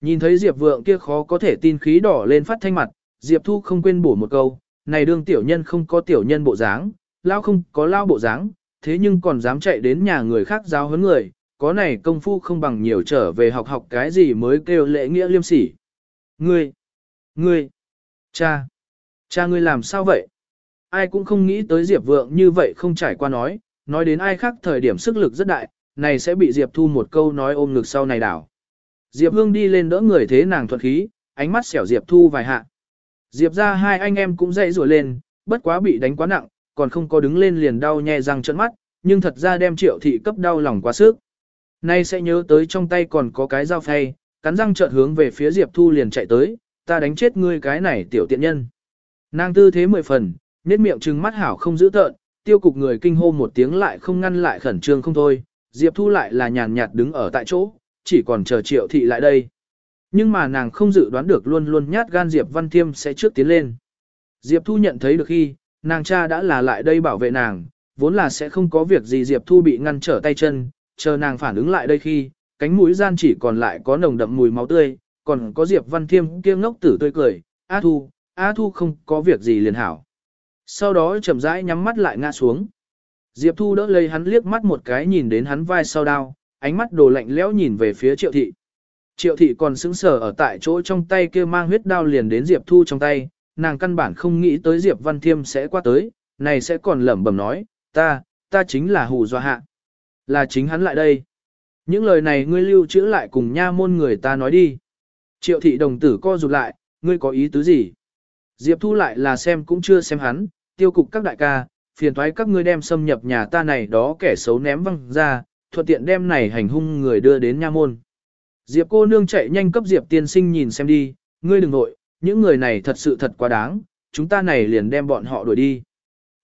Nhìn thấy Diệp Vượng kia khó có thể tin khí đỏ lên phát thanh mặt, Diệp Thu không quên bổ một câu, này đương tiểu nhân không có tiểu nhân bộ dáng, lao không có lao bộ dáng, thế nhưng còn dám chạy đến nhà người khác giáo huấn người, có này công phu không bằng nhiều trở về học học cái gì mới kêu lễ nghĩa liêm sỉ. Ngươi, ngươi, cha, cha ngươi làm sao vậy? Ai cũng không nghĩ tới Diệp Vượng như vậy không trải qua nói, nói đến ai khác thời điểm sức lực rất đại, này sẽ bị Diệp Thu một câu nói ôm ngực sau này đảo. Diệp Hương đi lên đỡ người thế nàng thuận khí, ánh mắt xẻo Diệp Thu vài hạ. Diệp ra hai anh em cũng dậy rủa lên, bất quá bị đánh quá nặng, còn không có đứng lên liền đau nhè răng trợn mắt, nhưng thật ra đem triệu thị cấp đau lòng quá sức. Nay sẽ nhớ tới trong tay còn có cái dao phay, cắn răng trợn hướng về phía Diệp Thu liền chạy tới, ta đánh chết ngươi cái này tiểu tiện nhân. Nàng tư thế mười phần, nét miệng trừng mắt hảo không giữ tợn, tiêu cục người kinh hô một tiếng lại không ngăn lại khẩn trương không thôi, Diệp Thu lại là nhàn nhạt đứng ở tại chỗ, chỉ còn chờ triệu thị lại đây. Nhưng mà nàng không dự đoán được luôn luôn nhát gan Diệp Văn Thiêm sẽ trước tiến lên. Diệp Thu nhận thấy được khi, nàng cha đã là lại đây bảo vệ nàng, vốn là sẽ không có việc gì Diệp Thu bị ngăn trở tay chân, chờ nàng phản ứng lại đây khi, cánh mũi gian chỉ còn lại có nồng đậm mùi máu tươi, còn có Diệp Văn Thiêm kia ngốc tử tươi cười, A Thu, A Thu không có việc gì liền hảo. Sau đó chậm rãi nhắm mắt lại ngã xuống. Diệp Thu đỡ lấy hắn liếc mắt một cái nhìn đến hắn vai sau đau, ánh mắt đồ lạnh lẽo nhìn về phía Triệu Thị. Triệu Thị còn sững sờ ở tại chỗ trong tay kia mang huyết đao liền đến Diệp Thu trong tay, nàng căn bản không nghĩ tới Diệp Văn Thiêm sẽ qua tới, này sẽ còn lẩm bẩm nói, ta, ta chính là hù dọa hạ. Là chính hắn lại đây. Những lời này ngươi lưu trữ lại cùng nha môn người ta nói đi. Triệu thị đồng tử co rụt lại, ngươi có ý tứ gì? Diệp Thu lại là xem cũng chưa xem hắn, tiêu cục các đại ca, phiền thoái các ngươi đem xâm nhập nhà ta này đó kẻ xấu ném văng ra, thuận tiện đem này hành hung người đưa đến nha môn. Diệp cô nương chạy nhanh cấp Diệp tiên sinh nhìn xem đi, ngươi đừng nội, những người này thật sự thật quá đáng, chúng ta này liền đem bọn họ đuổi đi.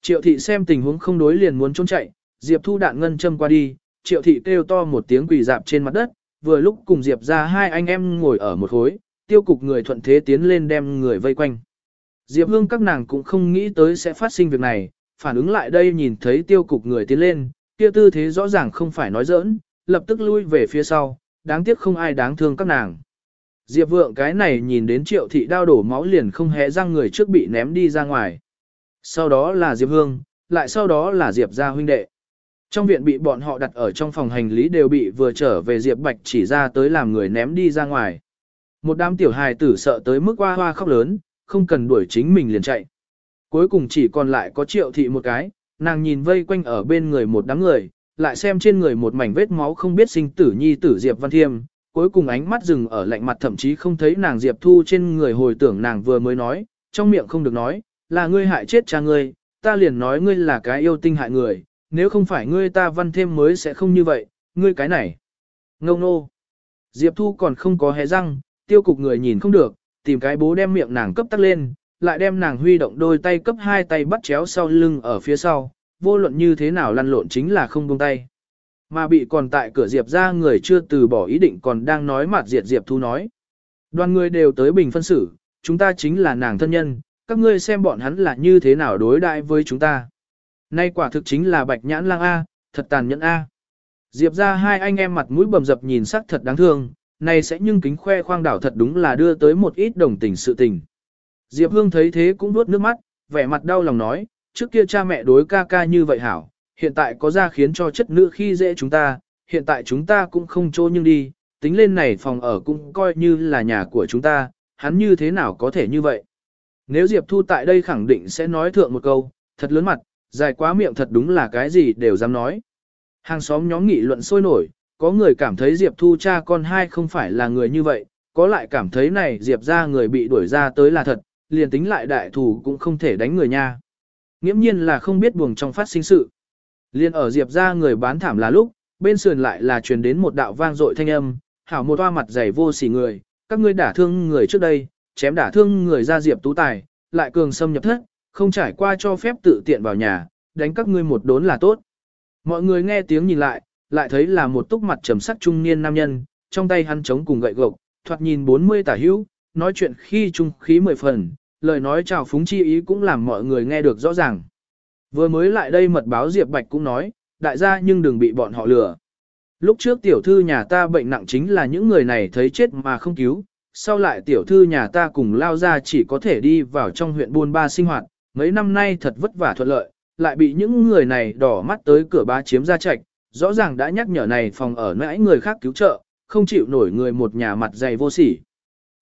Triệu thị xem tình huống không đối liền muốn trốn chạy, Diệp thu đạn ngân châm qua đi, triệu thị kêu to một tiếng quỳ dạp trên mặt đất, vừa lúc cùng Diệp ra hai anh em ngồi ở một khối, tiêu cục người thuận thế tiến lên đem người vây quanh. Diệp hương các nàng cũng không nghĩ tới sẽ phát sinh việc này, phản ứng lại đây nhìn thấy tiêu cục người tiến lên, kia tư thế rõ ràng không phải nói giỡn, lập tức lui về phía sau, đáng tiếc không ai đáng thương các nàng. Diệp vượng cái này nhìn đến triệu thị đao đổ máu liền không hé răng người trước bị ném đi ra ngoài. Sau đó là Diệp Hương, lại sau đó là Diệp gia huynh đệ. Trong viện bị bọn họ đặt ở trong phòng hành lý đều bị vừa trở về Diệp Bạch chỉ ra tới làm người ném đi ra ngoài. Một đám tiểu hài tử sợ tới mức hoa hoa khóc lớn, không cần đuổi chính mình liền chạy. Cuối cùng chỉ còn lại có triệu thị một cái, nàng nhìn vây quanh ở bên người một đám người, lại xem trên người một mảnh vết máu không biết sinh tử nhi tử Diệp Văn Thiêm, cuối cùng ánh mắt dừng ở lạnh mặt thậm chí không thấy nàng Diệp Thu trên người hồi tưởng nàng vừa mới nói, trong miệng không được nói, là ngươi hại chết cha ngươi, ta liền nói ngươi là cái yêu tinh hại người, nếu không phải ngươi ta văn Thiêm mới sẽ không như vậy, ngươi cái này. Ngông nô. Diệp Thu còn không có hé răng, tiêu cục người nhìn không được, tìm cái bố đem miệng nàng cấp tắc lên, lại đem nàng huy động đôi tay cấp hai tay bắt chéo sau lưng ở phía sau, vô luận như thế nào lăn lộn chính là không buông tay. Mà bị còn tại cửa Diệp ra người chưa từ bỏ ý định còn đang nói mặt diệt Diệp Thu nói. Đoàn người đều tới bình phân xử, chúng ta chính là nàng thân nhân, các ngươi xem bọn hắn là như thế nào đối đại với chúng ta. Nay quả thực chính là bạch nhãn lang A, thật tàn nhẫn A. Diệp ra hai anh em mặt mũi bầm dập nhìn sắc thật đáng thương, này sẽ nhưng kính khoe khoang đảo thật đúng là đưa tới một ít đồng tình sự tình. Diệp Hương thấy thế cũng nuốt nước mắt, vẻ mặt đau lòng nói, trước kia cha mẹ đối ca ca như vậy hảo, hiện tại có ra khiến cho chất nữ khi dễ chúng ta, hiện tại chúng ta cũng không trô nhưng đi, tính lên này phòng ở cũng coi như là nhà của chúng ta, hắn như thế nào có thể như vậy. Nếu Diệp Thu tại đây khẳng định sẽ nói thượng một câu, thật lớn mặt, dài quá miệng thật đúng là cái gì đều dám nói. Hàng xóm nhóm nghị luận sôi nổi, có người cảm thấy Diệp Thu cha con hai không phải là người như vậy, có lại cảm thấy này Diệp ra người bị đuổi ra tới là thật, liền tính lại đại thủ cũng không thể đánh người nha. Nghiễm nhiên là không biết buồng trong phát sinh sự. Liên ở Diệp ra người bán thảm là lúc, bên sườn lại là truyền đến một đạo vang dội thanh âm, hảo một toa mặt dày vô sỉ người, các ngươi đả thương người trước đây, chém đả thương người ra Diệp Tú Tài, lại cường xâm nhập thất, không trải qua cho phép tự tiện vào nhà, đánh các ngươi một đốn là tốt. Mọi người nghe tiếng nhìn lại, lại thấy là một túc mặt trầm sắc trung niên nam nhân, trong tay hắn chống cùng gậy gộc, thoạt nhìn 40 tả hữu, nói chuyện khi trung khí mười phần, lời nói chào phúng chi ý cũng làm mọi người nghe được rõ ràng. Vừa mới lại đây mật báo Diệp Bạch cũng nói, đại gia nhưng đừng bị bọn họ lừa. Lúc trước tiểu thư nhà ta bệnh nặng chính là những người này thấy chết mà không cứu, sau lại tiểu thư nhà ta cùng lao ra chỉ có thể đi vào trong huyện buôn ba sinh hoạt, mấy năm nay thật vất vả thuận lợi, lại bị những người này đỏ mắt tới cửa bá chiếm ra trạch, rõ ràng đã nhắc nhở này phòng ở nãy người khác cứu trợ, không chịu nổi người một nhà mặt dày vô sỉ.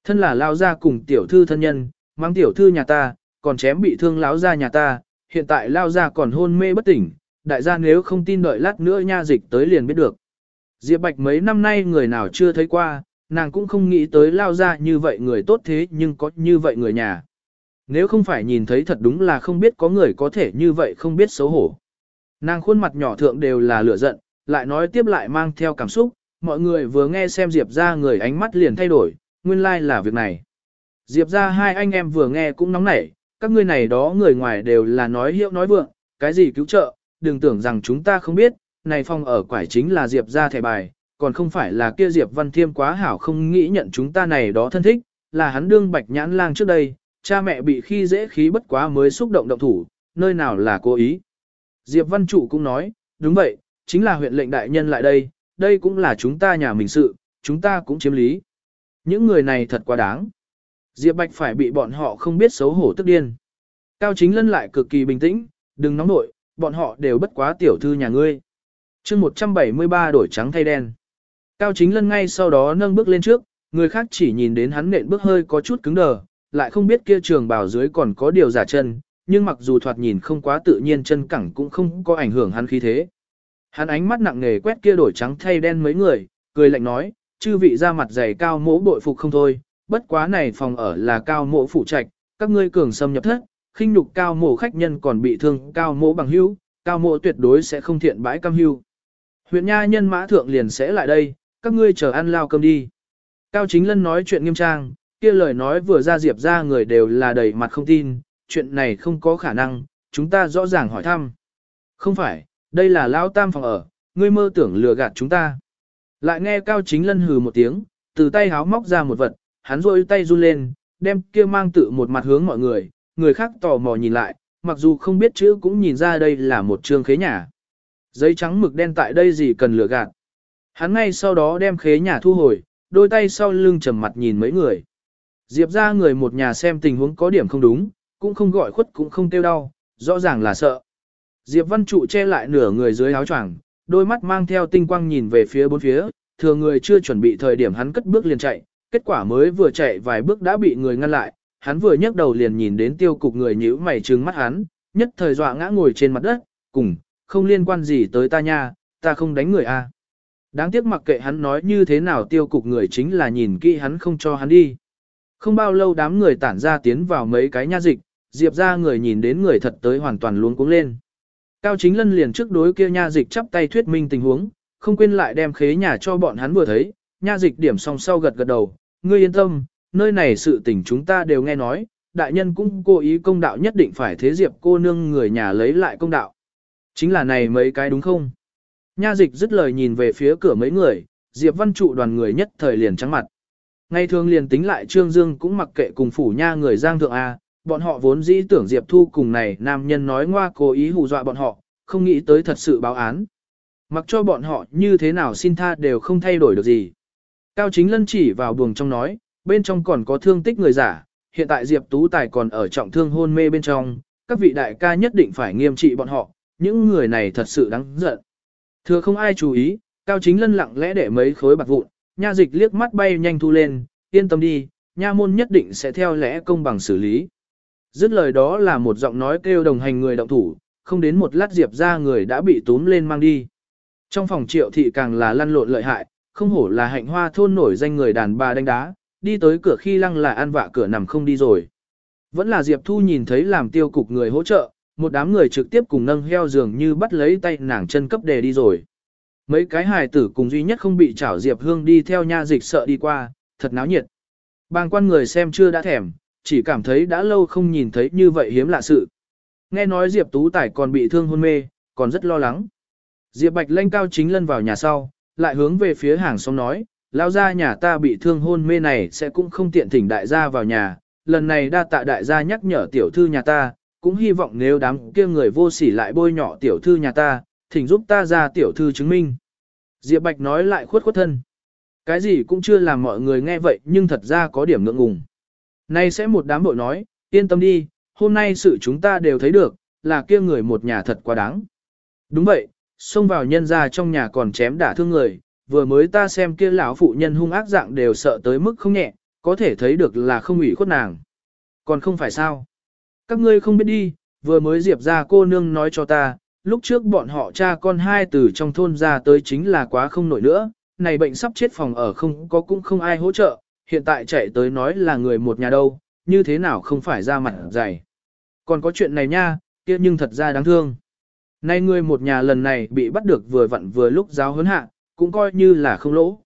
Thân là lao ra cùng tiểu thư thân nhân, mang tiểu thư nhà ta, còn chém bị thương lão ra nhà ta, hiện tại lao ra còn hôn mê bất tỉnh, đại gia nếu không tin đợi lát nữa nha dịch tới liền biết được. Diệp Bạch mấy năm nay người nào chưa thấy qua, nàng cũng không nghĩ tới lao ra như vậy người tốt thế nhưng có như vậy người nhà. Nếu không phải nhìn thấy thật đúng là không biết có người có thể như vậy không biết xấu hổ. Nàng khuôn mặt nhỏ thượng đều là lửa giận, lại nói tiếp lại mang theo cảm xúc, mọi người vừa nghe xem Diệp ra người ánh mắt liền thay đổi, nguyên lai like là việc này. Diệp ra hai anh em vừa nghe cũng nóng nảy, các ngươi này đó người ngoài đều là nói hiệu nói vượng, cái gì cứu trợ, đừng tưởng rằng chúng ta không biết, này phong ở quải chính là Diệp ra thẻ bài, còn không phải là kia Diệp Văn Thiêm quá hảo không nghĩ nhận chúng ta này đó thân thích, là hắn đương bạch nhãn lang trước đây, cha mẹ bị khi dễ khí bất quá mới xúc động động thủ, nơi nào là cố ý. Diệp Văn Trụ cũng nói, đúng vậy, chính là huyện lệnh đại nhân lại đây, đây cũng là chúng ta nhà mình sự, chúng ta cũng chiếm lý. Những người này thật quá đáng. Diệp Bạch phải bị bọn họ không biết xấu hổ tức điên. Cao Chính Lân lại cực kỳ bình tĩnh, đừng nóng nội, bọn họ đều bất quá tiểu thư nhà ngươi. chương 173 đổi trắng thay đen. Cao Chính Lân ngay sau đó nâng bước lên trước, người khác chỉ nhìn đến hắn nện bước hơi có chút cứng đờ, lại không biết kia trường bào dưới còn có điều giả chân, nhưng mặc dù thoạt nhìn không quá tự nhiên chân cẳng cũng không có ảnh hưởng hắn khí thế. Hắn ánh mắt nặng nề quét kia đổi trắng thay đen mấy người, cười lạnh nói, chư vị ra mặt dày cao mỗ bội phục không thôi, bất quá này phòng ở là cao mỗ phủ trạch, các ngươi cường xâm nhập thất, khinh nhục cao mỗ khách nhân còn bị thương cao mỗ bằng hữu, cao mỗ tuyệt đối sẽ không thiện bãi cam hưu. Huyện nha nhân mã thượng liền sẽ lại đây, các ngươi chờ ăn lao cơm đi. Cao Chính Lân nói chuyện nghiêm trang, kia lời nói vừa ra diệp ra người đều là đầy mặt không tin, chuyện này không có khả năng, chúng ta rõ ràng hỏi thăm. Không phải, đây là lao tam phòng ở, ngươi mơ tưởng lừa gạt chúng ta. Lại nghe Cao Chính Lân hừ một tiếng, từ tay háo móc ra một vật, hắn rôi tay run lên, đem kia mang tự một mặt hướng mọi người, người khác tò mò nhìn lại, mặc dù không biết chữ cũng nhìn ra đây là một trương khế nhà. Giấy trắng mực đen tại đây gì cần lừa gạt. Hắn ngay sau đó đem khế nhà thu hồi, đôi tay sau lưng trầm mặt nhìn mấy người. Diệp ra người một nhà xem tình huống có điểm không đúng, cũng không gọi khuất cũng không tiêu đau, rõ ràng là sợ. Diệp văn trụ che lại nửa người dưới áo choàng, đôi mắt mang theo tinh quang nhìn về phía bốn phía, thừa người chưa chuẩn bị thời điểm hắn cất bước liền chạy, kết quả mới vừa chạy vài bước đã bị người ngăn lại, hắn vừa nhấc đầu liền nhìn đến tiêu cục người nhíu mày trừng mắt hắn, nhất thời dọa ngã ngồi trên mặt đất, cùng, không liên quan gì tới ta nha, ta không đánh người a. Đáng tiếc mặc kệ hắn nói như thế nào tiêu cục người chính là nhìn kỹ hắn không cho hắn đi. Không bao lâu đám người tản ra tiến vào mấy cái nha dịch, diệp ra người nhìn đến người thật tới hoàn toàn luống cuống lên. Cao chính lân liền trước đối kia nha dịch chắp tay thuyết minh tình huống, không quên lại đem khế nhà cho bọn hắn vừa thấy, nha dịch điểm song sau gật gật đầu, ngươi yên tâm, nơi này sự tình chúng ta đều nghe nói, đại nhân cũng cố ý công đạo nhất định phải thế diệp cô nương người nhà lấy lại công đạo. Chính là này mấy cái đúng không? Nha dịch dứt lời nhìn về phía cửa mấy người, diệp văn trụ đoàn người nhất thời liền trắng mặt. Ngay thường liền tính lại Trương Dương cũng mặc kệ cùng phủ nha người Giang Thượng A, bọn họ vốn dĩ tưởng Diệp Thu cùng này nam nhân nói ngoa cố ý hù dọa bọn họ, không nghĩ tới thật sự báo án. Mặc cho bọn họ như thế nào xin tha đều không thay đổi được gì. Cao Chính Lân chỉ vào buồng trong nói, bên trong còn có thương tích người giả, hiện tại Diệp Tú Tài còn ở trọng thương hôn mê bên trong, các vị đại ca nhất định phải nghiêm trị bọn họ, những người này thật sự đáng giận. Thừa không ai chú ý, Cao Chính Lân lặng lẽ để mấy khối bạc vụn, nha dịch liếc mắt bay nhanh thu lên, yên tâm đi, nha môn nhất định sẽ theo lẽ công bằng xử lý. Dứt lời đó là một giọng nói kêu đồng hành người động thủ, không đến một lát diệp ra người đã bị túm lên mang đi. Trong phòng triệu thị càng là lăn lộn lợi hại, không hổ là hạnh hoa thôn nổi danh người đàn bà đánh đá, đi tới cửa khi lăng là ăn vạ cửa nằm không đi rồi. Vẫn là Diệp Thu nhìn thấy làm tiêu cục người hỗ trợ, một đám người trực tiếp cùng nâng heo dường như bắt lấy tay nàng chân cấp đề đi rồi. Mấy cái hài tử cùng duy nhất không bị chảo Diệp Hương đi theo nha dịch sợ đi qua, thật náo nhiệt. Bàng quan người xem chưa đã thèm, chỉ cảm thấy đã lâu không nhìn thấy như vậy hiếm lạ sự. Nghe nói Diệp Tú Tài còn bị thương hôn mê, còn rất lo lắng. Diệp Bạch lanh cao chính lân vào nhà sau, lại hướng về phía hàng xóm nói, lao ra nhà ta bị thương hôn mê này sẽ cũng không tiện thỉnh đại gia vào nhà, lần này đa tạ đại gia nhắc nhở tiểu thư nhà ta, cũng hy vọng nếu đám kia người vô sỉ lại bôi nhọ tiểu thư nhà ta, thỉnh giúp ta ra tiểu thư chứng minh. Diệp Bạch nói lại khuất khuất thân. Cái gì cũng chưa làm mọi người nghe vậy nhưng thật ra có điểm ngượng ngùng. Nay sẽ một đám bội nói, yên tâm đi, hôm nay sự chúng ta đều thấy được, là kia người một nhà thật quá đáng. Đúng vậy, xông vào nhân ra trong nhà còn chém đả thương người, vừa mới ta xem kia lão phụ nhân hung ác dạng đều sợ tới mức không nhẹ, có thể thấy được là không ủy khuất nàng. Còn không phải sao? Các ngươi không biết đi, vừa mới diệp ra cô nương nói cho ta, lúc trước bọn họ cha con hai từ trong thôn ra tới chính là quá không nổi nữa, này bệnh sắp chết phòng ở không có cũng không ai hỗ trợ, hiện tại chạy tới nói là người một nhà đâu, như thế nào không phải ra mặt dày. Còn có chuyện này nha, kia nhưng thật ra đáng thương. Nay người một nhà lần này bị bắt được vừa vặn vừa lúc giáo huấn hạ, cũng coi như là không lỗ.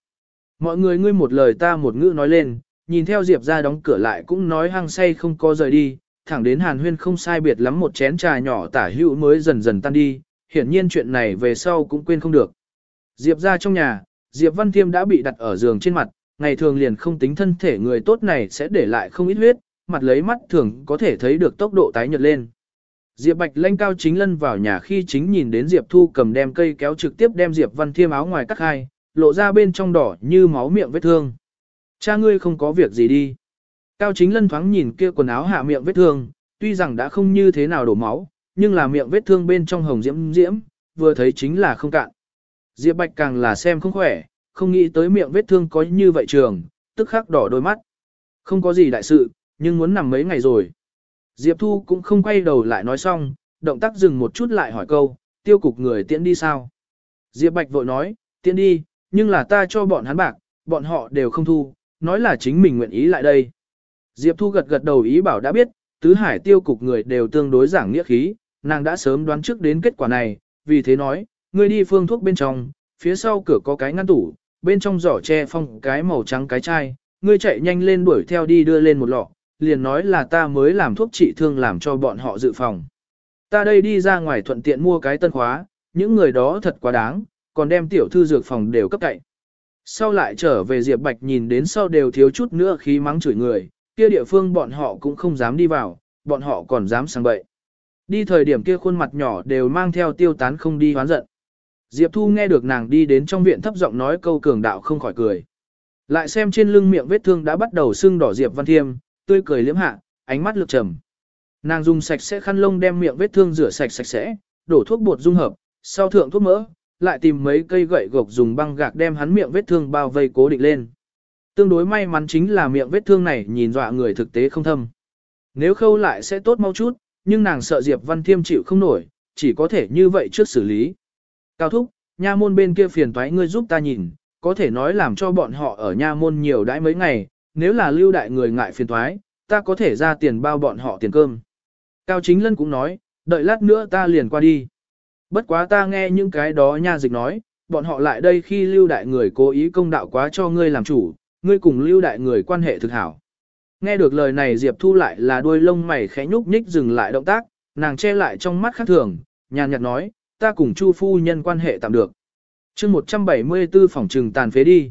Mọi người ngươi một lời ta một ngữ nói lên, nhìn theo Diệp ra đóng cửa lại cũng nói hăng say không có rời đi, thẳng đến Hàn Huyên không sai biệt lắm một chén trà nhỏ tả hữu mới dần dần tan đi, hiển nhiên chuyện này về sau cũng quên không được. Diệp ra trong nhà, Diệp Văn Thiêm đã bị đặt ở giường trên mặt, ngày thường liền không tính thân thể người tốt này sẽ để lại không ít huyết, mặt lấy mắt thường có thể thấy được tốc độ tái nhợt lên. Diệp Bạch lanh cao chính lân vào nhà khi chính nhìn đến Diệp Thu cầm đem cây kéo trực tiếp đem Diệp Văn Thiêm áo ngoài cắt hai, lộ ra bên trong đỏ như máu miệng vết thương. Cha ngươi không có việc gì đi. Cao chính lân thoáng nhìn kia quần áo hạ miệng vết thương, tuy rằng đã không như thế nào đổ máu, nhưng là miệng vết thương bên trong hồng diễm diễm, vừa thấy chính là không cạn. Diệp Bạch càng là xem không khỏe, không nghĩ tới miệng vết thương có như vậy trường, tức khắc đỏ đôi mắt. Không có gì đại sự, nhưng muốn nằm mấy ngày rồi. Diệp Thu cũng không quay đầu lại nói xong, động tác dừng một chút lại hỏi câu, tiêu cục người tiễn đi sao? Diệp Bạch vội nói, tiễn đi, nhưng là ta cho bọn hắn bạc, bọn họ đều không thu, nói là chính mình nguyện ý lại đây. Diệp Thu gật gật đầu ý bảo đã biết, tứ hải tiêu cục người đều tương đối giảng nghĩa khí, nàng đã sớm đoán trước đến kết quả này, vì thế nói, ngươi đi phương thuốc bên trong, phía sau cửa có cái ngăn tủ, bên trong giỏ che phong cái màu trắng cái chai, ngươi chạy nhanh lên đuổi theo đi đưa lên một lọ, liền nói là ta mới làm thuốc trị thương làm cho bọn họ dự phòng. Ta đây đi ra ngoài thuận tiện mua cái tân khóa, những người đó thật quá đáng, còn đem tiểu thư dược phòng đều cấp cậy. Sau lại trở về Diệp Bạch nhìn đến sau đều thiếu chút nữa khí mắng chửi người, kia địa phương bọn họ cũng không dám đi vào, bọn họ còn dám sang bậy. Đi thời điểm kia khuôn mặt nhỏ đều mang theo tiêu tán không đi hoán giận. Diệp Thu nghe được nàng đi đến trong viện thấp giọng nói câu cường đạo không khỏi cười. Lại xem trên lưng miệng vết thương đã bắt đầu sưng đỏ Diệp Văn Thiêm, tươi cười liếm hạ, ánh mắt lực trầm. Nàng dùng sạch sẽ khăn lông đem miệng vết thương rửa sạch sạch sẽ, đổ thuốc bột dung hợp, sau thượng thuốc mỡ, lại tìm mấy cây gậy gộc dùng băng gạc đem hắn miệng vết thương bao vây cố định lên. Tương đối may mắn chính là miệng vết thương này nhìn dọa người thực tế không thâm. Nếu khâu lại sẽ tốt mau chút, nhưng nàng sợ Diệp Văn Thiêm chịu không nổi, chỉ có thể như vậy trước xử lý. Cao thúc, nha môn bên kia phiền toái ngươi giúp ta nhìn, có thể nói làm cho bọn họ ở nha môn nhiều đãi mấy ngày, nếu là lưu đại người ngại phiền toái, ta có thể ra tiền bao bọn họ tiền cơm. Cao Chính Lân cũng nói, đợi lát nữa ta liền qua đi. Bất quá ta nghe những cái đó nha dịch nói, bọn họ lại đây khi lưu đại người cố ý công đạo quá cho ngươi làm chủ, ngươi cùng lưu đại người quan hệ thực hảo. Nghe được lời này Diệp Thu lại là đuôi lông mày khẽ nhúc nhích dừng lại động tác, nàng che lại trong mắt khác thường, nhàn nhạt nói, ta cùng Chu phu nhân quan hệ tạm được. chương 174 phòng trừng tàn phế đi.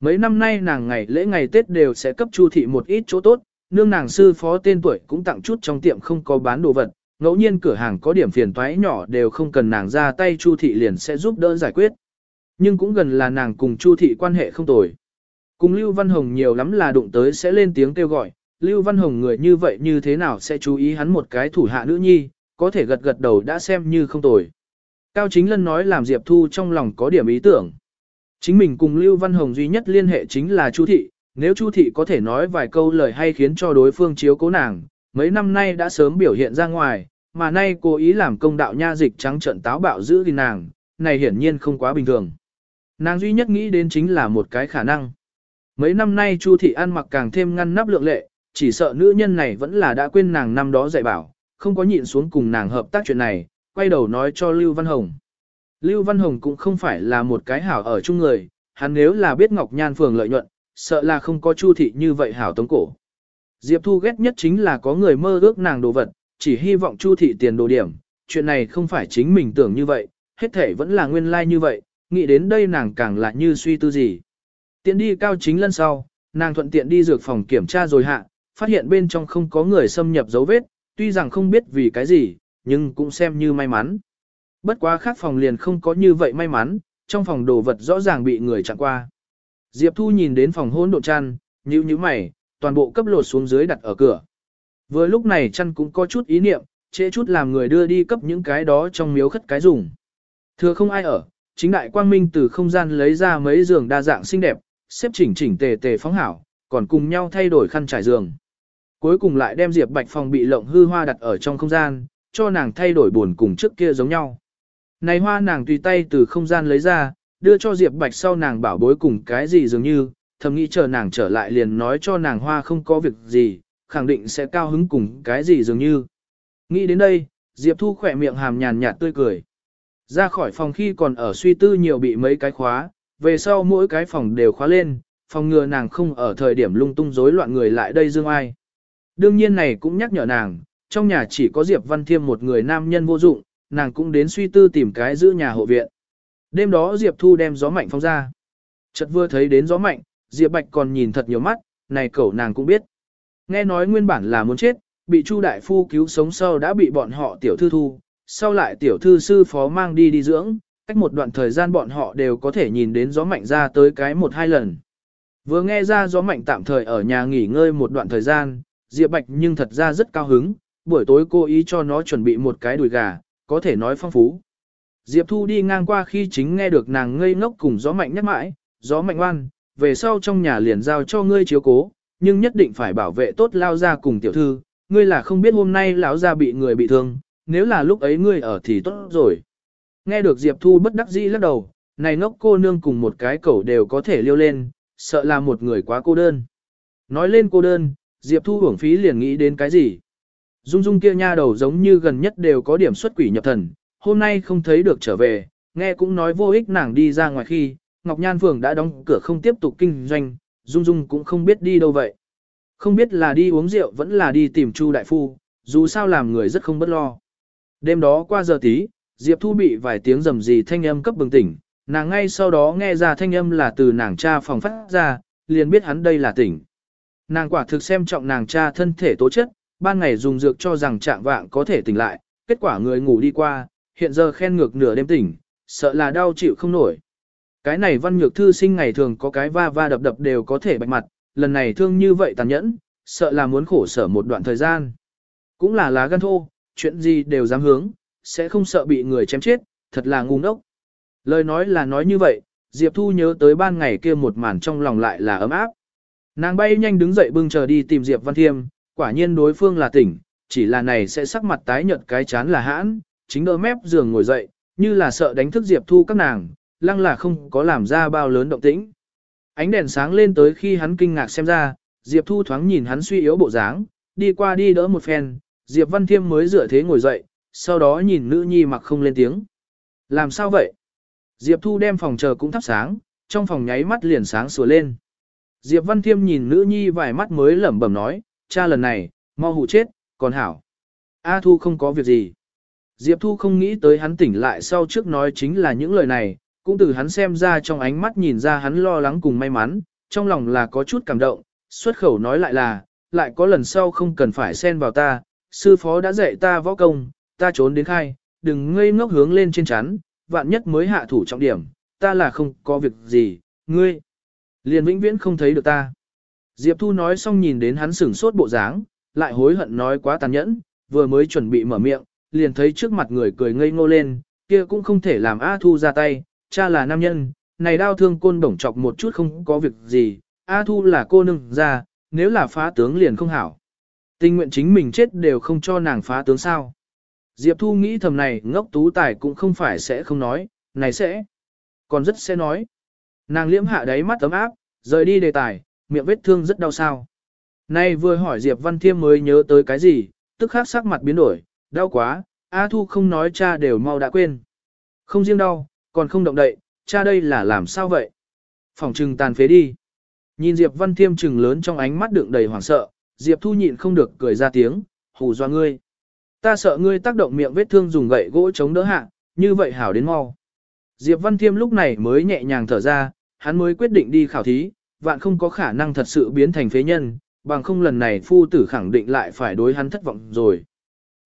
Mấy năm nay nàng ngày lễ ngày Tết đều sẽ cấp Chu thị một ít chỗ tốt, nương nàng sư phó tên tuổi cũng tặng chút trong tiệm không có bán đồ vật, ngẫu nhiên cửa hàng có điểm phiền toái nhỏ đều không cần nàng ra tay Chu thị liền sẽ giúp đỡ giải quyết. Nhưng cũng gần là nàng cùng Chu thị quan hệ không tồi. Cùng Lưu Văn Hồng nhiều lắm là đụng tới sẽ lên tiếng kêu gọi, Lưu Văn Hồng người như vậy như thế nào sẽ chú ý hắn một cái thủ hạ nữ nhi, có thể gật gật đầu đã xem như không tồi. Cao Chính Lân nói làm Diệp Thu trong lòng có điểm ý tưởng. Chính mình cùng Lưu Văn Hồng duy nhất liên hệ chính là Chu Thị, nếu Chu Thị có thể nói vài câu lời hay khiến cho đối phương chiếu cố nàng, mấy năm nay đã sớm biểu hiện ra ngoài, mà nay cố ý làm công đạo nha dịch trắng trận táo bạo giữ gìn nàng, này hiển nhiên không quá bình thường. Nàng duy nhất nghĩ đến chính là một cái khả năng. Mấy năm nay Chu Thị ăn mặc càng thêm ngăn nắp lượng lệ, chỉ sợ nữ nhân này vẫn là đã quên nàng năm đó dạy bảo, không có nhịn xuống cùng nàng hợp tác chuyện này, quay đầu nói cho Lưu Văn Hồng. Lưu Văn Hồng cũng không phải là một cái hảo ở chung người, hắn nếu là biết Ngọc Nhan Phường lợi nhuận, sợ là không có Chu thị như vậy hảo tống cổ. Diệp Thu ghét nhất chính là có người mơ ước nàng đồ vật, chỉ hy vọng Chu thị tiền đồ điểm, chuyện này không phải chính mình tưởng như vậy, hết thể vẫn là nguyên lai like như vậy, nghĩ đến đây nàng càng là như suy tư gì. Tiện đi cao chính lân sau, nàng thuận tiện đi dược phòng kiểm tra rồi hạ, phát hiện bên trong không có người xâm nhập dấu vết, tuy rằng không biết vì cái gì, nhưng cũng xem như may mắn. Bất quá khác phòng liền không có như vậy may mắn, trong phòng đồ vật rõ ràng bị người chặn qua. Diệp Thu nhìn đến phòng hôn độn chăn, nhíu nhíu mày, toàn bộ cấp lột xuống dưới đặt ở cửa. Vừa lúc này chăn cũng có chút ý niệm, trễ chút làm người đưa đi cấp những cái đó trong miếu khất cái dùng. Thừa không ai ở, chính đại quang minh từ không gian lấy ra mấy giường đa dạng xinh đẹp, xếp chỉnh chỉnh tề tề phóng hảo, còn cùng nhau thay đổi khăn trải giường. Cuối cùng lại đem Diệp Bạch phòng bị lộng hư hoa đặt ở trong không gian, cho nàng thay đổi buồn cùng trước kia giống nhau. Này hoa nàng tùy tay từ không gian lấy ra, đưa cho Diệp Bạch sau nàng bảo bối cùng cái gì dường như, thầm nghĩ chờ nàng trở lại liền nói cho nàng hoa không có việc gì, khẳng định sẽ cao hứng cùng cái gì dường như. Nghĩ đến đây, Diệp Thu khỏe miệng hàm nhàn nhạt tươi cười. Ra khỏi phòng khi còn ở suy tư nhiều bị mấy cái khóa, về sau mỗi cái phòng đều khóa lên, phòng ngừa nàng không ở thời điểm lung tung rối loạn người lại đây dương ai. Đương nhiên này cũng nhắc nhở nàng, trong nhà chỉ có Diệp Văn Thiêm một người nam nhân vô dụng, nàng cũng đến suy tư tìm cái giữ nhà hộ viện. Đêm đó Diệp Thu đem gió mạnh phong ra. Chợt vừa thấy đến gió mạnh, Diệp Bạch còn nhìn thật nhiều mắt, này cậu nàng cũng biết. Nghe nói nguyên bản là muốn chết, bị Chu đại phu cứu sống sau đã bị bọn họ tiểu thư thu, sau lại tiểu thư sư phó mang đi đi dưỡng, cách một đoạn thời gian bọn họ đều có thể nhìn đến gió mạnh ra tới cái một hai lần. Vừa nghe ra gió mạnh tạm thời ở nhà nghỉ ngơi một đoạn thời gian, Diệp Bạch nhưng thật ra rất cao hứng, buổi tối cô ý cho nó chuẩn bị một cái đùi gà, có thể nói phong phú. Diệp Thu đi ngang qua khi chính nghe được nàng ngây ngốc cùng gió mạnh nhắc mãi, gió mạnh oan, về sau trong nhà liền giao cho ngươi chiếu cố, nhưng nhất định phải bảo vệ tốt lao ra cùng tiểu thư, ngươi là không biết hôm nay lão ra bị người bị thương, nếu là lúc ấy ngươi ở thì tốt rồi. Nghe được Diệp Thu bất đắc dĩ lắc đầu, này ngốc cô nương cùng một cái cẩu đều có thể liêu lên, sợ là một người quá cô đơn. Nói lên cô đơn, Diệp Thu hưởng phí liền nghĩ đến cái gì? Dung dung kia nha đầu giống như gần nhất đều có điểm xuất quỷ nhập thần, hôm nay không thấy được trở về, nghe cũng nói vô ích nàng đi ra ngoài khi, Ngọc Nhan Phường đã đóng cửa không tiếp tục kinh doanh, Dung Dung cũng không biết đi đâu vậy. Không biết là đi uống rượu vẫn là đi tìm Chu Đại Phu, dù sao làm người rất không bất lo. Đêm đó qua giờ tí, Diệp Thu bị vài tiếng rầm rì thanh âm cấp bừng tỉnh, nàng ngay sau đó nghe ra thanh âm là từ nàng cha phòng phát ra, liền biết hắn đây là tỉnh. Nàng quả thực xem trọng nàng cha thân thể tố chất, ban ngày dùng dược cho rằng trạng vạng có thể tỉnh lại, kết quả người ngủ đi qua, hiện giờ khen ngược nửa đêm tỉnh, sợ là đau chịu không nổi. Cái này văn nhược thư sinh ngày thường có cái va va đập đập đều có thể bạch mặt, lần này thương như vậy tàn nhẫn, sợ là muốn khổ sở một đoạn thời gian. Cũng là lá gan thô, chuyện gì đều dám hướng, sẽ không sợ bị người chém chết, thật là ngu ngốc. Lời nói là nói như vậy, Diệp Thu nhớ tới ban ngày kia một màn trong lòng lại là ấm áp. Nàng bay nhanh đứng dậy bưng chờ đi tìm Diệp Văn Thiêm, quả nhiên đối phương là tỉnh, chỉ là này sẽ sắc mặt tái nhợt cái chán là hãn, chính đỡ mép giường ngồi dậy, như là sợ đánh thức Diệp Thu các nàng, lăng là không có làm ra bao lớn động tĩnh. Ánh đèn sáng lên tới khi hắn kinh ngạc xem ra, Diệp Thu thoáng nhìn hắn suy yếu bộ dáng, đi qua đi đỡ một phen, Diệp Văn Thiêm mới dựa thế ngồi dậy, sau đó nhìn nữ nhi mặc không lên tiếng. Làm sao vậy? Diệp Thu đem phòng chờ cũng thắp sáng, trong phòng nháy mắt liền sáng sủa lên. Diệp Văn Thiêm nhìn nữ nhi vài mắt mới lẩm bẩm nói, cha lần này, mau hụ chết, còn hảo. A Thu không có việc gì. Diệp Thu không nghĩ tới hắn tỉnh lại sau trước nói chính là những lời này, cũng từ hắn xem ra trong ánh mắt nhìn ra hắn lo lắng cùng may mắn, trong lòng là có chút cảm động, xuất khẩu nói lại là, lại có lần sau không cần phải xen vào ta, sư phó đã dạy ta võ công, ta trốn đến khai, đừng ngây ngốc hướng lên trên chắn, vạn nhất mới hạ thủ trọng điểm, ta là không có việc gì, ngươi. Liền vĩnh viễn không thấy được ta. Diệp Thu nói xong nhìn đến hắn sửng sốt bộ dáng, lại hối hận nói quá tàn nhẫn, vừa mới chuẩn bị mở miệng, liền thấy trước mặt người cười ngây ngô lên, kia cũng không thể làm A Thu ra tay, cha là nam nhân, này đau thương côn đồng chọc một chút không có việc gì, A Thu là cô nương ra, nếu là phá tướng liền không hảo. Tình nguyện chính mình chết đều không cho nàng phá tướng sao. Diệp Thu nghĩ thầm này ngốc tú tài cũng không phải sẽ không nói, này sẽ, còn rất sẽ nói. Nàng liễm hạ đáy mắt ấm áp, rời đi đề tài, miệng vết thương rất đau sao. Nay vừa hỏi Diệp Văn Thiêm mới nhớ tới cái gì, tức khắc sắc mặt biến đổi, đau quá, A Thu không nói cha đều mau đã quên. Không riêng đau, còn không động đậy, cha đây là làm sao vậy? Phòng trừng tàn phế đi. Nhìn Diệp Văn Thiêm trừng lớn trong ánh mắt đựng đầy hoảng sợ, Diệp Thu nhịn không được cười ra tiếng, hù do ngươi. Ta sợ ngươi tác động miệng vết thương dùng gậy gỗ chống đỡ hạ, như vậy hảo đến mau. Diệp Văn Thiêm lúc này mới nhẹ nhàng thở ra, hắn mới quyết định đi khảo thí, vạn không có khả năng thật sự biến thành phế nhân, bằng không lần này phu tử khẳng định lại phải đối hắn thất vọng rồi.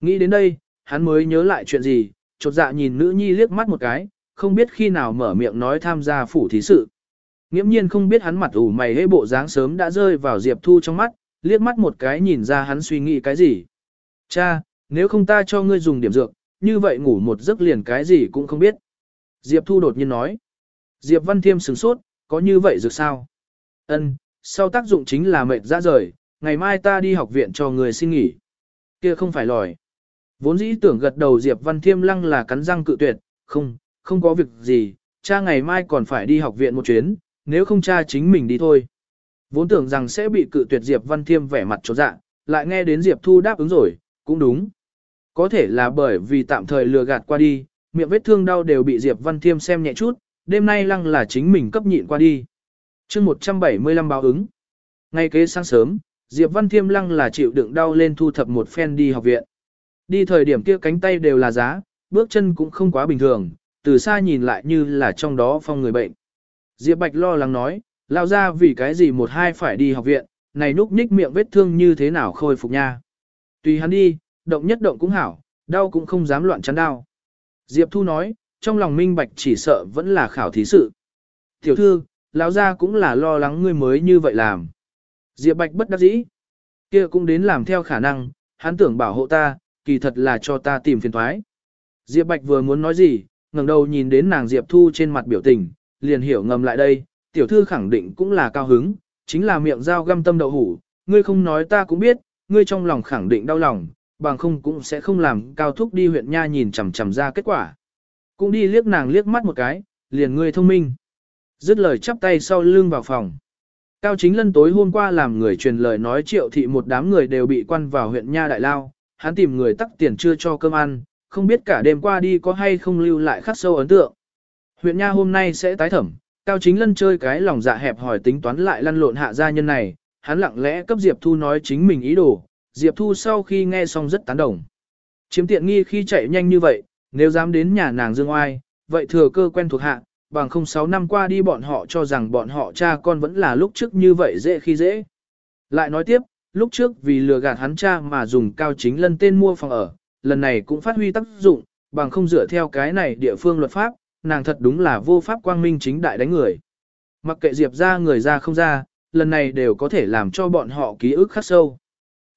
Nghĩ đến đây, hắn mới nhớ lại chuyện gì, chột dạ nhìn nữ nhi liếc mắt một cái, không biết khi nào mở miệng nói tham gia phủ thí sự. Nghiễm nhiên không biết hắn mặt ủ mày hế bộ dáng sớm đã rơi vào Diệp Thu trong mắt, liếc mắt một cái nhìn ra hắn suy nghĩ cái gì. Cha, nếu không ta cho ngươi dùng điểm dược, như vậy ngủ một giấc liền cái gì cũng không biết. Diệp Thu đột nhiên nói. Diệp Văn Thiêm sửng sốt, có như vậy dược sao? Ân, sau tác dụng chính là mệt ra rời, ngày mai ta đi học viện cho người xin nghỉ. Kia không phải lòi. Vốn dĩ tưởng gật đầu Diệp Văn Thiêm lăng là cắn răng cự tuyệt, không, không có việc gì, cha ngày mai còn phải đi học viện một chuyến, nếu không cha chính mình đi thôi. Vốn tưởng rằng sẽ bị cự tuyệt Diệp Văn Thiêm vẻ mặt trột dạ, lại nghe đến Diệp Thu đáp ứng rồi, cũng đúng. Có thể là bởi vì tạm thời lừa gạt qua đi, miệng vết thương đau đều bị Diệp Văn Thiêm xem nhẹ chút, đêm nay lăng là chính mình cấp nhịn qua đi chương 175 báo ứng. Ngay kế sáng sớm, Diệp Văn Thiêm lăng là chịu đựng đau lên thu thập một phen đi học viện. Đi thời điểm kia cánh tay đều là giá, bước chân cũng không quá bình thường, từ xa nhìn lại như là trong đó phong người bệnh. Diệp Bạch lo lắng nói, lao ra vì cái gì một hai phải đi học viện, này núp ních miệng vết thương như thế nào khôi phục nha. Tùy hắn đi, động nhất động cũng hảo, đau cũng không dám loạn chắn đau. Diệp Thu nói, trong lòng minh bạch chỉ sợ vẫn là khảo thí sự. Tiểu thư, lão gia cũng là lo lắng ngươi mới như vậy làm. Diệp Bạch bất đắc dĩ. kia cũng đến làm theo khả năng, hắn tưởng bảo hộ ta, kỳ thật là cho ta tìm phiền thoái. Diệp Bạch vừa muốn nói gì, ngẩng đầu nhìn đến nàng Diệp Thu trên mặt biểu tình, liền hiểu ngầm lại đây, tiểu thư khẳng định cũng là cao hứng, chính là miệng dao găm tâm đậu hủ, ngươi không nói ta cũng biết, ngươi trong lòng khẳng định đau lòng, bằng không cũng sẽ không làm cao thúc đi huyện nha nhìn chằm chằm ra kết quả. Cũng đi liếc nàng liếc mắt một cái, liền ngươi thông minh. Dứt lời chắp tay sau lưng vào phòng. Cao chính lân tối hôm qua làm người truyền lời nói triệu thị một đám người đều bị quan vào huyện nha đại lao, hắn tìm người tắc tiền chưa cho cơm ăn, không biết cả đêm qua đi có hay không lưu lại khắc sâu ấn tượng. Huyện nha hôm nay sẽ tái thẩm, Cao chính lân chơi cái lòng dạ hẹp hỏi tính toán lại lăn lộn hạ gia nhân này, hắn lặng lẽ cấp Diệp Thu nói chính mình ý đồ, Diệp Thu sau khi nghe xong rất tán đồng. Chiếm tiện nghi khi chạy nhanh như vậy, nếu dám đến nhà nàng dương oai, vậy thừa cơ quen thuộc hạ, bằng không sáu năm qua đi bọn họ cho rằng bọn họ cha con vẫn là lúc trước như vậy dễ khi dễ. Lại nói tiếp, lúc trước vì lừa gạt hắn cha mà dùng cao chính lân tên mua phòng ở, lần này cũng phát huy tác dụng, bằng không dựa theo cái này địa phương luật pháp, nàng thật đúng là vô pháp quang minh chính đại đánh người. Mặc kệ Diệp ra người ra không ra, lần này đều có thể làm cho bọn họ ký ức khắc sâu.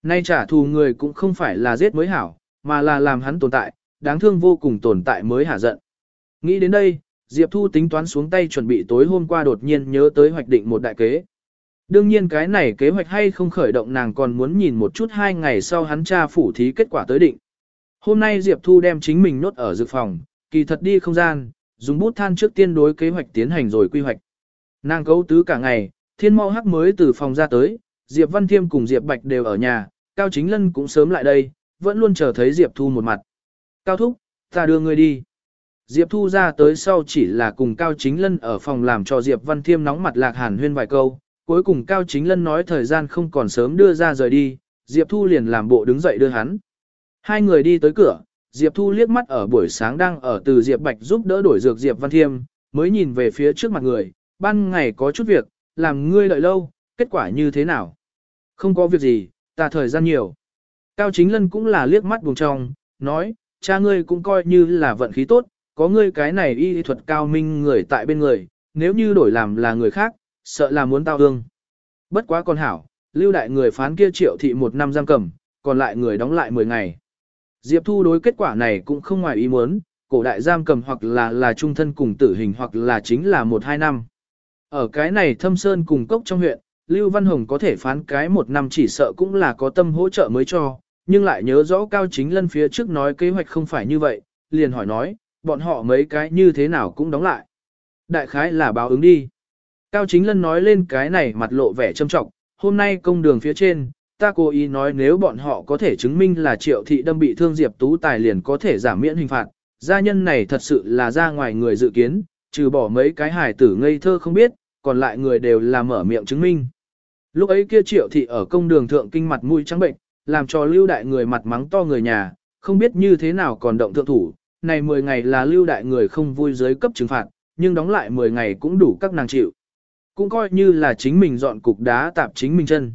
Nay trả thù người cũng không phải là giết mới hảo, mà là làm hắn tồn tại, đáng thương vô cùng tồn tại mới hả giận. Nghĩ đến đây, Diệp Thu tính toán xuống tay chuẩn bị tối hôm qua đột nhiên nhớ tới hoạch định một đại kế. Đương nhiên cái này kế hoạch hay không khởi động nàng còn muốn nhìn một chút hai ngày sau hắn tra phủ thí kết quả tới định. Hôm nay Diệp Thu đem chính mình nốt ở dự phòng, kỳ thật đi không gian, dùng bút than trước tiên đối kế hoạch tiến hành rồi quy hoạch. Nàng cấu tứ cả ngày, thiên mau hắc mới từ phòng ra tới, Diệp Văn Thiêm cùng Diệp Bạch đều ở nhà, Cao Chính Lân cũng sớm lại đây, vẫn luôn chờ thấy Diệp Thu một mặt. Cao Thúc, ta đưa người đi. Diệp Thu ra tới sau chỉ là cùng Cao Chính Lân ở phòng làm cho Diệp Văn Thiêm nóng mặt lạc hàn huyên vài câu, cuối cùng Cao Chính Lân nói thời gian không còn sớm đưa ra rời đi, Diệp Thu liền làm bộ đứng dậy đưa hắn. Hai người đi tới cửa, Diệp Thu liếc mắt ở buổi sáng đang ở từ Diệp Bạch giúp đỡ đổi dược Diệp Văn Thiêm, mới nhìn về phía trước mặt người, ban ngày có chút việc, làm ngươi đợi lâu, kết quả như thế nào? Không có việc gì, ta thời gian nhiều. Cao Chính Lân cũng là liếc mắt buồn trong, nói, cha ngươi cũng coi như là vận khí tốt, có ngươi cái này y thuật cao minh người tại bên người, nếu như đổi làm là người khác, sợ là muốn tao ương. Bất quá con hảo, lưu đại người phán kia triệu thị một năm giam cầm, còn lại người đóng lại 10 ngày. Diệp Thu đối kết quả này cũng không ngoài ý muốn, cổ đại giam cầm hoặc là là trung thân cùng tử hình hoặc là chính là một hai năm. Ở cái này thâm sơn cùng cốc trong huyện, Lưu Văn Hồng có thể phán cái một năm chỉ sợ cũng là có tâm hỗ trợ mới cho, nhưng lại nhớ rõ Cao Chính Lân phía trước nói kế hoạch không phải như vậy, liền hỏi nói, bọn họ mấy cái như thế nào cũng đóng lại. Đại khái là báo ứng đi. Cao Chính Lân nói lên cái này mặt lộ vẻ trâm trọng, hôm nay công đường phía trên, ta cố ý nói nếu bọn họ có thể chứng minh là triệu thị đâm bị thương Diệp Tú Tài liền có thể giảm miễn hình phạt. Gia nhân này thật sự là ra ngoài người dự kiến, trừ bỏ mấy cái hài tử ngây thơ không biết, còn lại người đều là mở miệng chứng minh. Lúc ấy kia triệu thị ở công đường thượng kinh mặt mũi trắng bệnh, làm cho lưu đại người mặt mắng to người nhà, không biết như thế nào còn động thượng thủ. Này 10 ngày là lưu đại người không vui giới cấp trừng phạt, nhưng đóng lại 10 ngày cũng đủ các nàng chịu. Cũng coi như là chính mình dọn cục đá tạp chính mình chân.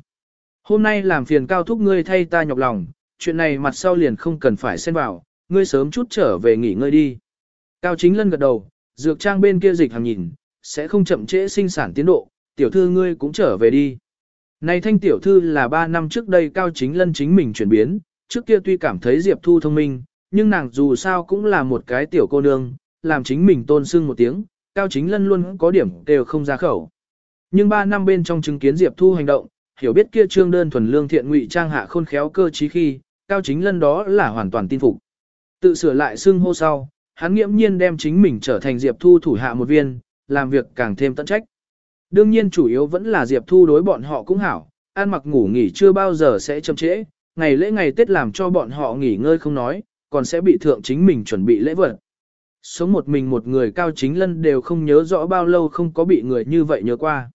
Hôm nay làm phiền cao thúc ngươi thay ta nhọc lòng, chuyện này mặt sau liền không cần phải xen vào, ngươi sớm chút trở về nghỉ ngơi đi. Cao chính lân gật đầu, dược trang bên kia dịch hàng nhìn, sẽ không chậm trễ sinh sản tiến độ, tiểu thư ngươi cũng trở về đi. Này thanh tiểu thư là 3 năm trước đây cao chính lân chính mình chuyển biến, trước kia tuy cảm thấy Diệp Thu thông minh, nhưng nàng dù sao cũng là một cái tiểu cô nương, làm chính mình tôn sưng một tiếng, cao chính lân luôn có điểm đều không ra khẩu. Nhưng ba năm bên trong chứng kiến Diệp Thu hành động, hiểu biết kia trương đơn thuần lương thiện ngụy trang hạ khôn khéo cơ trí khi, cao chính lân đó là hoàn toàn tin phục. Tự sửa lại xưng hô sau, hắn nghiễm nhiên đem chính mình trở thành Diệp Thu thủ hạ một viên, làm việc càng thêm tận trách. Đương nhiên chủ yếu vẫn là Diệp Thu đối bọn họ cũng hảo, ăn mặc ngủ nghỉ chưa bao giờ sẽ chậm trễ, ngày lễ ngày Tết làm cho bọn họ nghỉ ngơi không nói, còn sẽ bị thượng chính mình chuẩn bị lễ vật. Sống một mình một người cao chính lân đều không nhớ rõ bao lâu không có bị người như vậy nhớ qua.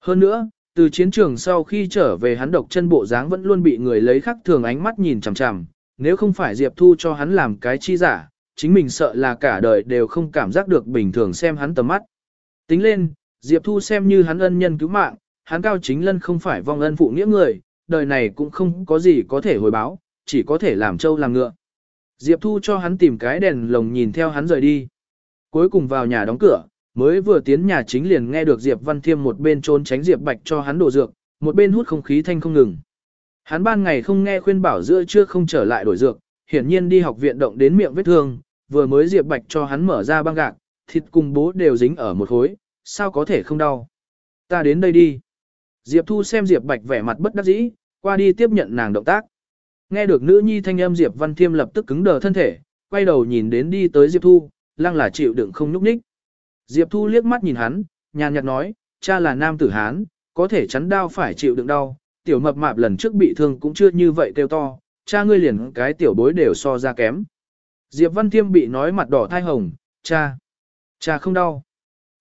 Hơn nữa, từ chiến trường sau khi trở về hắn độc chân bộ dáng vẫn luôn bị người lấy khắc thường ánh mắt nhìn chằm chằm, nếu không phải Diệp Thu cho hắn làm cái chi giả, chính mình sợ là cả đời đều không cảm giác được bình thường xem hắn tầm mắt. Tính lên, Diệp Thu xem như hắn ân nhân cứu mạng, hắn cao chính lân không phải vong ân phụ nghĩa người, đời này cũng không có gì có thể hồi báo, chỉ có thể làm trâu làm ngựa. Diệp Thu cho hắn tìm cái đèn lồng nhìn theo hắn rời đi. Cuối cùng vào nhà đóng cửa, mới vừa tiến nhà chính liền nghe được Diệp Văn Thiêm một bên trốn tránh Diệp Bạch cho hắn đổ dược, một bên hút không khí thanh không ngừng. Hắn ban ngày không nghe khuyên bảo giữa trưa không trở lại đổi dược, hiển nhiên đi học viện động đến miệng vết thương, vừa mới Diệp Bạch cho hắn mở ra băng gạc, thịt cùng bố đều dính ở một khối, sao có thể không đau. Ta đến đây đi. Diệp Thu xem Diệp Bạch vẻ mặt bất đắc dĩ, qua đi tiếp nhận nàng động tác. Nghe được nữ nhi thanh âm Diệp Văn Thiêm lập tức cứng đờ thân thể, quay đầu nhìn đến đi tới Diệp Thu, lăng là chịu đựng không nhúc nhích. Diệp Thu liếc mắt nhìn hắn, nhàn nhạt nói, cha là nam tử Hán, có thể chắn đau phải chịu đựng đau, tiểu mập mạp lần trước bị thương cũng chưa như vậy kêu to, cha ngươi liền cái tiểu bối đều so ra kém. Diệp Văn Thiêm bị nói mặt đỏ thai hồng, cha, cha không đau.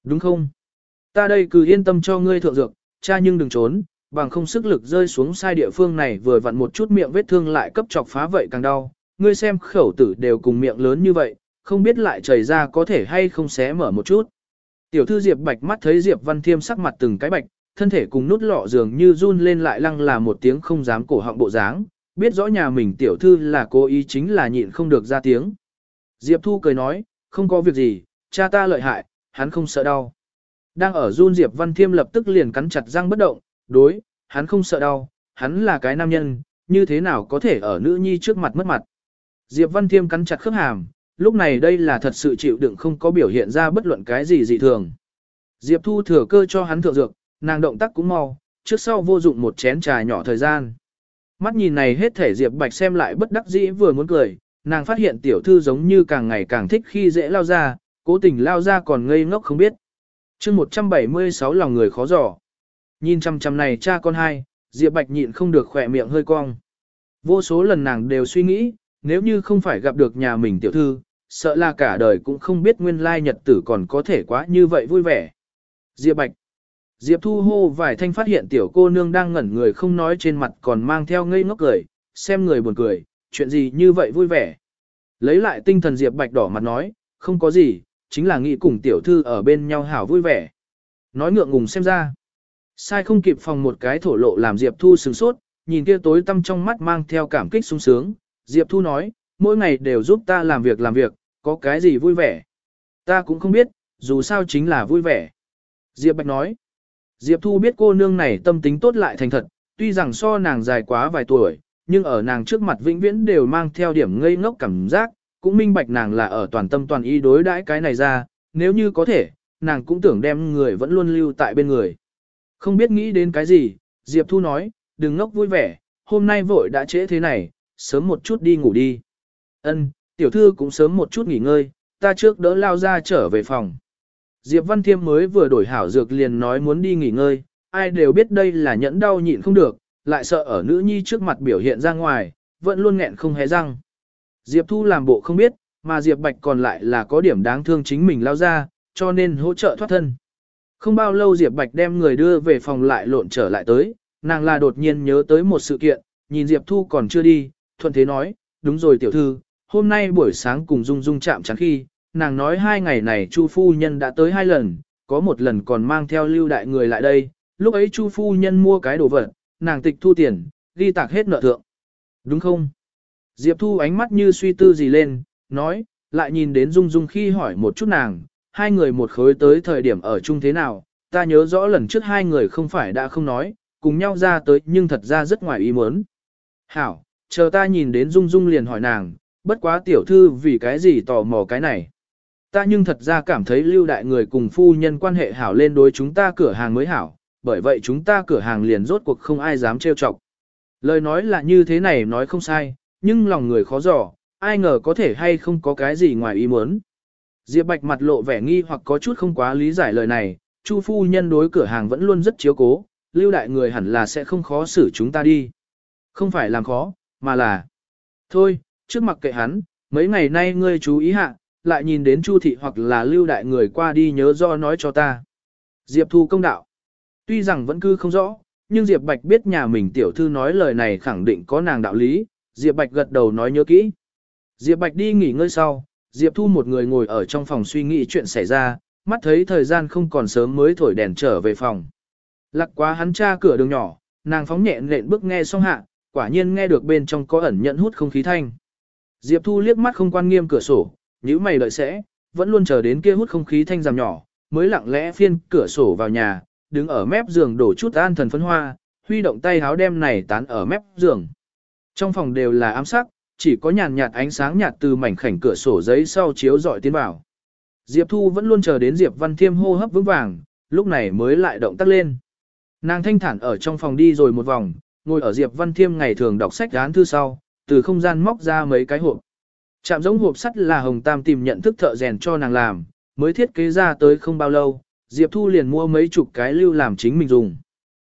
Đúng không? Ta đây cứ yên tâm cho ngươi thượng dược, cha nhưng đừng trốn, bằng không sức lực rơi xuống sai địa phương này vừa vặn một chút miệng vết thương lại cấp chọc phá vậy càng đau. Ngươi xem khẩu tử đều cùng miệng lớn như vậy, không biết lại chảy ra có thể hay không xé mở một chút. Tiểu thư Diệp Bạch mắt thấy Diệp Văn Thiêm sắc mặt từng cái bạch, thân thể cùng nút lọ dường như run lên lại lăng là một tiếng không dám cổ họng bộ dáng, biết rõ nhà mình tiểu thư là cố ý chính là nhịn không được ra tiếng. Diệp Thu cười nói, không có việc gì, cha ta lợi hại, hắn không sợ đau. Đang ở run Diệp Văn Thiêm lập tức liền cắn chặt răng bất động, đối, hắn không sợ đau, hắn là cái nam nhân, như thế nào có thể ở nữ nhi trước mặt mất mặt. Diệp Văn Thiêm cắn chặt khớp hàm, lúc này đây là thật sự chịu đựng không có biểu hiện ra bất luận cái gì dị thường. Diệp Thu thừa cơ cho hắn thượng dược, nàng động tác cũng mau, trước sau vô dụng một chén trà nhỏ thời gian. Mắt nhìn này hết thể Diệp Bạch xem lại bất đắc dĩ vừa muốn cười, nàng phát hiện tiểu thư giống như càng ngày càng thích khi dễ lao ra, cố tình lao ra còn ngây ngốc không biết. chương 176 lòng người khó dò. Nhìn chăm chăm này cha con hai, Diệp Bạch nhịn không được khỏe miệng hơi cong. Vô số lần nàng đều suy nghĩ, nếu như không phải gặp được nhà mình tiểu thư, sợ là cả đời cũng không biết nguyên lai nhật tử còn có thể quá như vậy vui vẻ. Diệp Bạch Diệp Thu hô vài thanh phát hiện tiểu cô nương đang ngẩn người không nói trên mặt còn mang theo ngây ngốc cười, xem người buồn cười, chuyện gì như vậy vui vẻ. Lấy lại tinh thần Diệp Bạch đỏ mặt nói, không có gì, chính là nghĩ cùng tiểu thư ở bên nhau hảo vui vẻ. Nói ngượng ngùng xem ra. Sai không kịp phòng một cái thổ lộ làm Diệp Thu sừng sốt, nhìn kia tối tâm trong mắt mang theo cảm kích sung sướng. Diệp Thu nói, mỗi ngày đều giúp ta làm việc làm việc, có cái gì vui vẻ. Ta cũng không biết, dù sao chính là vui vẻ. Diệp Bạch nói, Diệp Thu biết cô nương này tâm tính tốt lại thành thật, tuy rằng so nàng dài quá vài tuổi, nhưng ở nàng trước mặt vĩnh viễn đều mang theo điểm ngây ngốc cảm giác, cũng minh bạch nàng là ở toàn tâm toàn ý đối đãi cái này ra, nếu như có thể, nàng cũng tưởng đem người vẫn luôn lưu tại bên người. Không biết nghĩ đến cái gì, Diệp Thu nói, đừng ngốc vui vẻ, hôm nay vội đã trễ thế này, sớm một chút đi ngủ đi. Ân, tiểu thư cũng sớm một chút nghỉ ngơi, ta trước đỡ lao ra trở về phòng. Diệp Văn Thiêm mới vừa đổi hảo dược liền nói muốn đi nghỉ ngơi, ai đều biết đây là nhẫn đau nhịn không được, lại sợ ở nữ nhi trước mặt biểu hiện ra ngoài, vẫn luôn nghẹn không hé răng. Diệp Thu làm bộ không biết, mà Diệp Bạch còn lại là có điểm đáng thương chính mình lao ra, cho nên hỗ trợ thoát thân. Không bao lâu Diệp Bạch đem người đưa về phòng lại lộn trở lại tới, nàng là đột nhiên nhớ tới một sự kiện, nhìn Diệp Thu còn chưa đi, thuận thế nói, đúng rồi tiểu thư, hôm nay buổi sáng cùng Dung Dung chạm chắn khi, nàng nói hai ngày này Chu phu nhân đã tới hai lần, có một lần còn mang theo lưu đại người lại đây, lúc ấy Chu phu nhân mua cái đồ vật, nàng tịch thu tiền, ghi tạc hết nợ thượng. Đúng không? Diệp Thu ánh mắt như suy tư gì lên, nói, lại nhìn đến Dung Dung khi hỏi một chút nàng, hai người một khối tới thời điểm ở chung thế nào, ta nhớ rõ lần trước hai người không phải đã không nói, cùng nhau ra tới nhưng thật ra rất ngoài ý muốn. Hảo, chờ ta nhìn đến Dung Dung liền hỏi nàng, bất quá tiểu thư vì cái gì tò mò cái này. Ta nhưng thật ra cảm thấy lưu đại người cùng phu nhân quan hệ hảo lên đối chúng ta cửa hàng mới hảo, bởi vậy chúng ta cửa hàng liền rốt cuộc không ai dám trêu chọc. Lời nói là như thế này nói không sai, nhưng lòng người khó dò, ai ngờ có thể hay không có cái gì ngoài ý muốn. Diệp Bạch mặt lộ vẻ nghi hoặc có chút không quá lý giải lời này, Chu phu nhân đối cửa hàng vẫn luôn rất chiếu cố, lưu đại người hẳn là sẽ không khó xử chúng ta đi. Không phải làm khó, mà là... Thôi, trước mặt kệ hắn, mấy ngày nay ngươi chú ý hạ, lại nhìn đến Chu thị hoặc là lưu đại người qua đi nhớ do nói cho ta. Diệp Thu công đạo. Tuy rằng vẫn cứ không rõ, nhưng Diệp Bạch biết nhà mình tiểu thư nói lời này khẳng định có nàng đạo lý, Diệp Bạch gật đầu nói nhớ kỹ. Diệp Bạch đi nghỉ ngơi sau, Diệp Thu một người ngồi ở trong phòng suy nghĩ chuyện xảy ra, mắt thấy thời gian không còn sớm mới thổi đèn trở về phòng. Lặc quá hắn tra cửa đường nhỏ, nàng phóng nhẹ nện bước nghe xong hạ, quả nhiên nghe được bên trong có ẩn nhận hút không khí thanh. Diệp Thu liếc mắt không quan nghiêm cửa sổ, nhíu mày đợi sẽ, vẫn luôn chờ đến kia hút không khí thanh giảm nhỏ, mới lặng lẽ phiên cửa sổ vào nhà, đứng ở mép giường đổ chút an thần phấn hoa, huy động tay háo đem này tán ở mép giường. Trong phòng đều là ám sắc, chỉ có nhàn nhạt ánh sáng nhạt từ mảnh khảnh cửa sổ giấy sau chiếu dọi tiến vào. Diệp Thu vẫn luôn chờ đến Diệp Văn Thiêm hô hấp vững vàng, lúc này mới lại động tác lên. Nàng thanh thản ở trong phòng đi rồi một vòng, ngồi ở Diệp Văn Thiêm ngày thường đọc sách án thư sau, từ không gian móc ra mấy cái hộp. Chạm giống hộp sắt là Hồng Tam tìm nhận thức thợ rèn cho nàng làm, mới thiết kế ra tới không bao lâu, Diệp Thu liền mua mấy chục cái lưu làm chính mình dùng.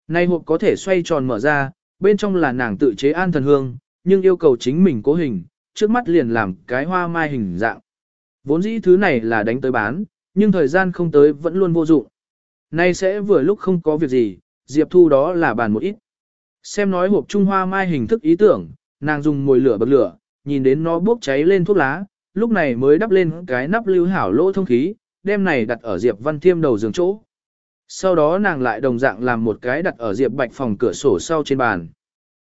Nay hộp có thể xoay tròn mở ra, bên trong là nàng tự chế an thần hương, nhưng yêu cầu chính mình cố hình, trước mắt liền làm cái hoa mai hình dạng. Vốn dĩ thứ này là đánh tới bán, nhưng thời gian không tới vẫn luôn vô dụng. Nay sẽ vừa lúc không có việc gì, Diệp Thu đó là bàn một ít. Xem nói hộp Trung Hoa mai hình thức ý tưởng, nàng dùng mồi lửa bậc lửa, nhìn đến nó bốc cháy lên thuốc lá, lúc này mới đắp lên cái nắp lưu hảo lỗ thông khí, đem này đặt ở Diệp Văn Thiêm đầu giường chỗ. Sau đó nàng lại đồng dạng làm một cái đặt ở Diệp Bạch phòng cửa sổ sau trên bàn.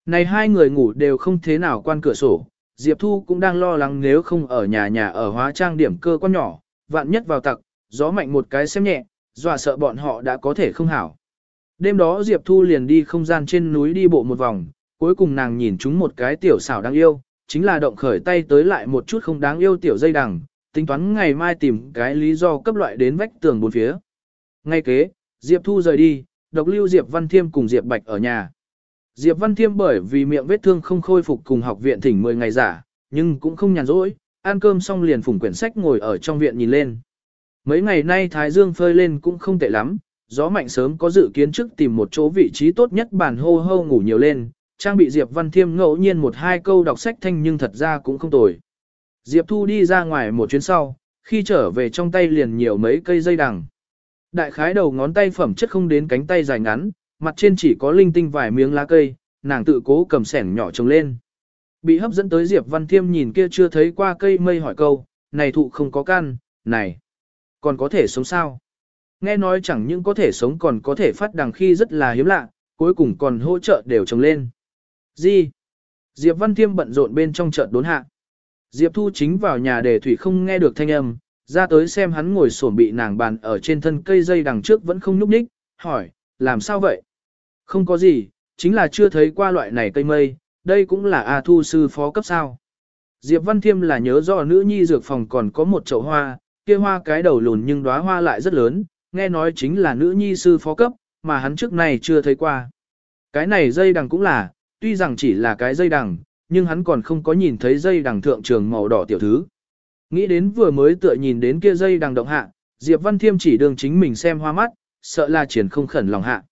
Này hai người ngủ đều không thế nào quan cửa sổ, Diệp Thu cũng đang lo lắng nếu không ở nhà nhà ở hóa trang điểm cơ quan nhỏ, vạn nhất vào tặc, gió mạnh một cái xem nhẹ, dọa sợ bọn họ đã có thể không hảo. Đêm đó Diệp Thu liền đi không gian trên núi đi bộ một vòng, cuối cùng nàng nhìn chúng một cái tiểu xảo đáng yêu, chính là động khởi tay tới lại một chút không đáng yêu tiểu dây đằng, tính toán ngày mai tìm cái lý do cấp loại đến vách tường bốn phía. Ngay kế, Diệp Thu rời đi, độc lưu Diệp Văn Thiêm cùng Diệp Bạch ở nhà. Diệp Văn Thiêm bởi vì miệng vết thương không khôi phục cùng học viện thỉnh 10 ngày giả, nhưng cũng không nhàn rỗi, ăn cơm xong liền phủng quyển sách ngồi ở trong viện nhìn lên. Mấy ngày nay Thái Dương phơi lên cũng không tệ lắm, gió mạnh sớm có dự kiến trước tìm một chỗ vị trí tốt nhất bàn hô hô ngủ nhiều lên, trang bị Diệp Văn Thiêm ngẫu nhiên một hai câu đọc sách thanh nhưng thật ra cũng không tồi. Diệp Thu đi ra ngoài một chuyến sau, khi trở về trong tay liền nhiều mấy cây dây đằng. Đại khái đầu ngón tay phẩm chất không đến cánh tay dài ngắn, mặt trên chỉ có linh tinh vài miếng lá cây, nàng tự cố cầm sẻng nhỏ trồng lên. Bị hấp dẫn tới Diệp Văn Thiêm nhìn kia chưa thấy qua cây mây hỏi câu, này thụ không có căn, này, còn có thể sống sao? Nghe nói chẳng những có thể sống còn có thể phát đằng khi rất là hiếm lạ, cuối cùng còn hỗ trợ đều trồng lên. Gì? Diệp Văn Thiêm bận rộn bên trong chợt đốn hạ. Diệp Thu chính vào nhà để thủy không nghe được thanh âm, ra tới xem hắn ngồi xổm bị nàng bàn ở trên thân cây dây đằng trước vẫn không nhúc nhích, hỏi, làm sao vậy? Không có gì, chính là chưa thấy qua loại này cây mây, đây cũng là A Thu sư phó cấp sao. Diệp Văn Thiêm là nhớ rõ nữ nhi dược phòng còn có một chậu hoa, kia hoa cái đầu lùn nhưng đóa hoa lại rất lớn, nghe nói chính là nữ nhi sư phó cấp, mà hắn trước này chưa thấy qua. Cái này dây đằng cũng là, tuy rằng chỉ là cái dây đằng, nhưng hắn còn không có nhìn thấy dây đằng thượng trường màu đỏ tiểu thứ. Nghĩ đến vừa mới tựa nhìn đến kia dây đằng động hạ, Diệp Văn Thiêm chỉ đường chính mình xem hoa mắt, sợ là triển không khẩn lòng hạ.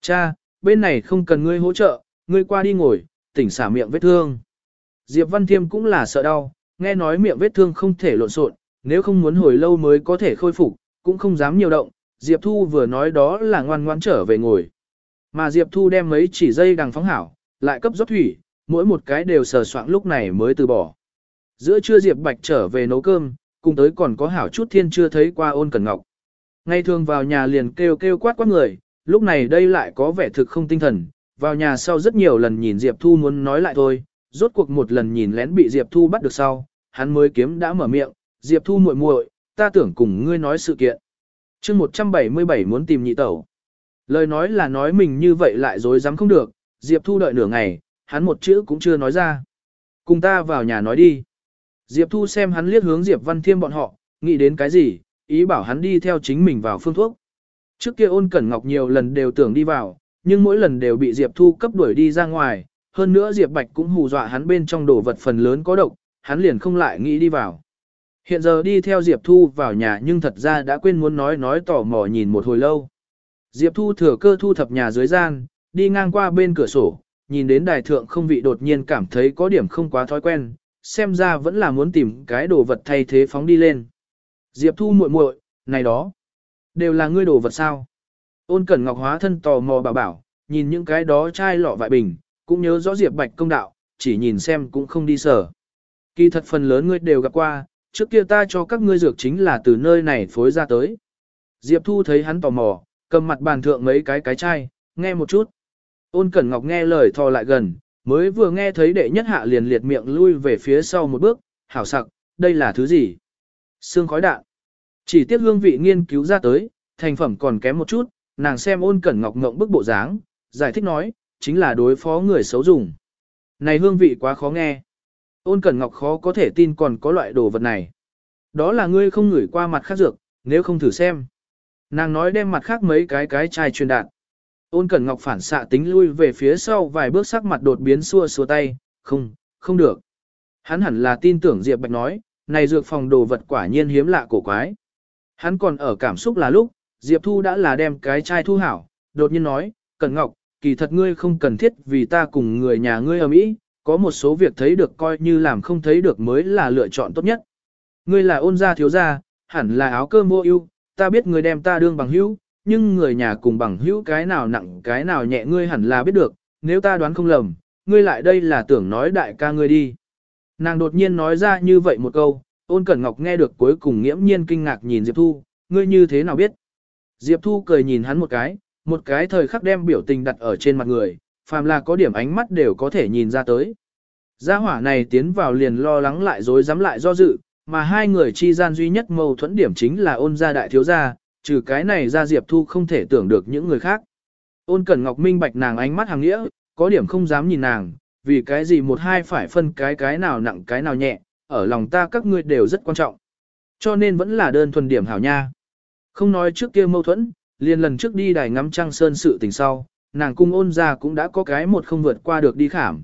Cha, bên này không cần ngươi hỗ trợ, ngươi qua đi ngồi, tỉnh xả miệng vết thương. Diệp Văn Thiêm cũng là sợ đau, nghe nói miệng vết thương không thể lộn xộn, nếu không muốn hồi lâu mới có thể khôi phục, cũng không dám nhiều động. Diệp Thu vừa nói đó là ngoan ngoan trở về ngồi. Mà Diệp Thu đem mấy chỉ dây đằng phóng hảo, lại cấp rót thủy, mỗi một cái đều sờ soạn lúc này mới từ bỏ. Giữa trưa Diệp Bạch trở về nấu cơm, cùng tới còn có hảo chút thiên chưa thấy qua ôn cần ngọc. Ngay thường vào nhà liền kêu kêu quát quát người, lúc này đây lại có vẻ thực không tinh thần, vào nhà sau rất nhiều lần nhìn Diệp Thu muốn nói lại thôi, rốt cuộc một lần nhìn lén bị Diệp Thu bắt được sau, hắn mới kiếm đã mở miệng, Diệp Thu muội muội, ta tưởng cùng ngươi nói sự kiện. chương 177 muốn tìm nhị tẩu. Lời nói là nói mình như vậy lại dối dám không được, Diệp Thu đợi nửa ngày, hắn một chữ cũng chưa nói ra. Cùng ta vào nhà nói đi. Diệp Thu xem hắn liếc hướng Diệp Văn Thiêm bọn họ, nghĩ đến cái gì, ý bảo hắn đi theo chính mình vào phương thuốc. Trước kia ôn cẩn ngọc nhiều lần đều tưởng đi vào, nhưng mỗi lần đều bị Diệp Thu cấp đuổi đi ra ngoài, hơn nữa Diệp Bạch cũng hù dọa hắn bên trong đồ vật phần lớn có độc, hắn liền không lại nghĩ đi vào. Hiện giờ đi theo Diệp Thu vào nhà nhưng thật ra đã quên muốn nói nói tỏ mò nhìn một hồi lâu. Diệp Thu thừa cơ thu thập nhà dưới gian, đi ngang qua bên cửa sổ, nhìn đến đài thượng không vị đột nhiên cảm thấy có điểm không quá thói quen, xem ra vẫn là muốn tìm cái đồ vật thay thế phóng đi lên. Diệp Thu muội muội, này đó, đều là ngươi đồ vật sao? Ôn Cẩn Ngọc hóa thân tò mò bảo bảo, nhìn những cái đó chai lọ vại bình, cũng nhớ rõ Diệp Bạch công đạo, chỉ nhìn xem cũng không đi sở. Kỳ thật phần lớn ngươi đều gặp qua, trước kia ta cho các ngươi dược chính là từ nơi này phối ra tới. Diệp Thu thấy hắn tò mò, cầm mặt bàn thượng mấy cái cái chai, nghe một chút. Ôn Cẩn Ngọc nghe lời thò lại gần, mới vừa nghe thấy đệ nhất hạ liền liệt miệng lui về phía sau một bước, hảo sặc, đây là thứ gì? Xương khói đạn. Chỉ tiếc hương vị nghiên cứu ra tới, thành phẩm còn kém một chút, nàng xem ôn Cẩn Ngọc ngộng bức bộ dáng, giải thích nói, chính là đối phó người xấu dùng. Này hương vị quá khó nghe. Ôn Cẩn Ngọc khó có thể tin còn có loại đồ vật này. Đó là ngươi không ngửi qua mặt khác dược, nếu không thử xem. Nàng nói đem mặt khác mấy cái cái chai truyền đạn. Ôn Cẩn Ngọc phản xạ tính lui về phía sau vài bước sắc mặt đột biến xua xua tay, không, không được. Hắn hẳn là tin tưởng Diệp Bạch nói, này dược phòng đồ vật quả nhiên hiếm lạ cổ quái. Hắn còn ở cảm xúc là lúc, Diệp Thu đã là đem cái chai thu hảo, đột nhiên nói, Cẩn Ngọc, kỳ thật ngươi không cần thiết vì ta cùng người nhà ngươi ở Mỹ, có một số việc thấy được coi như làm không thấy được mới là lựa chọn tốt nhất. Ngươi là ôn gia thiếu gia, hẳn là áo cơm mua ưu, ta biết ngươi đem ta đương bằng hữu, nhưng người nhà cùng bằng hữu cái nào nặng cái nào nhẹ ngươi hẳn là biết được, nếu ta đoán không lầm, ngươi lại đây là tưởng nói đại ca ngươi đi. Nàng đột nhiên nói ra như vậy một câu, ôn cẩn ngọc nghe được cuối cùng nghiễm nhiên kinh ngạc nhìn Diệp Thu, ngươi như thế nào biết. Diệp Thu cười nhìn hắn một cái, một cái thời khắc đem biểu tình đặt ở trên mặt người, phàm là có điểm ánh mắt đều có thể nhìn ra tới. Gia hỏa này tiến vào liền lo lắng lại dối dám lại do dự, mà hai người chi gian duy nhất mâu thuẫn điểm chính là ôn gia đại thiếu gia, trừ cái này ra Diệp Thu không thể tưởng được những người khác. Ôn Cẩn Ngọc minh bạch nàng ánh mắt hàng nghĩa, có điểm không dám nhìn nàng, vì cái gì một hai phải phân cái cái nào nặng cái nào nhẹ, ở lòng ta các ngươi đều rất quan trọng. Cho nên vẫn là đơn thuần điểm hảo nha. Không nói trước kia mâu thuẫn, liền lần trước đi đài ngắm trăng sơn sự tình sau, nàng cung ôn ra cũng đã có cái một không vượt qua được đi khảm.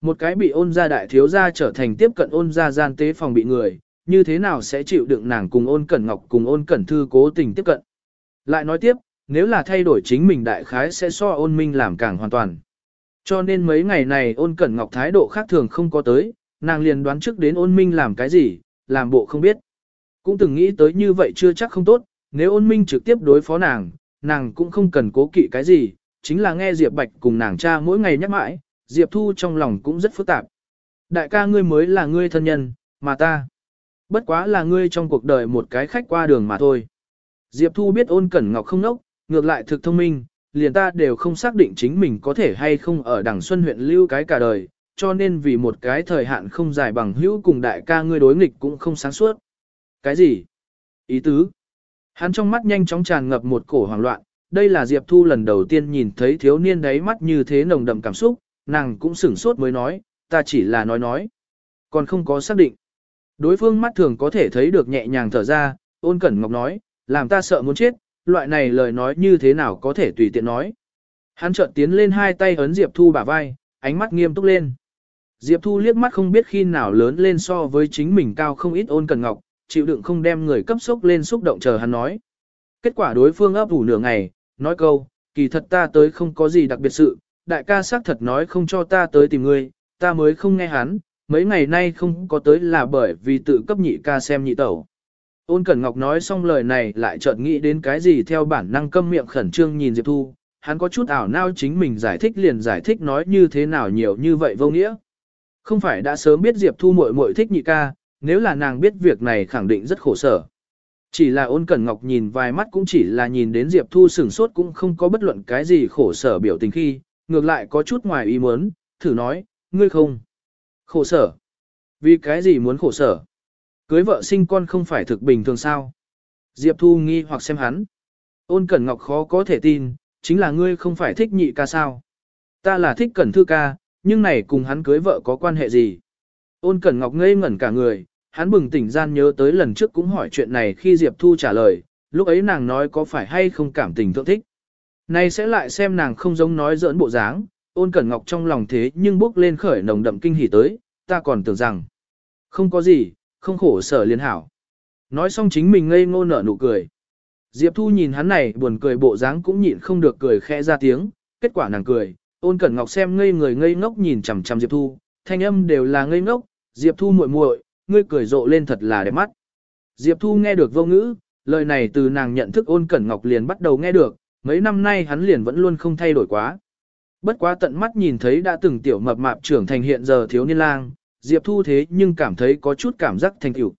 Một cái bị ôn ra đại thiếu gia trở thành tiếp cận ôn ra gian tế phòng bị người, như thế nào sẽ chịu đựng nàng cùng ôn cẩn ngọc cùng ôn cẩn thư cố tình tiếp cận. Lại nói tiếp, nếu là thay đổi chính mình đại khái sẽ so ôn minh làm càng hoàn toàn. Cho nên mấy ngày này ôn cẩn ngọc thái độ khác thường không có tới, nàng liền đoán trước đến ôn minh làm cái gì, làm bộ không biết. Cũng từng nghĩ tới như vậy chưa chắc không tốt, nếu ôn minh trực tiếp đối phó nàng, nàng cũng không cần cố kỵ cái gì, chính là nghe Diệp Bạch cùng nàng cha mỗi ngày nhắc mãi, Diệp Thu trong lòng cũng rất phức tạp. Đại ca ngươi mới là ngươi thân nhân, mà ta. Bất quá là ngươi trong cuộc đời một cái khách qua đường mà thôi. Diệp Thu biết ôn cẩn ngọc không nốc, ngược lại thực thông minh, liền ta đều không xác định chính mình có thể hay không ở đằng Xuân huyện lưu cái cả đời, cho nên vì một cái thời hạn không dài bằng hữu cùng đại ca ngươi đối nghịch cũng không sáng suốt. Cái gì? Ý tứ? Hắn trong mắt nhanh chóng tràn ngập một cổ hoảng loạn, đây là Diệp Thu lần đầu tiên nhìn thấy thiếu niên đấy mắt như thế nồng đậm cảm xúc, nàng cũng sửng sốt mới nói, ta chỉ là nói nói, còn không có xác định. Đối phương mắt thường có thể thấy được nhẹ nhàng thở ra, ôn cẩn ngọc nói, làm ta sợ muốn chết, loại này lời nói như thế nào có thể tùy tiện nói. Hắn chợt tiến lên hai tay ấn Diệp Thu bả vai, ánh mắt nghiêm túc lên. Diệp Thu liếc mắt không biết khi nào lớn lên so với chính mình cao không ít ôn cẩn ngọc, chịu đựng không đem người cấp sốc lên xúc động chờ hắn nói. Kết quả đối phương ấp ủ nửa ngày, nói câu, kỳ thật ta tới không có gì đặc biệt sự, đại ca xác thật nói không cho ta tới tìm ngươi, ta mới không nghe hắn, mấy ngày nay không có tới là bởi vì tự cấp nhị ca xem nhị tẩu. Ôn Cẩn Ngọc nói xong lời này lại chợt nghĩ đến cái gì theo bản năng câm miệng khẩn trương nhìn Diệp Thu, hắn có chút ảo nao chính mình giải thích liền giải thích nói như thế nào nhiều như vậy vô nghĩa. Không phải đã sớm biết Diệp Thu muội muội thích nhị ca, nếu là nàng biết việc này khẳng định rất khổ sở. Chỉ là ôn cẩn ngọc nhìn vài mắt cũng chỉ là nhìn đến Diệp Thu sửng sốt cũng không có bất luận cái gì khổ sở biểu tình khi, ngược lại có chút ngoài ý muốn, thử nói, ngươi không. Khổ sở. Vì cái gì muốn khổ sở? Cưới vợ sinh con không phải thực bình thường sao? Diệp Thu nghi hoặc xem hắn. Ôn Cẩn Ngọc khó có thể tin, chính là ngươi không phải thích nhị ca sao? Ta là thích Cẩn Thư ca, nhưng này cùng hắn cưới vợ có quan hệ gì? Ôn Cẩn Ngọc ngây ngẩn cả người, hắn bừng tỉnh gian nhớ tới lần trước cũng hỏi chuyện này khi Diệp Thu trả lời, lúc ấy nàng nói có phải hay không cảm tình thượng thích. Nay sẽ lại xem nàng không giống nói giỡn bộ dáng, ôn Cẩn Ngọc trong lòng thế nhưng bước lên khởi nồng đậm kinh hỉ tới, ta còn tưởng rằng, không có gì, không khổ sở liên hảo. Nói xong chính mình ngây ngô nở nụ cười. Diệp Thu nhìn hắn này buồn cười bộ dáng cũng nhịn không được cười khẽ ra tiếng, kết quả nàng cười, ôn cẩn ngọc xem ngây người ngây ngốc nhìn chằm chằm Diệp Thu, thanh âm đều là ngây ngốc, Diệp Thu muội muội, ngươi cười rộ lên thật là đẹp mắt. Diệp Thu nghe được vô ngữ, lời này từ nàng nhận thức ôn cẩn ngọc liền bắt đầu nghe được, mấy năm nay hắn liền vẫn luôn không thay đổi quá. Bất quá tận mắt nhìn thấy đã từng tiểu mập mạp trưởng thành hiện giờ thiếu niên lang, Diệp Thu thế nhưng cảm thấy có chút cảm giác thành tựu.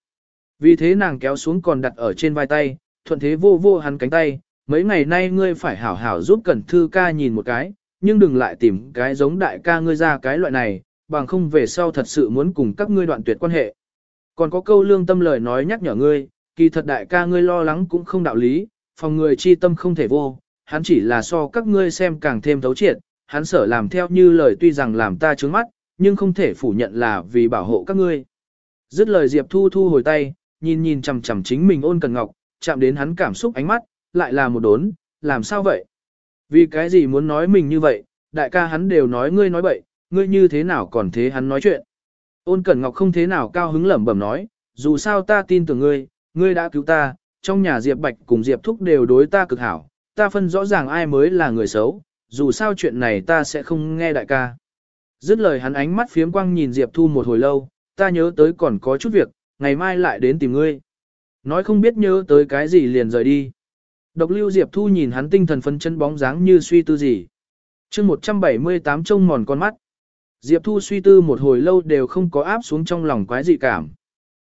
Vì thế nàng kéo xuống còn đặt ở trên vai tay, thuận thế vô vô hắn cánh tay, mấy ngày nay ngươi phải hảo hảo giúp Cẩn Thư ca nhìn một cái, nhưng đừng lại tìm cái giống đại ca ngươi ra cái loại này, bằng không về sau thật sự muốn cùng các ngươi đoạn tuyệt quan hệ. Còn có câu lương tâm lời nói nhắc nhở ngươi, kỳ thật đại ca ngươi lo lắng cũng không đạo lý, phòng người chi tâm không thể vô, hắn chỉ là so các ngươi xem càng thêm thấu triệt, hắn sở làm theo như lời tuy rằng làm ta trướng mắt, nhưng không thể phủ nhận là vì bảo hộ các ngươi. Dứt lời Diệp Thu thu hồi tay, nhìn nhìn chằm chằm chính mình ôn cần ngọc, chạm đến hắn cảm xúc ánh mắt, lại là một đốn, làm sao vậy? Vì cái gì muốn nói mình như vậy, đại ca hắn đều nói ngươi nói bậy, ngươi như thế nào còn thế hắn nói chuyện. Ôn Cẩn Ngọc không thế nào cao hứng lẩm bẩm nói, dù sao ta tin tưởng ngươi, ngươi đã cứu ta, trong nhà Diệp Bạch cùng Diệp Thúc đều đối ta cực hảo, ta phân rõ ràng ai mới là người xấu, dù sao chuyện này ta sẽ không nghe đại ca. Dứt lời hắn ánh mắt phiếm quang nhìn Diệp Thu một hồi lâu, ta nhớ tới còn có chút việc, ngày mai lại đến tìm ngươi. Nói không biết nhớ tới cái gì liền rời đi. Độc lưu Diệp Thu nhìn hắn tinh thần phấn chân bóng dáng như suy tư gì. chương 178 trông mòn con mắt. Diệp Thu suy tư một hồi lâu đều không có áp xuống trong lòng quái dị cảm.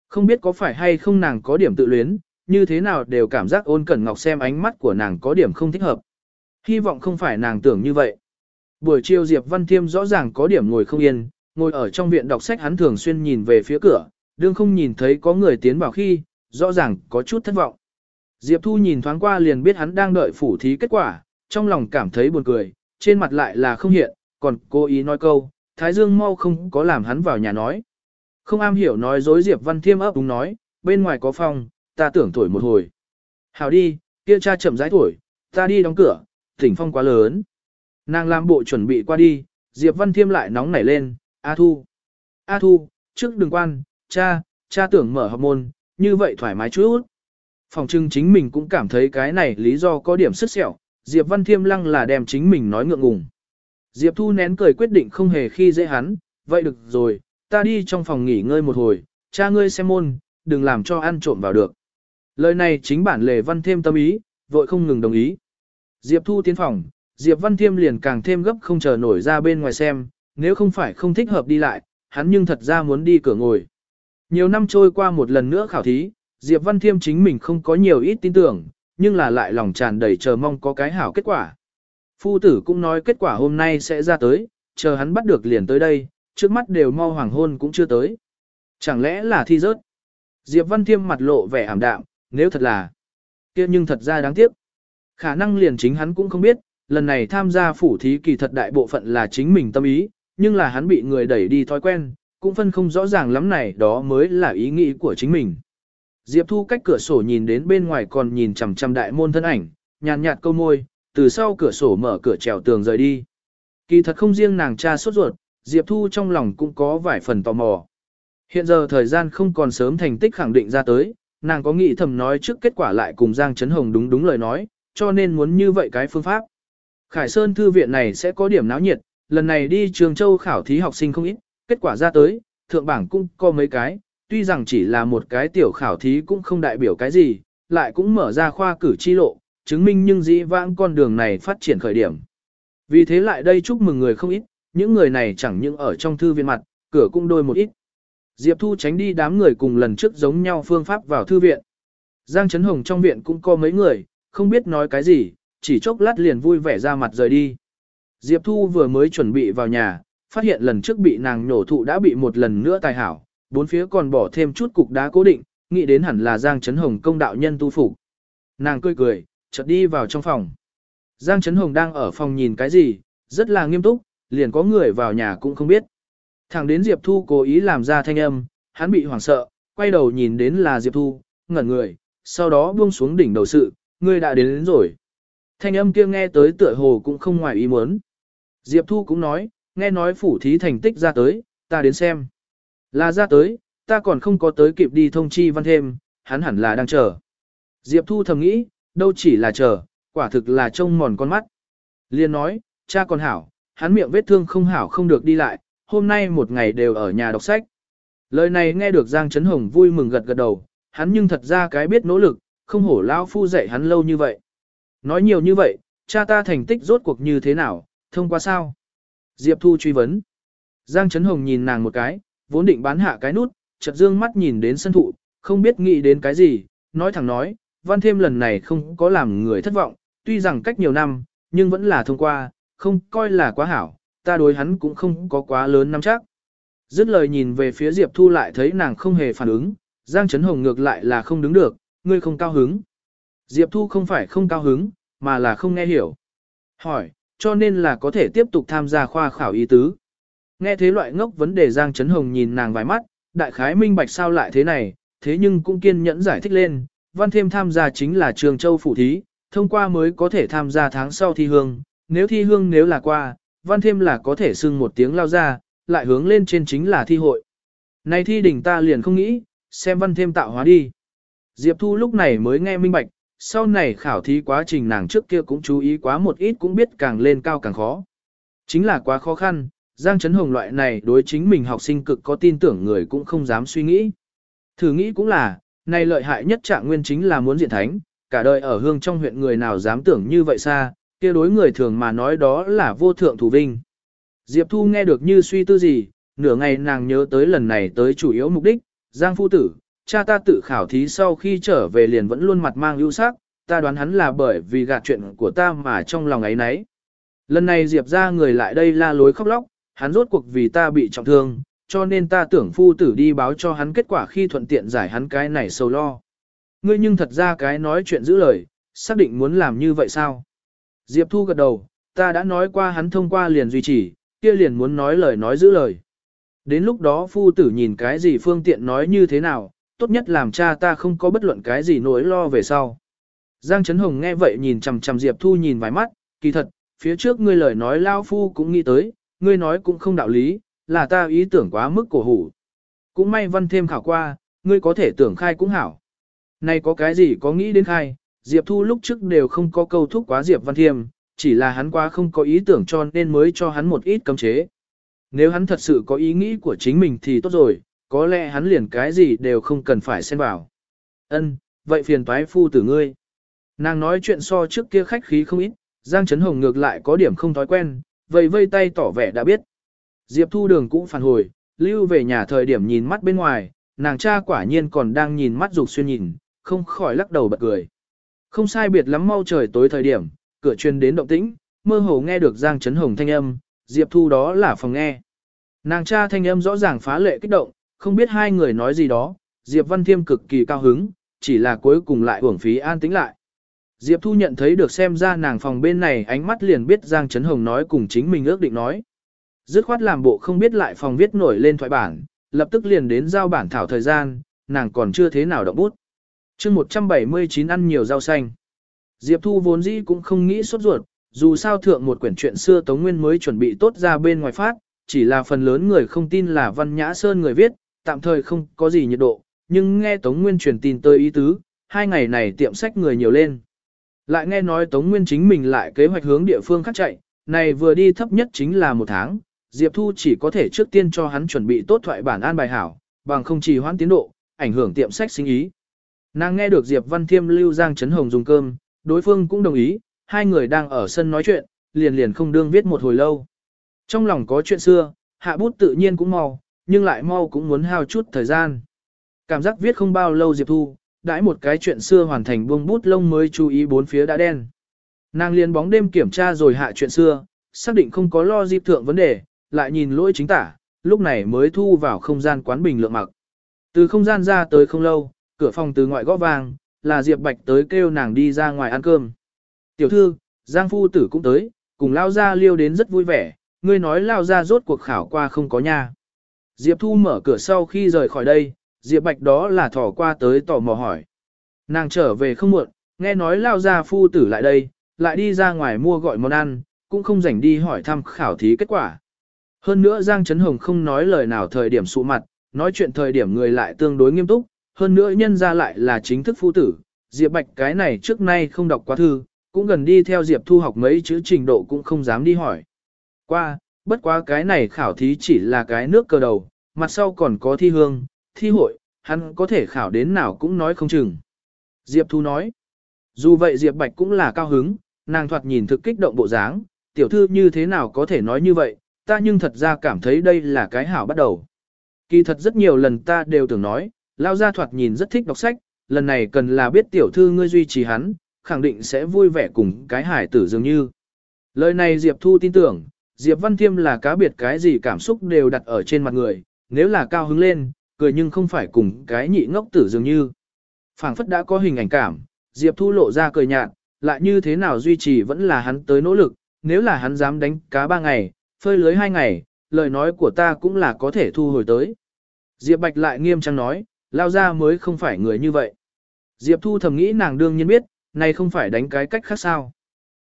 Không biết có phải hay không nàng có điểm tự luyến, như thế nào đều cảm giác ôn cẩn ngọc xem ánh mắt của nàng có điểm không thích hợp. Hy vọng không phải nàng tưởng như vậy. Buổi chiều Diệp Văn Thiêm rõ ràng có điểm ngồi không yên, ngồi ở trong viện đọc sách hắn thường xuyên nhìn về phía cửa, đương không nhìn thấy có người tiến vào khi, rõ ràng có chút thất vọng. Diệp Thu nhìn thoáng qua liền biết hắn đang đợi phủ thí kết quả, trong lòng cảm thấy buồn cười, trên mặt lại là không hiện, còn cố ý nói câu, Thái Dương mau không có làm hắn vào nhà nói. Không am hiểu nói dối Diệp Văn Thiêm ấp đúng nói, bên ngoài có phòng, ta tưởng thổi một hồi. Hào đi, kia cha chậm rãi thổi, ta đi đóng cửa, tỉnh phong quá lớn. Nàng làm bộ chuẩn bị qua đi, Diệp Văn Thiêm lại nóng nảy lên, A Thu. A Thu, trước đừng quan, cha, cha tưởng mở học môn, như vậy thoải mái chút. Phòng trưng chính mình cũng cảm thấy cái này lý do có điểm sức sẹo, Diệp Văn Thiêm lăng là đem chính mình nói ngượng ngùng. Diệp Thu nén cười quyết định không hề khi dễ hắn, vậy được rồi, ta đi trong phòng nghỉ ngơi một hồi, cha ngươi xem môn, đừng làm cho ăn trộm vào được. Lời này chính bản lề Văn Thiêm tâm ý, vội không ngừng đồng ý. Diệp Thu tiến phòng, Diệp Văn Thiêm liền càng thêm gấp không chờ nổi ra bên ngoài xem, nếu không phải không thích hợp đi lại, hắn nhưng thật ra muốn đi cửa ngồi. Nhiều năm trôi qua một lần nữa khảo thí, Diệp Văn Thiêm chính mình không có nhiều ít tin tưởng, nhưng là lại lòng tràn đầy chờ mong có cái hảo kết quả. Phu tử cũng nói kết quả hôm nay sẽ ra tới, chờ hắn bắt được liền tới đây, trước mắt đều mau hoàng hôn cũng chưa tới. Chẳng lẽ là thi rớt? Diệp Văn Thiêm mặt lộ vẻ ảm đạm, nếu thật là, kia nhưng thật ra đáng tiếc. Khả năng liền chính hắn cũng không biết, lần này tham gia phủ thí kỳ thật đại bộ phận là chính mình tâm ý, nhưng là hắn bị người đẩy đi thói quen, cũng phân không rõ ràng lắm này đó mới là ý nghĩ của chính mình. Diệp Thu cách cửa sổ nhìn đến bên ngoài còn nhìn chằm chằm đại môn thân ảnh, nhàn nhạt câu môi, từ sau cửa sổ mở cửa trèo tường rời đi. Kỳ thật không riêng nàng cha sốt ruột, Diệp Thu trong lòng cũng có vài phần tò mò. Hiện giờ thời gian không còn sớm thành tích khẳng định ra tới, nàng có nghĩ thầm nói trước kết quả lại cùng Giang Trấn Hồng đúng đúng lời nói, cho nên muốn như vậy cái phương pháp. Khải Sơn Thư viện này sẽ có điểm náo nhiệt, lần này đi Trường Châu khảo thí học sinh không ít, kết quả ra tới, thượng bảng cũng có mấy cái, tuy rằng chỉ là một cái tiểu khảo thí cũng không đại biểu cái gì, lại cũng mở ra khoa cử chi lộ, chứng minh nhưng dĩ vãng con đường này phát triển khởi điểm. Vì thế lại đây chúc mừng người không ít, những người này chẳng những ở trong thư viện mặt, cửa cũng đôi một ít. Diệp Thu tránh đi đám người cùng lần trước giống nhau phương pháp vào thư viện. Giang Trấn Hồng trong viện cũng có mấy người, không biết nói cái gì, chỉ chốc lát liền vui vẻ ra mặt rời đi. Diệp Thu vừa mới chuẩn bị vào nhà, phát hiện lần trước bị nàng nhổ thụ đã bị một lần nữa tài hảo, bốn phía còn bỏ thêm chút cục đá cố định, nghĩ đến hẳn là Giang Trấn Hồng công đạo nhân tu phục. Nàng cười cười, chợt đi vào trong phòng. Giang Trấn Hồng đang ở phòng nhìn cái gì, rất là nghiêm túc, liền có người vào nhà cũng không biết. Thẳng đến Diệp Thu cố ý làm ra thanh âm, hắn bị hoảng sợ, quay đầu nhìn đến là Diệp Thu, ngẩn người, sau đó buông xuống đỉnh đầu sự, người đã đến, đến rồi. Thanh âm kia nghe tới tựa hồ cũng không ngoài ý muốn. Diệp Thu cũng nói, nghe nói phủ thí thành tích ra tới, ta đến xem. Là ra tới, ta còn không có tới kịp đi thông chi văn thêm, hắn hẳn là đang chờ. Diệp Thu thầm nghĩ, đâu chỉ là chờ, quả thực là trông mòn con mắt. Liên nói, cha còn hảo, hắn miệng vết thương không hảo không được đi lại, hôm nay một ngày đều ở nhà đọc sách. Lời này nghe được Giang Trấn Hồng vui mừng gật gật đầu, hắn nhưng thật ra cái biết nỗ lực, không hổ lão phu dạy hắn lâu như vậy. Nói nhiều như vậy, cha ta thành tích rốt cuộc như thế nào, thông qua sao? Diệp Thu truy vấn. Giang Trấn Hồng nhìn nàng một cái, vốn định bán hạ cái nút, chợt dương mắt nhìn đến sân thụ, không biết nghĩ đến cái gì, nói thẳng nói, văn thêm lần này không có làm người thất vọng, tuy rằng cách nhiều năm, nhưng vẫn là thông qua, không coi là quá hảo, ta đối hắn cũng không có quá lớn nắm chắc. Dứt lời nhìn về phía Diệp Thu lại thấy nàng không hề phản ứng, Giang Trấn Hồng ngược lại là không đứng được, ngươi không cao hứng. Diệp Thu không phải không cao hứng, mà là không nghe hiểu. Hỏi, cho nên là có thể tiếp tục tham gia khoa khảo ý tứ. Nghe thế loại ngốc vấn đề Giang Trấn Hồng nhìn nàng vài mắt, đại khái minh bạch sao lại thế này, thế nhưng cũng kiên nhẫn giải thích lên, văn thêm tham gia chính là trường châu phủ thí, thông qua mới có thể tham gia tháng sau thi hương, nếu thi hương nếu là qua, văn thêm là có thể xưng một tiếng lao ra, lại hướng lên trên chính là thi hội. Này thi đỉnh ta liền không nghĩ, xem văn thêm tạo hóa đi. Diệp Thu lúc này mới nghe minh bạch, sau này khảo thí quá trình nàng trước kia cũng chú ý quá một ít cũng biết càng lên cao càng khó. Chính là quá khó khăn, Giang Trấn Hồng loại này đối chính mình học sinh cực có tin tưởng người cũng không dám suy nghĩ. Thử nghĩ cũng là, này lợi hại nhất trạng nguyên chính là muốn diện thánh, cả đời ở hương trong huyện người nào dám tưởng như vậy xa, kia đối người thường mà nói đó là vô thượng thủ vinh. Diệp Thu nghe được như suy tư gì, nửa ngày nàng nhớ tới lần này tới chủ yếu mục đích, Giang Phu Tử, cha ta tự khảo thí sau khi trở về liền vẫn luôn mặt mang ưu sắc, ta đoán hắn là bởi vì gạt chuyện của ta mà trong lòng ấy nấy. Lần này Diệp ra người lại đây la lối khóc lóc, hắn rốt cuộc vì ta bị trọng thương, cho nên ta tưởng phu tử đi báo cho hắn kết quả khi thuận tiện giải hắn cái này sâu lo. Ngươi nhưng thật ra cái nói chuyện giữ lời, xác định muốn làm như vậy sao? Diệp Thu gật đầu, ta đã nói qua hắn thông qua liền duy trì, kia liền muốn nói lời nói giữ lời. Đến lúc đó phu tử nhìn cái gì phương tiện nói như thế nào, tốt nhất làm cha ta không có bất luận cái gì nỗi lo về sau. Giang Trấn Hồng nghe vậy nhìn chằm chằm Diệp Thu nhìn vài mắt, kỳ thật, phía trước ngươi lời nói lao phu cũng nghĩ tới, ngươi nói cũng không đạo lý, là ta ý tưởng quá mức cổ hủ. Cũng may văn thêm khảo qua, ngươi có thể tưởng khai cũng hảo. Này có cái gì có nghĩ đến khai, Diệp Thu lúc trước đều không có câu thúc quá Diệp Văn Thiêm, chỉ là hắn quá không có ý tưởng cho nên mới cho hắn một ít cấm chế. Nếu hắn thật sự có ý nghĩ của chính mình thì tốt rồi, có lẽ hắn liền cái gì đều không cần phải xen vào. Ân, vậy phiền toái phu tử ngươi. Nàng nói chuyện so trước kia khách khí không ít, Giang Trấn Hồng ngược lại có điểm không thói quen, vây vây tay tỏ vẻ đã biết. Diệp Thu Đường cũng phản hồi, lưu về nhà thời điểm nhìn mắt bên ngoài, nàng cha quả nhiên còn đang nhìn mắt dục xuyên nhìn, không khỏi lắc đầu bật cười. Không sai biệt lắm mau trời tối thời điểm, cửa truyền đến động tĩnh, mơ hồ nghe được Giang Trấn Hồng thanh âm, Diệp Thu đó là phòng nghe. Nàng cha thanh âm rõ ràng phá lệ kích động, không biết hai người nói gì đó, Diệp Văn Thiêm cực kỳ cao hứng, chỉ là cuối cùng lại uổng phí an tĩnh lại. Diệp Thu nhận thấy được xem ra nàng phòng bên này ánh mắt liền biết Giang Trấn Hồng nói cùng chính mình ước định nói. Dứt khoát làm bộ không biết lại phòng viết nổi lên thoại bản, lập tức liền đến giao bản thảo thời gian, nàng còn chưa thế nào động bút. chương 179 ăn nhiều rau xanh. Diệp Thu vốn dĩ cũng không nghĩ sốt ruột, dù sao thượng một quyển chuyện xưa Tống Nguyên mới chuẩn bị tốt ra bên ngoài phát, chỉ là phần lớn người không tin là Văn Nhã Sơn người viết, tạm thời không có gì nhiệt độ, nhưng nghe Tống Nguyên truyền tin tới ý tứ, hai ngày này tiệm sách người nhiều lên. Lại nghe nói Tống Nguyên chính mình lại kế hoạch hướng địa phương khác chạy, này vừa đi thấp nhất chính là một tháng, Diệp Thu chỉ có thể trước tiên cho hắn chuẩn bị tốt thoại bản an bài hảo, bằng không trì hoãn tiến độ, ảnh hưởng tiệm sách sinh ý. Nàng nghe được Diệp Văn Thiêm lưu Giang Trấn Hồng dùng cơm, đối phương cũng đồng ý, hai người đang ở sân nói chuyện, liền liền không đương viết một hồi lâu. Trong lòng có chuyện xưa, hạ bút tự nhiên cũng mau, nhưng lại mau cũng muốn hao chút thời gian. Cảm giác viết không bao lâu Diệp Thu, đãi một cái chuyện xưa hoàn thành buông bút lông mới chú ý bốn phía đã đen. Nàng liền bóng đêm kiểm tra rồi hạ chuyện xưa, xác định không có lo dịp thượng vấn đề, lại nhìn lỗi chính tả, lúc này mới thu vào không gian quán bình lượng mặc. Từ không gian ra tới không lâu, cửa phòng từ ngoại gõ vang, là Diệp Bạch tới kêu nàng đi ra ngoài ăn cơm. Tiểu thư, Giang phu tử cũng tới, cùng lao gia liêu đến rất vui vẻ, ngươi nói lao gia rốt cuộc khảo qua không có nha. Diệp Thu mở cửa sau khi rời khỏi đây, Diệp Bạch đó là thỏ qua tới tò mò hỏi. Nàng trở về không muộn, nghe nói lao ra phu tử lại đây, lại đi ra ngoài mua gọi món ăn, cũng không rảnh đi hỏi thăm khảo thí kết quả. Hơn nữa Giang Trấn Hồng không nói lời nào thời điểm sụ mặt, nói chuyện thời điểm người lại tương đối nghiêm túc, hơn nữa nhân ra lại là chính thức phu tử, Diệp Bạch cái này trước nay không đọc quá thư, cũng gần đi theo Diệp Thu học mấy chữ trình độ cũng không dám đi hỏi. Qua, bất quá cái này khảo thí chỉ là cái nước cờ đầu, mặt sau còn có thi hương, thi hội, hắn có thể khảo đến nào cũng nói không chừng. Diệp Thu nói, dù vậy Diệp Bạch cũng là cao hứng, nàng thoạt nhìn thực kích động bộ dáng, tiểu thư như thế nào có thể nói như vậy, ta nhưng thật ra cảm thấy đây là cái hảo bắt đầu. Kỳ thật rất nhiều lần ta đều tưởng nói, lao gia thoạt nhìn rất thích đọc sách, lần này cần là biết tiểu thư ngươi duy trì hắn, khẳng định sẽ vui vẻ cùng cái hải tử dường như. Lời này Diệp Thu tin tưởng, Diệp Văn Thiêm là cá biệt cái gì cảm xúc đều đặt ở trên mặt người, nếu là cao hứng lên, cười nhưng không phải cùng cái nhị ngốc tử dường như. phảng phất đã có hình ảnh cảm, Diệp Thu lộ ra cười nhạt, lại như thế nào duy trì vẫn là hắn tới nỗ lực, nếu là hắn dám đánh cá ba ngày, phơi lưới hai ngày, lời nói của ta cũng là có thể thu hồi tới. Diệp Bạch lại nghiêm trang nói, lao ra mới không phải người như vậy. Diệp Thu thầm nghĩ nàng đương nhiên biết, này không phải đánh cái cách khác sao.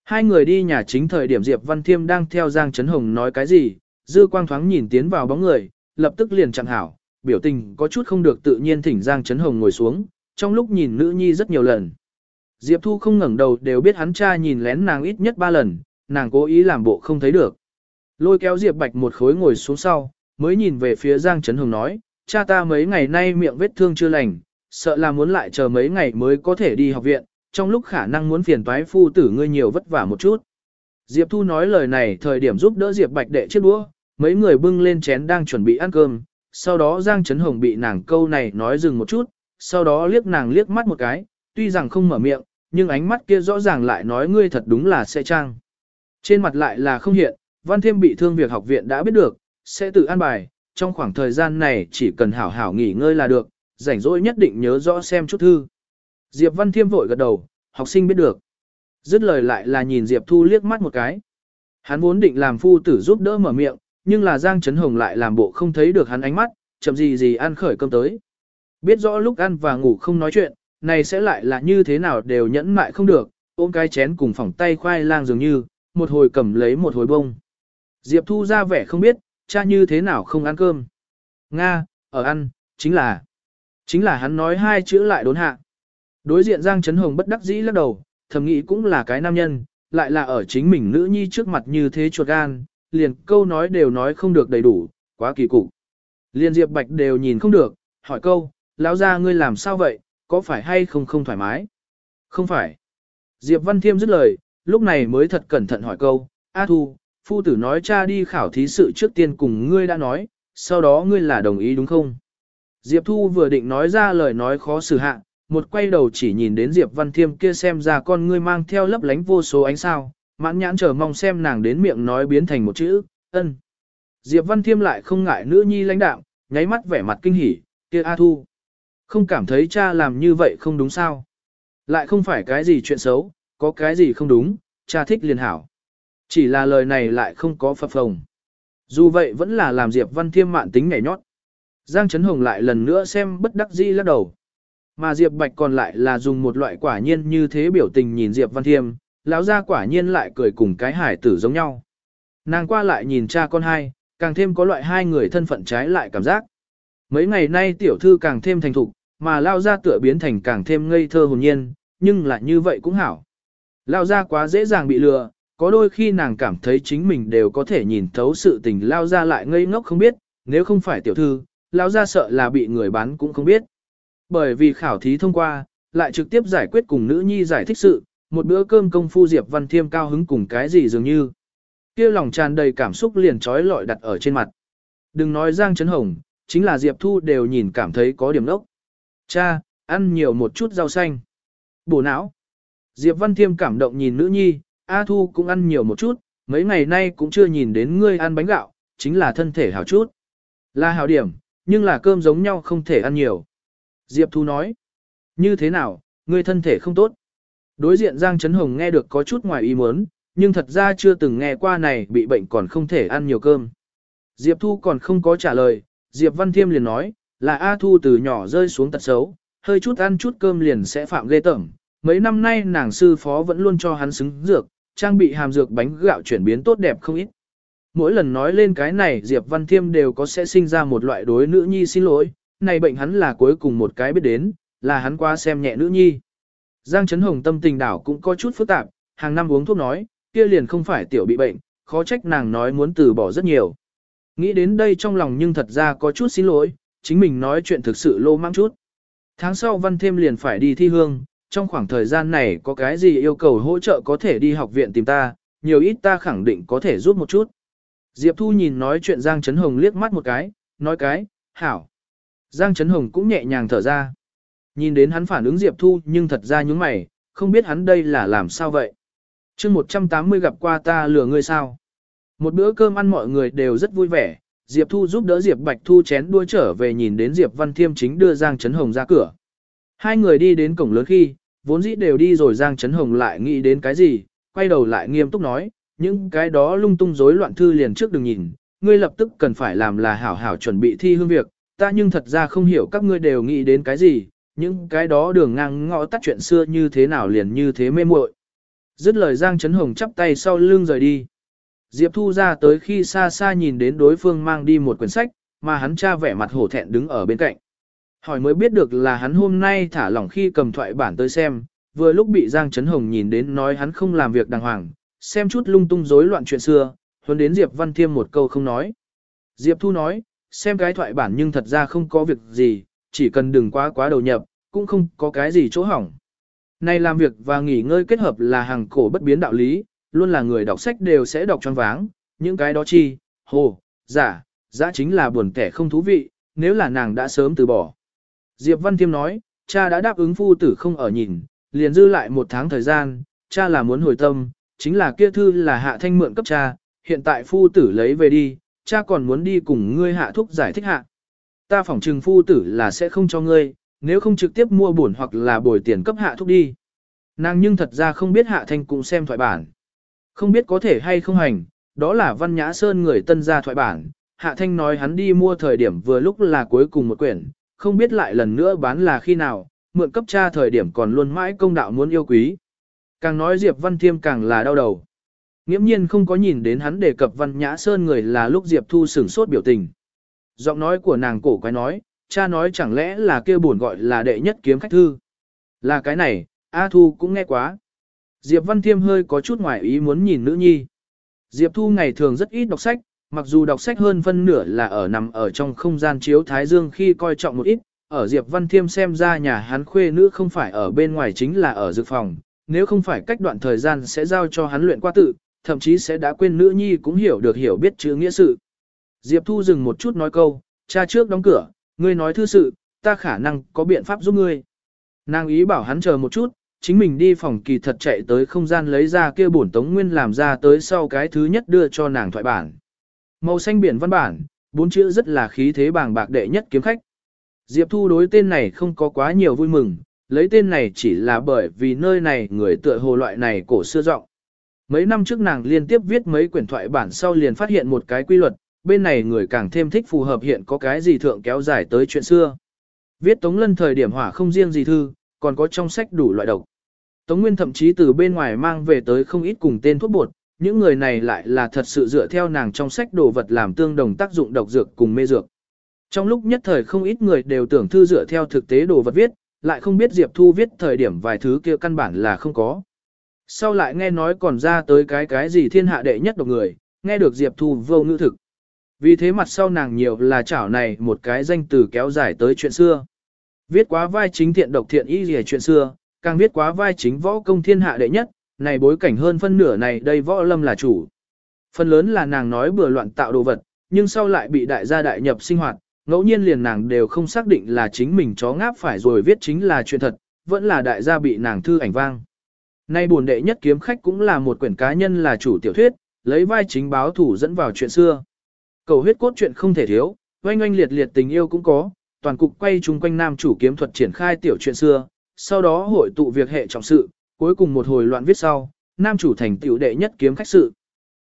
Hai người đi nhà chính thời điểm Diệp Văn Thiêm đang theo Giang Trấn Hồng nói cái gì, dư quang thoáng nhìn tiến vào bóng người, lập tức liền chẳng hảo, biểu tình có chút không được tự nhiên thỉnh Giang Trấn Hồng ngồi xuống, trong lúc nhìn nữ nhi rất nhiều lần. Diệp Thu không ngẩng đầu đều biết hắn cha nhìn lén nàng ít nhất ba lần, nàng cố ý làm bộ không thấy được. Lôi kéo Diệp Bạch một khối ngồi xuống sau, mới nhìn về phía Giang Trấn Hồng nói, cha ta mấy ngày nay miệng vết thương chưa lành, sợ là muốn lại chờ mấy ngày mới có thể đi học viện, trong lúc khả năng muốn phiền toái phu tử ngươi nhiều vất vả một chút. Diệp Thu nói lời này thời điểm giúp đỡ Diệp Bạch đệ chiếc đũa, mấy người bưng lên chén đang chuẩn bị ăn cơm, sau đó Giang Trấn Hồng bị nàng câu này nói dừng một chút, sau đó liếc nàng liếc mắt một cái, tuy rằng không mở miệng, nhưng ánh mắt kia rõ ràng lại nói ngươi thật đúng là sẽ trang. Trên mặt lại là không hiện, văn thêm bị thương việc học viện đã biết được, sẽ tự an bài, trong khoảng thời gian này chỉ cần hảo hảo nghỉ ngơi là được, rảnh rỗi nhất định nhớ rõ xem chút thư. Diệp Văn Thiêm vội gật đầu, học sinh biết được. Dứt lời lại là nhìn Diệp Thu liếc mắt một cái. Hắn vốn định làm phu tử giúp đỡ mở miệng, nhưng là Giang Trấn Hồng lại làm bộ không thấy được hắn ánh mắt, chậm gì gì ăn khởi cơm tới. Biết rõ lúc ăn và ngủ không nói chuyện, này sẽ lại là như thế nào đều nhẫn mại không được, ôm cái chén cùng phỏng tay khoai lang dường như, một hồi cầm lấy một hồi bông. Diệp Thu ra vẻ không biết, cha như thế nào không ăn cơm. Nga, ở ăn, chính là, chính là hắn nói hai chữ lại đốn hạ. Đối diện Giang Trấn Hồng bất đắc dĩ lắc đầu, thầm nghĩ cũng là cái nam nhân, lại là ở chính mình nữ nhi trước mặt như thế chuột gan, liền câu nói đều nói không được đầy đủ, quá kỳ cục. Liên Diệp Bạch đều nhìn không được, hỏi câu, lão gia ngươi làm sao vậy, có phải hay không không thoải mái? Không phải. Diệp Văn Thiêm dứt lời, lúc này mới thật cẩn thận hỏi câu, A Thu, phu tử nói cha đi khảo thí sự trước tiên cùng ngươi đã nói, sau đó ngươi là đồng ý đúng không? Diệp Thu vừa định nói ra lời nói khó xử hạ, một quay đầu chỉ nhìn đến Diệp Văn Thiêm kia xem ra con ngươi mang theo lấp lánh vô số ánh sao, mãn nhãn chờ mong xem nàng đến miệng nói biến thành một chữ, ân. Diệp Văn Thiêm lại không ngại nữ nhi lãnh đạo, nháy mắt vẻ mặt kinh hỉ, kia A Thu. Không cảm thấy cha làm như vậy không đúng sao. Lại không phải cái gì chuyện xấu, có cái gì không đúng, cha thích liền hảo. Chỉ là lời này lại không có phập phồng. Dù vậy vẫn là làm Diệp Văn Thiêm mạn tính nhảy nhót. Giang Trấn Hồng lại lần nữa xem bất đắc dĩ lắc đầu. Mà Diệp Bạch còn lại là dùng một loại quả nhiên như thế biểu tình nhìn Diệp Văn Thiêm, lão gia quả nhiên lại cười cùng cái hải tử giống nhau. Nàng qua lại nhìn cha con hai, càng thêm có loại hai người thân phận trái lại cảm giác. Mấy ngày nay tiểu thư càng thêm thành thục, mà lao gia tựa biến thành càng thêm ngây thơ hồn nhiên, nhưng lại như vậy cũng hảo. Lao gia quá dễ dàng bị lừa, có đôi khi nàng cảm thấy chính mình đều có thể nhìn thấu sự tình lao gia lại ngây ngốc không biết, nếu không phải tiểu thư, lao gia sợ là bị người bán cũng không biết. Bởi vì khảo thí thông qua, lại trực tiếp giải quyết cùng nữ nhi giải thích sự, một bữa cơm công phu Diệp Văn Thiêm cao hứng cùng cái gì dường như. kia lòng tràn đầy cảm xúc liền trói lọi đặt ở trên mặt. Đừng nói Giang Trấn Hồng, chính là Diệp Thu đều nhìn cảm thấy có điểm lốc. Cha, ăn nhiều một chút rau xanh. Bổ não. Diệp Văn Thiêm cảm động nhìn nữ nhi, A Thu cũng ăn nhiều một chút, mấy ngày nay cũng chưa nhìn đến ngươi ăn bánh gạo, chính là thân thể hảo chút. Là hảo điểm, nhưng là cơm giống nhau không thể ăn nhiều. Diệp Thu nói. Như thế nào, ngươi thân thể không tốt? Đối diện Giang Trấn Hồng nghe được có chút ngoài ý muốn, nhưng thật ra chưa từng nghe qua này bị bệnh còn không thể ăn nhiều cơm. Diệp Thu còn không có trả lời, Diệp Văn Thiêm liền nói, là A Thu từ nhỏ rơi xuống tật xấu, hơi chút ăn chút cơm liền sẽ phạm ghê tởm. Mấy năm nay nàng sư phó vẫn luôn cho hắn xứng dược, trang bị hàm dược bánh gạo chuyển biến tốt đẹp không ít. Mỗi lần nói lên cái này Diệp Văn Thiêm đều có sẽ sinh ra một loại đối nữ nhi xin lỗi, này bệnh hắn là cuối cùng một cái biết đến, là hắn qua xem nhẹ nữ nhi. Giang Trấn Hồng tâm tình đảo cũng có chút phức tạp, hàng năm uống thuốc nói, kia liền không phải tiểu bị bệnh, khó trách nàng nói muốn từ bỏ rất nhiều. Nghĩ đến đây trong lòng nhưng thật ra có chút xin lỗi, chính mình nói chuyện thực sự lô mang chút. Tháng sau văn thêm liền phải đi thi hương, trong khoảng thời gian này có cái gì yêu cầu hỗ trợ có thể đi học viện tìm ta, nhiều ít ta khẳng định có thể giúp một chút. Diệp Thu nhìn nói chuyện Giang Trấn Hồng liếc mắt một cái, nói cái, hảo. Giang Trấn Hồng cũng nhẹ nhàng thở ra. Nhìn đến hắn phản ứng Diệp Thu nhưng thật ra những mày, không biết hắn đây là làm sao vậy. chương 180 gặp qua ta lừa ngươi sao. Một bữa cơm ăn mọi người đều rất vui vẻ, Diệp Thu giúp đỡ Diệp Bạch Thu chén đua trở về nhìn đến Diệp Văn Thiêm chính đưa Giang Trấn Hồng ra cửa. Hai người đi đến cổng lớn khi, vốn dĩ đều đi rồi Giang Trấn Hồng lại nghĩ đến cái gì, quay đầu lại nghiêm túc nói, những cái đó lung tung rối loạn thư liền trước đừng nhìn, ngươi lập tức cần phải làm là hảo hảo chuẩn bị thi hương việc, ta nhưng thật ra không hiểu các ngươi đều nghĩ đến cái gì, những cái đó đường ngang ngõ tắt chuyện xưa như thế nào liền như thế mê muội. Dứt lời Giang Trấn Hồng chắp tay sau lưng rời đi. Diệp Thu ra tới khi xa xa nhìn đến đối phương mang đi một quyển sách, mà hắn cha vẻ mặt hổ thẹn đứng ở bên cạnh. Hỏi mới biết được là hắn hôm nay thả lỏng khi cầm thoại bản tới xem, vừa lúc bị Giang Trấn Hồng nhìn đến nói hắn không làm việc đàng hoàng, xem chút lung tung rối loạn chuyện xưa, huấn đến Diệp Văn Thiêm một câu không nói. Diệp Thu nói, xem cái thoại bản nhưng thật ra không có việc gì, chỉ cần đừng quá quá đầu nhập, cũng không có cái gì chỗ hỏng. Này làm việc và nghỉ ngơi kết hợp là hàng cổ bất biến đạo lý, luôn là người đọc sách đều sẽ đọc choáng váng, những cái đó chi, hồ, giả, giả chính là buồn kẻ không thú vị, nếu là nàng đã sớm từ bỏ. Diệp Văn Thiêm nói, cha đã đáp ứng phu tử không ở nhìn, liền dư lại một tháng thời gian, cha là muốn hồi tâm, chính là kia thư là hạ thanh mượn cấp cha, hiện tại phu tử lấy về đi, cha còn muốn đi cùng ngươi hạ thúc giải thích hạ. Ta phỏng trừng phu tử là sẽ không cho ngươi, nếu không trực tiếp mua bổn hoặc là bồi tiền cấp hạ thúc đi. Nàng nhưng thật ra không biết hạ thanh cũng xem thoại bản. Không biết có thể hay không hành, đó là văn nhã sơn người tân gia thoại bản. Hạ thanh nói hắn đi mua thời điểm vừa lúc là cuối cùng một quyển, không biết lại lần nữa bán là khi nào, mượn cấp cha thời điểm còn luôn mãi công đạo muốn yêu quý. Càng nói Diệp Văn Thiêm càng là đau đầu. Nghiễm nhiên không có nhìn đến hắn đề cập văn nhã sơn người là lúc Diệp Thu sửng sốt biểu tình. Giọng nói của nàng cổ quái nói, cha nói chẳng lẽ là kia buồn gọi là đệ nhất kiếm khách thư. Là cái này, A Thu cũng nghe quá. Diệp Văn Thiêm hơi có chút ngoài ý muốn nhìn nữ nhi. Diệp Thu ngày thường rất ít đọc sách, mặc dù đọc sách hơn phân nửa là ở nằm ở trong không gian chiếu Thái Dương khi coi trọng một ít, ở Diệp Văn Thiêm xem ra nhà hắn khuê nữ không phải ở bên ngoài chính là ở dược phòng, nếu không phải cách đoạn thời gian sẽ giao cho hắn luyện qua tự, thậm chí sẽ đã quên nữ nhi cũng hiểu được hiểu biết chữ nghĩa sự. Diệp Thu dừng một chút nói câu, cha trước đóng cửa, ngươi nói thư sự, ta khả năng có biện pháp giúp ngươi. Nàng ý bảo hắn chờ một chút, chính mình đi phòng kỳ thật chạy tới không gian lấy ra kia bổn tống nguyên làm ra tới sau cái thứ nhất đưa cho nàng thoại bản. Màu xanh biển văn bản, bốn chữ rất là khí thế bàng bạc đệ nhất kiếm khách. Diệp Thu đối tên này không có quá nhiều vui mừng, lấy tên này chỉ là bởi vì nơi này người tựa hồ loại này cổ xưa rộng. Mấy năm trước nàng liên tiếp viết mấy quyển thoại bản sau liền phát hiện một cái quy luật, bên này người càng thêm thích phù hợp hiện có cái gì thượng kéo dài tới chuyện xưa. Viết Tống Lân thời điểm hỏa không riêng gì thư, còn có trong sách đủ loại độc. Tống Nguyên thậm chí từ bên ngoài mang về tới không ít cùng tên thuốc bột, những người này lại là thật sự dựa theo nàng trong sách đồ vật làm tương đồng tác dụng độc dược cùng mê dược. Trong lúc nhất thời không ít người đều tưởng thư dựa theo thực tế đồ vật viết, lại không biết Diệp Thu viết thời điểm vài thứ kia căn bản là không có. Sau lại nghe nói còn ra tới cái cái gì thiên hạ đệ nhất độc người, nghe được Diệp Thu vô ngữ thực. Vì thế mặt sau nàng nhiều là chảo này một cái danh từ kéo dài tới chuyện xưa. Viết quá vai chính thiện độc thiện y gì chuyện xưa, càng viết quá vai chính võ công thiên hạ đệ nhất, này bối cảnh hơn phân nửa này đây võ lâm là chủ. Phần lớn là nàng nói bừa loạn tạo đồ vật, nhưng sau lại bị đại gia đại nhập sinh hoạt, ngẫu nhiên liền nàng đều không xác định là chính mình chó ngáp phải rồi viết chính là chuyện thật, vẫn là đại gia bị nàng thư ảnh vang. Nay buồn đệ nhất kiếm khách cũng là một quyển cá nhân là chủ tiểu thuyết, lấy vai chính báo thủ dẫn vào chuyện xưa. Cầu huyết cốt chuyện không thể thiếu, oanh oanh liệt liệt tình yêu cũng có, toàn cục quay chung quanh nam chủ kiếm thuật triển khai tiểu chuyện xưa, sau đó hội tụ việc hệ trọng sự, cuối cùng một hồi loạn viết sau, nam chủ thành tiểu đệ nhất kiếm khách sự.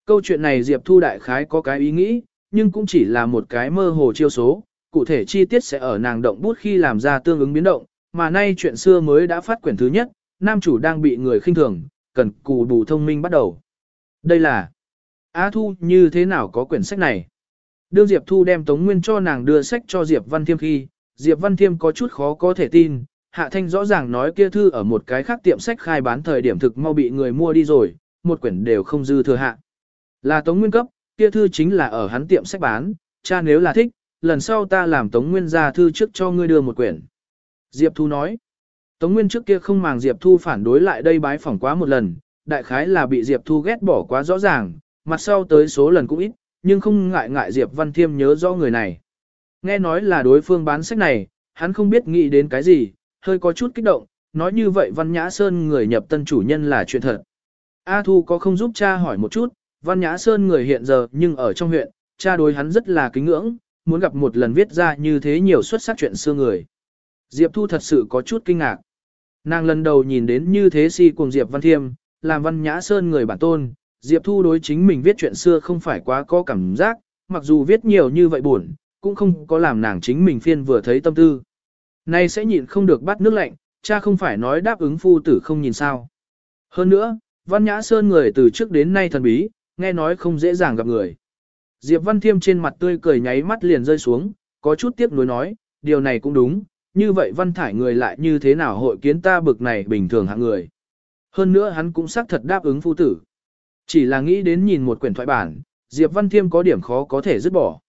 Câu chuyện này Diệp Thu đại khái có cái ý nghĩ, nhưng cũng chỉ là một cái mơ hồ chiêu số, cụ thể chi tiết sẽ ở nàng động bút khi làm ra tương ứng biến động, mà nay chuyện xưa mới đã phát quyển thứ nhất, nam chủ đang bị người khinh thường, cần cù bù thông minh bắt đầu. Đây là A Thu như thế nào có quyển sách này? Đương Diệp Thu đem Tống Nguyên cho nàng đưa sách cho Diệp Văn Thiêm khi, Diệp Văn Thiêm có chút khó có thể tin, Hạ Thanh rõ ràng nói kia thư ở một cái khác tiệm sách khai bán thời điểm thực mau bị người mua đi rồi, một quyển đều không dư thừa hạ. Là Tống Nguyên cấp, kia thư chính là ở hắn tiệm sách bán, cha nếu là thích, lần sau ta làm Tống Nguyên ra thư trước cho ngươi đưa một quyển. Diệp Thu nói, Tống Nguyên trước kia không màng Diệp Thu phản đối lại đây bái phỏng quá một lần, đại khái là bị Diệp Thu ghét bỏ quá rõ ràng, mặt sau tới số lần cũng ít, nhưng không ngại ngại Diệp Văn Thiêm nhớ rõ người này. Nghe nói là đối phương bán sách này, hắn không biết nghĩ đến cái gì, hơi có chút kích động, nói như vậy Văn Nhã Sơn người nhập tân chủ nhân là chuyện thật. A Thu có không giúp cha hỏi một chút, Văn Nhã Sơn người hiện giờ nhưng ở trong huyện, cha đối hắn rất là kính ngưỡng, muốn gặp một lần viết ra như thế nhiều xuất sắc chuyện xưa người. Diệp Thu thật sự có chút kinh ngạc. Nàng lần đầu nhìn đến như thế si cùng Diệp Văn Thiêm, làm Văn Nhã Sơn người bản tôn, Diệp Thu đối chính mình viết chuyện xưa không phải quá có cảm giác, mặc dù viết nhiều như vậy buồn, cũng không có làm nàng chính mình phiên vừa thấy tâm tư. Nay sẽ nhịn không được bắt nước lạnh, cha không phải nói đáp ứng phu tử không nhìn sao. Hơn nữa, Văn Nhã Sơn người từ trước đến nay thần bí, nghe nói không dễ dàng gặp người. Diệp Văn Thiêm trên mặt tươi cười nháy mắt liền rơi xuống, có chút tiếc nuối nói, điều này cũng đúng, như vậy Văn Thải người lại như thế nào hội kiến ta bực này bình thường hạng người. Hơn nữa hắn cũng xác thật đáp ứng phu tử. Chỉ là nghĩ đến nhìn một quyển thoại bản, Diệp Văn Thiêm có điểm khó có thể dứt bỏ.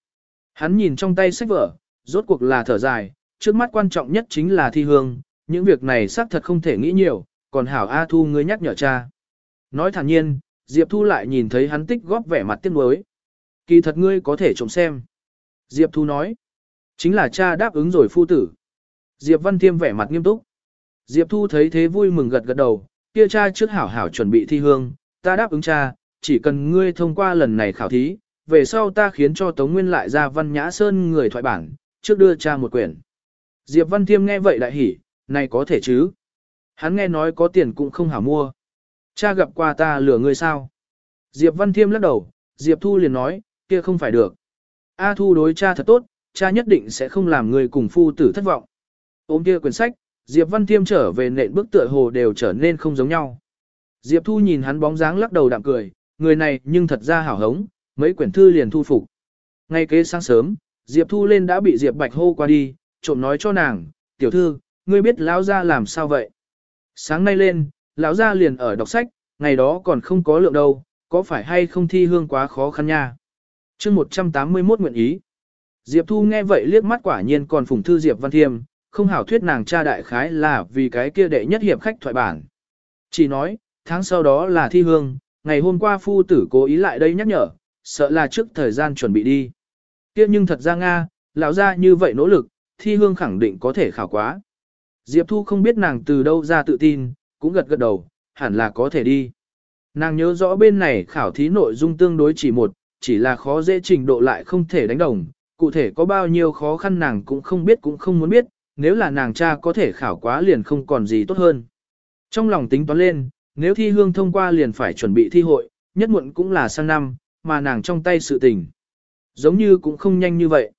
Hắn nhìn trong tay sách vở, rốt cuộc là thở dài, trước mắt quan trọng nhất chính là thi hương, những việc này xác thật không thể nghĩ nhiều, còn hảo A Thu ngươi nhắc nhở cha. Nói thản nhiên, Diệp Thu lại nhìn thấy hắn tích góp vẻ mặt tiếc nuối. Kỳ thật ngươi có thể trông xem. Diệp Thu nói, chính là cha đáp ứng rồi phu tử. Diệp Văn Thiêm vẻ mặt nghiêm túc. Diệp Thu thấy thế vui mừng gật gật đầu, kia cha trước hảo hảo chuẩn bị thi hương, ta đáp ứng cha, chỉ cần ngươi thông qua lần này khảo thí, về sau ta khiến cho Tống Nguyên lại ra Văn Nhã Sơn người thoại bản, trước đưa cha một quyển. Diệp Văn Thiêm nghe vậy lại hỉ, này có thể chứ. Hắn nghe nói có tiền cũng không hảo mua. Cha gặp qua ta lừa ngươi sao? Diệp Văn Thiêm lắc đầu, Diệp Thu liền nói, kia không phải được. A Thu đối cha thật tốt, cha nhất định sẽ không làm người cùng phu tử thất vọng. Ôm kia quyển sách, Diệp Văn Thiêm trở về nện bước tựa hồ đều trở nên không giống nhau. Diệp Thu nhìn hắn bóng dáng lắc đầu đạm cười, người này nhưng thật ra hảo hống, mấy quyển thư liền thu phục. Ngay kế sáng sớm, Diệp Thu lên đã bị Diệp Bạch hô qua đi, trộm nói cho nàng, tiểu thư, ngươi biết lão gia làm sao vậy? Sáng nay lên, lão gia liền ở đọc sách, ngày đó còn không có lượng đâu, có phải hay không thi hương quá khó khăn nha? chương 181 nguyện ý. Diệp Thu nghe vậy liếc mắt quả nhiên còn phùng thư Diệp Văn Thiêm, không hảo thuyết nàng cha đại khái là vì cái kia đệ nhất hiệp khách thoại bản. Chỉ nói, tháng sau đó là thi hương, ngày hôm qua phu tử cố ý lại đây nhắc nhở, sợ là trước thời gian chuẩn bị đi. Tiếp nhưng thật ra Nga, lão ra như vậy nỗ lực, thi hương khẳng định có thể khảo quá. Diệp Thu không biết nàng từ đâu ra tự tin, cũng gật gật đầu, hẳn là có thể đi. Nàng nhớ rõ bên này khảo thí nội dung tương đối chỉ một, chỉ là khó dễ trình độ lại không thể đánh đồng, cụ thể có bao nhiêu khó khăn nàng cũng không biết cũng không muốn biết, nếu là nàng cha có thể khảo quá liền không còn gì tốt hơn. Trong lòng tính toán lên, nếu thi hương thông qua liền phải chuẩn bị thi hội, nhất muộn cũng là sang năm, mà nàng trong tay sự tình. Giống như cũng không nhanh như vậy.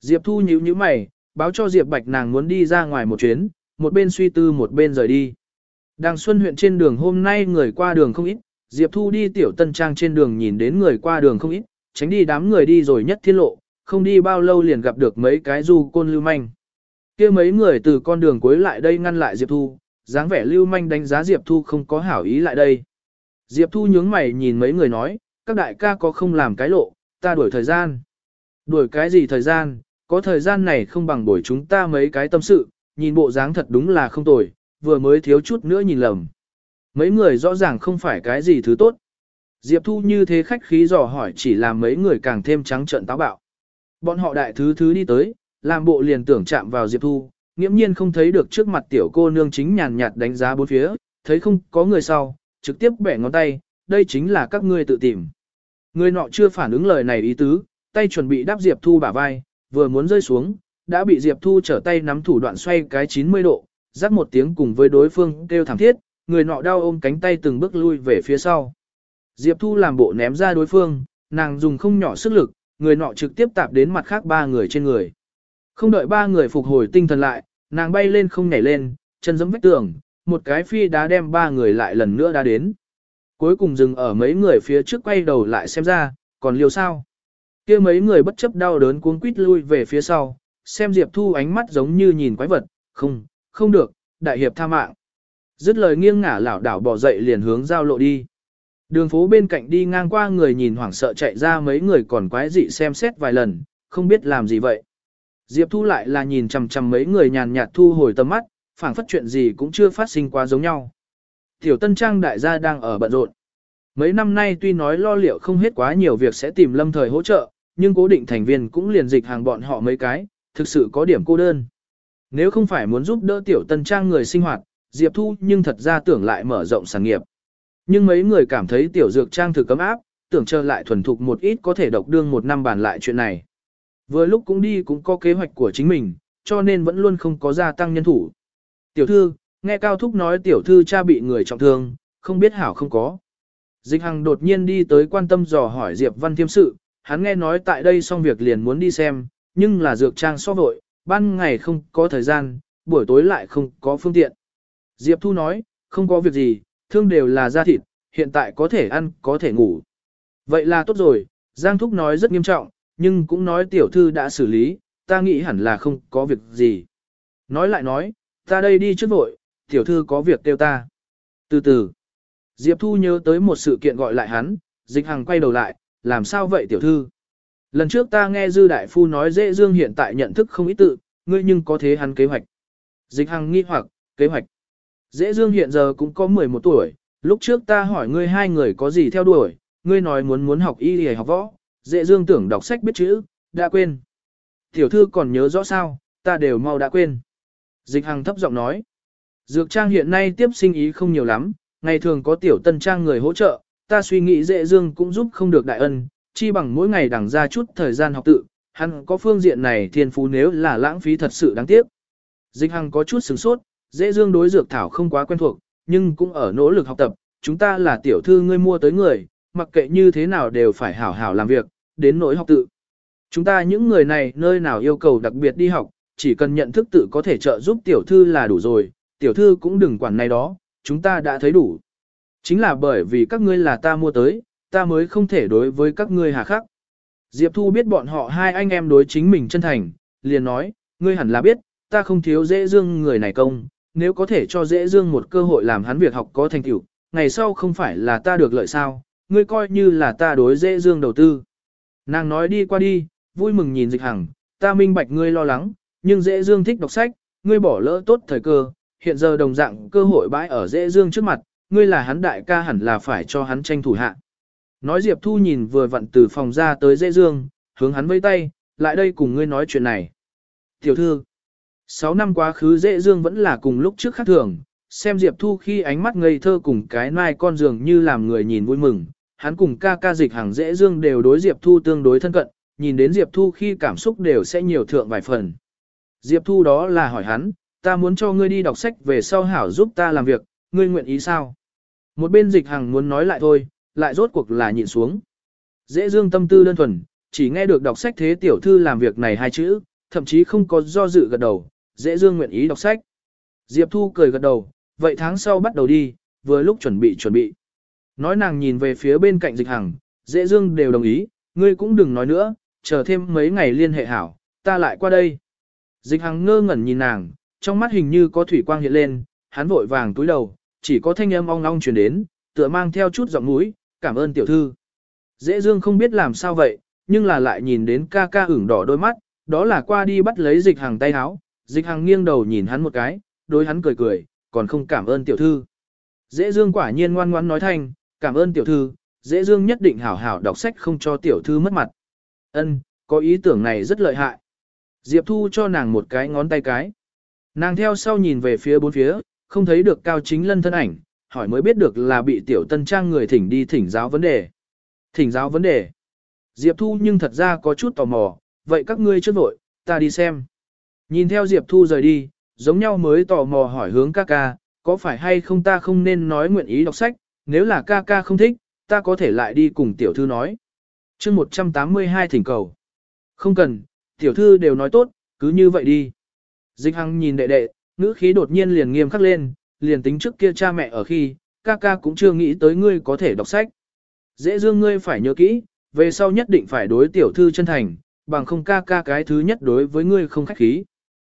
Diệp Thu nhíu nhíu mày, báo cho Diệp Bạch nàng muốn đi ra ngoài một chuyến, một bên suy tư một bên rời đi. Đàng Xuân huyện trên đường hôm nay người qua đường không ít, Diệp Thu đi tiểu tân trang trên đường nhìn đến người qua đường không ít, tránh đi đám người đi rồi nhất thiên lộ, không đi bao lâu liền gặp được mấy cái du côn lưu manh. kia mấy người từ con đường cuối lại đây ngăn lại Diệp Thu, dáng vẻ lưu manh đánh giá Diệp Thu không có hảo ý lại đây. Diệp Thu nhướng mày nhìn mấy người nói, các đại ca có không làm cái lộ, ta đuổi thời gian. Đuổi cái gì thời gian, có thời gian này không bằng buổi chúng ta mấy cái tâm sự, nhìn bộ dáng thật đúng là không tồi, vừa mới thiếu chút nữa nhìn lầm. Mấy người rõ ràng không phải cái gì thứ tốt. Diệp Thu như thế khách khí dò hỏi chỉ làm mấy người càng thêm trắng trợn táo bạo. Bọn họ đại thứ thứ đi tới, làm bộ liền tưởng chạm vào Diệp Thu, nghiễm nhiên không thấy được trước mặt tiểu cô nương chính nhàn nhạt đánh giá bốn phía, thấy không có người sau, trực tiếp bẻ ngón tay, đây chính là các ngươi tự tìm. Người nọ chưa phản ứng lời này ý tứ, tay chuẩn bị đáp Diệp Thu bả vai, vừa muốn rơi xuống, đã bị Diệp Thu trở tay nắm thủ đoạn xoay cái 90 độ, rắc một tiếng cùng với đối phương kêu thảm thiết, người nọ đau ôm cánh tay từng bước lui về phía sau. Diệp Thu làm bộ ném ra đối phương, nàng dùng không nhỏ sức lực, người nọ trực tiếp tạp đến mặt khác ba người trên người. Không đợi ba người phục hồi tinh thần lại, nàng bay lên không nhảy lên, chân giẫm vách tường, một cái phi đá đem ba người lại lần nữa đã đến. Cuối cùng dừng ở mấy người phía trước quay đầu lại xem ra, còn liều sao. kia mấy người bất chấp đau đớn cuống quýt lui về phía sau, xem Diệp Thu ánh mắt giống như nhìn quái vật, không, không được, đại hiệp tha mạng. Dứt lời nghiêng ngả lảo đảo bỏ dậy liền hướng giao lộ đi. Đường phố bên cạnh đi ngang qua người nhìn hoảng sợ chạy ra mấy người còn quái dị xem xét vài lần, không biết làm gì vậy. Diệp Thu lại là nhìn chằm chằm mấy người nhàn nhạt thu hồi tầm mắt, phảng phất chuyện gì cũng chưa phát sinh quá giống nhau. Tiểu Tân Trang đại gia đang ở bận rộn. Mấy năm nay tuy nói lo liệu không hết quá nhiều việc sẽ tìm lâm thời hỗ trợ, nhưng cố định thành viên cũng liền dịch hàng bọn họ mấy cái, thực sự có điểm cô đơn. Nếu không phải muốn giúp đỡ Tiểu Tân Trang người sinh hoạt, Diệp Thu nhưng thật ra tưởng lại mở rộng sản nghiệp. Nhưng mấy người cảm thấy Tiểu Dược Trang thực cấm áp, tưởng chờ lại thuần thục một ít có thể độc đương một năm bàn lại chuyện này. Vừa lúc cũng đi cũng có kế hoạch của chính mình, cho nên vẫn luôn không có gia tăng nhân thủ. Tiểu thư, nghe Cao Thúc nói tiểu thư cha bị người trọng thương, không biết hảo không có. Dịch Hằng đột nhiên đi tới quan tâm dò hỏi Diệp Văn Thiêm sự, hắn nghe nói tại đây xong việc liền muốn đi xem, nhưng là dược trang so vội, ban ngày không có thời gian, buổi tối lại không có phương tiện. Diệp Thu nói, không có việc gì, thương đều là da thịt, hiện tại có thể ăn, có thể ngủ. Vậy là tốt rồi, Giang Thúc nói rất nghiêm trọng, nhưng cũng nói tiểu thư đã xử lý, ta nghĩ hẳn là không có việc gì. Nói lại nói, ta đây đi trước vội, tiểu thư có việc kêu ta. Từ từ, Diệp Thu nhớ tới một sự kiện gọi lại hắn, dịch hằng quay đầu lại, làm sao vậy tiểu thư? Lần trước ta nghe Dư Đại Phu nói dễ dương hiện tại nhận thức không ý tự, ngươi nhưng có thế hắn kế hoạch. Dịch hằng nghi hoặc, kế hoạch. Dễ dương hiện giờ cũng có 11 tuổi, lúc trước ta hỏi ngươi hai người có gì theo đuổi, ngươi nói muốn muốn học y hay học võ, dễ dương tưởng đọc sách biết chữ, đã quên. Tiểu thư còn nhớ rõ sao, ta đều mau đã quên. Dịch hằng thấp giọng nói. Dược trang hiện nay tiếp sinh ý không nhiều lắm, ngày thường có tiểu tân trang người hỗ trợ, ta suy nghĩ dễ dương cũng giúp không được đại ân, chi bằng mỗi ngày đẳng ra chút thời gian học tự, hắn có phương diện này thiên phú nếu là lãng phí thật sự đáng tiếc. Dịch hằng có chút sửng sốt, dễ dương đối dược thảo không quá quen thuộc, nhưng cũng ở nỗ lực học tập, chúng ta là tiểu thư ngươi mua tới người, mặc kệ như thế nào đều phải hảo hảo làm việc, đến nỗi học tự. Chúng ta những người này nơi nào yêu cầu đặc biệt đi học, chỉ cần nhận thức tự có thể trợ giúp tiểu thư là đủ rồi, tiểu thư cũng đừng quản này đó, chúng ta đã thấy đủ. Chính là bởi vì các ngươi là ta mua tới, ta mới không thể đối với các ngươi hà khắc. Diệp Thu biết bọn họ hai anh em đối chính mình chân thành, liền nói, ngươi hẳn là biết, ta không thiếu dễ dương người này công, nếu có thể cho dễ dương một cơ hội làm hắn việc học có thành tựu, ngày sau không phải là ta được lợi sao, ngươi coi như là ta đối dễ dương đầu tư. Nàng nói đi qua đi, vui mừng nhìn dịch hằng, ta minh bạch ngươi lo lắng, nhưng dễ dương thích đọc sách, ngươi bỏ lỡ tốt thời cơ, hiện giờ đồng dạng cơ hội bãi ở dễ dương trước mặt, ngươi là hắn đại ca hẳn là phải cho hắn tranh thủ hạ. Nói Diệp Thu nhìn vừa vặn từ phòng ra tới dễ dương, hướng hắn vây tay, lại đây cùng ngươi nói chuyện này. Tiểu thư, 6 năm quá khứ dễ dương vẫn là cùng lúc trước khác thường, xem Diệp Thu khi ánh mắt ngây thơ cùng cái mai con dường như làm người nhìn vui mừng, hắn cùng ca ca dịch hàng dễ dương đều đối Diệp Thu tương đối thân cận, nhìn đến Diệp Thu khi cảm xúc đều sẽ nhiều thượng vài phần. Diệp Thu đó là hỏi hắn, ta muốn cho ngươi đi đọc sách về sau hảo giúp ta làm việc, ngươi nguyện ý sao? Một bên dịch hàng muốn nói lại thôi, lại rốt cuộc là nhịn xuống. Dễ dương tâm tư đơn thuần, chỉ nghe được đọc sách thế tiểu thư làm việc này hai chữ, thậm chí không có do dự gật đầu, dễ dương nguyện ý đọc sách. Diệp Thu cười gật đầu, vậy tháng sau bắt đầu đi, vừa lúc chuẩn bị chuẩn bị. Nói nàng nhìn về phía bên cạnh dịch hằng, dễ dương đều đồng ý, ngươi cũng đừng nói nữa, chờ thêm mấy ngày liên hệ hảo, ta lại qua đây. Dịch hằng ngơ ngẩn nhìn nàng, trong mắt hình như có thủy quang hiện lên, hắn vội vàng túi đầu, chỉ có thanh âm ong ong truyền đến, tựa mang theo chút giọng mũi, cảm ơn tiểu thư. Dễ dương không biết làm sao vậy, nhưng là lại nhìn đến ca ca ửng đỏ đôi mắt, đó là qua đi bắt lấy dịch hàng tay háo, dịch hàng nghiêng đầu nhìn hắn một cái, đối hắn cười cười, còn không cảm ơn tiểu thư. Dễ dương quả nhiên ngoan ngoãn nói thanh, cảm ơn tiểu thư, dễ dương nhất định hảo hảo đọc sách không cho tiểu thư mất mặt. Ân, có ý tưởng này rất lợi hại. Diệp Thu cho nàng một cái ngón tay cái. Nàng theo sau nhìn về phía bốn phía, không thấy được cao chính lân thân ảnh, hỏi mới biết được là bị tiểu tân trang người thỉnh đi thỉnh giáo vấn đề. Thỉnh giáo vấn đề. Diệp Thu nhưng thật ra có chút tò mò, vậy các ngươi chưa vội, ta đi xem. Nhìn theo Diệp Thu rời đi, giống nhau mới tò mò hỏi hướng ca ca, có phải hay không ta không nên nói nguyện ý đọc sách, nếu là ca ca không thích, ta có thể lại đi cùng tiểu thư nói. chương 182 thỉnh cầu. Không cần, tiểu thư đều nói tốt, cứ như vậy đi. Dịch hằng nhìn đệ đệ, ngữ khí đột nhiên liền nghiêm khắc lên, liền tính trước kia cha mẹ ở khi, ca ca cũng chưa nghĩ tới ngươi có thể đọc sách. Dễ dương ngươi phải nhớ kỹ, về sau nhất định phải đối tiểu thư chân thành, bằng không ca ca cái thứ nhất đối với ngươi không khách khí.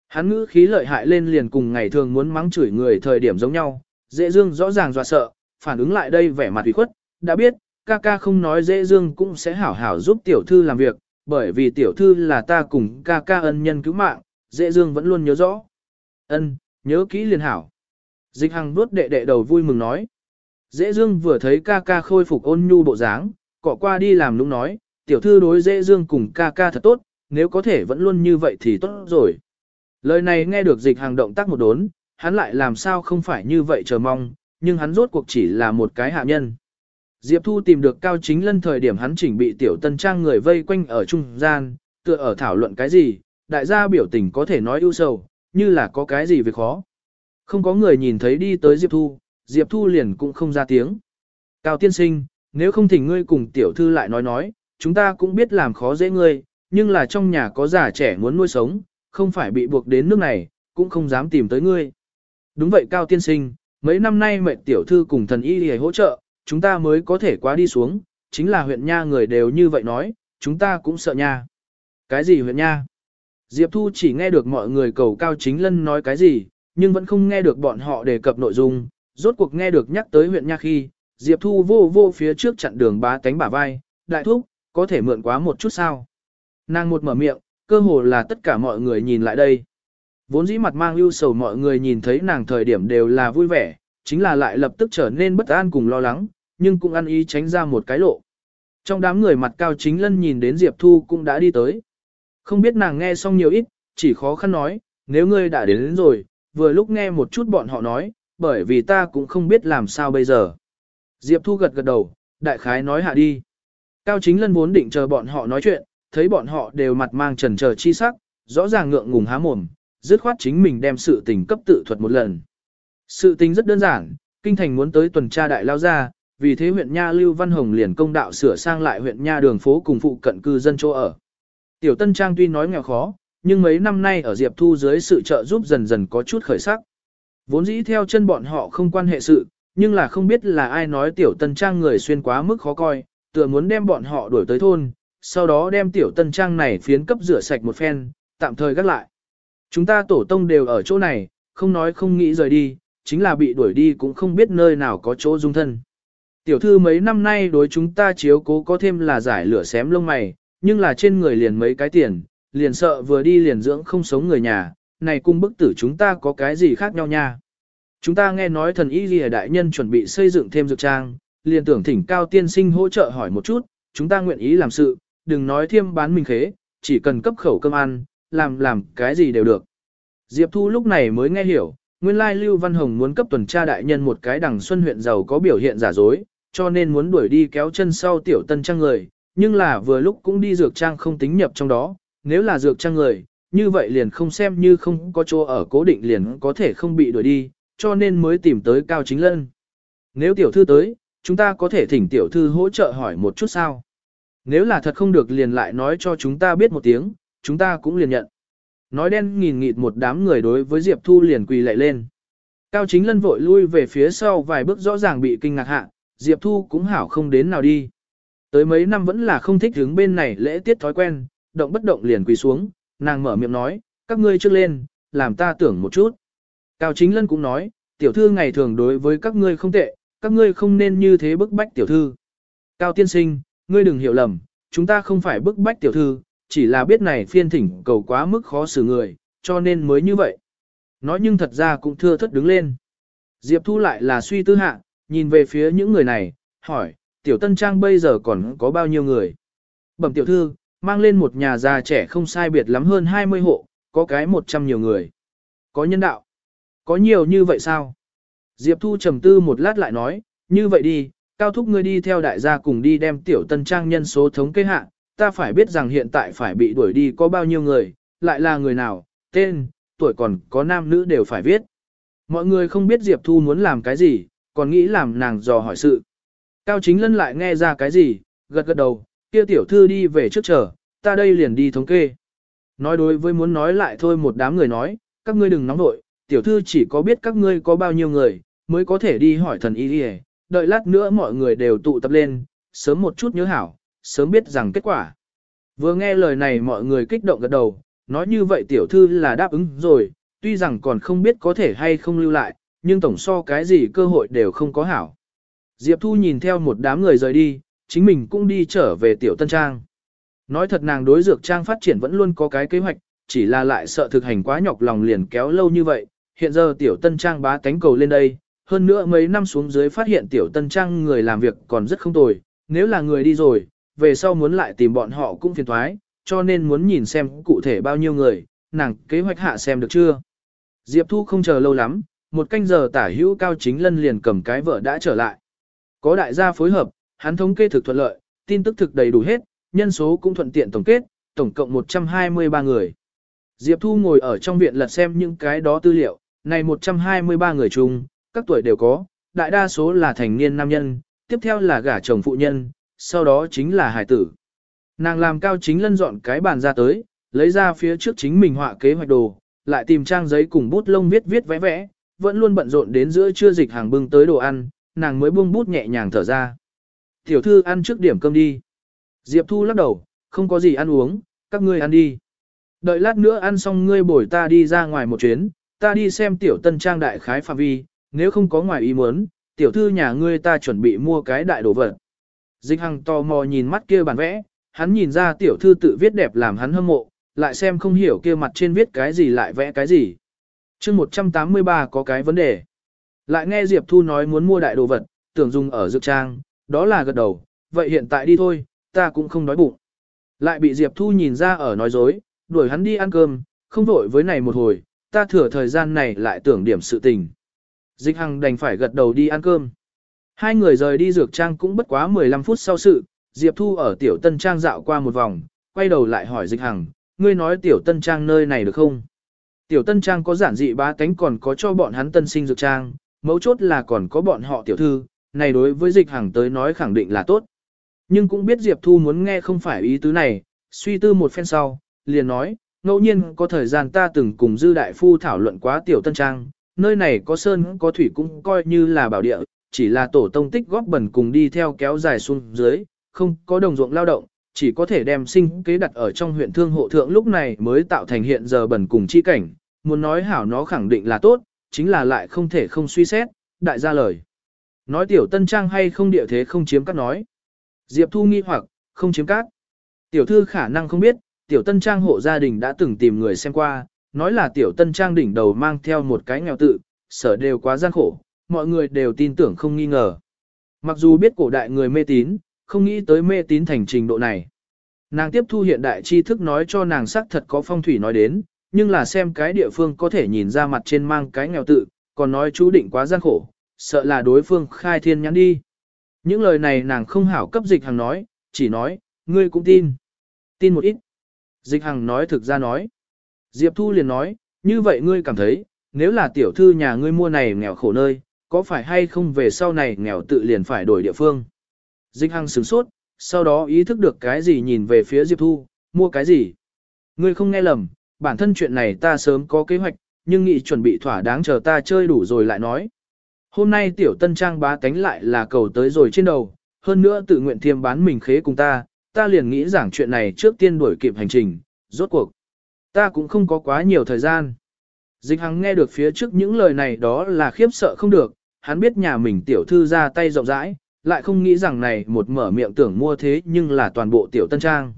Hắn ngữ khí lợi hại lên liền cùng ngày thường muốn mắng chửi người thời điểm giống nhau, dễ dương rõ ràng dọa sợ, phản ứng lại đây vẻ mặt ủy khuất, đã biết, ca ca không nói dễ dương cũng sẽ hảo hảo giúp tiểu thư làm việc, bởi vì tiểu thư là ta cùng ca ca ân nhân cứu mạng, dễ dương vẫn luôn nhớ rõ. Ân, nhớ kỹ liền hảo. Dịch hằng bước đệ đệ đầu vui mừng nói. Dễ dương vừa thấy ca ca khôi phục ôn nhu bộ dáng, cọ qua đi làm lúc nói, tiểu thư đối dễ dương cùng ca ca thật tốt, nếu có thể vẫn luôn như vậy thì tốt rồi. Lời này nghe được dịch hàng động tác một đốn, hắn lại làm sao không phải như vậy chờ mong, nhưng hắn rốt cuộc chỉ là một cái hạ nhân. Diệp Thu tìm được Cao Chính Lân thời điểm hắn chỉnh bị tiểu tân trang người vây quanh ở trung gian, tựa ở thảo luận cái gì, đại gia biểu tình có thể nói ưu sầu, như là có cái gì việc khó. Không có người nhìn thấy đi tới Diệp Thu, Diệp Thu liền cũng không ra tiếng. Cao tiên sinh, nếu không thỉnh ngươi cùng tiểu thư lại nói nói, chúng ta cũng biết làm khó dễ ngươi, nhưng là trong nhà có già trẻ muốn nuôi sống, không phải bị buộc đến nước này, cũng không dám tìm tới ngươi. Đúng vậy Cao tiên sinh, mấy năm nay mệnh tiểu thư cùng thần y để hỗ trợ, chúng ta mới có thể qua đi xuống, chính là huyện nha người đều như vậy nói, chúng ta cũng sợ nha. Cái gì huyện nha? Diệp Thu chỉ nghe được mọi người cầu Cao Chính Lân nói cái gì, nhưng vẫn không nghe được bọn họ đề cập nội dung, rốt cuộc nghe được nhắc tới huyện nha khi, Diệp Thu vô vô phía trước chặn đường bá cánh bả vai, đại thúc, có thể mượn quá một chút sao. Nàng một mở miệng, cơ hồ là tất cả mọi người nhìn lại đây. Vốn dĩ mặt mang ưu sầu mọi người nhìn thấy nàng thời điểm đều là vui vẻ, chính là lại lập tức trở nên bất an cùng lo lắng, nhưng cũng ăn ý tránh ra một cái lộ. Trong đám người mặt cao chính lân nhìn đến Diệp Thu cũng đã đi tới. Không biết nàng nghe xong nhiều ít, chỉ khó khăn nói, nếu ngươi đã đến, đến rồi, vừa lúc nghe một chút bọn họ nói, bởi vì ta cũng không biết làm sao bây giờ. Diệp Thu gật gật đầu, đại khái nói hạ đi. Cao chính lân vốn định chờ bọn họ nói chuyện, thấy bọn họ đều mặt mang trần chờ chi sắc, rõ ràng ngượng ngùng há mồm, dứt khoát chính mình đem sự tình cấp tự thuật một lần. Sự tình rất đơn giản, kinh thành muốn tới tuần tra đại lao ra, vì thế huyện Nha Lưu Văn Hồng liền công đạo sửa sang lại huyện Nha đường phố cùng phụ cận cư dân chỗ ở. Tiểu Tân Trang tuy nói nghèo khó, nhưng mấy năm nay ở Diệp Thu dưới sự trợ giúp dần dần có chút khởi sắc. Vốn dĩ theo chân bọn họ không quan hệ sự, nhưng là không biết là ai nói Tiểu Tân Trang người xuyên quá mức khó coi, tựa muốn đem bọn họ đuổi tới thôn, sau đó đem Tiểu Tân Trang này phiến cấp rửa sạch một phen, tạm thời gác lại. Chúng ta tổ tông đều ở chỗ này, không nói không nghĩ rời đi, chính là bị đuổi đi cũng không biết nơi nào có chỗ dung thân. Tiểu thư mấy năm nay đối chúng ta chiếu cố có thêm là giải lửa xém lông mày, nhưng là trên người liền mấy cái tiền, liền sợ vừa đi liền dưỡng không sống người nhà, này cung bức tử chúng ta có cái gì khác nhau nha. Chúng ta nghe nói thần y ghi đại nhân chuẩn bị xây dựng thêm dược trang, liền tưởng thỉnh cao tiên sinh hỗ trợ hỏi một chút, chúng ta nguyện ý làm sự, đừng nói thiêm bán mình khế, chỉ cần cấp khẩu cơm ăn, làm làm cái gì đều được. Diệp Thu lúc này mới nghe hiểu, nguyên lai Lưu Văn Hồng muốn cấp tuần tra đại nhân một cái đằng xuân huyện giàu có biểu hiện giả dối, cho nên muốn đuổi đi kéo chân sau tiểu tân trang người, nhưng là vừa lúc cũng đi dược trang không tính nhập trong đó, nếu là dược trang người, như vậy liền không xem như không có chỗ ở cố định liền có thể không bị đuổi đi, cho nên mới tìm tới Cao Chính Lân. Nếu tiểu thư tới, chúng ta có thể thỉnh tiểu thư hỗ trợ hỏi một chút sao. Nếu là thật không được liền lại nói cho chúng ta biết một tiếng, chúng ta cũng liền nhận. Nói đen nghìn nghịt một đám người đối với Diệp Thu liền quỳ lạy lên. Cao Chính Lân vội lui về phía sau vài bước rõ ràng bị kinh ngạc hạ, Diệp Thu cũng hảo không đến nào đi. Tới mấy năm vẫn là không thích hướng bên này lễ tiết thói quen, động bất động liền quỳ xuống, nàng mở miệng nói, các ngươi trước lên, làm ta tưởng một chút. Cao Chính Lân cũng nói, tiểu thư ngày thường đối với các ngươi không tệ, các ngươi không nên như thế bức bách tiểu thư. Cao tiên sinh, ngươi đừng hiểu lầm, chúng ta không phải bức bách tiểu thư, chỉ là biết này phiên thỉnh cầu quá mức khó xử người, cho nên mới như vậy. Nói nhưng thật ra cũng thưa thất đứng lên. Diệp Thu lại là suy tư hạ, nhìn về phía những người này, hỏi, tiểu tân trang bây giờ còn có bao nhiêu người? Bẩm tiểu thư, mang lên một nhà già trẻ không sai biệt lắm hơn 20 hộ, có cái 100 nhiều người. Có nhân đạo. Có nhiều như vậy sao? Diệp Thu trầm tư một lát lại nói, như vậy đi, cao thúc ngươi đi theo đại gia cùng đi đem tiểu tân trang nhân số thống kê hạ, ta phải biết rằng hiện tại phải bị đuổi đi có bao nhiêu người, lại là người nào, tên, tuổi còn có nam nữ đều phải viết. Mọi người không biết Diệp Thu muốn làm cái gì, còn nghĩ làm nàng dò hỏi sự. Cao Chính Lân lại nghe ra cái gì, gật gật đầu, kia tiểu thư đi về trước chờ, ta đây liền đi thống kê. Nói đối với muốn nói lại thôi một đám người nói, các ngươi đừng nóng nội, tiểu thư chỉ có biết các ngươi có bao nhiêu người, mới có thể đi hỏi thần y đi đợi lát nữa mọi người đều tụ tập lên, sớm một chút nhớ hảo, sớm biết rằng kết quả. Vừa nghe lời này mọi người kích động gật đầu, nói như vậy tiểu thư là đáp ứng rồi, tuy rằng còn không biết có thể hay không lưu lại, nhưng tổng so cái gì cơ hội đều không có hảo. Diệp Thu nhìn theo một đám người rời đi, chính mình cũng đi trở về tiểu tân trang. Nói thật nàng đối dược trang phát triển vẫn luôn có cái kế hoạch, chỉ là lại sợ thực hành quá nhọc lòng liền kéo lâu như vậy, hiện giờ tiểu tân trang bá cánh cầu lên đây, hơn nữa mấy năm xuống dưới phát hiện tiểu tân trang người làm việc còn rất không tồi, nếu là người đi rồi, về sau muốn lại tìm bọn họ cũng phiền thoái, cho nên muốn nhìn xem cụ thể bao nhiêu người, nàng kế hoạch hạ xem được chưa. Diệp Thu không chờ lâu lắm, một canh giờ tả hữu cao chính lân liền cầm cái vợ đã trở lại. Có đại gia phối hợp, hắn thống kê thực thuận lợi, tin tức thực đầy đủ hết, nhân số cũng thuận tiện tổng kết, tổng cộng 123 người. Diệp Thu ngồi ở trong viện lật xem những cái đó tư liệu, này 123 người chung, các tuổi đều có, đại đa số là thành niên nam nhân, tiếp theo là gả chồng phụ nhân, sau đó chính là hải tử. Nàng làm cao chính lân dọn cái bàn ra tới, lấy ra phía trước chính mình họa kế hoạch đồ, lại tìm trang giấy cùng bút lông viết viết vẽ vẽ, vẫn luôn bận rộn đến giữa trưa dịch hàng bưng tới đồ ăn, nàng mới buông bút nhẹ nhàng thở ra. Tiểu thư ăn trước điểm cơm đi. Diệp Thu lắc đầu, không có gì ăn uống, các ngươi ăn đi. Đợi lát nữa ăn xong ngươi bổi ta đi ra ngoài một chuyến, ta đi xem tiểu tân trang đại khái phạm vi, nếu không có ngoài ý muốn, tiểu thư nhà ngươi ta chuẩn bị mua cái đại đồ vật. Dịch hằng tò mò nhìn mắt kia bản vẽ, hắn nhìn ra tiểu thư tự viết đẹp làm hắn hâm mộ, lại xem không hiểu kia mặt trên viết cái gì lại vẽ cái gì. chương 183 có cái vấn đề. Lại nghe Diệp Thu nói muốn mua đại đồ vật, tưởng dùng ở dược trang, đó là gật đầu, vậy hiện tại đi thôi, ta cũng không đói bụng. Lại bị Diệp Thu nhìn ra ở nói dối, đuổi hắn đi ăn cơm, không vội với này một hồi, ta thừa thời gian này lại tưởng điểm sự tình. Dịch Hằng đành phải gật đầu đi ăn cơm. Hai người rời đi dược trang cũng bất quá 15 phút sau sự, Diệp Thu ở tiểu tân trang dạo qua một vòng, quay đầu lại hỏi Dịch Hằng, ngươi nói tiểu tân trang nơi này được không? Tiểu tân trang có giản dị ba cánh còn có cho bọn hắn tân sinh dược trang, mấu chốt là còn có bọn họ tiểu thư, này đối với Dịch Hằng tới nói khẳng định là tốt. Nhưng cũng biết Diệp Thu muốn nghe không phải ý tứ này, suy tư một phen sau, liền nói, ngẫu nhiên có thời gian ta từng cùng Dư Đại Phu thảo luận quá tiểu tân trang, nơi này có sơn có thủy cũng coi như là bảo địa, chỉ là tổ tông tích góp bẩn cùng đi theo kéo dài xuống dưới, không có đồng ruộng lao động, chỉ có thể đem sinh kế đặt ở trong huyện thương hộ thượng lúc này mới tạo thành hiện giờ bẩn cùng chi cảnh, muốn nói hảo nó khẳng định là tốt, chính là lại không thể không suy xét, đại gia lời. Nói tiểu tân trang hay không địa thế không chiếm cắt nói. Diệp Thu nghi hoặc, không chiếm cát. Tiểu thư khả năng không biết, tiểu tân trang hộ gia đình đã từng tìm người xem qua, nói là tiểu tân trang đỉnh đầu mang theo một cái nghèo tự, sở đều quá gian khổ, mọi người đều tin tưởng không nghi ngờ. Mặc dù biết cổ đại người mê tín, không nghĩ tới mê tín thành trình độ này. Nàng tiếp thu hiện đại tri thức nói cho nàng xác thật có phong thủy nói đến, nhưng là xem cái địa phương có thể nhìn ra mặt trên mang cái nghèo tự, còn nói chú định quá gian khổ, sợ là đối phương khai thiên nhắn đi. Những lời này nàng không hảo cấp dịch hằng nói, chỉ nói, ngươi cũng tin. Tin một ít. Dịch hằng nói thực ra nói. Diệp Thu liền nói, như vậy ngươi cảm thấy, nếu là tiểu thư nhà ngươi mua này nghèo khổ nơi, có phải hay không về sau này nghèo tự liền phải đổi địa phương? Dịch Hằng sửng sốt, sau đó ý thức được cái gì nhìn về phía Diệp Thu, mua cái gì? Ngươi không nghe lầm, bản thân chuyện này ta sớm có kế hoạch, nhưng nghĩ chuẩn bị thỏa đáng chờ ta chơi đủ rồi lại nói. Hôm nay tiểu tân trang bá tánh lại là cầu tới rồi trên đầu, hơn nữa tự nguyện thiêm bán mình khế cùng ta, ta liền nghĩ rằng chuyện này trước tiên đuổi kịp hành trình, rốt cuộc. Ta cũng không có quá nhiều thời gian. Dịch Hằng nghe được phía trước những lời này đó là khiếp sợ không được, hắn biết nhà mình tiểu thư ra tay rộng rãi, lại không nghĩ rằng này một mở miệng tưởng mua thế nhưng là toàn bộ tiểu tân trang.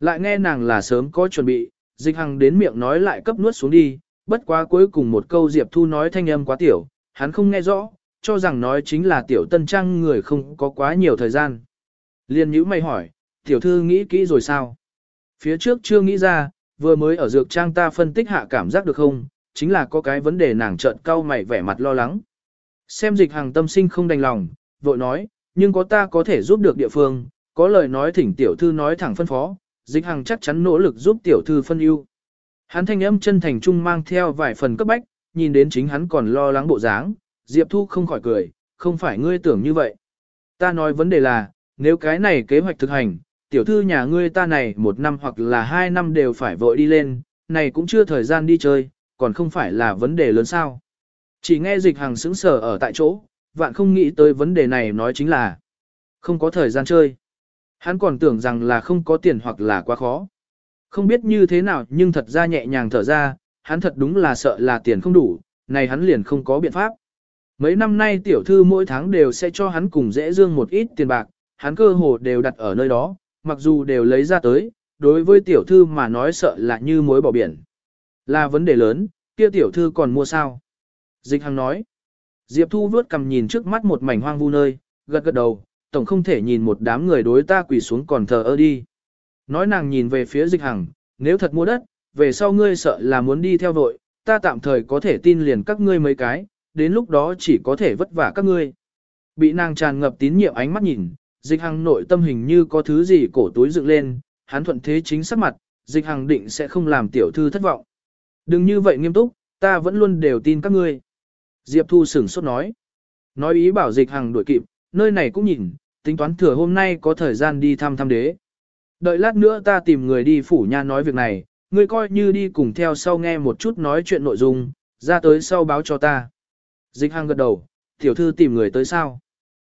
Lại nghe nàng là sớm có chuẩn bị, dịch hằng đến miệng nói lại cấp nuốt xuống đi, bất quá cuối cùng một câu Diệp Thu nói thanh âm quá tiểu, hắn không nghe rõ, cho rằng nói chính là tiểu tân trang người không có quá nhiều thời gian. Liên nhữ mày hỏi, tiểu thư nghĩ kỹ rồi sao? Phía trước chưa nghĩ ra, vừa mới ở dược trang ta phân tích hạ cảm giác được không, chính là có cái vấn đề nàng trợn cau mày vẻ mặt lo lắng. Xem dịch hàng tâm sinh không đành lòng, vội nói, nhưng có ta có thể giúp được địa phương, có lời nói thỉnh tiểu thư nói thẳng phân phó, dịch hàng chắc chắn nỗ lực giúp tiểu thư phân ưu. Hắn thanh âm chân thành trung mang theo vài phần cấp bách, nhìn đến chính hắn còn lo lắng bộ dáng, Diệp Thu không khỏi cười, không phải ngươi tưởng như vậy. Ta nói vấn đề là, nếu cái này kế hoạch thực hành, tiểu thư nhà ngươi ta này một năm hoặc là hai năm đều phải vội đi lên, này cũng chưa thời gian đi chơi, còn không phải là vấn đề lớn sao. Chỉ nghe dịch hàng sững sờ ở tại chỗ, vạn không nghĩ tới vấn đề này nói chính là không có thời gian chơi. Hắn còn tưởng rằng là không có tiền hoặc là quá khó. Không biết như thế nào nhưng thật ra nhẹ nhàng thở ra, hắn thật đúng là sợ là tiền không đủ, này hắn liền không có biện pháp. Mấy năm nay tiểu thư mỗi tháng đều sẽ cho hắn cùng dễ dương một ít tiền bạc, hắn cơ hồ đều đặt ở nơi đó, mặc dù đều lấy ra tới, đối với tiểu thư mà nói sợ là như mối bỏ biển. Là vấn đề lớn, kia tiểu thư còn mua sao? Dịch Hằng nói. Diệp Thu vớt cầm nhìn trước mắt một mảnh hoang vu nơi, gật gật đầu, tổng không thể nhìn một đám người đối ta quỳ xuống còn thờ ơ đi. Nói nàng nhìn về phía Dịch Hằng, nếu thật mua đất, về sau ngươi sợ là muốn đi theo vội, ta tạm thời có thể tin liền các ngươi mấy cái, đến lúc đó chỉ có thể vất vả các ngươi. Bị nàng tràn ngập tín nhiệm ánh mắt nhìn, Dịch Hằng nội tâm hình như có thứ gì cổ túi dựng lên, hắn thuận thế chính sắc mặt, Dịch Hằng định sẽ không làm tiểu thư thất vọng. Đừng như vậy nghiêm túc, ta vẫn luôn đều tin các ngươi. Diệp Thu sửng sốt nói. Nói ý bảo dịch hàng đuổi kịp, nơi này cũng nhìn, tính toán thừa hôm nay có thời gian đi thăm thăm đế. Đợi lát nữa ta tìm người đi phủ nha nói việc này, ngươi coi như đi cùng theo sau nghe một chút nói chuyện nội dung, ra tới sau báo cho ta. Dịch hàng gật đầu, tiểu thư tìm người tới sao?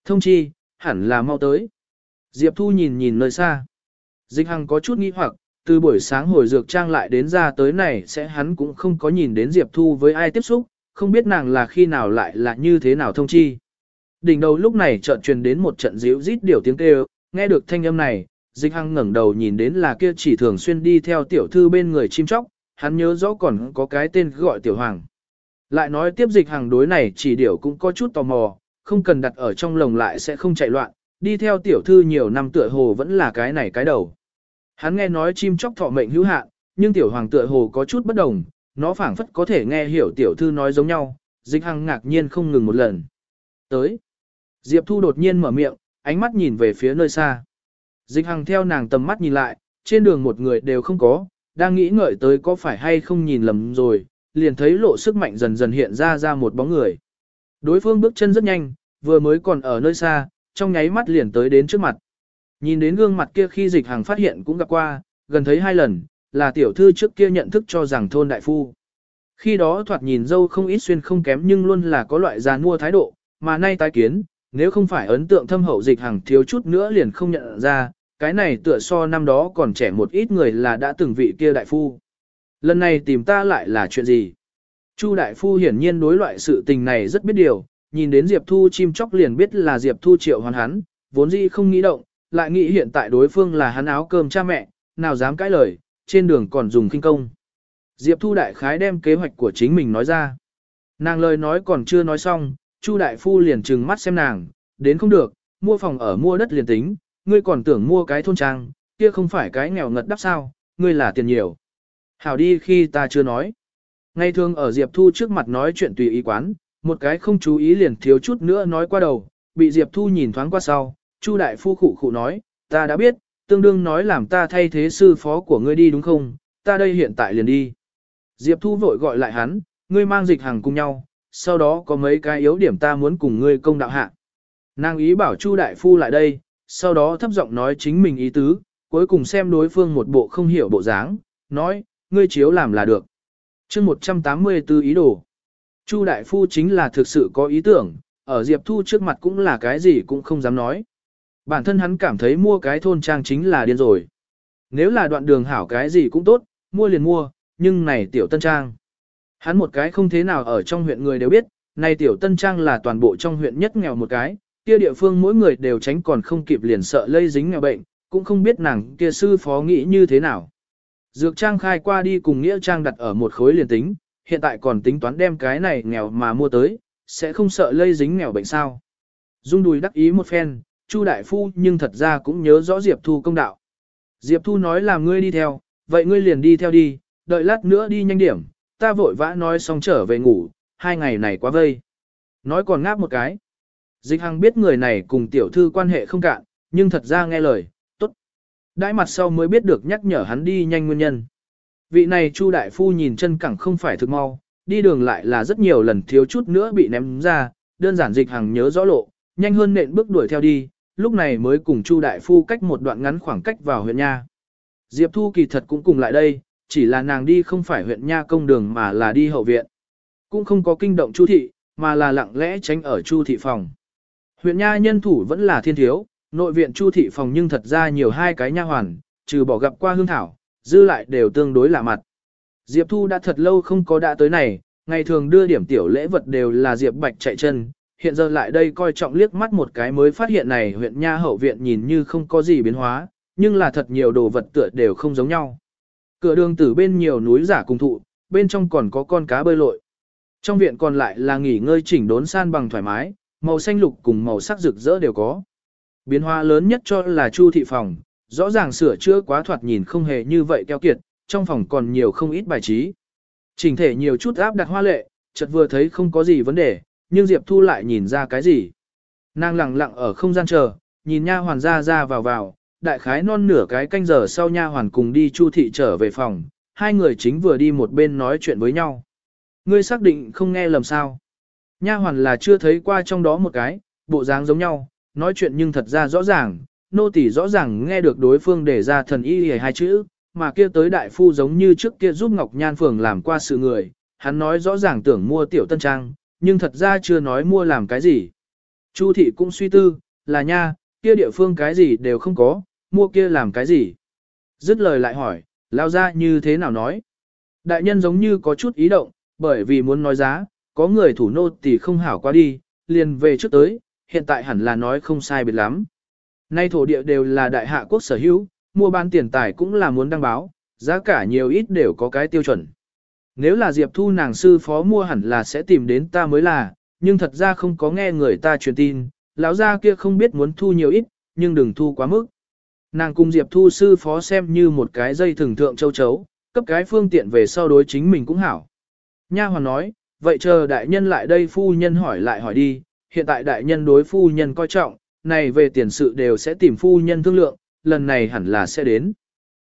Thông chi, hẳn là mau tới. Diệp Thu nhìn nhìn nơi xa. Dịch Hằng có chút nghi hoặc, từ buổi sáng hồi dược trang lại đến ra tới này sẽ hắn cũng không có nhìn đến Diệp Thu với ai tiếp xúc, không biết nàng là khi nào lại là như thế nào thông chi. Đỉnh đầu lúc này chợt truyền đến một trận díu rít điều tiếng kêu, nghe được thanh âm này, Dịch Hằng ngẩng đầu nhìn đến là kia chỉ thường xuyên đi theo tiểu thư bên người chim chóc, hắn nhớ rõ còn có cái tên gọi tiểu hoàng. Lại nói tiếp Dịch Hằng đối này chỉ điều cũng có chút tò mò, không cần đặt ở trong lồng lại sẽ không chạy loạn, đi theo tiểu thư nhiều năm tựa hồ vẫn là cái này cái đầu. Hắn nghe nói chim chóc thọ mệnh hữu hạn, nhưng tiểu hoàng tựa hồ có chút bất đồng, nó phảng phất có thể nghe hiểu tiểu thư nói giống nhau, dịch hằng ngạc nhiên không ngừng một lần. Tới. Diệp Thu đột nhiên mở miệng, ánh mắt nhìn về phía nơi xa. Dịch hằng theo nàng tầm mắt nhìn lại, trên đường một người đều không có, đang nghĩ ngợi tới có phải hay không nhìn lầm rồi, liền thấy lộ sức mạnh dần dần hiện ra ra một bóng người. Đối phương bước chân rất nhanh, vừa mới còn ở nơi xa, trong nháy mắt liền tới đến trước mặt. Nhìn đến gương mặt kia khi dịch hàng phát hiện cũng gặp qua, gần thấy hai lần, là tiểu thư trước kia nhận thức cho rằng thôn đại phu. Khi đó thoạt nhìn dâu không ít xuyên không kém nhưng luôn là có loại già mua thái độ, mà nay tái kiến, nếu không phải ấn tượng thâm hậu dịch hàng thiếu chút nữa liền không nhận ra, cái này tựa so năm đó còn trẻ một ít người là đã từng vị kia đại phu. Lần này tìm ta lại là chuyện gì? Chu đại phu hiển nhiên đối loại sự tình này rất biết điều, nhìn đến Diệp Thu chim chóc liền biết là Diệp Thu triệu hoàn hắn, vốn dĩ không nghĩ động, lại nghĩ hiện tại đối phương là hắn áo cơm cha mẹ, nào dám cãi lời, trên đường còn dùng kinh công. Diệp Thu đại khái đem kế hoạch của chính mình nói ra. Nàng lời nói còn chưa nói xong, Chu đại phu liền trừng mắt xem nàng, đến không được, mua phòng ở mua đất liền tính, ngươi còn tưởng mua cái thôn trang, kia không phải cái nghèo ngật đắp sao, ngươi là tiền nhiều. Hảo đi khi ta chưa nói. Ngày thường ở Diệp Thu trước mặt nói chuyện tùy ý quán, một cái không chú ý liền thiếu chút nữa nói qua đầu, bị Diệp Thu nhìn thoáng qua sau, Chu đại phu khụ khụ nói, ta đã biết, tương đương nói làm ta thay thế sư phó của ngươi đi đúng không, ta đây hiện tại liền đi. Diệp Thu vội gọi lại hắn, ngươi mang dịch hàng cùng nhau, sau đó có mấy cái yếu điểm ta muốn cùng ngươi công đạo hạ. Nàng ý bảo Chu đại phu lại đây, sau đó thấp giọng nói chính mình ý tứ, cuối cùng xem đối phương một bộ không hiểu bộ dáng, nói, ngươi chiếu làm là được. chương 184 ý đồ. Chu đại phu chính là thực sự có ý tưởng, ở Diệp Thu trước mặt cũng là cái gì cũng không dám nói. Bản thân hắn cảm thấy mua cái thôn trang chính là điên rồi. Nếu là đoạn đường hảo cái gì cũng tốt, mua liền mua, nhưng này tiểu tân trang. Hắn một cái không thế nào ở trong huyện người đều biết, này tiểu tân trang là toàn bộ trong huyện nhất nghèo một cái, kia địa phương mỗi người đều tránh còn không kịp liền sợ lây dính nghèo bệnh, cũng không biết nàng kia sư phó nghĩ như thế nào. Dược trang khai qua đi cùng nghĩa trang đặt ở một khối liền tính, hiện tại còn tính toán đem cái này nghèo mà mua tới, sẽ không sợ lây dính nghèo bệnh sao. Dung đùi đắc ý một phen, Chu đại phu nhưng thật ra cũng nhớ rõ Diệp Thu công đạo. Diệp Thu nói là ngươi đi theo, vậy ngươi liền đi theo đi, đợi lát nữa đi nhanh điểm, ta vội vã nói xong trở về ngủ, hai ngày này quá vây. Nói còn ngáp một cái. Dịch Hằng biết người này cùng tiểu thư quan hệ không cạn, nhưng thật ra nghe lời, tốt. Đãi mặt sau mới biết được nhắc nhở hắn đi nhanh nguyên nhân. Vị này Chu đại phu nhìn chân cẳng không phải thực mau, đi đường lại là rất nhiều lần thiếu chút nữa bị ném ra, đơn giản dịch Hằng nhớ rõ lộ, nhanh hơn nện bước đuổi theo đi, lúc này mới cùng Chu đại phu cách một đoạn ngắn khoảng cách vào huyện nha. Diệp Thu kỳ thật cũng cùng lại đây, chỉ là nàng đi không phải huyện nha công đường mà là đi hậu viện. Cũng không có kinh động Chu thị, mà là lặng lẽ tránh ở Chu thị phòng. Huyện nha nhân thủ vẫn là thiên thiếu, nội viện Chu thị phòng nhưng thật ra nhiều hai cái nha hoàn, trừ bỏ gặp qua hương thảo, dư lại đều tương đối lạ mặt. Diệp Thu đã thật lâu không có đã tới này, ngày thường đưa điểm tiểu lễ vật đều là Diệp Bạch chạy chân, hiện giờ lại đây coi trọng liếc mắt một cái mới phát hiện này huyện nha hậu viện nhìn như không có gì biến hóa, nhưng là thật nhiều đồ vật tựa đều không giống nhau. Cửa đường tử bên nhiều núi giả cùng thụ, bên trong còn có con cá bơi lội. Trong viện còn lại là nghỉ ngơi chỉnh đốn san bằng thoải mái, màu xanh lục cùng màu sắc rực rỡ đều có. Biến hóa lớn nhất cho là chu thị phòng, rõ ràng sửa chữa quá thoạt nhìn không hề như vậy keo kiệt, trong phòng còn nhiều không ít bài trí. Chỉnh thể nhiều chút áp đặt hoa lệ, chợt vừa thấy không có gì vấn đề, nhưng Diệp Thu lại nhìn ra cái gì. Nàng lặng lặng ở không gian chờ, nhìn nha hoàn ra ra vào vào, đại khái non nửa cái canh giờ sau nha hoàn cùng đi chu thị trở về phòng, hai người chính vừa đi một bên nói chuyện với nhau. Ngươi xác định không nghe lầm sao. Nha hoàn là chưa thấy qua trong đó một cái, bộ dáng giống nhau, nói chuyện nhưng thật ra rõ ràng, nô tỳ rõ ràng nghe được đối phương để ra thần y hề hai chữ, mà kia tới đại phu giống như trước kia giúp Ngọc Nhan Phường làm qua sự người, hắn nói rõ ràng tưởng mua tiểu tân trang, nhưng thật ra chưa nói mua làm cái gì. Chu thị cũng suy tư, là nha, kia địa phương cái gì đều không có, mua kia làm cái gì. Dứt lời lại hỏi, lao ra như thế nào nói. Đại nhân giống như có chút ý động, bởi vì muốn nói giá, có người thủ nô thì không hảo qua đi, liền về trước tới, hiện tại hẳn là nói không sai biệt lắm. Nay thổ địa đều là đại hạ quốc sở hữu, mua bán tiền tài cũng là muốn đăng báo, giá cả nhiều ít đều có cái tiêu chuẩn. Nếu là Diệp Thu nàng sư phó mua hẳn là sẽ tìm đến ta mới là, nhưng thật ra không có nghe người ta truyền tin, lão gia kia không biết muốn thu nhiều ít, nhưng đừng thu quá mức. Nàng cùng Diệp Thu sư phó xem như một cái dây thường thượng châu chấu, cấp cái phương tiện về sau đối chính mình cũng hảo. Nha hoàn nói, vậy chờ đại nhân lại đây phu nhân hỏi lại hỏi đi, hiện tại đại nhân đối phu nhân coi trọng, này về tiền sự đều sẽ tìm phu nhân thương lượng, lần này hẳn là sẽ đến.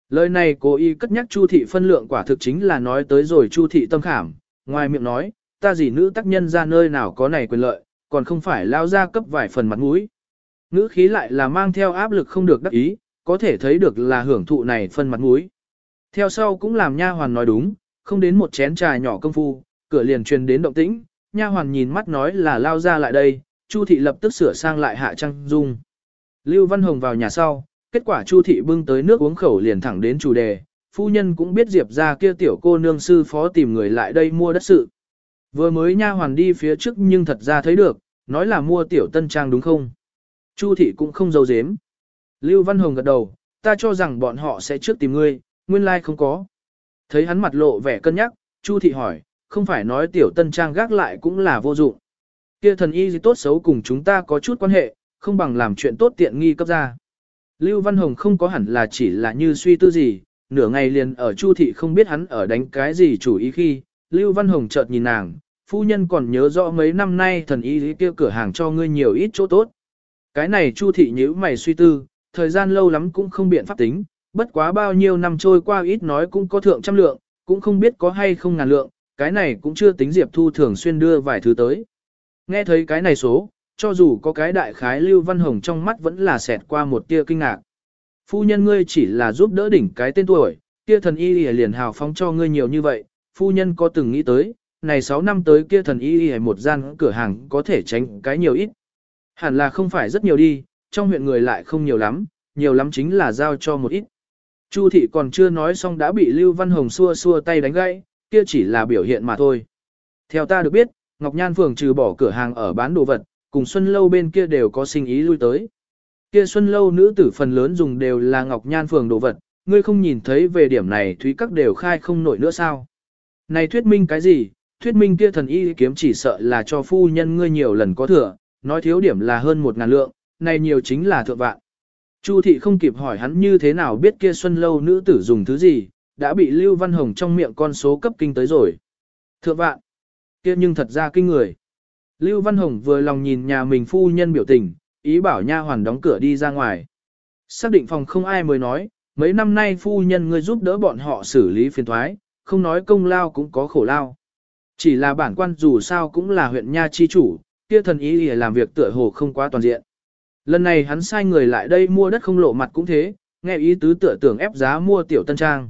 Lời này cố ý cất nhắc Chu thị phân lượng quả thực chính là nói tới rồi Chu thị tâm khảm, ngoài miệng nói, ta gì nữ tác nhân ra nơi nào có này quyền lợi, còn không phải lao ra cấp vài phần mặt mũi. Ngữ khí lại là mang theo áp lực không được đắc ý, có thể thấy được là hưởng thụ này phân mặt mũi. Theo sau cũng làm nha hoàn nói đúng, không đến một chén trà nhỏ công phu, cửa liền truyền đến động tĩnh, nha hoàn nhìn mắt nói là lao ra lại đây, Chu thị lập tức sửa sang lại hạ trang dung. Lưu Văn Hồng vào nhà sau, kết quả Chu thị bưng tới nước uống khẩu liền thẳng đến chủ đề, phu nhân cũng biết Diệp ra kia tiểu cô nương sư phó tìm người lại đây mua đất sự. Vừa mới nha hoàn đi phía trước nhưng thật ra thấy được, nói là mua tiểu tân trang đúng không? Chu thị cũng không giấu giếm. Lưu Văn Hồng gật đầu, ta cho rằng bọn họ sẽ trước tìm ngươi, nguyên lai like không có. Thấy hắn mặt lộ vẻ cân nhắc, Chu thị hỏi, không phải nói tiểu tân trang gác lại cũng là vô dụng. Kia thần y gì tốt xấu cùng chúng ta có chút quan hệ, không bằng làm chuyện tốt tiện nghi cấp ra. Lưu Văn Hồng không có hẳn là chỉ là như suy tư gì, nửa ngày liền ở Chu thị không biết hắn ở đánh cái gì chủ ý khi, Lưu Văn Hồng chợt nhìn nàng, phu nhân còn nhớ rõ mấy năm nay thần y kia cửa hàng cho ngươi nhiều ít chỗ tốt. Cái này Chu thị nhíu mày suy tư, thời gian lâu lắm cũng không biện pháp tính, bất quá bao nhiêu năm trôi qua ít nói cũng có thượng trăm lượng, cũng không biết có hay không ngàn lượng, cái này cũng chưa tính Diệp Thu thường xuyên đưa vài thứ tới. Nghe thấy cái này số, cho dù có cái đại khái Lưu Văn Hồng trong mắt vẫn là xẹt qua một tia kinh ngạc. Phu nhân ngươi chỉ là giúp đỡ đỉnh cái tên tuổi, kia thần y liền hào phóng cho ngươi nhiều như vậy, phu nhân có từng nghĩ tới, này 6 năm tới kia thần y một gian cửa hàng có thể tránh cái nhiều ít. Hẳn là không phải rất nhiều đi, trong huyện người lại không nhiều lắm, nhiều lắm chính là giao cho một ít. Chu thị còn chưa nói xong đã bị Lưu Văn Hồng xua xua tay đánh gãy, kia chỉ là biểu hiện mà thôi. Theo ta được biết, Ngọc Nhan Phường trừ bỏ cửa hàng ở bán đồ vật, cùng Xuân Lâu bên kia đều có sinh ý lui tới. Kia Xuân Lâu nữ tử phần lớn dùng đều là Ngọc Nhan Phường đồ vật, ngươi không nhìn thấy về điểm này Thúy Các đều khai không nổi nữa sao? Này thuyết minh cái gì? Thuyết minh kia thần y kiếm chỉ sợ là cho phu nhân ngươi nhiều lần có thừa, nói thiếu điểm là hơn một ngàn lượng, này nhiều chính là thượng vạn. Chu thị không kịp hỏi hắn như thế nào biết kia Xuân Lâu nữ tử dùng thứ gì, đã bị Lưu Văn Hồng trong miệng con số cấp kinh tới rồi. Thượng vạn, kia nhưng thật ra kinh người. Lưu Văn Hồng vừa lòng nhìn nhà mình phu nhân biểu tình, ý bảo nha hoàn đóng cửa đi ra ngoài. Xác định phòng không ai mới nói, mấy năm nay phu nhân ngươi giúp đỡ bọn họ xử lý phiền thoái, không nói công lao cũng có khổ lao. Chỉ là bản quan dù sao cũng là huyện nha chi chủ, kia thần ý để làm việc tựa hồ không quá toàn diện. Lần này hắn sai người lại đây mua đất không lộ mặt cũng thế, nghe ý tứ tựa tưởng ép giá mua tiểu tân trang.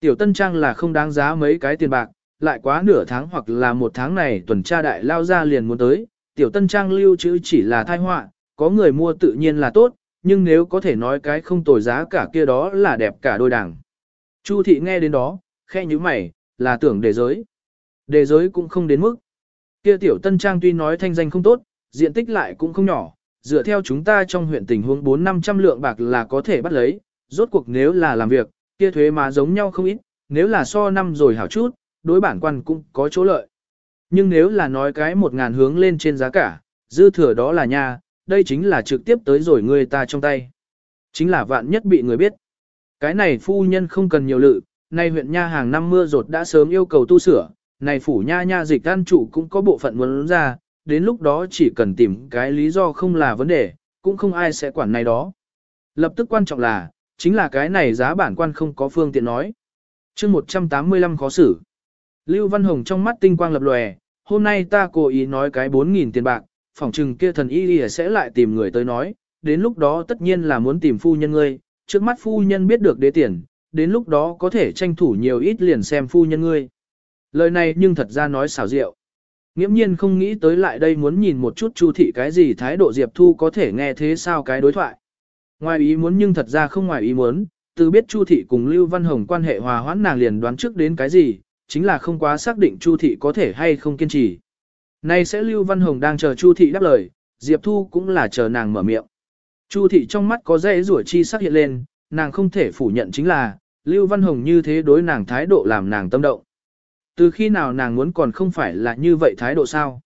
Tiểu tân trang là không đáng giá mấy cái tiền bạc, lại quá nửa tháng hoặc là một tháng này tuần tra đại lao ra liền muốn tới, tiểu tân trang lưu trữ chỉ là thai họa, có người mua tự nhiên là tốt, nhưng nếu có thể nói cái không tồi giá cả kia đó là đẹp cả đôi đảng. Chu thị nghe đến đó, khe như mày, là tưởng đề giới. Đề giới cũng không đến mức. Kia tiểu tân trang tuy nói thanh danh không tốt, diện tích lại cũng không nhỏ, dựa theo chúng ta trong huyện tình huống 4-500 lượng bạc là có thể bắt lấy, rốt cuộc nếu là làm việc, kia thuế mà giống nhau không ít, nếu là so năm rồi hảo chút, đối bản quan cũng có chỗ lợi. Nhưng nếu là nói cái một ngàn hướng lên trên giá cả, dư thừa đó là nha, đây chính là trực tiếp tới rồi người ta trong tay. Chính là vạn nhất bị người biết. Cái này phu nhân không cần nhiều lự, nay huyện nha hàng năm mưa rột đã sớm yêu cầu tu sửa, này phủ nha nha dịch an trụ cũng có bộ phận muốn ra, đến lúc đó chỉ cần tìm cái lý do không là vấn đề, cũng không ai sẽ quản này đó. Lập tức quan trọng là, chính là cái này giá bản quan không có phương tiện nói. chương 185 khó xử. Lưu Văn Hồng trong mắt tinh quang lập lòe, hôm nay ta cố ý nói cái 4.000 tiền bạc, phỏng chừng kia thần y lìa sẽ lại tìm người tới nói, đến lúc đó tất nhiên là muốn tìm phu nhân ngươi, trước mắt phu nhân biết được đế tiền, đến lúc đó có thể tranh thủ nhiều ít liền xem phu nhân ngươi. Lời này nhưng thật ra nói xảo diệu. Nghiễm nhiên không nghĩ tới lại đây muốn nhìn một chút chu thị cái gì thái độ Diệp Thu có thể nghe thế sao cái đối thoại. Ngoài ý muốn nhưng thật ra không ngoài ý muốn, từ biết chu thị cùng Lưu Văn Hồng quan hệ hòa hoãn nàng liền đoán trước đến cái gì, chính là không quá xác định chu thị có thể hay không kiên trì. Nay sẽ Lưu Văn Hồng đang chờ chu thị đáp lời, Diệp Thu cũng là chờ nàng mở miệng. Chu thị trong mắt có dễ rủa chi sắc hiện lên, nàng không thể phủ nhận chính là, Lưu Văn Hồng như thế đối nàng thái độ làm nàng tâm động. Từ khi nào nàng muốn còn không phải là như vậy thái độ sao?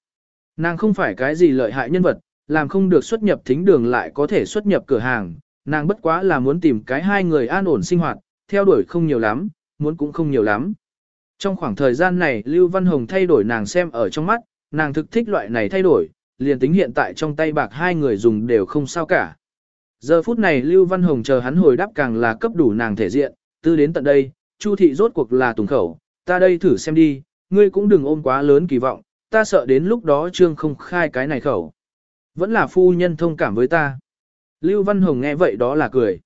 Nàng không phải cái gì lợi hại nhân vật, làm không được xuất nhập thính đường lại có thể xuất nhập cửa hàng, nàng bất quá là muốn tìm cái hai người an ổn sinh hoạt, theo đuổi không nhiều lắm, muốn cũng không nhiều lắm. Trong khoảng thời gian này Lưu Văn Hồng thay đổi nàng xem ở trong mắt, nàng thực thích loại này thay đổi, liền tính hiện tại trong tay bạc hai người dùng đều không sao cả. Giờ phút này Lưu Văn Hồng chờ hắn hồi đáp càng là cấp đủ nàng thể diện, tư đến tận đây, Chu thị rốt cuộc là tùng khẩu, ta đây thử xem đi, ngươi cũng đừng ôm quá lớn kỳ vọng, ta sợ đến lúc đó trương không khai cái này khẩu. Vẫn là phu nhân thông cảm với ta. Lưu Văn Hồng nghe vậy đó là cười.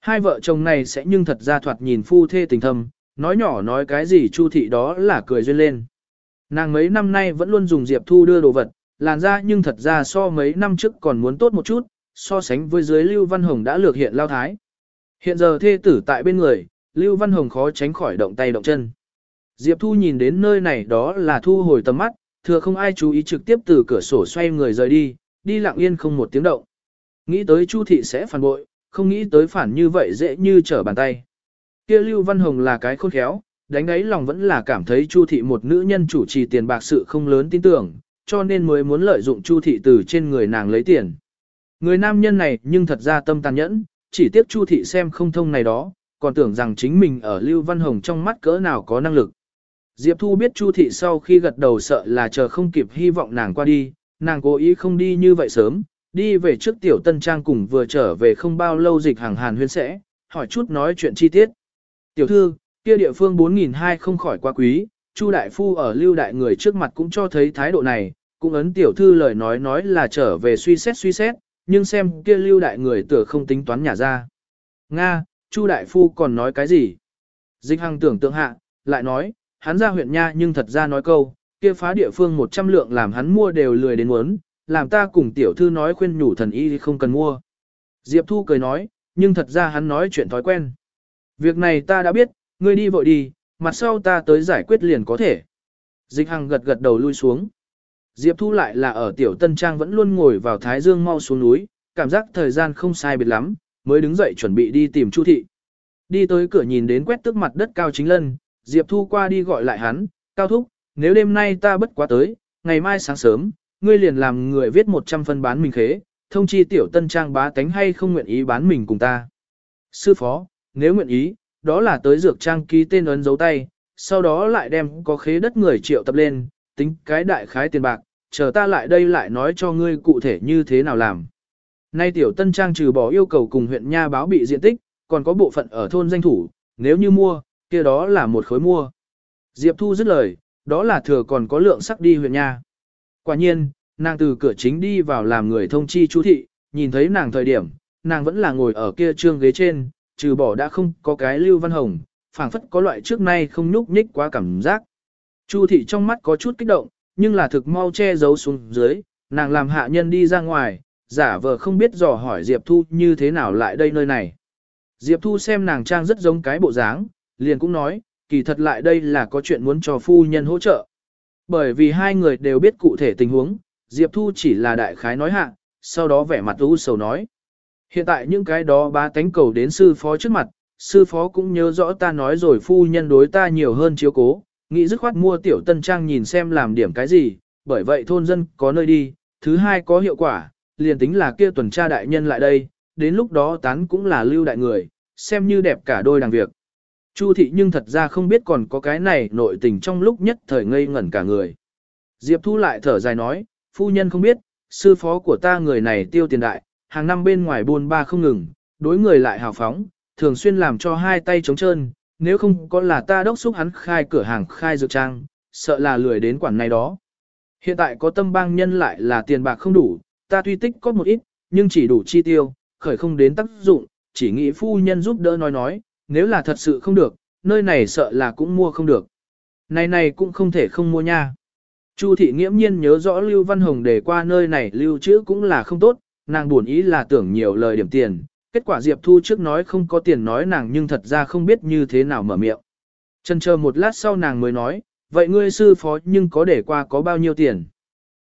Hai vợ chồng này sẽ nhưng thật ra thoạt nhìn phu thê tình thâm, nói nhỏ nói cái gì chu thị đó là cười duyên lên. Nàng mấy năm nay vẫn luôn dùng Diệp Thu đưa đồ vật, làn ra nhưng thật ra so mấy năm trước còn muốn tốt một chút, so sánh với dưới Lưu Văn Hồng đã lược hiện lao thái. Hiện giờ thê tử tại bên người, Lưu Văn Hồng khó tránh khỏi động tay động chân. Diệp Thu nhìn đến nơi này đó là thu hồi tầm mắt, thừa không ai chú ý trực tiếp từ cửa sổ xoay người rời đi, đi lặng yên không một tiếng động. Nghĩ tới Chu thị sẽ phản bội, không nghĩ tới phản như vậy dễ như trở bàn tay. Kia Lưu Văn Hồng là cái khôn khéo, đánh đáy lòng vẫn là cảm thấy Chu thị một nữ nhân chủ trì tiền bạc sự không lớn tin tưởng, cho nên mới muốn lợi dụng Chu thị từ trên người nàng lấy tiền. Người nam nhân này nhưng thật ra tâm tàn nhẫn, chỉ tiếc Chu thị xem không thông này đó, còn tưởng rằng chính mình ở Lưu Văn Hồng trong mắt cỡ nào có năng lực. Diệp Thu biết Chu thị sau khi gật đầu sợ là chờ không kịp hy vọng nàng qua đi, nàng cố ý không đi như vậy sớm, đi về trước tiểu tân trang cùng vừa trở về không bao lâu dịch hàng hàn huyên sẽ, hỏi chút nói chuyện chi tiết. Tiểu thư, kia địa phương 4.200 không khỏi quá quý, Chu đại phu ở lưu đại người trước mặt cũng cho thấy thái độ này, cũng ấn tiểu thư lời nói nói là trở về suy xét suy xét, nhưng xem kia lưu đại người tựa không tính toán nhà ra. Nga, Chu đại phu còn nói cái gì? Dịch hằng tưởng tượng hạ, lại nói, hắn ra huyện nha nhưng thật ra nói câu, kia phá địa phương 100 lượng làm hắn mua đều lười đến muốn, làm ta cùng tiểu thư nói khuyên nhủ thần y không cần mua. Diệp Thu cười nói, nhưng thật ra hắn nói chuyện thói quen. Việc này ta đã biết, ngươi đi vội đi, mặt sau ta tới giải quyết liền có thể. Dịch Hằng gật gật đầu lui xuống. Diệp Thu lại là ở tiểu tân trang vẫn luôn ngồi vào Thái Dương mau xuống núi, cảm giác thời gian không sai biệt lắm, mới đứng dậy chuẩn bị đi tìm Chu thị. Đi tới cửa nhìn đến quét tức mặt đất cao chính lân, Diệp Thu qua đi gọi lại hắn, cao thúc, nếu đêm nay ta bất quá tới, ngày mai sáng sớm, ngươi liền làm người viết 100 phân bán mình khế, thông chi tiểu tân trang bá tánh hay không nguyện ý bán mình cùng ta. Sư phó, nếu nguyện ý, đó là tới dược trang ký tên ấn dấu tay, sau đó lại đem có khế đất người triệu tập lên, tính cái đại khái tiền bạc, chờ ta lại đây lại nói cho ngươi cụ thể như thế nào làm. Nay tiểu tân trang trừ bỏ yêu cầu cùng huyện nha báo bị diện tích, còn có bộ phận ở thôn danh thủ, nếu như mua, kia đó là một khối mua. Diệp Thu dứt lời, đó là thừa còn có lượng sắc đi huyện nha. Quả nhiên, nàng từ cửa chính đi vào làm người thông chi chú thị, nhìn thấy nàng thời điểm, nàng vẫn là ngồi ở kia trương ghế trên, trừ bỏ đã không có cái lưu văn hồng, phảng phất có loại trước nay không nhúc nhích quá cảm giác. Chu thị trong mắt có chút kích động, nhưng là thực mau che giấu xuống dưới, nàng làm hạ nhân đi ra ngoài, giả vờ không biết dò hỏi Diệp Thu như thế nào lại đây nơi này. Diệp Thu xem nàng trang rất giống cái bộ dáng, liền cũng nói, kỳ thật lại đây là có chuyện muốn cho phu nhân hỗ trợ. Bởi vì hai người đều biết cụ thể tình huống, Diệp Thu chỉ là đại khái nói hạ, sau đó vẻ mặt u sầu nói. Hiện tại những cái đó ba tánh cầu đến sư phó trước mặt, sư phó cũng nhớ rõ ta nói rồi phu nhân đối ta nhiều hơn chiếu cố, nghĩ dứt khoát mua tiểu tân trang nhìn xem làm điểm cái gì, bởi vậy thôn dân có nơi đi, thứ hai có hiệu quả, liền tính là kia tuần tra đại nhân lại đây, đến lúc đó tán cũng là lưu đại người, xem như đẹp cả đôi đàng việc. Chu thị nhưng thật ra không biết còn có cái này nội tình trong lúc nhất thời ngây ngẩn cả người. Diệp Thu lại thở dài nói, phu nhân không biết, sư phó của ta người này tiêu tiền đại, hàng năm bên ngoài buôn ba không ngừng, đối người lại hào phóng, thường xuyên làm cho hai tay trống trơn, nếu không có là ta đốc xúc hắn khai cửa hàng khai dược trang, sợ là lười đến quản này đó. Hiện tại có tâm bang nhân lại là tiền bạc không đủ, ta tuy tích có một ít, nhưng chỉ đủ chi tiêu, khởi không đến tác dụng, chỉ nghĩ phu nhân giúp đỡ nói nói, nếu là thật sự không được, nơi này sợ là cũng mua không được. Này này cũng không thể không mua nha. Chu thị nghiễm nhiên nhớ rõ Lưu Văn Hồng để qua nơi này lưu trữ cũng là không tốt, nàng buồn ý là tưởng nhiều lời điểm tiền, kết quả Diệp Thu trước nói không có tiền nói nàng nhưng thật ra không biết như thế nào mở miệng. Chân chờ một lát sau nàng mới nói, vậy ngươi sư phó nhưng có để qua có bao nhiêu tiền?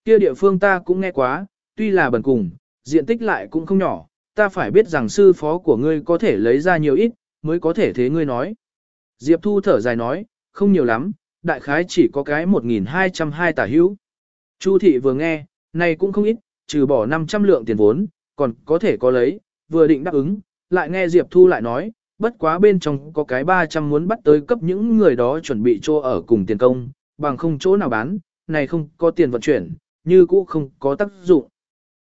Kia địa phương ta cũng nghe quá, tuy là bần cùng, diện tích lại cũng không nhỏ, ta phải biết rằng sư phó của ngươi có thể lấy ra nhiều ít, mới có thể thế ngươi nói. Diệp Thu thở dài nói, không nhiều lắm, đại khái chỉ có cái 1.202 tả hữu. Chu thị vừa nghe, này cũng không ít, trừ bỏ 500 lượng tiền vốn, còn có thể có lấy, vừa định đáp ứng, lại nghe Diệp Thu lại nói, bất quá bên trong có cái 300 muốn bắt tới cấp những người đó chuẩn bị cho ở cùng tiền công, bằng không chỗ nào bán, này không có tiền vận chuyển, như cũ không có tác dụng.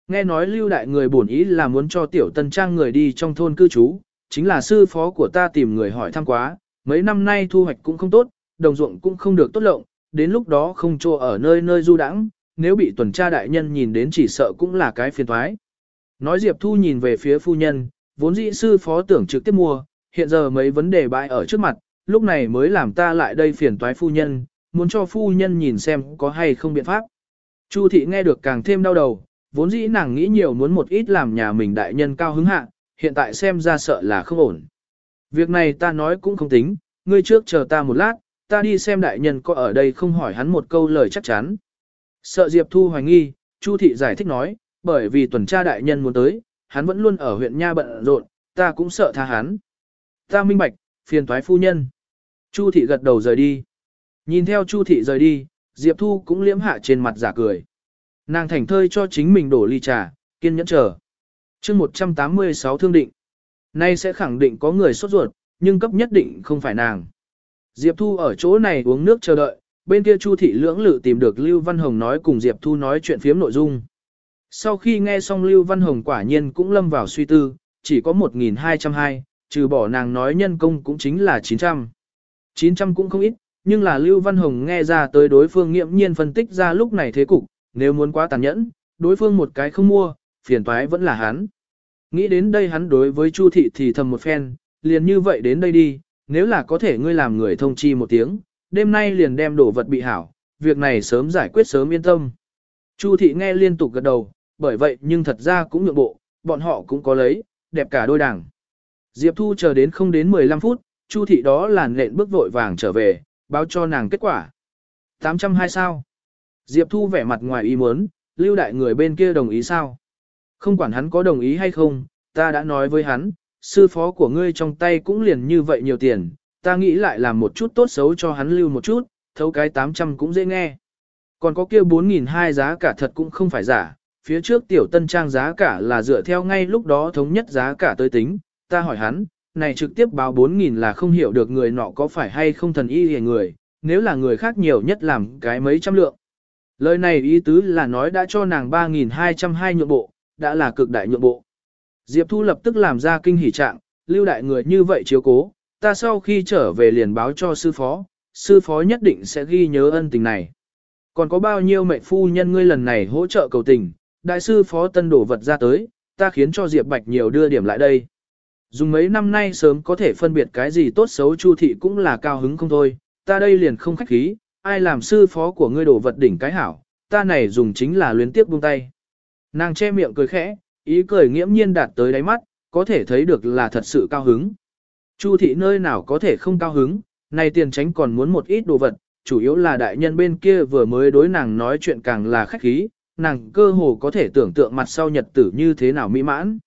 Nghe nói lưu đại người bổn ý là muốn cho tiểu tân trang người đi trong thôn cư trú, chính là sư phó của ta tìm người hỏi thăm quá, mấy năm nay thu hoạch cũng không tốt, đồng ruộng cũng không được tốt lộng, đến lúc đó không cho ở nơi nơi du đãng, nếu bị tuần tra đại nhân nhìn đến chỉ sợ cũng là cái phiền toái. Nói Diệp Thu nhìn về phía phu nhân, vốn dĩ sư phó tưởng trực tiếp mua, hiện giờ mấy vấn đề bãi ở trước mặt, lúc này mới làm ta lại đây phiền toái phu nhân, muốn cho phu nhân nhìn xem có hay không biện pháp. Chu thị nghe được càng thêm đau đầu, vốn dĩ nàng nghĩ nhiều muốn một ít làm nhà mình đại nhân cao hứng hạ, hiện tại xem ra sợ là không ổn. Việc này ta nói cũng không tính, ngươi trước chờ ta một lát, ta đi xem đại nhân có ở đây không hỏi hắn một câu lời chắc chắn. Sợ Diệp Thu hoài nghi, Chu thị giải thích nói, bởi vì tuần tra đại nhân muốn tới, hắn vẫn luôn ở huyện Nha bận rộn, ta cũng sợ tha hắn. Ta minh bạch, phiền toái phu nhân. Chu thị gật đầu rời đi. Nhìn theo Chu thị rời đi, Diệp Thu cũng liễm hạ trên mặt giả cười. Nàng thành thơi cho chính mình đổ ly trà, kiên nhẫn chờ. chương 186 thương định. Nay sẽ khẳng định có người sốt ruột, nhưng cấp nhất định không phải nàng. Diệp Thu ở chỗ này uống nước chờ đợi, bên kia Chu thị lưỡng lự tìm được Lưu Văn Hồng nói cùng Diệp Thu nói chuyện phiếm nội dung. Sau khi nghe xong Lưu Văn Hồng quả nhiên cũng lâm vào suy tư, chỉ có 1.202, trừ bỏ nàng nói nhân công cũng chính là 900. 900 cũng không ít, nhưng là Lưu Văn Hồng nghe ra tới đối phương nghiệm nhiên phân tích ra lúc này thế cục, nếu muốn quá tàn nhẫn, đối phương một cái không mua, phiền toái vẫn là hắn. Nghĩ đến đây hắn đối với Chu thị thì thầm một phen, liền như vậy đến đây đi, nếu là có thể ngươi làm người thông chi một tiếng, đêm nay liền đem đồ vật bị hảo, việc này sớm giải quyết sớm yên tâm. Chu thị nghe liên tục gật đầu, bởi vậy nhưng thật ra cũng nhượng bộ, bọn họ cũng có lấy, đẹp cả đôi đảng. Diệp Thu chờ đến không đến 15 phút, Chu thị đó là nện bước vội vàng trở về, báo cho nàng kết quả. 820 sao? Diệp Thu vẻ mặt ngoài ý muốn, lưu đại người bên kia đồng ý sao? Không quản hắn có đồng ý hay không, ta đã nói với hắn, sư phó của ngươi trong tay cũng liền như vậy nhiều tiền, ta nghĩ lại làm một chút tốt xấu cho hắn lưu một chút, thấu cái 800 cũng dễ nghe. Còn có kia 4.200 giá cả thật cũng không phải giả, phía trước tiểu tân trang giá cả là dựa theo ngay lúc đó thống nhất giá cả tới tính, ta hỏi hắn, này trực tiếp báo 4.000 là không hiểu được người nọ có phải hay không thần y hề người, nếu là người khác nhiều nhất làm cái mấy trăm lượng. Lời này ý tứ là nói đã cho nàng 3.202 nhượng bộ, đã là cực đại nhượng bộ. Diệp Thu lập tức làm ra kinh hỉ trạng, lưu đại người như vậy chiếu cố, ta sau khi trở về liền báo cho sư phó, sư phó nhất định sẽ ghi nhớ ân tình này. Còn có bao nhiêu mệnh phu nhân ngươi lần này hỗ trợ cầu tình, đại sư phó tân đổ vật ra tới, ta khiến cho Diệp Bạch nhiều đưa điểm lại đây. Dùng mấy năm nay sớm có thể phân biệt cái gì tốt xấu Chu thị cũng là cao hứng không thôi, ta đây liền không khách khí, ai làm sư phó của ngươi đổ vật đỉnh cái hảo, ta này dùng chính là luyến tiếp buông tay. Nàng che miệng cười khẽ, ý cười nghiễm nhiên đạt tới đáy mắt, có thể thấy được là thật sự cao hứng. Chu thị nơi nào có thể không cao hứng, này tiền tránh còn muốn một ít đồ vật, chủ yếu là đại nhân bên kia vừa mới đối nàng nói chuyện càng là khách khí, nàng cơ hồ có thể tưởng tượng mặt sau nhật tử như thế nào mỹ mãn.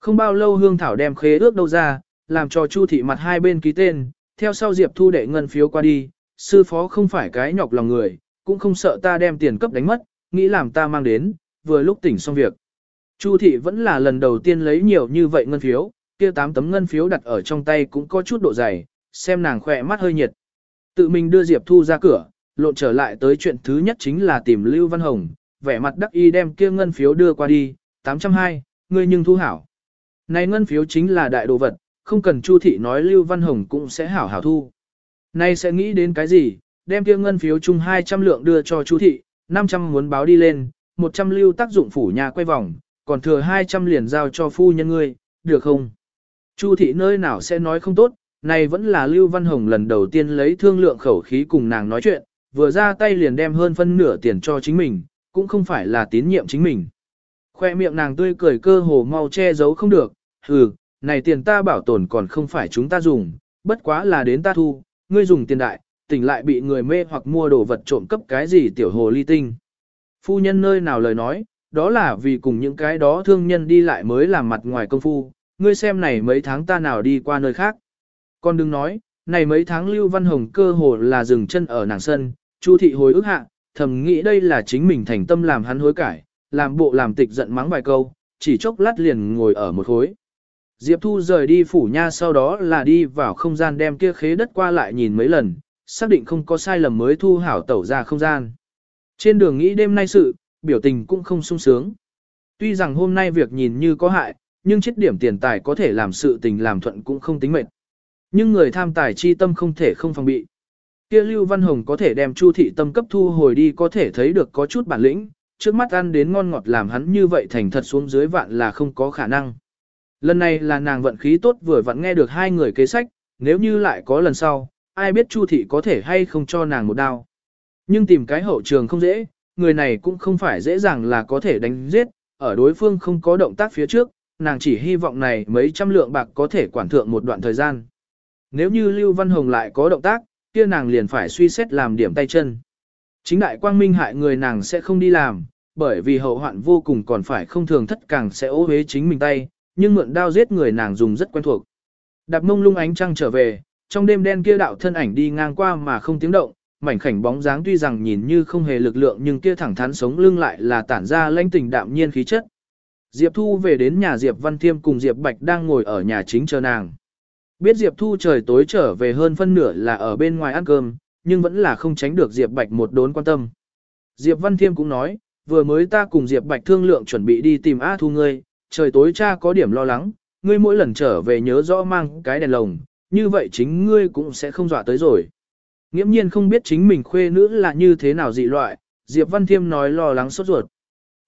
Không bao lâu hương thảo đem khế ước đâu ra, làm cho chu thị mặt hai bên ký tên, theo sau Diệp Thu đệ ngân phiếu qua đi, sư phó không phải cái nhọc lòng người, cũng không sợ ta đem tiền cấp đánh mất, nghĩ làm ta mang đến, vừa lúc tỉnh xong việc. Chu thị vẫn là lần đầu tiên lấy nhiều như vậy ngân phiếu, kia tám tấm ngân phiếu đặt ở trong tay cũng có chút độ dày, xem nàng khỏe mắt hơi nhiệt. Tự mình đưa Diệp Thu ra cửa, lộn trở lại tới chuyện thứ nhất chính là tìm Lưu Văn Hồng, vẻ mặt đắc y đem kia ngân phiếu đưa qua đi, 820, ngươi nhưng thu hảo. Này ngân phiếu chính là đại đồ vật, không cần Chu thị nói Lưu Văn Hồng cũng sẽ hảo hảo thu. Nay sẽ nghĩ đến cái gì, đem kia ngân phiếu chung 200 lượng đưa cho Chu thị, 500 muốn báo đi lên, 100 lưu tác dụng phủ nhà quay vòng, còn thừa 200 liền giao cho phu nhân ngươi, được không? Chu thị nơi nào sẽ nói không tốt, này vẫn là Lưu Văn Hồng lần đầu tiên lấy thương lượng khẩu khí cùng nàng nói chuyện, vừa ra tay liền đem hơn phân nửa tiền cho chính mình, cũng không phải là tín nhiệm chính mình. Khoe miệng nàng tươi cười cơ hồ mau che giấu không được, hừ, này tiền ta bảo tồn còn không phải chúng ta dùng, bất quá là đến ta thu, ngươi dùng tiền đại, tỉnh lại bị người mê hoặc mua đồ vật trộm cấp cái gì tiểu hồ ly tinh. Phu nhân nơi nào lời nói, đó là vì cùng những cái đó thương nhân đi lại mới làm mặt ngoài công phu, ngươi xem này mấy tháng ta nào đi qua nơi khác. Còn đừng nói, này mấy tháng Lưu Văn Hồng cơ hồ là dừng chân ở nàng sân, Chu thị hồi ức hạ, thầm nghĩ đây là chính mình thành tâm làm hắn hối cải, làm bộ làm tịch giận mắng vài câu, chỉ chốc lát liền ngồi ở một khối. Diệp Thu rời đi phủ nha sau đó là đi vào không gian đem kia khế đất qua lại nhìn mấy lần, xác định không có sai lầm mới thu hảo tẩu ra không gian. Trên đường nghĩ đêm nay sự, biểu tình cũng không sung sướng. Tuy rằng hôm nay việc nhìn như có hại, nhưng chết điểm tiền tài có thể làm sự tình làm thuận cũng không tính mệt. Nhưng người tham tài chi tâm không thể không phòng bị. Kia Lưu Văn Hồng có thể đem Chu thị tâm cấp thu hồi đi có thể thấy được có chút bản lĩnh, trước mắt ăn đến ngon ngọt làm hắn như vậy thành thật xuống dưới vạn là không có khả năng. Lần này là nàng vận khí tốt vừa vặn nghe được hai người kế sách, nếu như lại có lần sau, ai biết Chu thị có thể hay không cho nàng một đao. Nhưng tìm cái hậu trường không dễ, người này cũng không phải dễ dàng là có thể đánh giết, ở đối phương không có động tác phía trước, nàng chỉ hy vọng này mấy trăm lượng bạc có thể quản thượng một đoạn thời gian. Nếu như Lưu Văn Hồng lại có động tác, kia nàng liền phải suy xét làm điểm tay chân. Chính đại quang minh hại người nàng sẽ không đi làm, bởi vì hậu hoạn vô cùng còn phải không thường thất càng sẽ ô hế chính mình tay, nhưng mượn đao giết người nàng dùng rất quen thuộc. Đạp mông lung ánh trăng trở về, trong đêm đen kia đạo thân ảnh đi ngang qua mà không tiếng động, mảnh khảnh bóng dáng tuy rằng nhìn như không hề lực lượng nhưng kia thẳng thắn sống lưng lại là tản ra lãnh tình đạm nhiên khí chất. Diệp Thu về đến nhà Diệp Văn Thiêm cùng Diệp Bạch đang ngồi ở nhà chính chờ nàng. Biết Diệp Thu trời tối trở về hơn phân nửa là ở bên ngoài ăn cơm, nhưng vẫn là không tránh được Diệp Bạch một đốn quan tâm. Diệp Văn Thiêm cũng nói, vừa mới ta cùng Diệp Bạch thương lượng chuẩn bị đi tìm A Thu ngươi, trời tối cha có điểm lo lắng, ngươi mỗi lần trở về nhớ rõ mang cái đèn lồng, như vậy chính ngươi cũng sẽ không dọa tới rồi. Nghiễm nhiên không biết chính mình khuê nữ là như thế nào dị loại, Diệp Văn Thiêm nói lo lắng sốt ruột.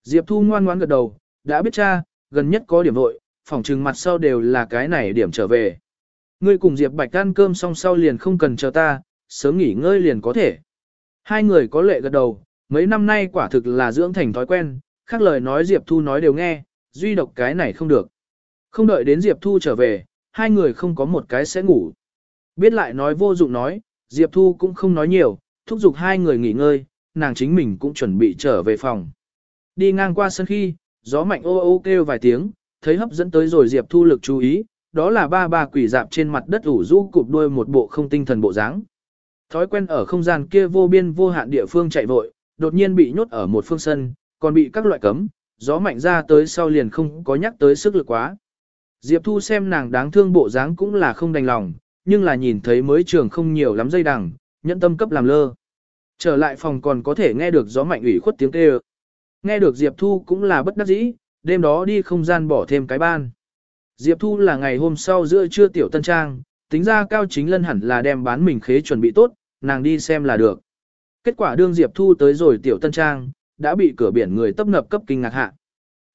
Diệp Thu ngoan ngoãn gật đầu, đã biết cha, gần nhất có điểm vội, phòng trừng mặt sau đều là cái này điểm trở về. Ngươi cùng Diệp Bạch ăn cơm xong sau liền không cần chờ ta, sớm nghỉ ngơi liền có thể. Hai người có lệ gật đầu, mấy năm nay quả thực là dưỡng thành thói quen, khác lời nói Diệp Thu nói đều nghe, duy độc cái này không được. Không đợi đến Diệp Thu trở về, hai người không có một cái sẽ ngủ. Biết lại nói vô dụng nói, Diệp Thu cũng không nói nhiều, thúc giục hai người nghỉ ngơi, nàng chính mình cũng chuẩn bị trở về phòng. Đi ngang qua sân khi, gió mạnh ô ô kêu vài tiếng, thấy hấp dẫn tới rồi Diệp Thu lực chú ý, đó là ba ba quỷ dạp trên mặt đất ủ rũ cụp đuôi một bộ không tinh thần bộ dáng. Thói quen ở không gian kia vô biên vô hạn địa phương chạy vội, đột nhiên bị nhốt ở một phương sân, còn bị các loại cấm, gió mạnh ra tới sau liền không có nhắc tới sức lực quá. Diệp Thu xem nàng đáng thương bộ dáng cũng là không đành lòng, nhưng là nhìn thấy mới trường không nhiều lắm dây đằng, nhẫn tâm cấp làm lơ. Trở lại phòng còn có thể nghe được gió mạnh ủy khuất tiếng kêu. Nghe được Diệp Thu cũng là bất đắc dĩ, đêm đó đi không gian bỏ thêm cái ban. Diệp Thu là ngày hôm sau giữa trưa tiểu tân trang, tính ra Cao Chính Lân hẳn là đem bán mình khế chuẩn bị tốt, nàng đi xem là được. Kết quả đương Diệp Thu tới rồi tiểu tân trang, đã bị cửa biển người tấp nập cấp kinh ngạc hạ.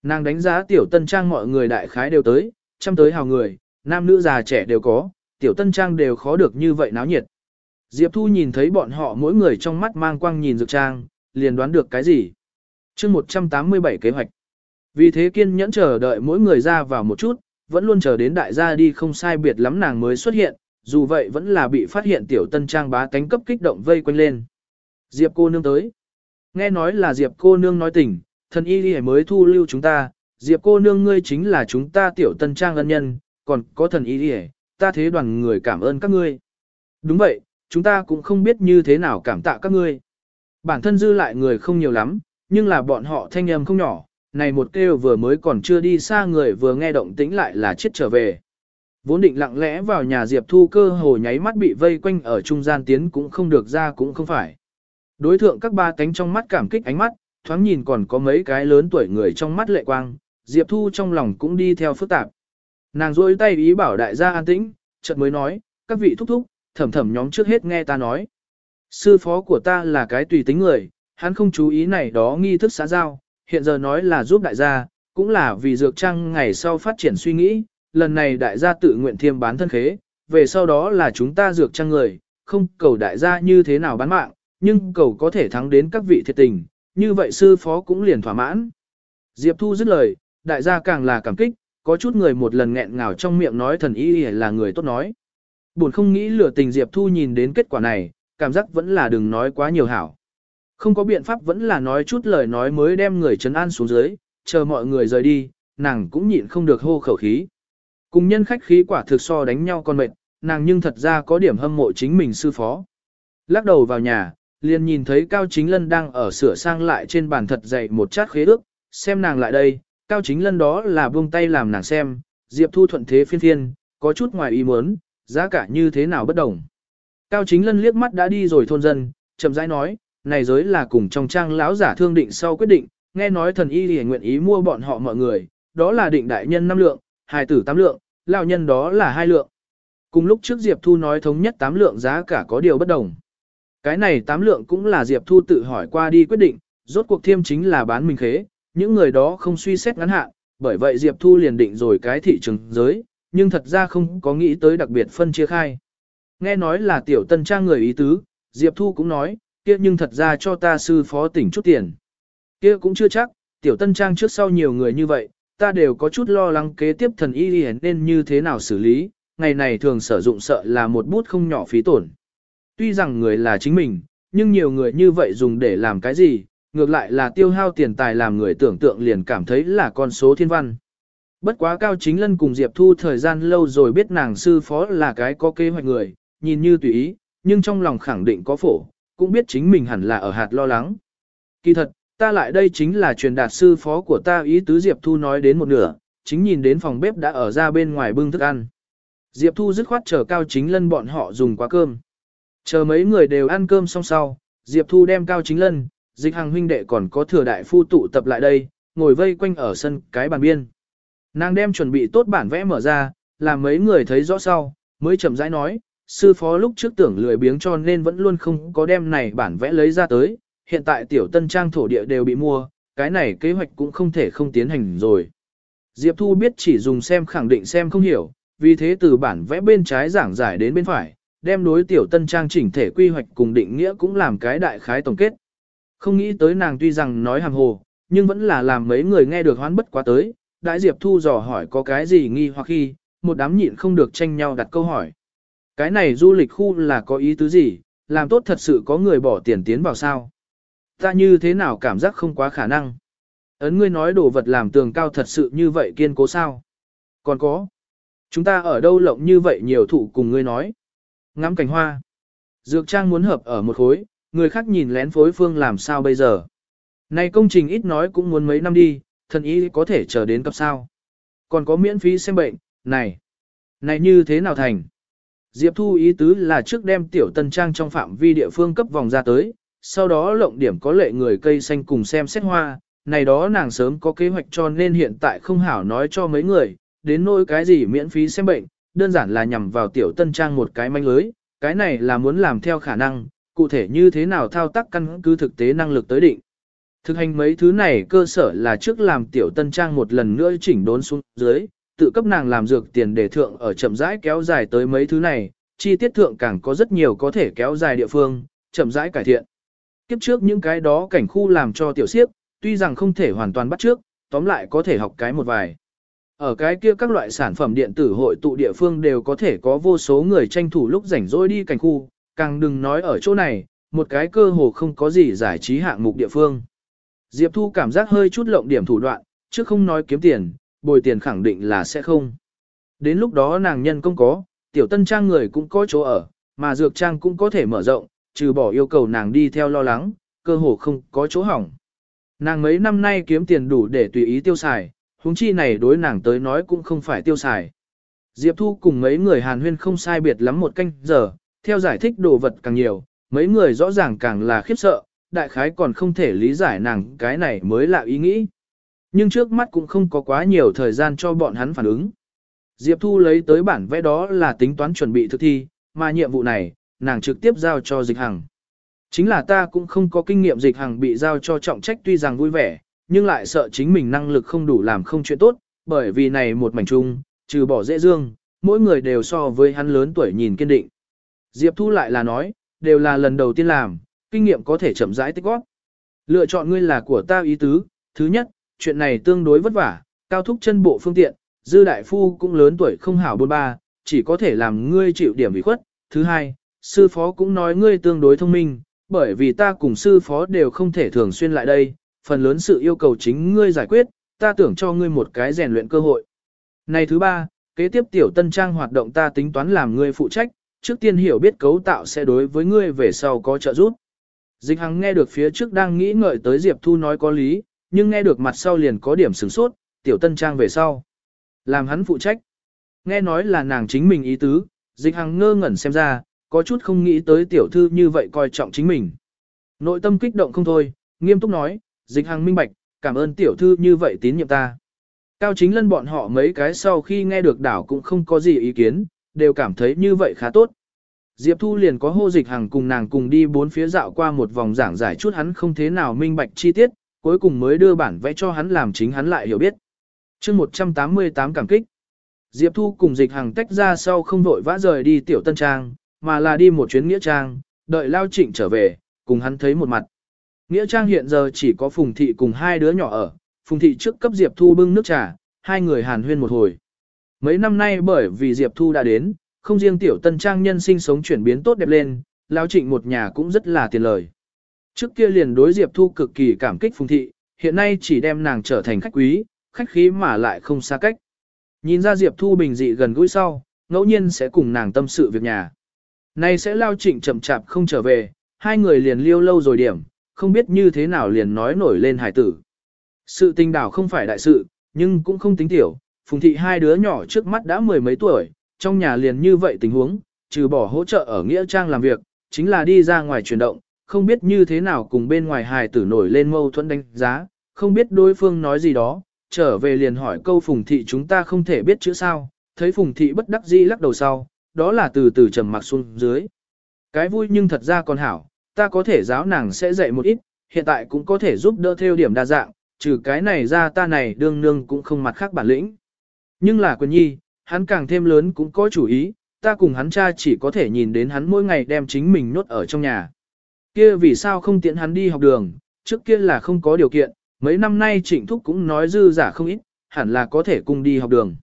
Nàng đánh giá tiểu tân trang mọi người đại khái đều tới, trăm tới hào người, nam nữ già trẻ đều có, tiểu tân trang đều khó được như vậy náo nhiệt. Diệp Thu nhìn thấy bọn họ mỗi người trong mắt mang quang nhìn dược trang, liền đoán được cái gì chương 187 kế hoạch. Vì thế kiên nhẫn chờ đợi mỗi người ra vào một chút, vẫn luôn chờ đến đại gia đi không sai biệt lắm nàng mới xuất hiện, dù vậy vẫn là bị phát hiện tiểu tân trang bá cánh cấp kích động vây quanh lên. Diệp cô nương tới. Nghe nói là Diệp cô nương nói tình, thần y đi mới thu lưu chúng ta, Diệp cô nương ngươi chính là chúng ta tiểu tân trang ân nhân, còn có thần y đi ta thế đoàn người cảm ơn các ngươi. Đúng vậy, chúng ta cũng không biết như thế nào cảm tạ các ngươi. Bản thân dư lại người không nhiều lắm, nhưng là bọn họ thanh âm không nhỏ, này một kêu vừa mới còn chưa đi xa người vừa nghe động tĩnh lại là chết trở về. Vốn định lặng lẽ vào nhà Diệp Thu cơ hồ nháy mắt bị vây quanh ở trung gian tiến cũng không được ra cũng không phải. Đối thượng các ba cánh trong mắt cảm kích ánh mắt, thoáng nhìn còn có mấy cái lớn tuổi người trong mắt lệ quang, Diệp Thu trong lòng cũng đi theo phức tạp. Nàng rôi tay ý bảo đại gia an tĩnh, chợt mới nói, các vị thúc thúc, thẩm thẩm nhóm trước hết nghe ta nói. Sư phó của ta là cái tùy tính người, hắn không chú ý này đó nghi thức xã giao, hiện giờ nói là giúp đại gia, cũng là vì dược trang ngày sau phát triển suy nghĩ, lần này đại gia tự nguyện thiêm bán thân khế, về sau đó là chúng ta dược trang người, không cầu đại gia như thế nào bán mạng, nhưng cầu có thể thắng đến các vị thiệt tình, như vậy sư phó cũng liền thỏa mãn. Diệp Thu dứt lời, đại gia càng là cảm kích, có chút người một lần nghẹn ngào trong miệng nói thần y là người tốt nói. Buồn không nghĩ lửa tình Diệp Thu nhìn đến kết quả này, cảm giác vẫn là đừng nói quá nhiều hảo. Không có biện pháp vẫn là nói chút lời nói mới đem người trấn an xuống dưới, chờ mọi người rời đi, nàng cũng nhịn không được hô khẩu khí. Cùng nhân khách khí quả thực so đánh nhau con mệt, nàng nhưng thật ra có điểm hâm mộ chính mình sư phó. Lắc đầu vào nhà, liền nhìn thấy Cao Chính Lân đang ở sửa sang lại trên bàn thật dày một chát khế ước, xem nàng lại đây, Cao Chính Lân đó là buông tay làm nàng xem, Diệp Thu thuận thế phiên phiên, có chút ngoài ý muốn, giá cả như thế nào bất đồng. Cao Chính Lân liếc mắt đã đi rồi thôn dân, chậm rãi nói, này giới là cùng trong trang lão giả thương định sau quyết định, nghe nói thần y liền nguyện ý mua bọn họ mọi người, đó là định đại nhân năm lượng, hài tử tám lượng, lão nhân đó là hai lượng. Cùng lúc trước Diệp Thu nói thống nhất tám lượng giá cả có điều bất đồng. Cái này tám lượng cũng là Diệp Thu tự hỏi qua đi quyết định, rốt cuộc thiêm chính là bán mình khế, những người đó không suy xét ngắn hạn, bởi vậy Diệp Thu liền định rồi cái thị trường giới, nhưng thật ra không có nghĩ tới đặc biệt phân chia khai. Nghe nói là tiểu tân trang người ý tứ, Diệp Thu cũng nói, kia nhưng thật ra cho ta sư phó tỉnh chút tiền. Kia cũng chưa chắc, tiểu tân trang trước sau nhiều người như vậy, ta đều có chút lo lắng kế tiếp thần y liền nên như thế nào xử lý, ngày này thường sử dụng sợ là một bút không nhỏ phí tổn. Tuy rằng người là chính mình, nhưng nhiều người như vậy dùng để làm cái gì, ngược lại là tiêu hao tiền tài làm người tưởng tượng liền cảm thấy là con số thiên văn. Bất quá cao chính lân cùng Diệp Thu thời gian lâu rồi biết nàng sư phó là cái có kế hoạch người, nhìn như tùy ý, nhưng trong lòng khẳng định có phổ, cũng biết chính mình hẳn là ở hạt lo lắng. Kỳ thật, ta lại đây chính là truyền đạt sư phó của ta ý tứ Diệp Thu nói đến một nửa, chính nhìn đến phòng bếp đã ở ra bên ngoài bưng thức ăn. Diệp Thu dứt khoát chờ cao chính lân bọn họ dùng quá cơm. Chờ mấy người đều ăn cơm xong sau, Diệp Thu đem cao chính lân, dịch hàng huynh đệ còn có thừa đại phu tụ tập lại đây, ngồi vây quanh ở sân cái bàn biên. Nàng đem chuẩn bị tốt bản vẽ mở ra, làm mấy người thấy rõ sau, mới chậm rãi nói, sư phó lúc trước tưởng lười biếng cho nên vẫn luôn không có đem này bản vẽ lấy ra tới, hiện tại tiểu tân trang thổ địa đều bị mua, cái này kế hoạch cũng không thể không tiến hành rồi. Diệp Thu biết chỉ dùng xem khẳng định xem không hiểu, vì thế từ bản vẽ bên trái giảng giải đến bên phải, đem đối tiểu tân trang chỉnh thể quy hoạch cùng định nghĩa cũng làm cái đại khái tổng kết. Không nghĩ tới nàng tuy rằng nói hàng hồ, nhưng vẫn là làm mấy người nghe được hoán bất quá tới, đại Diệp Thu dò hỏi có cái gì nghi hoặc khi, một đám nhịn không được tranh nhau đặt câu hỏi. Cái này du lịch khu là có ý tứ gì, làm tốt thật sự có người bỏ tiền tiến vào sao? Ta như thế nào cảm giác không quá khả năng? Ấn ngươi nói đồ vật làm tường cao thật sự như vậy kiên cố sao? Còn có. Chúng ta ở đâu lộng như vậy nhiều thụ cùng ngươi nói. Ngắm cảnh hoa. Dược trang muốn hợp ở một khối, người khác nhìn lén phối phương làm sao bây giờ. Này công trình ít nói cũng muốn mấy năm đi, thần ý có thể chờ đến cấp sao. Còn có miễn phí xem bệnh, này. Này như thế nào thành? Diệp Thu ý tứ là trước đem tiểu tân trang trong phạm vi địa phương cấp vòng ra tới, sau đó lộng điểm có lệ người cây xanh cùng xem xét hoa, này đó nàng sớm có kế hoạch cho nên hiện tại không hảo nói cho mấy người, đến nỗi cái gì miễn phí xem bệnh, đơn giản là nhằm vào tiểu tân trang một cái manh lưới, cái này là muốn làm theo khả năng, cụ thể như thế nào thao tác căn cứ thực tế năng lực tới định. Thực hành mấy thứ này cơ sở là trước làm tiểu tân trang một lần nữa chỉnh đốn xuống dưới, tự cấp nàng làm dược tiền để thượng ở chậm rãi kéo dài tới mấy thứ này, chi tiết thượng càng có rất nhiều có thể kéo dài địa phương, chậm rãi cải thiện. Kiếp trước những cái đó cảnh khu làm cho tiểu siếp, tuy rằng không thể hoàn toàn bắt trước, tóm lại có thể học cái một vài. Ở cái kia các loại sản phẩm điện tử hội tụ địa phương đều có thể có vô số người tranh thủ lúc rảnh rỗi đi cảnh khu, càng đừng nói ở chỗ này, một cái cơ hồ không có gì giải trí hạng mục địa phương. Diệp Thu cảm giác hơi chút lộng điểm thủ đoạn, chứ không nói kiếm tiền, bồi tiền khẳng định là sẽ không. Đến lúc đó nàng nhân công có, tiểu tân trang người cũng có chỗ ở, mà dược trang cũng có thể mở rộng, trừ bỏ yêu cầu nàng đi theo lo lắng, cơ hồ không có chỗ hỏng. Nàng mấy năm nay kiếm tiền đủ để tùy ý tiêu xài, huống chi này đối nàng tới nói cũng không phải tiêu xài. Diệp Thu cùng mấy người hàn huyên không sai biệt lắm một canh giờ, theo giải thích đồ vật càng nhiều, mấy người rõ ràng càng là khiếp sợ, đại khái còn không thể lý giải nàng cái này mới là ý nghĩ. Nhưng trước mắt cũng không có quá nhiều thời gian cho bọn hắn phản ứng. Diệp Thu lấy tới bản vẽ đó là tính toán chuẩn bị thực thi, mà nhiệm vụ này, nàng trực tiếp giao cho dịch hằng. Chính là ta cũng không có kinh nghiệm dịch hằng bị giao cho trọng trách tuy rằng vui vẻ, nhưng lại sợ chính mình năng lực không đủ làm không chuyện tốt, bởi vì này một mảnh chung, trừ bỏ dễ dương, mỗi người đều so với hắn lớn tuổi nhìn kiên định. Diệp Thu lại là nói, đều là lần đầu tiên làm, kinh nghiệm có thể chậm rãi tích góp. Lựa chọn ngươi là của ta ý tứ, thứ nhất, chuyện này tương đối vất vả, cao thúc chân bộ phương tiện, dư đại phu cũng lớn tuổi không hảo bôn ba, chỉ có thể làm ngươi chịu điểm ủy khuất. Thứ hai, sư phó cũng nói ngươi tương đối thông minh, bởi vì ta cùng sư phó đều không thể thường xuyên lại đây, phần lớn sự yêu cầu chính ngươi giải quyết, ta tưởng cho ngươi một cái rèn luyện cơ hội. Này thứ ba, kế tiếp tiểu tân trang hoạt động ta tính toán làm ngươi phụ trách, trước tiên hiểu biết cấu tạo sẽ đối với ngươi về sau có trợ giúp. Dịch Hằng nghe được phía trước đang nghĩ ngợi tới Diệp Thu nói có lý, nhưng nghe được mặt sau liền có điểm sửng sốt, tiểu tân trang về sau. Làm hắn phụ trách. Nghe nói là nàng chính mình ý tứ, Dịch Hằng ngơ ngẩn xem ra, có chút không nghĩ tới tiểu thư như vậy coi trọng chính mình. Nội tâm kích động không thôi, nghiêm túc nói, Dịch Hằng minh bạch, cảm ơn tiểu thư như vậy tín nhiệm ta. Cao chính lân bọn họ mấy cái sau khi nghe được đảo cũng không có gì ý kiến, đều cảm thấy như vậy khá tốt. Diệp Thu liền có hô dịch hàng cùng nàng cùng đi bốn phía dạo qua một vòng giảng giải chút hắn không thế nào minh bạch chi tiết, cuối cùng mới đưa bản vẽ cho hắn làm chính hắn lại hiểu biết. chương 188 cảm kích. Diệp Thu cùng dịch hàng tách ra sau không vội vã rời đi tiểu tân trang, mà là đi một chuyến nghĩa trang, đợi lao trịnh trở về, cùng hắn thấy một mặt. Nghĩa trang hiện giờ chỉ có Phùng Thị cùng hai đứa nhỏ ở, Phùng Thị trước cấp Diệp Thu bưng nước trà, hai người hàn huyên một hồi. Mấy năm nay bởi vì Diệp Thu đã đến, không riêng tiểu tân trang nhân sinh sống chuyển biến tốt đẹp lên, lão trịnh một nhà cũng rất là tiền lời. Trước kia liền đối Diệp Thu cực kỳ cảm kích Phùng Thị, hiện nay chỉ đem nàng trở thành khách quý, khách khí mà lại không xa cách. Nhìn ra Diệp Thu bình dị gần gũi sau, ngẫu nhiên sẽ cùng nàng tâm sự việc nhà. Nay sẽ lao trịnh chậm chạp không trở về, hai người liền liêu lâu rồi điểm, không biết như thế nào liền nói nổi lên hải tử. Sự tình đảo không phải đại sự, nhưng cũng không tính tiểu, phùng thị hai đứa nhỏ trước mắt đã mười mấy tuổi, trong nhà liền như vậy tình huống, trừ bỏ hỗ trợ ở Nghĩa Trang làm việc, chính là đi ra ngoài chuyển động, không biết như thế nào cùng bên ngoài hài tử nổi lên mâu thuẫn đánh giá, không biết đối phương nói gì đó, trở về liền hỏi câu phùng thị chúng ta không thể biết chữ sao, thấy phùng thị bất đắc dĩ lắc đầu sau, đó là từ từ trầm mặc xuống dưới. Cái vui nhưng thật ra còn hảo, ta có thể giáo nàng sẽ dạy một ít, hiện tại cũng có thể giúp đỡ theo điểm đa dạng, trừ cái này ra ta này đương nương cũng không mặt khác bản lĩnh. Nhưng là quyền nhi, hắn càng thêm lớn cũng có chủ ý, ta cùng hắn cha chỉ có thể nhìn đến hắn mỗi ngày đem chính mình nhốt ở trong nhà. Kia vì sao không tiện hắn đi học đường, trước kia là không có điều kiện, mấy năm nay trịnh thúc cũng nói dư giả không ít, hẳn là có thể cùng đi học đường.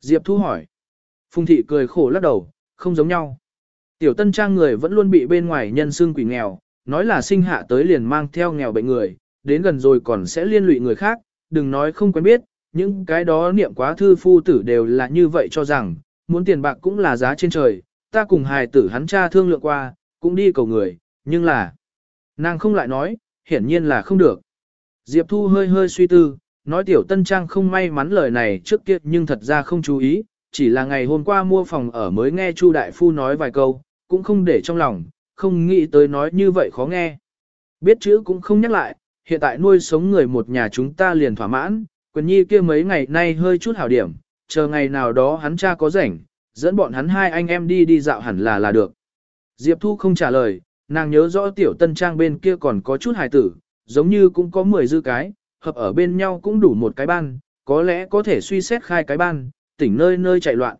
Diệp Thu hỏi. Phùng thị cười khổ lắc đầu, không giống nhau. Tiểu tân trang người vẫn luôn bị bên ngoài nhân xương quỷ nghèo, nói là sinh hạ tới liền mang theo nghèo bệnh người, đến gần rồi còn sẽ liên lụy người khác, đừng nói không quen biết, những cái đó niệm quá thư phu tử đều là như vậy cho rằng, muốn tiền bạc cũng là giá trên trời, ta cùng hài tử hắn cha thương lượng qua, cũng đi cầu người, nhưng là, nàng không lại nói, hiển nhiên là không được. Diệp Thu hơi hơi suy tư, nói tiểu tân trang không may mắn lời này trước kia nhưng thật ra không chú ý, chỉ là ngày hôm qua mua phòng ở mới nghe Chu Đại Phu nói vài câu, cũng không để trong lòng, không nghĩ tới nói như vậy khó nghe. Biết chữ cũng không nhắc lại, hiện tại nuôi sống người một nhà chúng ta liền thỏa mãn, quyền nhi kia mấy ngày nay hơi chút hảo điểm, chờ ngày nào đó hắn cha có rảnh, dẫn bọn hắn hai anh em đi đi dạo hẳn là là được. Diệp Thu không trả lời, nàng nhớ rõ tiểu tân trang bên kia còn có chút hài tử, giống như cũng có 10 dư cái, hợp ở bên nhau cũng đủ một cái ban, có lẽ có thể suy xét khai cái ban, tỉnh nơi nơi chạy loạn.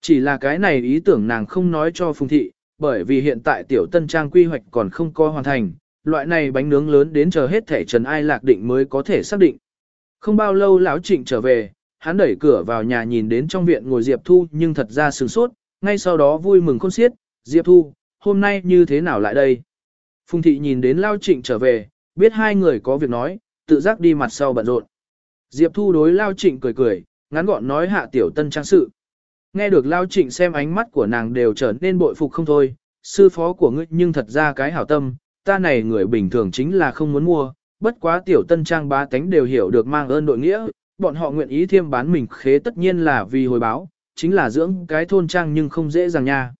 Chỉ là cái này ý tưởng nàng không nói cho Phùng Thị, bởi vì hiện tại tiểu tân trang quy hoạch còn không có hoàn thành, loại này bánh nướng lớn đến chờ hết thể trần ai lạc định mới có thể xác định. Không bao lâu lão trịnh trở về, hắn đẩy cửa vào nhà nhìn đến trong viện ngồi Diệp Thu nhưng thật ra sửng sốt, ngay sau đó vui mừng khôn xiết, Diệp Thu, hôm nay như thế nào lại đây? Phùng thị nhìn đến Lao Trịnh trở về, biết hai người có việc nói, tự giác đi mặt sau bận rộn. Diệp Thu đối Lao Trịnh cười cười, ngắn gọn nói hạ tiểu tân trang sự. Nghe được Lao Trịnh xem ánh mắt của nàng đều trở nên bội phục không thôi, sư phó của ngươi nhưng thật ra cái hảo tâm, ta này người bình thường chính là không muốn mua, bất quá tiểu tân trang bá tánh đều hiểu được mang ơn đội nghĩa, bọn họ nguyện ý thiêm bán mình khế tất nhiên là vì hồi báo, chính là dưỡng cái thôn trang nhưng không dễ dàng nha.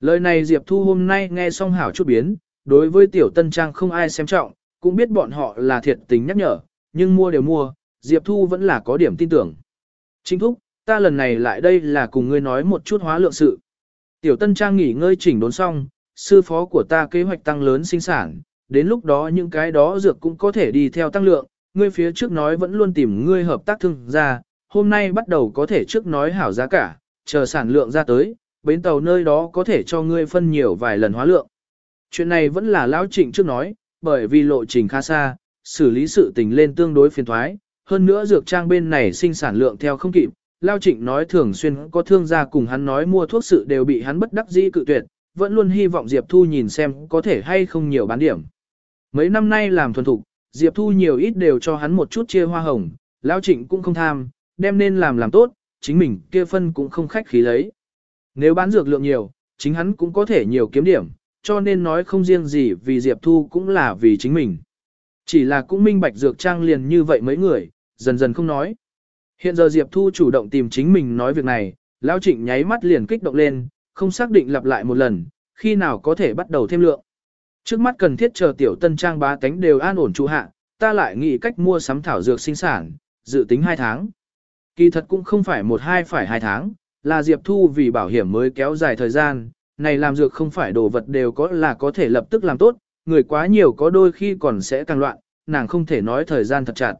Lời này Diệp Thu hôm nay nghe xong hảo chút biến, đối với tiểu tân trang không ai xem trọng, cũng biết bọn họ là thiệt tình nhắc nhở, nhưng mua đều mua, Diệp Thu vẫn là có điểm tin tưởng. Chính thúc, ta lần này lại đây là cùng ngươi nói một chút hóa lượng sự. Tiểu tân trang nghỉ ngơi chỉnh đốn xong, sư phó của ta kế hoạch tăng lớn sinh sản, đến lúc đó những cái đó dược cũng có thể đi theo tăng lượng, ngươi phía trước nói vẫn luôn tìm ngươi hợp tác thương ra, hôm nay bắt đầu có thể trước nói hảo giá cả, chờ sản lượng ra tới, bến tàu nơi đó có thể cho ngươi phân nhiều vài lần hóa lượng. Chuyện này vẫn là lão trịnh trước nói, bởi vì lộ trình khá xa, xử lý sự tình lên tương đối phiền thoái, hơn nữa dược trang bên này sinh sản lượng theo không kịp, Lao Trịnh nói thường xuyên có thương gia cùng hắn nói mua thuốc sự đều bị hắn bất đắc dĩ cự tuyệt, vẫn luôn hy vọng Diệp Thu nhìn xem có thể hay không nhiều bán điểm. Mấy năm nay làm thuần thục, Diệp Thu nhiều ít đều cho hắn một chút chia hoa hồng, Lao Trịnh cũng không tham, đem nên làm làm tốt, chính mình kia phân cũng không khách khí lấy. Nếu bán dược lượng nhiều, chính hắn cũng có thể nhiều kiếm điểm, cho nên nói không riêng gì vì Diệp Thu cũng là vì chính mình. Chỉ là cũng minh bạch dược trang liền như vậy mấy người, dần dần không nói. Hiện giờ Diệp Thu chủ động tìm chính mình nói việc này, Lão Trịnh nháy mắt liền kích động lên, không xác định lặp lại một lần, khi nào có thể bắt đầu thêm lượng. Trước mắt cần thiết chờ tiểu tân trang bá tánh đều an ổn trụ hạ, ta lại nghĩ cách mua sắm thảo dược sinh sản, dự tính 2 tháng. Kỳ thật cũng không phải một hai phải 2 tháng, là Diệp Thu vì bảo hiểm mới kéo dài thời gian, này làm dược không phải đồ vật đều có là có thể lập tức làm tốt, người quá nhiều có đôi khi còn sẽ càng loạn, nàng không thể nói thời gian thật chặt.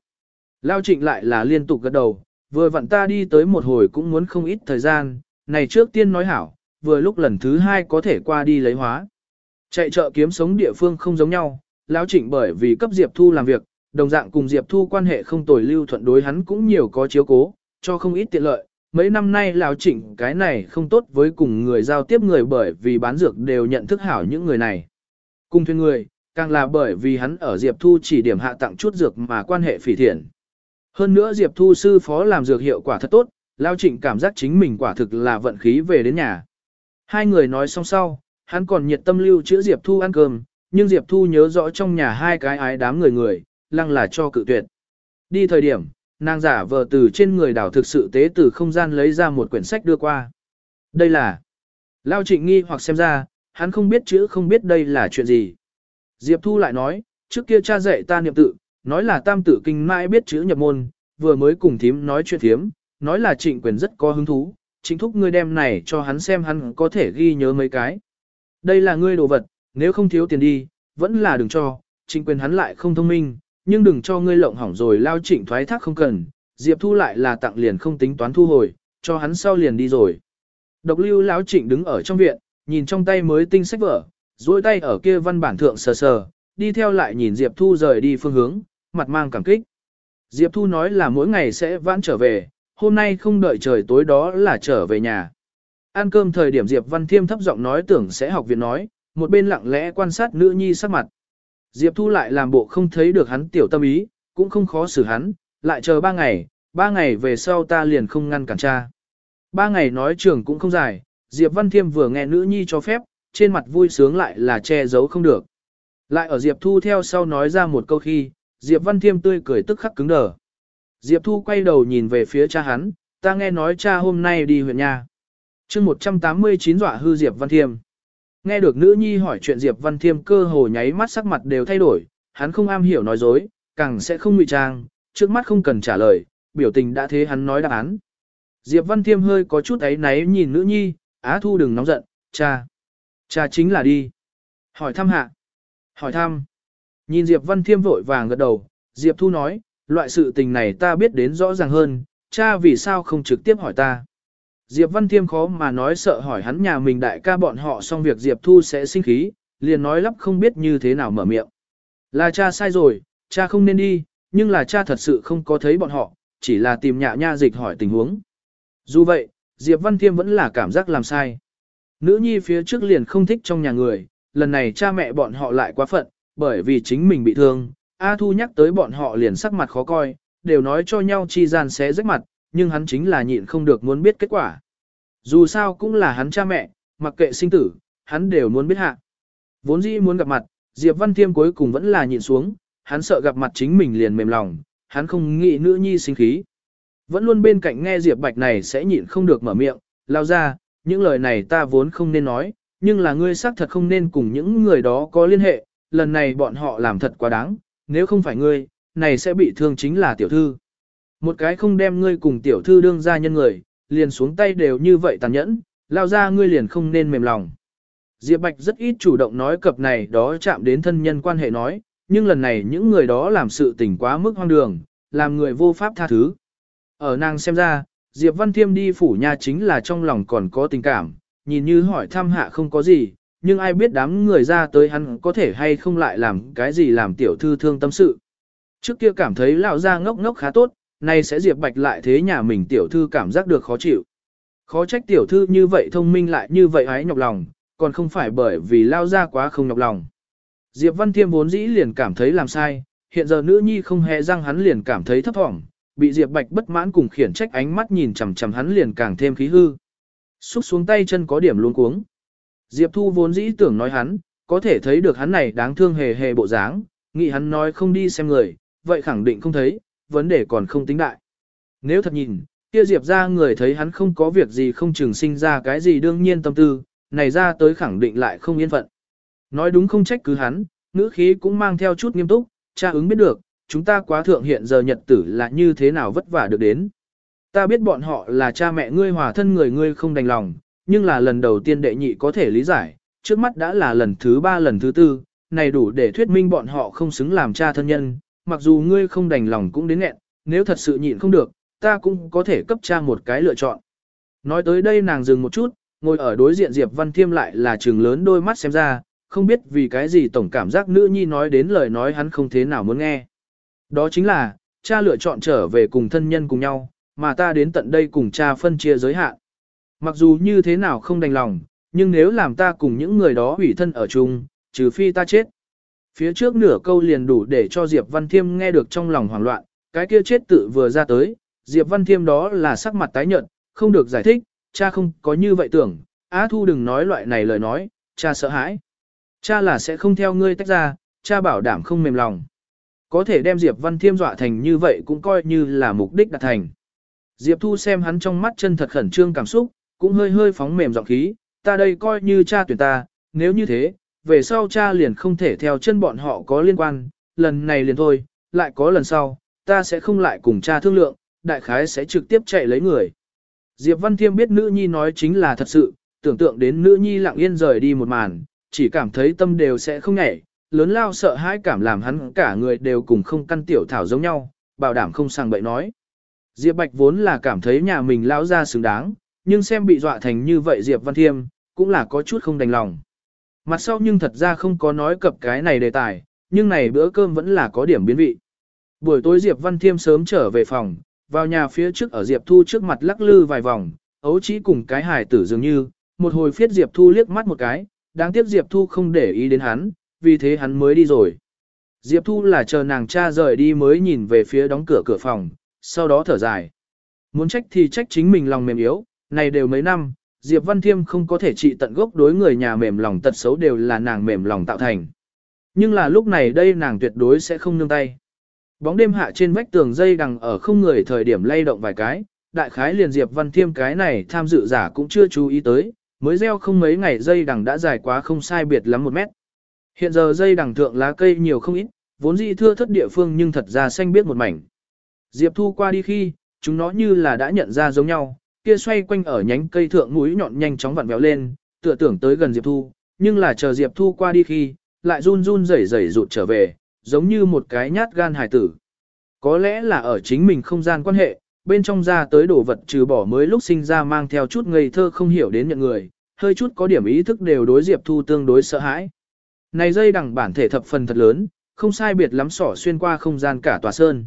Lao trịnh lại là liên tục gật đầu, vừa vặn ta đi tới một hồi cũng muốn không ít thời gian, này trước tiên nói hảo, vừa lúc lần thứ hai có thể qua đi lấy hóa. Chạy chợ kiếm sống địa phương không giống nhau, Lão Trịnh bởi vì cấp Diệp Thu làm việc, đồng dạng cùng Diệp Thu quan hệ không tồi lưu thuận đối hắn cũng nhiều có chiếu cố, cho không ít tiện lợi. Mấy năm nay Lão Trịnh cái này không tốt với cùng người giao tiếp người bởi vì bán dược đều nhận thức hảo những người này. Cùng thuyền người, càng là bởi vì hắn ở Diệp Thu chỉ điểm hạ tặng chút dược mà quan hệ phỉ thiện. Hơn nữa Diệp Thu sư phó làm dược hiệu quả thật tốt, Lão Trịnh cảm giác chính mình quả thực là vận khí về đến nhà. Hai người nói xong sau, hắn còn nhiệt tâm lưu chữa Diệp Thu ăn cơm, nhưng Diệp Thu nhớ rõ trong nhà hai cái ái đám người người, lăng là cho cự tuyệt. Đi thời điểm, nàng giả vờ từ trên người đảo thực sự tế từ không gian lấy ra một quyển sách đưa qua. Đây là... Lao Trịnh nghi hoặc xem ra, hắn không biết chữ không biết đây là chuyện gì. Diệp Thu lại nói, trước kia cha dạy ta niệm tự, nói là tam tử kinh mãi biết chữ nhập môn, vừa mới cùng thím nói chuyện thiếm, nói là trịnh quyền rất có hứng thú, chính thúc ngươi đem này cho hắn xem hắn có thể ghi nhớ mấy cái. Đây là ngươi đồ vật, nếu không thiếu tiền đi, vẫn là đừng cho, trịnh quyền hắn lại không thông minh, nhưng đừng cho ngươi lộng hỏng rồi lao trịnh thoái thác không cần, Diệp Thu lại là tặng liền không tính toán thu hồi, cho hắn sau liền đi rồi. Độc lưu lão trịnh đứng ở trong viện, nhìn trong tay mới tinh sách vở, duỗi tay ở kia văn bản thượng sờ sờ, đi theo lại nhìn Diệp Thu rời đi phương hướng, mặt mang cảm kích. Diệp Thu nói là mỗi ngày sẽ vãn trở về, hôm nay không đợi trời tối đó là trở về nhà. Ăn cơm thời điểm Diệp Văn Thiêm thấp giọng nói tưởng sẽ học viện nói, một bên lặng lẽ quan sát nữ nhi sắc mặt. Diệp Thu lại làm bộ không thấy được hắn tiểu tâm ý, cũng không khó xử hắn, lại chờ ba ngày, ba ngày về sau ta liền không ngăn cản cha. Ba ngày nói trường cũng không dài, Diệp Văn Thiêm vừa nghe nữ nhi cho phép, trên mặt vui sướng lại là che giấu không được. Lại ở Diệp Thu theo sau nói ra một câu khi, Diệp Văn Thiêm tươi cười tức khắc cứng đờ. Diệp Thu quay đầu nhìn về phía cha hắn, ta nghe nói cha hôm nay đi huyện nhà. chương 189 dọa hư Diệp Văn Thiêm. Nghe được nữ nhi hỏi chuyện Diệp Văn Thiêm cơ hồ nháy mắt sắc mặt đều thay đổi, hắn không am hiểu nói dối, càng sẽ không ngụy trang, trước mắt không cần trả lời, biểu tình đã thế hắn nói đáp án. Diệp Văn Thiêm hơi có chút ấy náy nhìn nữ nhi, Á Thu đừng nóng giận, cha. Cha chính là đi. Hỏi thăm hạ. Hỏi thăm. Nhìn Diệp Văn Thiêm vội vàng gật đầu, Diệp Thu nói, loại sự tình này ta biết đến rõ ràng hơn, cha vì sao không trực tiếp hỏi ta. Diệp Văn Thiêm khó mà nói sợ hỏi hắn nhà mình đại ca bọn họ xong việc Diệp Thu sẽ sinh khí, liền nói lắp không biết như thế nào mở miệng. Là cha sai rồi, cha không nên đi, nhưng là cha thật sự không có thấy bọn họ, chỉ là tìm nhạ nha dịch hỏi tình huống. Dù vậy, Diệp Văn Thiêm vẫn là cảm giác làm sai. Nữ nhi phía trước liền không thích trong nhà người, lần này cha mẹ bọn họ lại quá phận, bởi vì chính mình bị thương, A Thu nhắc tới bọn họ liền sắc mặt khó coi, đều nói cho nhau chi gian xé rách mặt, nhưng hắn chính là nhịn không được muốn biết kết quả. Dù sao cũng là hắn cha mẹ, mặc kệ sinh tử, hắn đều muốn biết hạ. Vốn dĩ muốn gặp mặt, Diệp Văn Thiêm cuối cùng vẫn là nhịn xuống, hắn sợ gặp mặt chính mình liền mềm lòng, hắn không nghĩ nữ nhi sinh khí. Vẫn luôn bên cạnh nghe Diệp Bạch này sẽ nhịn không được mở miệng, lao ra, những lời này ta vốn không nên nói, nhưng là ngươi xác thật không nên cùng những người đó có liên hệ, lần này bọn họ làm thật quá đáng, nếu không phải ngươi, này sẽ bị thương chính là tiểu thư. Một cái không đem ngươi cùng tiểu thư đương ra nhân người, liền xuống tay đều như vậy tàn nhẫn, lao ra ngươi liền không nên mềm lòng. Diệp Bạch rất ít chủ động nói cập này đó chạm đến thân nhân quan hệ nói, nhưng lần này những người đó làm sự tình quá mức hoang đường, làm người vô pháp tha thứ. Ở nàng xem ra, Diệp Văn Thiêm đi phủ nhà chính là trong lòng còn có tình cảm, nhìn như hỏi thăm hạ không có gì, nhưng ai biết đám người ra tới hắn có thể hay không lại làm cái gì làm tiểu thư thương tâm sự. Trước kia cảm thấy lão ra ngốc ngốc khá tốt, nay sẽ Diệp Bạch lại thế nhà mình tiểu thư cảm giác được khó chịu. Khó trách tiểu thư như vậy thông minh lại như vậy hái nhọc lòng, còn không phải bởi vì lao ra quá không nhọc lòng. Diệp Văn Thiêm vốn dĩ liền cảm thấy làm sai, hiện giờ nữ nhi không hề răng hắn liền cảm thấy thấp thỏm, bị Diệp Bạch bất mãn cùng khiển trách ánh mắt nhìn chằm chằm hắn liền càng thêm khí hư. Xúc xuống tay chân có điểm luống cuống. Diệp Thu vốn dĩ tưởng nói hắn, có thể thấy được hắn này đáng thương hề hề bộ dáng, nghĩ hắn nói không đi xem người, vậy khẳng định không thấy, vấn đề còn không tính đại. Nếu thật nhìn, kia Diệp ra người thấy hắn không có việc gì không chừng sinh ra cái gì đương nhiên tâm tư, này ra tới khẳng định lại không yên phận. Nói đúng không trách cứ hắn, ngữ khí cũng mang theo chút nghiêm túc, cha ứng biết được, chúng ta quá thượng hiện giờ nhật tử là như thế nào vất vả được đến. Ta biết bọn họ là cha mẹ ngươi hòa thân người ngươi không đành lòng, nhưng là lần đầu tiên đệ nhị có thể lý giải, trước mắt đã là lần thứ ba lần thứ tư, này đủ để thuyết minh bọn họ không xứng làm cha thân nhân, mặc dù ngươi không đành lòng cũng đến nghẹn, nếu thật sự nhịn không được, ta cũng có thể cấp cha một cái lựa chọn. Nói tới đây nàng dừng một chút, ngồi ở đối diện Diệp Văn Thiêm lại là trường lớn đôi mắt xem ra, không biết vì cái gì tổng cảm giác nữ nhi nói đến lời nói hắn không thế nào muốn nghe. Đó chính là, cha lựa chọn trở về cùng thân nhân cùng nhau, mà ta đến tận đây cùng cha phân chia giới hạn. Mặc dù như thế nào không đành lòng, nhưng nếu làm ta cùng những người đó hủy thân ở chung, trừ phi ta chết. Phía trước nửa câu liền đủ để cho Diệp Văn Thiêm nghe được trong lòng hoảng loạn, cái kia chết tự vừa ra tới, Diệp Văn Thiêm đó là sắc mặt tái nhợt, không được giải thích, cha không có như vậy tưởng, Á Thu đừng nói loại này lời nói, cha sợ hãi. Cha là sẽ không theo ngươi tách ra, cha bảo đảm không mềm lòng. Có thể đem Diệp Văn Thiêm dọa thành như vậy cũng coi như là mục đích đạt thành. Diệp Thu xem hắn trong mắt chân thật khẩn trương cảm xúc, cũng hơi hơi phóng mềm giọng khí, ta đây coi như cha tuyển ta, nếu như thế, về sau cha liền không thể theo chân bọn họ có liên quan, lần này liền thôi, lại có lần sau, ta sẽ không lại cùng cha thương lượng, đại khái sẽ trực tiếp chạy lấy người. Diệp Văn Thiêm biết nữ nhi nói chính là thật sự, tưởng tượng đến nữ nhi lặng yên rời đi một màn, chỉ cảm thấy tâm đều sẽ không nhảy, lớn lao sợ hãi cảm làm hắn cả người đều cùng không căn tiểu thảo giống nhau, bảo đảm không sang bậy nói. Diệp Bạch vốn là cảm thấy nhà mình lão ra xứng đáng, nhưng xem bị dọa thành như vậy Diệp Văn Thiêm, cũng là có chút không đành lòng. Mặt sau nhưng thật ra không có nói cập cái này đề tài, nhưng này bữa cơm vẫn là có điểm biến vị. Buổi tối Diệp Văn Thiêm sớm trở về phòng, vào nhà phía trước ở Diệp Thu trước mặt lắc lư vài vòng, ấu chỉ cùng cái hài tử dường như, một hồi phiết Diệp Thu liếc mắt một cái, đáng tiếc Diệp Thu không để ý đến hắn, vì thế hắn mới đi rồi. Diệp Thu là chờ nàng cha rời đi mới nhìn về phía đóng cửa cửa phòng, sau đó thở dài. Muốn trách thì trách chính mình lòng mềm yếu, này đều mấy năm, Diệp Văn Thiêm không có thể trị tận gốc đối người nhà mềm lòng tật xấu đều là nàng mềm lòng tạo thành. Nhưng là lúc này đây nàng tuyệt đối sẽ không nương tay. Bóng đêm hạ trên vách tường dây đằng ở không người thời điểm lay động vài cái, đại khái liền Diệp Văn Thiêm cái này tham dự giả cũng chưa chú ý tới, mới gieo không mấy ngày dây đằng đã dài quá không sai biệt lắm một mét. Hiện giờ dây đằng thượng lá cây nhiều không ít, vốn dĩ thưa thất địa phương nhưng thật ra xanh biết một mảnh. Diệp Thu qua đi khi, chúng nó như là đã nhận ra giống nhau, kia xoay quanh ở nhánh cây thượng mũi nhọn nhanh chóng vặn vẹo lên, tựa tưởng tới gần Diệp Thu, nhưng là chờ Diệp Thu qua đi khi, lại run run rẩy rẩy rụt trở về, giống như một cái nhát gan hài tử. Có lẽ là ở chính mình không gian quan hệ, bên trong ra tới đồ vật trừ bỏ mới lúc sinh ra mang theo chút ngây thơ không hiểu đến nhận người, hơi chút có điểm ý thức đều đối Diệp Thu tương đối sợ hãi. Này dây đằng bản thể thập phần thật lớn, không sai biệt lắm sỏ xuyên qua không gian cả tòa sơn.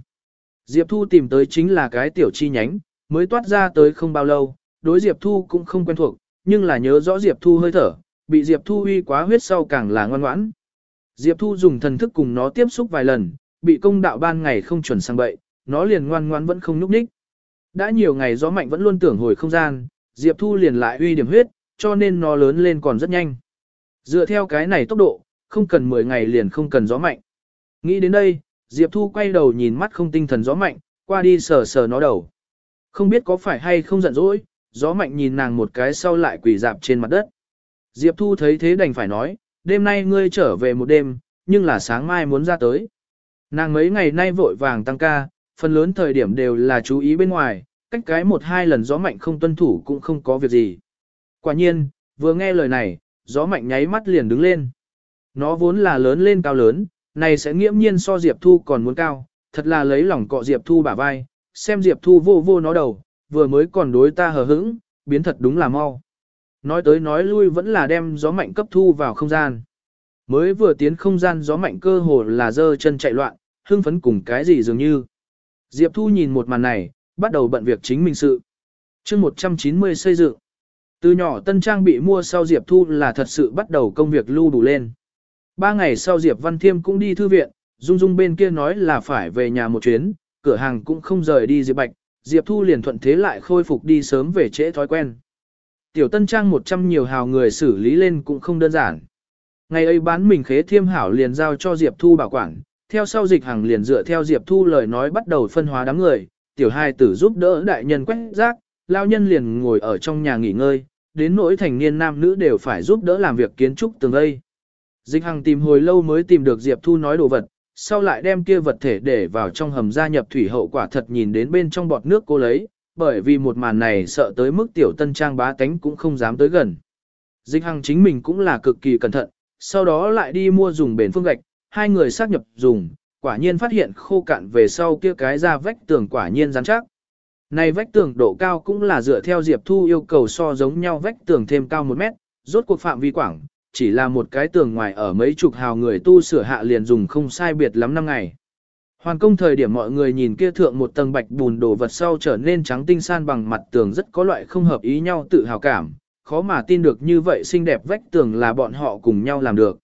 Diệp Thu tìm tới chính là cái tiểu chi nhánh, mới toát ra tới không bao lâu, đối Diệp Thu cũng không quen thuộc, nhưng là nhớ rõ Diệp Thu hơi thở, bị Diệp Thu uy quá huyết sau càng là ngoan ngoãn. Diệp Thu dùng thần thức cùng nó tiếp xúc vài lần, bị công đạo ban ngày không chuẩn sang bậy, nó liền ngoan ngoãn vẫn không nhúc nhích. Đã nhiều ngày gió mạnh vẫn luôn tưởng hồi không gian, Diệp Thu liền lại uy điểm huyết, cho nên nó lớn lên còn rất nhanh. Dựa theo cái này tốc độ, không cần 10 ngày liền không cần gió mạnh. Nghĩ đến đây, Diệp Thu quay đầu nhìn mắt không tinh thần gió mạnh, qua đi sờ sờ nó đầu. Không biết có phải hay không giận dỗi, gió mạnh nhìn nàng một cái sau lại quỳ dạp trên mặt đất. Diệp Thu thấy thế đành phải nói, đêm nay ngươi trở về một đêm, nhưng là sáng mai muốn ra tới. Nàng mấy ngày nay vội vàng tăng ca, phần lớn thời điểm đều là chú ý bên ngoài, cách cái một hai lần gió mạnh không tuân thủ cũng không có việc gì. Quả nhiên, vừa nghe lời này, gió mạnh nháy mắt liền đứng lên. Nó vốn là lớn lên cao lớn, này sẽ nghiễm nhiên so Diệp Thu còn muốn cao, thật là lấy lòng cọ Diệp Thu bả vai, xem Diệp Thu vô vô nó đầu, vừa mới còn đối ta hờ hững, biến thật đúng là mau. Nói tới nói lui vẫn là đem gió mạnh cấp thu vào không gian. Mới vừa tiến không gian gió mạnh cơ hồ là dơ chân chạy loạn, hưng phấn cùng cái gì dường như. Diệp Thu nhìn một màn này, bắt đầu bận việc chính mình sự. chương 190 xây dựng. Từ nhỏ tân trang bị mua sau Diệp Thu là thật sự bắt đầu công việc lưu đủ lên. Ba ngày sau Diệp Văn Thiêm cũng đi thư viện, Dung Dung bên kia nói là phải về nhà một chuyến, cửa hàng cũng không rời đi Diệp Bạch, Diệp Thu liền thuận thế lại khôi phục đi sớm về trễ thói quen. Tiểu tân trang 100 nhiều hào người xử lý lên cũng không đơn giản. Ngày ấy bán mình khế thiêm hảo liền giao cho Diệp Thu bảo quản, theo sau dịch hàng liền dựa theo Diệp Thu lời nói bắt đầu phân hóa đám người, tiểu hai tử giúp đỡ đại nhân quét rác, lao nhân liền ngồi ở trong nhà nghỉ ngơi, đến nỗi thành niên nam nữ đều phải giúp đỡ làm việc kiến trúc tường đây. Dịch Hằng tìm hồi lâu mới tìm được Diệp Thu nói đồ vật, sau lại đem kia vật thể để vào trong hầm gia nhập thủy hậu quả thật nhìn đến bên trong bọt nước cô lấy, bởi vì một màn này sợ tới mức tiểu tân trang bá tánh cũng không dám tới gần. Dịch Hằng chính mình cũng là cực kỳ cẩn thận, sau đó lại đi mua dùng bền phương gạch, hai người xác nhập dùng, quả nhiên phát hiện khô cạn về sau kia cái ra vách tường quả nhiên rắn chắc. Này vách tường độ cao cũng là dựa theo Diệp Thu yêu cầu so giống nhau vách tường thêm cao 1 mét, rốt cuộc phạm vi quảng, chỉ là một cái tường ngoài ở mấy chục hào người tu sửa hạ liền dùng không sai biệt lắm năm ngày. Hoàn công thời điểm mọi người nhìn kia thượng một tầng bạch bùn đổ vật sau trở nên trắng tinh san bằng mặt tường rất có loại không hợp ý nhau tự hào cảm, khó mà tin được như vậy xinh đẹp vách tường là bọn họ cùng nhau làm được.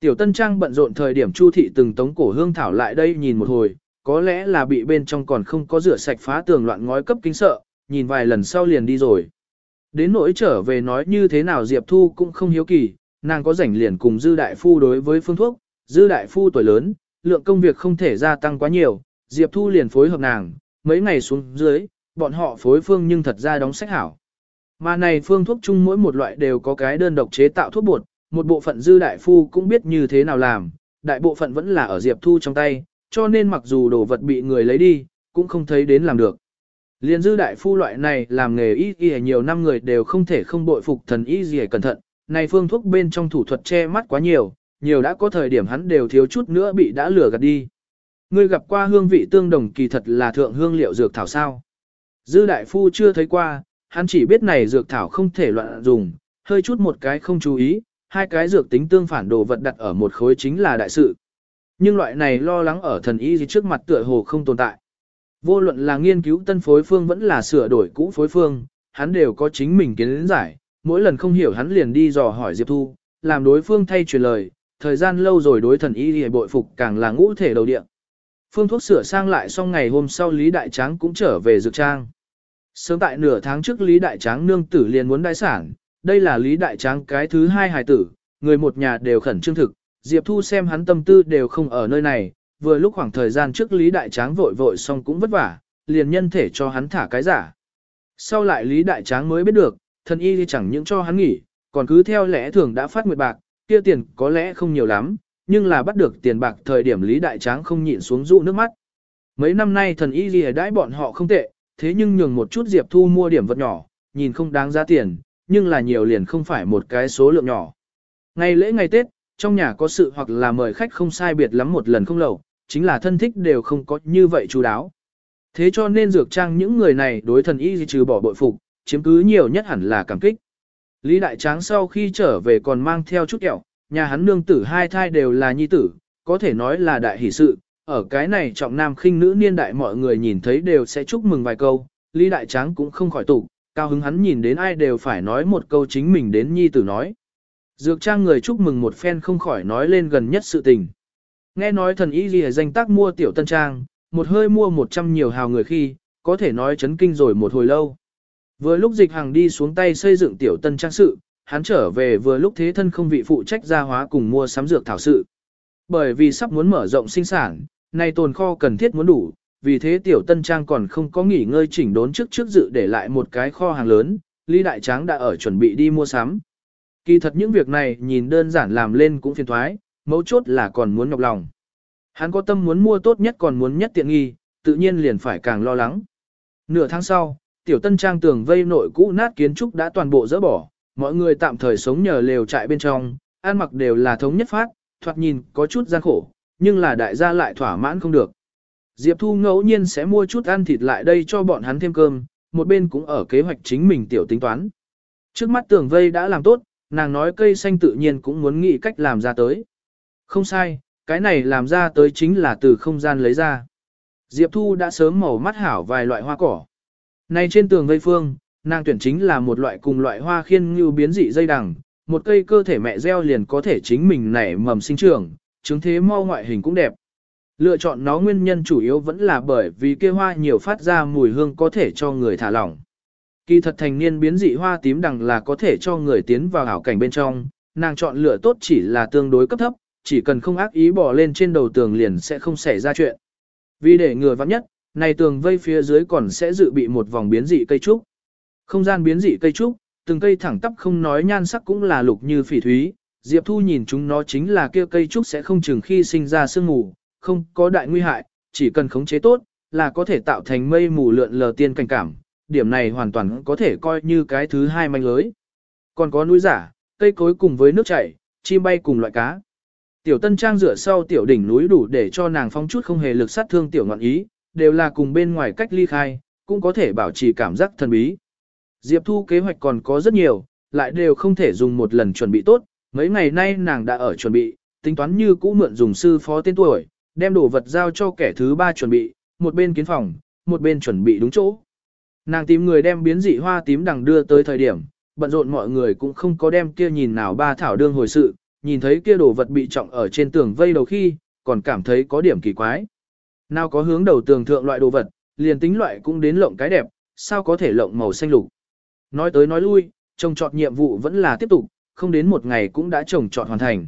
Tiểu Tân Trang bận rộn thời điểm Chu thị từng tống cổ hương thảo lại đây nhìn một hồi, có lẽ là bị bên trong còn không có rửa sạch phá tường loạn ngói cấp kinh sợ, nhìn vài lần sau liền đi rồi. Đến nỗi trở về nói như thế nào Diệp Thu cũng không hiếu kỳ, nàng có rảnh liền cùng Dư Đại Phu đối với phương thuốc, Dư Đại Phu tuổi lớn, lượng công việc không thể gia tăng quá nhiều, Diệp Thu liền phối hợp nàng, mấy ngày xuống dưới, bọn họ phối phương nhưng thật ra đóng sách hảo. Mà này phương thuốc chung mỗi một loại đều có cái đơn độc chế tạo thuốc bột, một bộ phận Dư Đại Phu cũng biết như thế nào làm, đại bộ phận vẫn là ở Diệp Thu trong tay, cho nên mặc dù đồ vật bị người lấy đi, cũng không thấy đến làm được. Liên Dư Đại Phu loại này làm nghề y y nhiều năm người đều không thể không bội phục thần y gì cẩn thận, này phương thuốc bên trong thủ thuật che mắt quá nhiều, nhiều đã có thời điểm hắn đều thiếu chút nữa bị đã lừa gạt đi. Ngươi gặp qua hương vị tương đồng kỳ thật là thượng hương liệu dược thảo sao. Dư đại phu chưa thấy qua, hắn chỉ biết này dược thảo không thể loạn dùng, hơi chút một cái không chú ý, hai cái dược tính tương phản đồ vật đặt ở một khối chính là đại sự. Nhưng loại này lo lắng ở thần y gì trước mặt tựa hồ không tồn tại. Vô luận là nghiên cứu tân phối phương vẫn là sửa đổi cũ phối phương, hắn đều có chính mình kiến giải, mỗi lần không hiểu hắn liền đi dò hỏi Diệp Thu, làm đối phương thay truyền lời, thời gian lâu rồi đối thần y thì bội phục càng là ngũ thể đầu điện. Phương thuốc sửa sang lại xong ngày hôm sau Lý Đại Tráng cũng trở về dược trang. Sớm tại nửa tháng trước Lý Đại Tráng nương tử liền muốn đại sản, đây là Lý Đại Tráng cái thứ hai hài tử, người một nhà đều khẩn trương thực, Diệp Thu xem hắn tâm tư đều không ở nơi này, vừa lúc khoảng thời gian trước Lý Đại Tráng vội vội xong cũng vất vả, liền nhân thể cho hắn thả cái giả. Sau lại Lý Đại Tráng mới biết được, thần y thì chẳng những cho hắn nghỉ, còn cứ theo lẽ thường đã phát nguyệt bạc, kia tiền có lẽ không nhiều lắm, nhưng là bắt được tiền bạc thời điểm Lý Đại Tráng không nhịn xuống dụ nước mắt. Mấy năm nay thần y gì đãi bọn họ không tệ, thế nhưng nhường một chút Diệp Thu mua điểm vật nhỏ, nhìn không đáng giá tiền, nhưng là nhiều liền không phải một cái số lượng nhỏ. Ngày lễ ngày Tết, trong nhà có sự hoặc là mời khách không sai biệt lắm một lần không lẩu, chính là thân thích đều không có như vậy chú đáo. Thế cho nên dược trang những người này đối thần y trừ bỏ bội phục, chiếm cứ nhiều nhất hẳn là cảm kích. Lý Đại Tráng sau khi trở về còn mang theo chút kẹo, nhà hắn nương tử hai thai đều là nhi tử, có thể nói là đại hỷ sự, ở cái này trọng nam khinh nữ niên đại mọi người nhìn thấy đều sẽ chúc mừng vài câu, Lý Đại Tráng cũng không khỏi tụ, cao hứng hắn nhìn đến ai đều phải nói một câu chính mình đến nhi tử nói. Dược trang người chúc mừng một phen không khỏi nói lên gần nhất sự tình. Nghe nói thần y gì danh tác mua tiểu tân trang, một hơi mua một trăm nhiều hào người khi, có thể nói chấn kinh rồi một hồi lâu. Vừa lúc dịch hàng đi xuống tay xây dựng tiểu tân trang sự, hắn trở về vừa lúc thế thân không vị phụ trách gia hóa cùng mua sắm dược thảo sự. Bởi vì sắp muốn mở rộng sinh sản, nay tồn kho cần thiết muốn đủ, vì thế tiểu tân trang còn không có nghỉ ngơi chỉnh đốn trước trước dự để lại một cái kho hàng lớn, Lý Đại Tráng đã ở chuẩn bị đi mua sắm. Kỳ thật những việc này nhìn đơn giản làm lên cũng phiền thoái, mấu chốt là còn muốn nhọc lòng. Hắn có tâm muốn mua tốt nhất còn muốn nhất tiện nghi, tự nhiên liền phải càng lo lắng. Nửa tháng sau, tiểu tân trang tường vây nội cũ nát kiến trúc đã toàn bộ dỡ bỏ, mọi người tạm thời sống nhờ lều trại bên trong, ăn mặc đều là thống nhất phát, thoạt nhìn có chút gian khổ, nhưng là đại gia lại thỏa mãn không được. Diệp Thu ngẫu nhiên sẽ mua chút ăn thịt lại đây cho bọn hắn thêm cơm, một bên cũng ở kế hoạch chính mình tiểu tính toán. Trước mắt tường vây đã làm tốt, nàng nói cây xanh tự nhiên cũng muốn nghĩ cách làm ra tới. Không sai, cái này làm ra tới chính là từ không gian lấy ra. Diệp Thu đã sớm màu mắt hảo vài loại hoa cỏ. Này trên tường vây phương, nàng tuyển chính là một loại cùng loại hoa khiên như biến dị dây đằng, một cây cơ thể mẹ gieo liền có thể chính mình nảy mầm sinh trưởng, chứng thế mau ngoại hình cũng đẹp. Lựa chọn nó nguyên nhân chủ yếu vẫn là bởi vì kia hoa nhiều phát ra mùi hương có thể cho người thả lỏng. Kỳ thật thành niên biến dị hoa tím đằng là có thể cho người tiến vào hảo cảnh bên trong, nàng chọn lựa tốt chỉ là tương đối cấp thấp, chỉ cần không ác ý bỏ lên trên đầu tường liền sẽ không xảy ra chuyện. Vì để ngừa vắng nhất, này tường vây phía dưới còn sẽ dự bị một vòng biến dị cây trúc. Không gian biến dị cây trúc, từng cây thẳng tắp không nói nhan sắc cũng là lục như phỉ thúy, Diệp Thu nhìn chúng nó chính là kia cây trúc sẽ không chừng khi sinh ra sương mù, không có đại nguy hại, chỉ cần khống chế tốt, là có thể tạo thành mây mù lượn lờ tiên cảnh cảm, điểm này hoàn toàn có thể coi như cái thứ hai manh lưới. Còn có núi giả, cây cối cùng với nước chảy, chim bay cùng loại cá. Tiểu tân trang rửa sau tiểu đỉnh núi đủ để cho nàng phong chút không hề lực sát thương tiểu ngọn ý, đều là cùng bên ngoài cách ly khai, cũng có thể bảo trì cảm giác thần bí. Diệp Thu kế hoạch còn có rất nhiều, lại đều không thể dùng một lần chuẩn bị tốt, mấy ngày nay nàng đã ở chuẩn bị, tính toán như cũ mượn dùng sư phó tên tuổi, đem đồ vật giao cho kẻ thứ ba chuẩn bị, một bên kiến phòng, một bên chuẩn bị đúng chỗ. Nàng tìm người đem biến dị hoa tím đằng đưa tới thời điểm, bận rộn mọi người cũng không có đem kia nhìn nào ba thảo đương hồi sự, nhìn thấy kia đồ vật bị trọng ở trên tường vây đầu khi, còn cảm thấy có điểm kỳ quái. Nào có hướng đầu tường thượng loại đồ vật, liền tính loại cũng đến lộng cái đẹp, sao có thể lộng màu xanh lục. Nói tới nói lui, trồng trọt nhiệm vụ vẫn là tiếp tục, không đến một ngày cũng đã trồng trọt hoàn thành.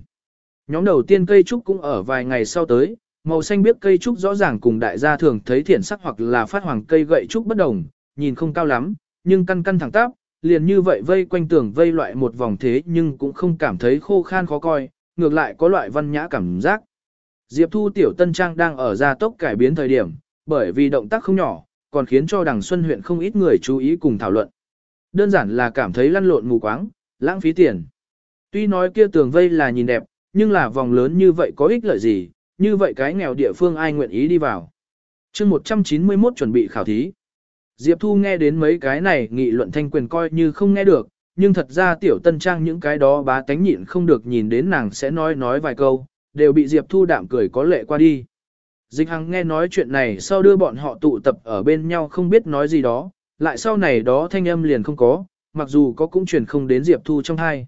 Nhóm đầu tiên cây trúc cũng ở vài ngày sau tới, màu xanh biếc cây trúc rõ ràng cùng đại gia thường thấy thiển sắc hoặc là phát hoàng cây gậy trúc bất đồng, nhìn không cao lắm, nhưng căn căn thẳng tắp, liền như vậy vây quanh tường vây loại một vòng thế nhưng cũng không cảm thấy khô khan khó coi, ngược lại có loại văn nhã cảm giác. Diệp Thu tiểu tân trang đang ở gia tốc cải biến thời điểm, bởi vì động tác không nhỏ, còn khiến cho đằng Xuân huyện không ít người chú ý cùng thảo luận. Đơn giản là cảm thấy lăn lộn mù quáng, lãng phí tiền. Tuy nói kia tường vây là nhìn đẹp, nhưng là vòng lớn như vậy có ích lợi gì, như vậy cái nghèo địa phương ai nguyện ý đi vào. chương 191 chuẩn bị khảo thí. Diệp Thu nghe đến mấy cái này nghị luận thanh quyền coi như không nghe được, nhưng thật ra tiểu tân trang những cái đó bá tánh nhịn không được nhìn đến nàng sẽ nói nói vài câu, đều bị Diệp Thu đạm cười có lệ qua đi. Dịch Hằng nghe nói chuyện này sau đưa bọn họ tụ tập ở bên nhau không biết nói gì đó, lại sau này đó thanh âm liền không có, mặc dù có cũng truyền không đến Diệp Thu trong hai.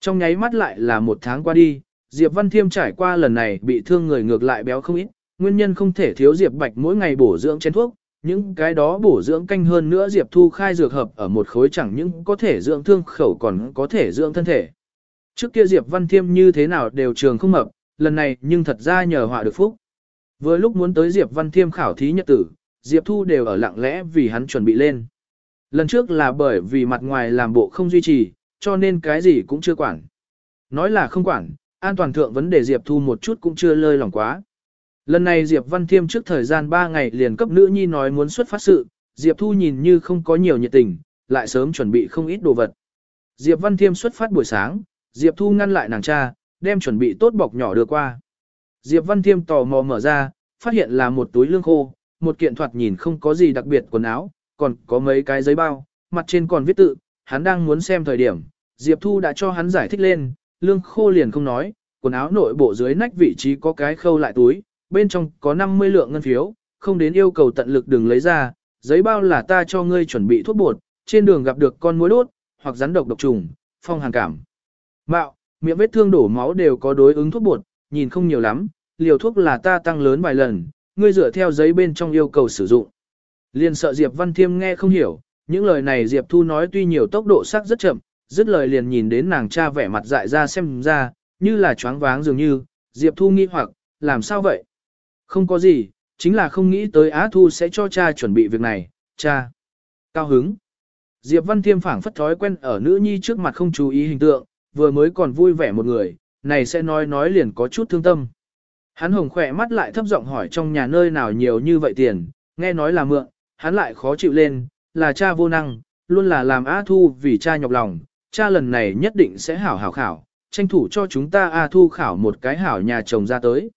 Trong nháy mắt lại là một tháng qua đi, Diệp Văn Thiêm trải qua lần này bị thương người ngược lại béo không ít, nguyên nhân không thể thiếu Diệp Bạch mỗi ngày bổ dưỡng chén thuốc, những cái đó bổ dưỡng canh hơn nữa Diệp Thu khai dược hợp ở một khối chẳng những có thể dưỡng thương khẩu còn có thể dưỡng thân thể. Trước kia Diệp Văn Thiêm như thế nào đều trường không mập, lần này nhưng thật ra nhờ họa được phúc. Vừa lúc muốn tới Diệp Văn Thiêm khảo thí nhật tử, Diệp Thu đều ở lặng lẽ vì hắn chuẩn bị lên. Lần trước là bởi vì mặt ngoài làm bộ không duy trì, cho nên cái gì cũng chưa quản. Nói là không quản, an toàn thượng vấn đề Diệp Thu một chút cũng chưa lơi lòng quá. Lần này Diệp Văn Thiêm trước thời gian 3 ngày liền cấp nữ nhi nói muốn xuất phát sự, Diệp Thu nhìn như không có nhiều nhiệt tình, lại sớm chuẩn bị không ít đồ vật. Diệp Văn Thiêm xuất phát buổi sáng, Diệp Thu ngăn lại nàng cha, đem chuẩn bị tốt bọc nhỏ đưa qua. Diệp Văn Thiêm tò mò mở ra, phát hiện là một túi lương khô, một kiện thoạt nhìn không có gì đặc biệt quần áo, còn có mấy cái giấy bao, mặt trên còn viết tự, hắn đang muốn xem thời điểm, Diệp Thu đã cho hắn giải thích lên, lương khô liền không nói, quần áo nội bộ dưới nách vị trí có cái khâu lại túi, bên trong có 50 lượng ngân phiếu, không đến yêu cầu tận lực đừng lấy ra, giấy bao là ta cho ngươi chuẩn bị thuốc bột, trên đường gặp được con muỗi đốt, hoặc rắn độc độc trùng, phong hàn cảm. Mạo, miệng vết thương đổ máu đều có đối ứng thuốc bột, nhìn không nhiều lắm, liều thuốc là ta tăng lớn vài lần, ngươi dựa theo giấy bên trong yêu cầu sử dụng. liền sợ Diệp Văn Thiêm nghe không hiểu, những lời này Diệp Thu nói tuy nhiều tốc độ sắc rất chậm, dứt lời liền nhìn đến nàng cha vẻ mặt dại ra xem ra, như là choáng váng dường như, Diệp Thu nghi hoặc, làm sao vậy? Không có gì, chính là không nghĩ tới Á Thu sẽ cho cha chuẩn bị việc này, cha. Cao hứng. Diệp Văn Thiêm phảng phất thói quen ở nữ nhi trước mặt không chú ý hình tượng, vừa mới còn vui vẻ một người, này sẽ nói nói liền có chút thương tâm. Hắn hồng khỏe mắt lại thấp giọng hỏi trong nhà nơi nào nhiều như vậy tiền, nghe nói là mượn, hắn lại khó chịu lên, là cha vô năng, luôn là làm A Thu vì cha nhọc lòng, cha lần này nhất định sẽ hảo hảo khảo, tranh thủ cho chúng ta A Thu khảo một cái hảo nhà chồng ra tới.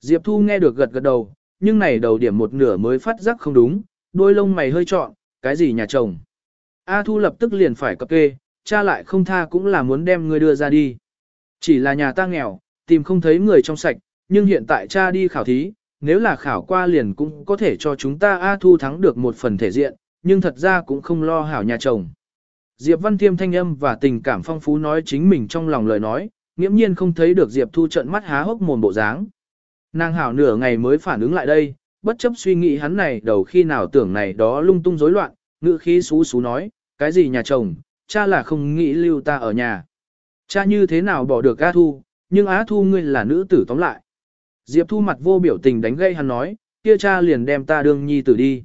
Diệp Thu nghe được gật gật đầu, nhưng này đầu điểm một nửa mới phát giác không đúng, đôi lông mày hơi trọn, cái gì nhà chồng. A Thu lập tức liền phải cập kê, cha lại không tha cũng là muốn đem ngươi đưa ra đi. Chỉ là nhà ta nghèo, tìm không thấy người trong sạch, nhưng hiện tại cha đi khảo thí, nếu là khảo qua liền cũng có thể cho chúng ta A Thu thắng được một phần thể diện, nhưng thật ra cũng không lo hảo nhà chồng. Diệp Văn Thiêm thanh âm và tình cảm phong phú nói chính mình trong lòng lời nói, nghiễm nhiên không thấy được Diệp Thu trận mắt há hốc mồm bộ dáng. Nàng hảo nửa ngày mới phản ứng lại đây, bất chấp suy nghĩ hắn này đầu khi nào tưởng này đó lung tung rối loạn, ngữ khí xú xú nói, cái gì nhà chồng, cha là không nghĩ lưu ta ở nhà. Cha như thế nào bỏ được A Thu, nhưng Á Thu ngươi là nữ tử tóm lại. Diệp Thu mặt vô biểu tình đánh gây hắn nói, kia cha liền đem ta đương nhi tử đi.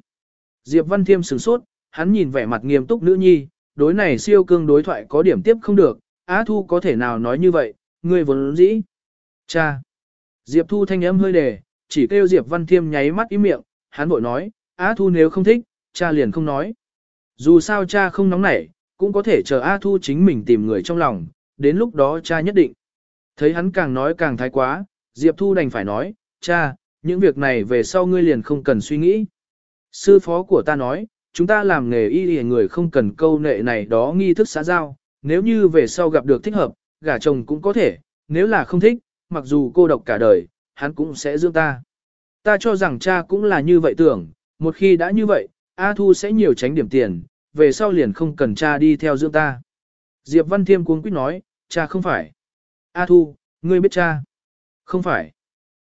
Diệp Văn Thiêm sửng sốt, hắn nhìn vẻ mặt nghiêm túc nữ nhi, đối này siêu cương đối thoại có điểm tiếp không được, Á Thu có thể nào nói như vậy, ngươi vốn dĩ. Cha. Diệp Thu thanh âm hơi đề, chỉ kêu Diệp Văn Thiêm nháy mắt ý miệng, hắn bội nói, Á Thu nếu không thích, cha liền không nói. Dù sao cha không nóng nảy, cũng có thể chờ A Thu chính mình tìm người trong lòng, đến lúc đó cha nhất định. Thấy hắn càng nói càng thái quá, Diệp Thu đành phải nói, cha, những việc này về sau ngươi liền không cần suy nghĩ. Sư phó của ta nói, chúng ta làm nghề y y người không cần câu nệ này đó nghi thức xã giao, nếu như về sau gặp được thích hợp, gả chồng cũng có thể, nếu là không thích, mặc dù cô độc cả đời, hắn cũng sẽ dưỡng ta. Ta cho rằng cha cũng là như vậy tưởng, một khi đã như vậy, A Thu sẽ nhiều tránh điểm tiền, về sau liền không cần cha đi theo dưỡng ta. Diệp Văn Thiêm cuống quýt nói, cha không phải. A Thu, ngươi biết cha. Không phải.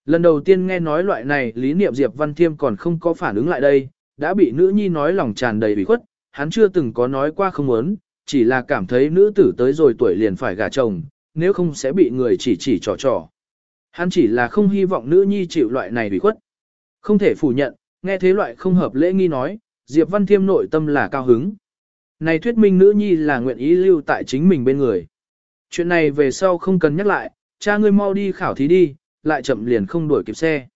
Lần đầu tiên nghe nói loại này lý niệm Diệp Văn Thiêm còn không có phản ứng lại đây, đã bị nữ nhi nói lòng tràn đầy bị khuất, hắn chưa từng có nói qua không muốn, chỉ là cảm thấy nữ tử tới rồi tuổi liền phải gả chồng, nếu không sẽ bị người chỉ chỉ trò trò. Hắn chỉ là không hy vọng nữ nhi chịu loại này bị khuất. Không thể phủ nhận, nghe thế loại không hợp lễ nghi nói, Diệp Văn Thiêm nội tâm là cao hứng. Này thuyết minh nữ nhi là nguyện ý lưu tại chính mình bên người. Chuyện này về sau không cần nhắc lại, cha ngươi mau đi khảo thí đi, lại chậm liền không đuổi kịp xe.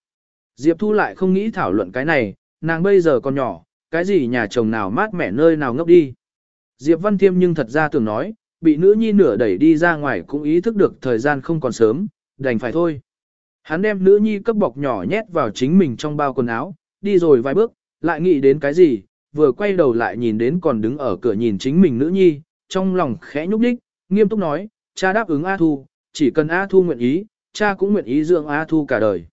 Diệp Thu lại không nghĩ thảo luận cái này, nàng bây giờ còn nhỏ, cái gì nhà chồng nào mát mẻ nơi nào ngốc đi. Diệp Văn Thiêm nhưng thật ra tưởng nói, bị nữ nhi nửa đẩy đi ra ngoài cũng ý thức được thời gian không còn sớm, đành phải thôi. Hắn đem nữ nhi cấp bọc nhỏ nhét vào chính mình trong bao quần áo, đi rồi vài bước, lại nghĩ đến cái gì, vừa quay đầu lại nhìn đến còn đứng ở cửa nhìn chính mình nữ nhi, trong lòng khẽ nhúc đích, nghiêm túc nói, cha đáp ứng A Thu, chỉ cần A Thu nguyện ý, cha cũng nguyện ý dưỡng A Thu cả đời.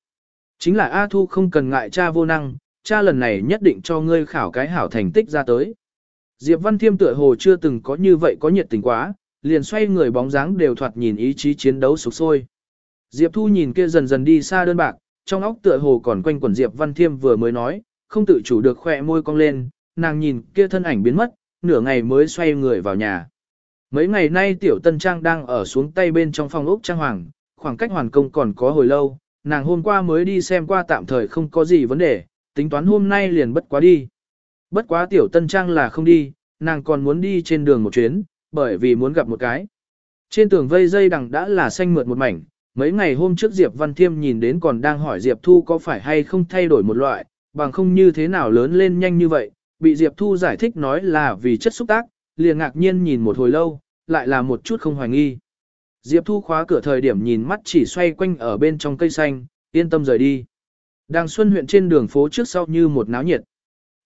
Chính là A Thu không cần ngại cha vô năng, cha lần này nhất định cho ngươi khảo cái hảo thành tích ra tới. Diệp Văn Thiêm tựa hồ chưa từng có như vậy có nhiệt tình quá, liền xoay người bóng dáng đều thoạt nhìn ý chí chiến đấu sục sôi. Diệp Thu nhìn kia dần dần đi xa đơn bạc, trong óc tựa hồ còn quanh quẩn Diệp Văn Thiêm vừa mới nói, không tự chủ được khỏe môi cong lên, nàng nhìn kia thân ảnh biến mất, nửa ngày mới xoay người vào nhà. Mấy ngày nay tiểu tân trang đang ở xuống tay bên trong phòng ốc trang hoàng, khoảng cách hoàn công còn có hồi lâu, nàng hôm qua mới đi xem qua tạm thời không có gì vấn đề, tính toán hôm nay liền bất quá đi. Bất quá tiểu tân trang là không đi, nàng còn muốn đi trên đường một chuyến, bởi vì muốn gặp một cái. Trên tường vây dây đằng đã là xanh mượt một mảnh, mấy ngày hôm trước Diệp Văn Thiêm nhìn đến còn đang hỏi Diệp Thu có phải hay không thay đổi một loại, bằng không như thế nào lớn lên nhanh như vậy, bị Diệp Thu giải thích nói là vì chất xúc tác, liền ngạc nhiên nhìn một hồi lâu, lại là một chút không hoài nghi. Diệp Thu khóa cửa thời điểm nhìn mắt chỉ xoay quanh ở bên trong cây xanh, yên tâm rời đi. Đang xuân huyện trên đường phố trước sau như một náo nhiệt.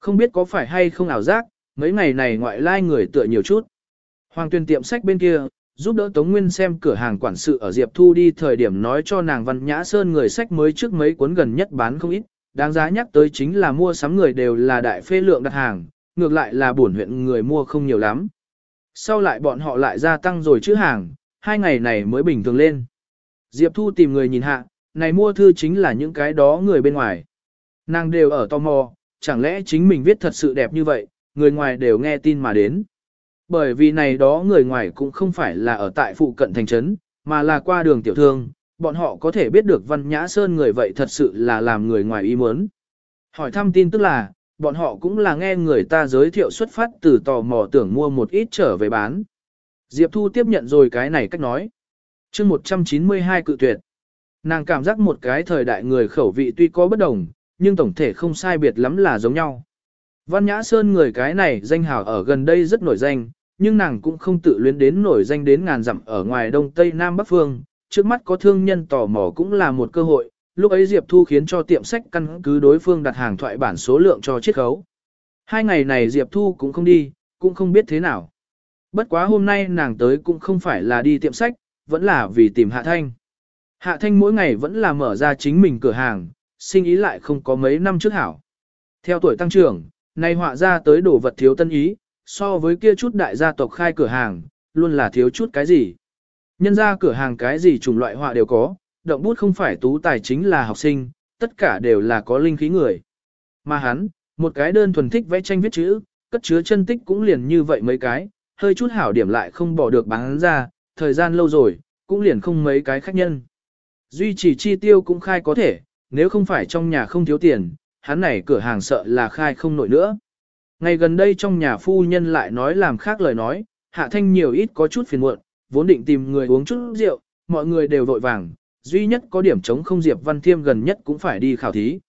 Không biết có phải hay không ảo giác, mấy ngày này ngoại lai người tựa nhiều chút. Hoàng tuyên tiệm sách bên kia, giúp đỡ Tống Nguyên xem cửa hàng quản sự ở Diệp Thu đi thời điểm nói cho nàng Văn Nhã Sơn người sách mới trước mấy cuốn gần nhất bán không ít, đáng giá nhắc tới chính là mua sắm người đều là đại phê lượng đặt hàng, ngược lại là bổn huyện người mua không nhiều lắm. Sau lại bọn họ lại gia tăng rồi chữ hàng, hai ngày này mới bình thường lên. Diệp Thu tìm người nhìn hạ, này mua thư chính là những cái đó người bên ngoài. Nàng đều ở tò mò, chẳng lẽ chính mình viết thật sự đẹp như vậy, người ngoài đều nghe tin mà đến. Bởi vì này đó người ngoài cũng không phải là ở tại phụ cận thành trấn, mà là qua đường tiểu thương, bọn họ có thể biết được Văn Nhã Sơn người vậy thật sự là làm người ngoài ý muốn. Hỏi thăm tin tức là, bọn họ cũng là nghe người ta giới thiệu xuất phát từ tò mò tưởng mua một ít trở về bán. Diệp Thu tiếp nhận rồi cái này cách nói. chương 192 cự tuyệt. Nàng cảm giác một cái thời đại người khẩu vị tuy có bất đồng, nhưng tổng thể không sai biệt lắm là giống nhau. Văn Nhã Sơn người cái này danh hào ở gần đây rất nổi danh, nhưng nàng cũng không tự luyến đến nổi danh đến ngàn dặm ở ngoài đông tây nam bắc phương, trước mắt có thương nhân tò mò cũng là một cơ hội, lúc ấy Diệp Thu khiến cho tiệm sách căn cứ đối phương đặt hàng thoại bản số lượng cho chiết khấu. Hai ngày này Diệp Thu cũng không đi, cũng không biết thế nào. Bất quá hôm nay nàng tới cũng không phải là đi tiệm sách, vẫn là vì tìm Hạ Thanh. Hạ Thanh mỗi ngày vẫn là mở ra chính mình cửa hàng, sinh ý lại không có mấy năm trước hảo. Theo tuổi tăng trưởng, nay họa ra tới đồ vật thiếu tân ý, so với kia chút đại gia tộc khai cửa hàng, luôn là thiếu chút cái gì. Nhân ra cửa hàng cái gì chủng loại họa đều có, động bút không phải tú tài chính là học sinh, tất cả đều là có linh khí người. Mà hắn, một cái đơn thuần thích vẽ tranh viết chữ, cất chứa chân tích cũng liền như vậy mấy cái, hơi chút hảo điểm lại không bỏ được bán ra, thời gian lâu rồi, cũng liền không mấy cái khách nhân. Duy trì chi tiêu cũng khai có thể, nếu không phải trong nhà không thiếu tiền, hắn này cửa hàng sợ là khai không nổi nữa. Ngày gần đây trong nhà phu nhân lại nói làm khác lời nói, hạ thanh nhiều ít có chút phiền muộn, vốn định tìm người uống chút rượu, mọi người đều vội vàng, duy nhất có điểm chống không Diệp Văn Thiêm gần nhất cũng phải đi khảo thí.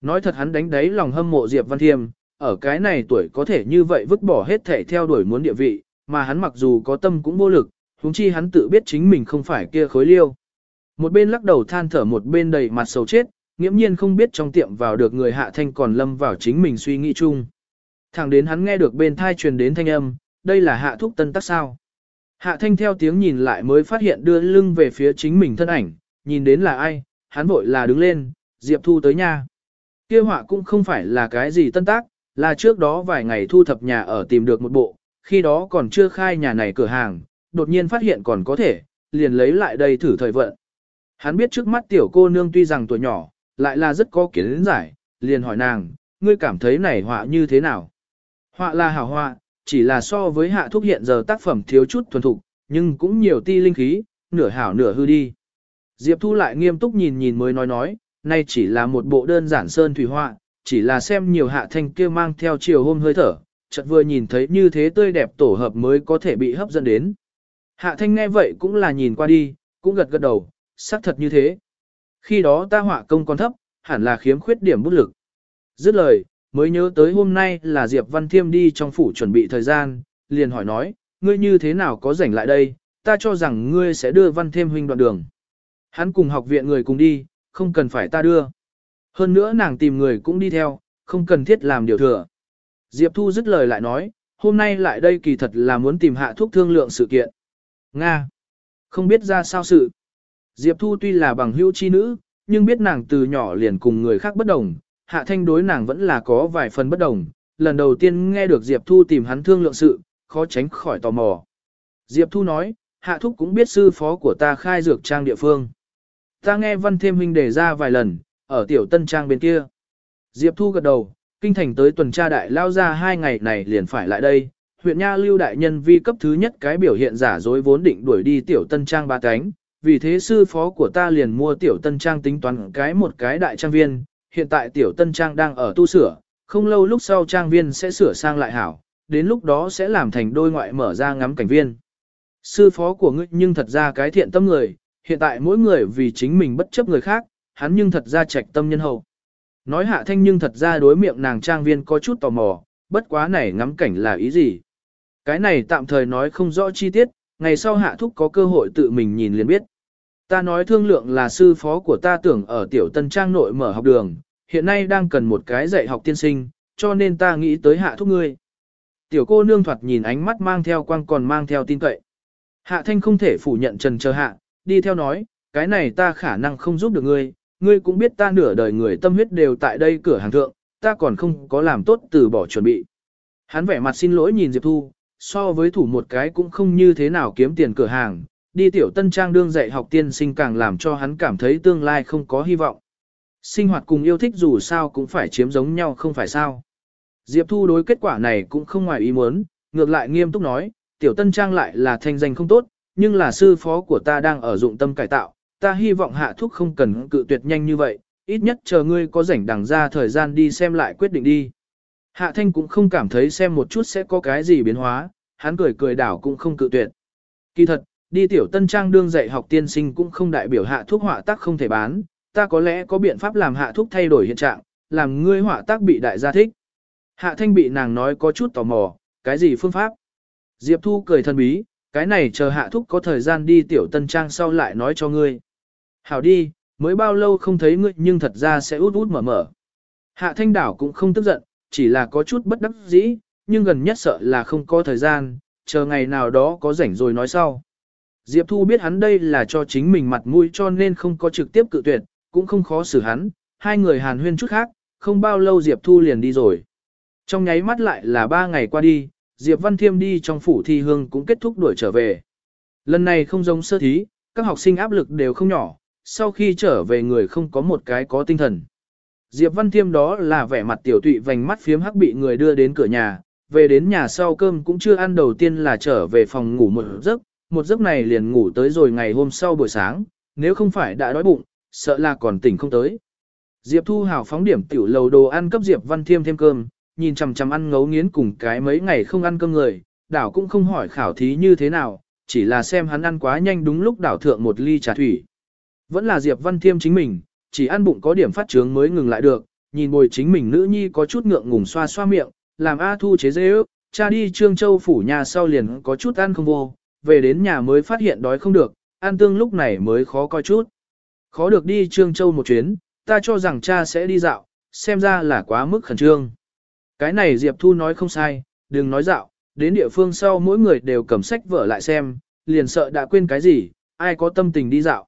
Nói thật hắn đánh đáy lòng hâm mộ Diệp Văn Thiêm, ở cái này tuổi có thể như vậy vứt bỏ hết thể theo đuổi muốn địa vị, mà hắn mặc dù có tâm cũng vô lực, huống chi hắn tự biết chính mình không phải kia khối liêu. Một bên lắc đầu than thở một bên đầy mặt sầu chết, nghiễm nhiên không biết trong tiệm vào được người hạ thanh còn lâm vào chính mình suy nghĩ chung. Thẳng đến hắn nghe được bên thai truyền đến thanh âm, đây là hạ thúc tân tắc sao. Hạ thanh theo tiếng nhìn lại mới phát hiện đưa lưng về phía chính mình thân ảnh, nhìn đến là ai, hắn vội là đứng lên, Diệp Thu tới nhà. Kia họa cũng không phải là cái gì tân tác, là trước đó vài ngày thu thập nhà ở tìm được một bộ, khi đó còn chưa khai nhà này cửa hàng, đột nhiên phát hiện còn có thể, liền lấy lại đây thử thời vận. Hắn biết trước mắt tiểu cô nương tuy rằng tuổi nhỏ, lại là rất có kiến giải, liền hỏi nàng, ngươi cảm thấy này họa như thế nào? Họa là hảo họa, chỉ là so với hạ thúc hiện giờ tác phẩm thiếu chút thuần thục, nhưng cũng nhiều ti linh khí, nửa hảo nửa hư đi. Diệp Thu lại nghiêm túc nhìn nhìn mới nói nói, nay chỉ là một bộ đơn giản sơn thủy họa, chỉ là xem nhiều hạ thanh kia mang theo chiều hôm hơi thở, chợt vừa nhìn thấy như thế tươi đẹp tổ hợp mới có thể bị hấp dẫn đến. Hạ thanh nghe vậy cũng là nhìn qua đi, cũng gật gật đầu, xác thật như thế. Khi đó ta họa công còn thấp, hẳn là khiếm khuyết điểm bút lực. Dứt lời, mới nhớ tới hôm nay là Diệp Văn Thiêm đi trong phủ chuẩn bị thời gian, liền hỏi nói, ngươi như thế nào có rảnh lại đây, ta cho rằng ngươi sẽ đưa Văn Thiêm huynh đoạn đường. Hắn cùng học viện người cùng đi, không cần phải ta đưa. Hơn nữa nàng tìm người cũng đi theo, không cần thiết làm điều thừa. Diệp Thu dứt lời lại nói, hôm nay lại đây kỳ thật là muốn tìm hạ thuốc thương lượng sự kiện. Nga. Không biết ra sao sự. Diệp Thu tuy là bằng hữu chi nữ, nhưng biết nàng từ nhỏ liền cùng người khác bất đồng, hạ thanh đối nàng vẫn là có vài phần bất đồng. Lần đầu tiên nghe được Diệp Thu tìm hắn thương lượng sự, khó tránh khỏi tò mò. Diệp Thu nói, hạ thúc cũng biết sư phó của ta khai dược trang địa phương. Ta nghe văn thêm huynh đề ra vài lần, ở tiểu tân trang bên kia. Diệp Thu gật đầu, kinh thành tới tuần tra đại lao ra hai ngày này liền phải lại đây. Huyện Nha lưu đại nhân vi cấp thứ nhất cái biểu hiện giả dối vốn định đuổi đi tiểu tân trang ba cánh, vì thế sư phó của ta liền mua tiểu tân trang tính toán cái một cái đại trang viên, hiện tại tiểu tân trang đang ở tu sửa, không lâu lúc sau trang viên sẽ sửa sang lại hảo, đến lúc đó sẽ làm thành đôi ngoại mở ra ngắm cảnh viên. Sư phó của ngươi nhưng thật ra cái thiện tâm người, hiện tại mỗi người vì chính mình bất chấp người khác, hắn nhưng thật ra trạch tâm nhân hậu. Nói hạ thanh nhưng thật ra đối miệng nàng trang viên có chút tò mò, bất quá này ngắm cảnh là ý gì. Cái này tạm thời nói không rõ chi tiết, ngày sau hạ thúc có cơ hội tự mình nhìn liền biết. Ta nói thương lượng là sư phó của ta tưởng ở tiểu tân trang nội mở học đường, hiện nay đang cần một cái dạy học tiên sinh, cho nên ta nghĩ tới hạ thúc ngươi. Tiểu cô nương thoạt nhìn ánh mắt mang theo quang còn mang theo tin cậy. Hạ thanh không thể phủ nhận trần chờ hạ, đi theo nói, cái này ta khả năng không giúp được ngươi, ngươi cũng biết ta nửa đời người tâm huyết đều tại đây cửa hàng thượng, ta còn không có làm tốt từ bỏ chuẩn bị. Hắn vẻ mặt xin lỗi nhìn Diệp Thu, so với thủ một cái cũng không như thế nào kiếm tiền cửa hàng, đi tiểu tân trang đương dạy học tiên sinh càng làm cho hắn cảm thấy tương lai không có hy vọng. Sinh hoạt cùng yêu thích dù sao cũng phải chiếm giống nhau không phải sao. Diệp Thu đối kết quả này cũng không ngoài ý muốn, ngược lại nghiêm túc nói, tiểu tân trang lại là thanh danh không tốt, nhưng là sư phó của ta đang ở dụng tâm cải tạo, ta hy vọng hạ thúc không cần cự tuyệt nhanh như vậy, ít nhất chờ ngươi có rảnh đằng ra thời gian đi xem lại quyết định đi. Hạ thanh cũng không cảm thấy xem một chút sẽ có cái gì biến hóa, hắn cười cười đảo cũng không cự tuyệt. Kỳ thật, đi tiểu tân trang đương dạy học tiên sinh cũng không đại biểu hạ thuốc họa tác không thể bán, ta có lẽ có biện pháp làm hạ thuốc thay đổi hiện trạng, làm ngươi họa tác bị đại gia thích. Hạ thanh bị nàng nói có chút tò mò, cái gì phương pháp? Diệp Thu cười thân bí, cái này chờ hạ thúc có thời gian đi tiểu tân trang sau lại nói cho ngươi. Hảo đi, mới bao lâu không thấy ngươi nhưng thật ra sẽ út út mở mở. Hạ thanh đảo cũng không tức giận, chỉ là có chút bất đắc dĩ, nhưng gần nhất sợ là không có thời gian, chờ ngày nào đó có rảnh rồi nói sau. Diệp Thu biết hắn đây là cho chính mình mặt mũi cho nên không có trực tiếp cự tuyệt, cũng không khó xử hắn, hai người hàn huyên chút khác, không bao lâu Diệp Thu liền đi rồi. Trong nháy mắt lại là ba ngày qua đi, Diệp Văn Thiêm đi trong phủ thi hương cũng kết thúc đuổi trở về. Lần này không giống sơ thí, các học sinh áp lực đều không nhỏ, sau khi trở về người không có một cái có tinh thần. Diệp Văn Thiêm đó là vẻ mặt tiểu tụy vành mắt phiếm hắc bị người đưa đến cửa nhà, về đến nhà sau cơm cũng chưa ăn đầu tiên là trở về phòng ngủ một giấc, một giấc này liền ngủ tới rồi ngày hôm sau buổi sáng, nếu không phải đã đói bụng, sợ là còn tỉnh không tới. Diệp Thu Hảo phóng điểm tiểu lầu đồ ăn cấp Diệp Văn Thiêm thêm cơm, nhìn chằm chằm ăn ngấu nghiến cùng cái mấy ngày không ăn cơm người, đảo cũng không hỏi khảo thí như thế nào, chỉ là xem hắn ăn quá nhanh đúng lúc đảo thượng một ly trà thủy. Vẫn là Diệp Văn Thiêm chính mình, chỉ ăn bụng có điểm phát trướng mới ngừng lại được, nhìn bồi chính mình nữ nhi có chút ngượng ngùng xoa xoa miệng, làm A Thu chế dễ ước, cha đi Trương Châu phủ nhà sau liền có chút ăn không vô, về đến nhà mới phát hiện đói không được, an tương lúc này mới khó coi chút. Khó được đi Trương Châu một chuyến, ta cho rằng cha sẽ đi dạo, xem ra là quá mức khẩn trương. Cái này Diệp Thu nói không sai, đừng nói dạo, đến địa phương sau mỗi người đều cầm sách vở lại xem, liền sợ đã quên cái gì, ai có tâm tình đi dạo.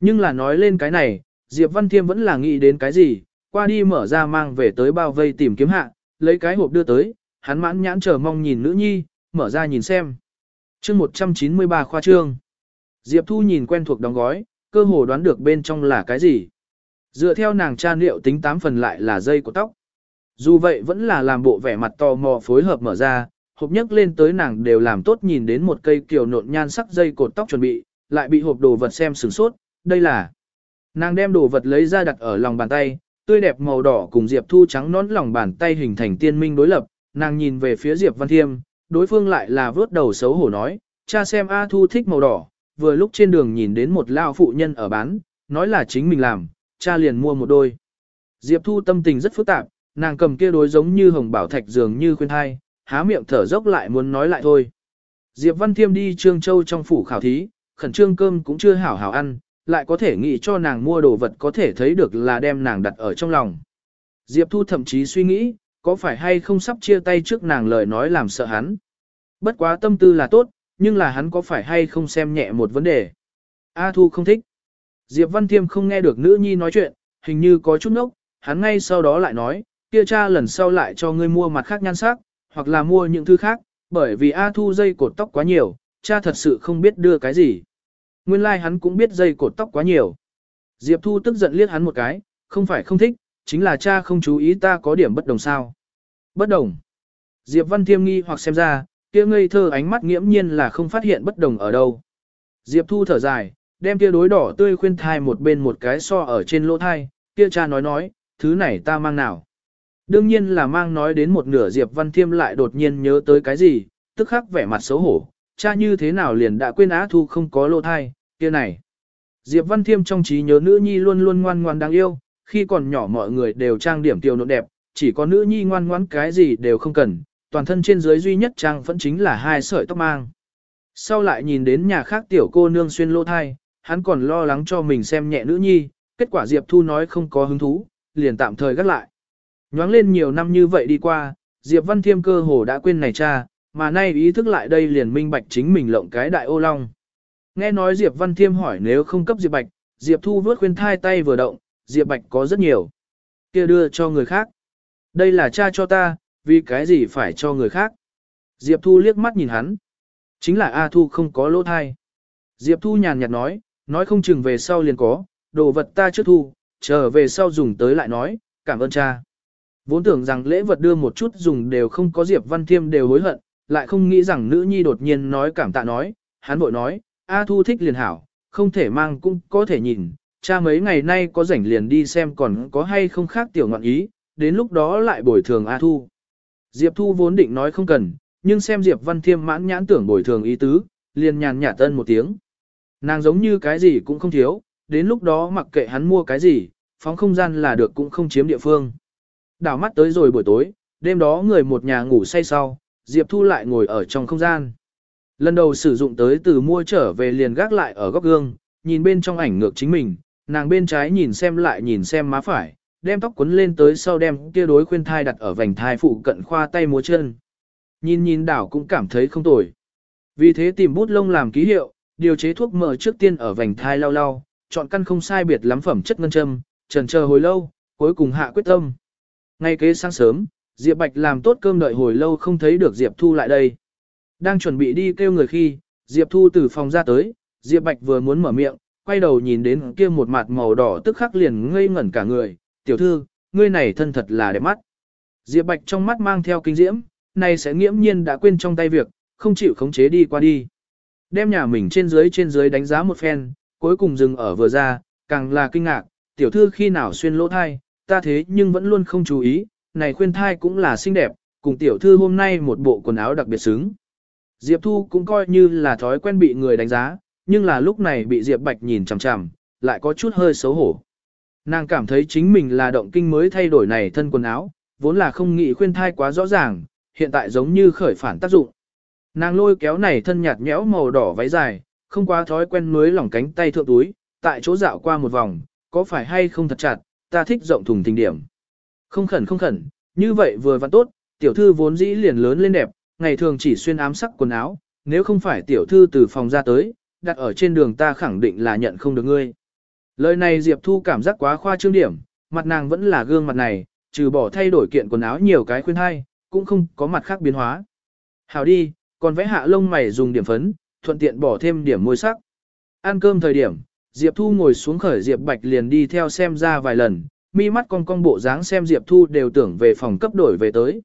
Nhưng là nói lên cái này, Diệp Văn Thiêm vẫn là nghĩ đến cái gì, qua đi mở ra mang về tới bao vây tìm kiếm hạ, lấy cái hộp đưa tới, hắn mãn nhãn chờ mong nhìn nữ nhi, mở ra nhìn xem chương 193 khoa trương. Diệp Thu nhìn quen thuộc đóng gói, cơ hồ đoán được bên trong là cái gì. Dựa theo nàng tra liệu tính 8 phần lại là dây của tóc. Dù vậy vẫn là làm bộ vẻ mặt tò mò phối hợp mở ra, hộp nhấc lên tới nàng đều làm tốt nhìn đến một cây kiều nộn nhan sắc dây cột tóc chuẩn bị, lại bị hộp đồ vật xem sửng sốt, đây là. Nàng đem đồ vật lấy ra đặt ở lòng bàn tay, tươi đẹp màu đỏ cùng Diệp Thu trắng nón lòng bàn tay hình thành tiên minh đối lập, nàng nhìn về phía Diệp Văn Thiêm, đối phương lại là vớt đầu xấu hổ nói, cha xem A Thu thích màu đỏ, vừa lúc trên đường nhìn đến một lao phụ nhân ở bán, nói là chính mình làm, cha liền mua một đôi. Diệp Thu tâm tình rất phức tạp, nàng cầm kia đối giống như hồng bảo thạch dường như khuyên thai, há miệng thở dốc lại muốn nói lại thôi. Diệp Văn Thiêm đi Trương Châu trong phủ khảo thí, khẩn trương cơm cũng chưa hảo hảo ăn, lại có thể nghĩ cho nàng mua đồ vật có thể thấy được là đem nàng đặt ở trong lòng. Diệp Thu thậm chí suy nghĩ, có phải hay không sắp chia tay trước nàng lời nói làm sợ hắn. Bất quá tâm tư là tốt, nhưng là hắn có phải hay không xem nhẹ một vấn đề. A Thu không thích. Diệp Văn Thiêm không nghe được nữ nhi nói chuyện, hình như có chút nốc, hắn ngay sau đó lại nói, kia cha lần sau lại cho ngươi mua mặt khác nhan sắc, hoặc là mua những thứ khác, bởi vì A Thu dây cột tóc quá nhiều, cha thật sự không biết đưa cái gì. Nguyên lai like hắn cũng biết dây cột tóc quá nhiều. Diệp Thu tức giận liếc hắn một cái, không phải không thích, chính là cha không chú ý ta có điểm bất đồng sao. Bất đồng. Diệp Văn Thiêm nghi hoặc xem ra, kia ngây thơ ánh mắt nghiễm nhiên là không phát hiện bất đồng ở đâu. Diệp Thu thở dài, đem kia đối đỏ tươi khuyên thai một bên một cái so ở trên lỗ thai, kia cha nói nói, thứ này ta mang nào. Đương nhiên là mang nói đến một nửa Diệp Văn Thiêm lại đột nhiên nhớ tới cái gì, tức khắc vẻ mặt xấu hổ, cha như thế nào liền đã quên Á Thu không có lỗ thai, kia này. Diệp Văn Thiêm trong trí nhớ nữ nhi luôn luôn ngoan ngoan đáng yêu, khi còn nhỏ mọi người đều trang điểm tiêu nộn đẹp, chỉ có nữ nhi ngoan ngoãn cái gì đều không cần, toàn thân trên dưới duy nhất trang vẫn chính là hai sợi tóc mang. Sau lại nhìn đến nhà khác tiểu cô nương xuyên lô thai, hắn còn lo lắng cho mình xem nhẹ nữ nhi, kết quả Diệp Thu nói không có hứng thú, liền tạm thời gác lại. Nhoáng lên nhiều năm như vậy đi qua, Diệp Văn Thiêm cơ hồ đã quên này cha, mà nay ý thức lại đây liền minh bạch chính mình lộng cái đại ô long. Nghe nói Diệp Văn Thiêm hỏi nếu không cấp Diệp Bạch, Diệp Thu vớt khuyên thai tay vừa động, Diệp Bạch có rất nhiều. kia đưa cho người khác. Đây là cha cho ta, vì cái gì phải cho người khác. Diệp Thu liếc mắt nhìn hắn. Chính là A Thu không có lỗ thai. Diệp Thu nhàn nhạt nói, nói không chừng về sau liền có, đồ vật ta trước thu, chờ về sau dùng tới lại nói, cảm ơn cha. Vốn tưởng rằng lễ vật đưa một chút dùng đều không có Diệp Văn Thiêm đều hối hận, lại không nghĩ rằng nữ nhi đột nhiên nói cảm tạ nói, hắn vội nói, A Thu thích liền hảo, không thể mang cũng có thể nhìn, cha mấy ngày nay có rảnh liền đi xem còn có hay không khác tiểu ngọn ý, đến lúc đó lại bồi thường A Thu. Diệp Thu vốn định nói không cần, nhưng xem Diệp Văn Thiêm mãn nhãn tưởng bồi thường ý tứ, liền nhàn nhạt tân một tiếng. Nàng giống như cái gì cũng không thiếu, đến lúc đó mặc kệ hắn mua cái gì, phóng không gian là được cũng không chiếm địa phương. Đảo mắt tới rồi buổi tối, đêm đó người một nhà ngủ say sau, Diệp Thu lại ngồi ở trong không gian. Lần đầu sử dụng tới từ mua trở về liền gác lại ở góc gương, nhìn bên trong ảnh ngược chính mình, nàng bên trái nhìn xem lại nhìn xem má phải, đem tóc quấn lên tới sau đem kia đối khuyên thai đặt ở vành thai phụ cận khoa tay múa chân. Nhìn nhìn đảo cũng cảm thấy không tồi. Vì thế tìm bút lông làm ký hiệu, điều chế thuốc mỡ trước tiên ở vành thai lau lau, chọn căn không sai biệt lắm phẩm chất ngân châm, trần chờ hồi lâu, cuối cùng hạ quyết tâm. Ngay kế sáng sớm, Diệp Bạch làm tốt cơm đợi hồi lâu không thấy được Diệp Thu lại đây. Đang chuẩn bị đi kêu người khi, Diệp Thu từ phòng ra tới, Diệp Bạch vừa muốn mở miệng, quay đầu nhìn đến kia một mặt màu đỏ tức khắc liền ngây ngẩn cả người, tiểu thư, ngươi này thân thật là đẹp mắt. Diệp Bạch trong mắt mang theo kinh diễm, này sẽ nghiễm nhiên đã quên trong tay việc, không chịu khống chế đi qua đi. Đem nhà mình trên dưới trên dưới đánh giá một phen, cuối cùng dừng ở vừa ra, càng là kinh ngạc, tiểu thư khi nào xuyên lỗ thai, ta thế nhưng vẫn luôn không chú ý, này khuyên thai cũng là xinh đẹp, cùng tiểu thư hôm nay một bộ quần áo đặc biệt xứng. Diệp Thu cũng coi như là thói quen bị người đánh giá, nhưng là lúc này bị Diệp Bạch nhìn chằm chằm, lại có chút hơi xấu hổ. Nàng cảm thấy chính mình là động kinh mới thay đổi này thân quần áo, vốn là không nghĩ khuyên thai quá rõ ràng, hiện tại giống như khởi phản tác dụng. Nàng lôi kéo này thân nhạt nhẽo màu đỏ váy dài, không quá thói quen nuối lỏng cánh tay thượng túi, tại chỗ dạo qua một vòng, có phải hay không thật chặt, ta thích rộng thùng tình điểm. Không khẩn không khẩn, như vậy vừa vặn tốt, tiểu thư vốn dĩ liền lớn lên đẹp, ngày thường chỉ xuyên ám sắc quần áo, nếu không phải tiểu thư từ phòng ra tới, đặt ở trên đường ta khẳng định là nhận không được ngươi. Lời này Diệp Thu cảm giác quá khoa trương điểm, mặt nàng vẫn là gương mặt này, trừ bỏ thay đổi kiện quần áo nhiều cái khuyên hay, cũng không có mặt khác biến hóa. Hào đi, còn vẽ hạ lông mày dùng điểm phấn, thuận tiện bỏ thêm điểm môi sắc. Ăn cơm thời điểm, Diệp Thu ngồi xuống khởi Diệp Bạch liền đi theo xem ra vài lần, mi mắt con cong bộ dáng xem Diệp Thu đều tưởng về phòng cấp đổi về tới.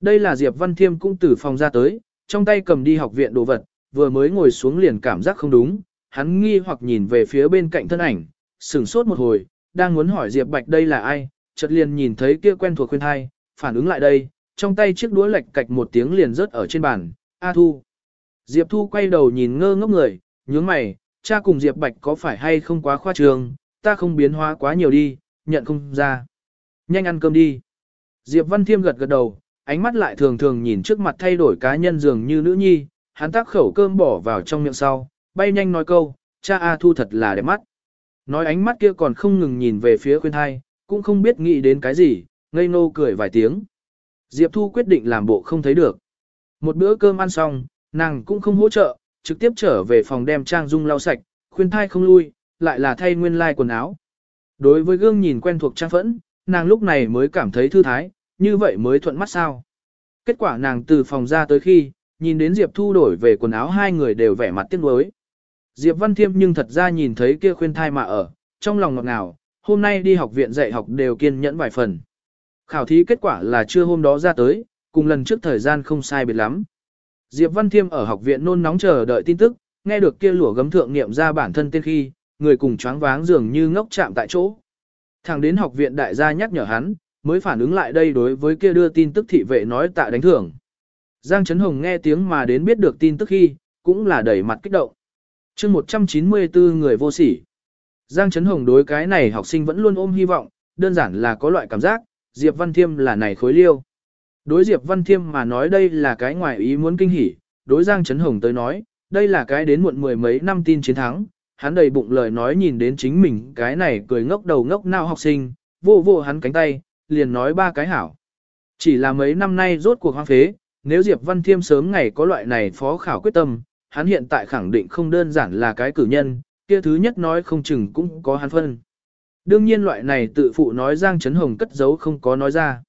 Đây là Diệp Văn Thiêm cũng từ phòng ra tới, trong tay cầm đi học viện đồ vật, vừa mới ngồi xuống liền cảm giác không đúng, hắn nghi hoặc nhìn về phía bên cạnh thân ảnh, sửng sốt một hồi, đang muốn hỏi Diệp Bạch đây là ai, chợt liền nhìn thấy kia quen thuộc khuyên thai, phản ứng lại đây, trong tay chiếc đũa lệch cạch một tiếng liền rớt ở trên bàn, A Thu. Diệp Thu quay đầu nhìn ngơ ngốc người, nhướng mày, cha cùng Diệp Bạch có phải hay không quá khoa trương, ta không biến hóa quá nhiều đi, nhận không ra. Nhanh ăn cơm đi. Diệp Văn Thiêm gật gật đầu, ánh mắt lại thường thường nhìn trước mặt thay đổi cá nhân dường như nữ nhi, hắn tác khẩu cơm bỏ vào trong miệng sau, bay nhanh nói câu, cha A Thu thật là đẹp mắt. Nói ánh mắt kia còn không ngừng nhìn về phía khuyên thai, cũng không biết nghĩ đến cái gì, ngây ngô cười vài tiếng. Diệp Thu quyết định làm bộ không thấy được. Một bữa cơm ăn xong, nàng cũng không hỗ trợ, trực tiếp trở về phòng đem trang dung lau sạch, khuyên thai không lui, lại là thay nguyên lai like quần áo. Đối với gương nhìn quen thuộc trang phẫn, nàng lúc này mới cảm thấy thư thái, như vậy mới thuận mắt sao. Kết quả nàng từ phòng ra tới khi, nhìn đến Diệp Thu đổi về quần áo hai người đều vẻ mặt tiếc nuối. Diệp Văn Thiêm nhưng thật ra nhìn thấy kia khuyên thai mà ở, trong lòng ngọt ngào, hôm nay đi học viện dạy học đều kiên nhẫn vài phần. Khảo thí kết quả là trưa hôm đó ra tới, cùng lần trước thời gian không sai biệt lắm. Diệp Văn Thiêm ở học viện nôn nóng chờ đợi tin tức, nghe được kia lũa gấm thượng niệm ra bản thân tên khi, người cùng choáng váng dường như ngốc chạm tại chỗ. thằng đến học viện đại gia nhắc nhở hắn, mới phản ứng lại đây đối với kia đưa tin tức thị vệ nói tạ đánh thưởng. Giang Trấn Hồng nghe tiếng mà đến biết được tin tức khi, cũng là đẩy mặt kích động. chương 194 người vô sỉ. Giang Trấn Hồng đối cái này học sinh vẫn luôn ôm hy vọng, đơn giản là có loại cảm giác, Diệp Văn Thiêm là này khối liêu. Đối Diệp Văn Thiêm mà nói đây là cái ngoài ý muốn kinh hỉ, đối Giang Trấn Hồng tới nói, đây là cái đến muộn mười mấy năm tin chiến thắng, hắn đầy bụng lời nói nhìn đến chính mình cái này cười ngốc đầu ngốc nào học sinh, vô vô hắn cánh tay, liền nói ba cái hảo. Chỉ là mấy năm nay rốt cuộc hoang phế, nếu Diệp Văn Thiêm sớm ngày có loại này phó khảo quyết tâm, hắn hiện tại khẳng định không đơn giản là cái cử nhân, kia thứ nhất nói không chừng cũng có hắn phân. Đương nhiên loại này tự phụ nói Giang Trấn Hồng cất giấu không có nói ra.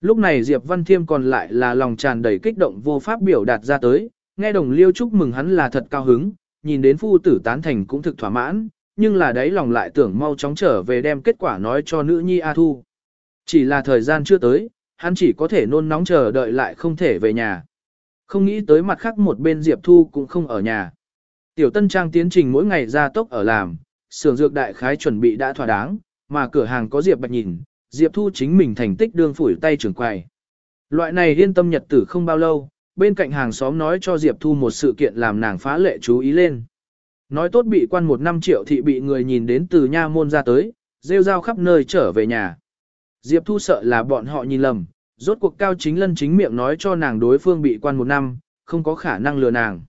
Lúc này Diệp Văn Thiêm còn lại là lòng tràn đầy kích động vô pháp biểu đạt ra tới, nghe đồng liêu chúc mừng hắn là thật cao hứng, nhìn đến phu tử tán thành cũng thực thỏa mãn, nhưng là đấy lòng lại tưởng mau chóng trở về đem kết quả nói cho nữ nhi A Thu. Chỉ là thời gian chưa tới, hắn chỉ có thể nôn nóng chờ đợi lại không thể về nhà. Không nghĩ tới mặt khác một bên Diệp Thu cũng không ở nhà. Tiểu Tân Trang tiến trình mỗi ngày ra tốc ở làm, xưởng dược đại khái chuẩn bị đã thỏa đáng, mà cửa hàng có Diệp Bạch nhìn, Diệp Thu chính mình thành tích đương phủi tay trưởng quầy. Loại này yên tâm nhật tử không bao lâu, bên cạnh hàng xóm nói cho Diệp Thu một sự kiện làm nàng phá lệ chú ý lên. Nói tốt bị quan một năm triệu thị bị người nhìn đến từ nha môn ra tới, rêu rao khắp nơi trở về nhà. Diệp Thu sợ là bọn họ nhìn lầm, rốt cuộc cao chính lân chính miệng nói cho nàng đối phương bị quan một năm, không có khả năng lừa nàng.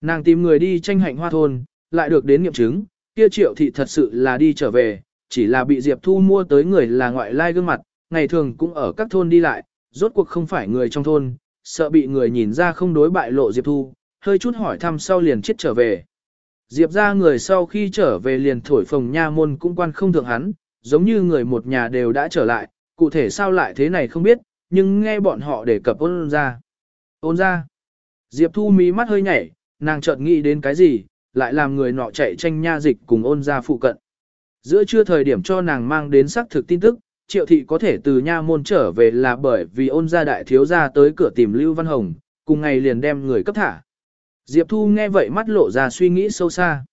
Nàng tìm người đi tranh hạnh hoa thôn, lại được đến nghiệm chứng, kia triệu thị thật sự là đi trở về, chỉ là bị Diệp Thu mua tới người là ngoại lai gương mặt, ngày thường cũng ở các thôn đi lại, rốt cuộc không phải người trong thôn, sợ bị người nhìn ra không đối bại lộ Diệp Thu, hơi chút hỏi thăm sau liền chết trở về. Diệp ra người sau khi trở về liền thổi phồng nha môn cũng quan không thượng hắn, giống như người một nhà đều đã trở lại, cụ thể sao lại thế này không biết, nhưng nghe bọn họ đề cập ôn ra. Ôn ra. Diệp Thu mí mắt hơi nhảy, nàng chợt nghĩ đến cái gì, lại làm người nọ chạy tranh nha dịch cùng ôn ra phụ cận. Giữa trưa thời điểm cho nàng mang đến xác thực tin tức, triệu thị có thể từ nha môn trở về là bởi vì ôn gia đại thiếu gia tới cửa tìm Lưu Văn Hồng, cùng ngày liền đem người cấp thả. Diệp Thu nghe vậy mắt lộ ra suy nghĩ sâu xa.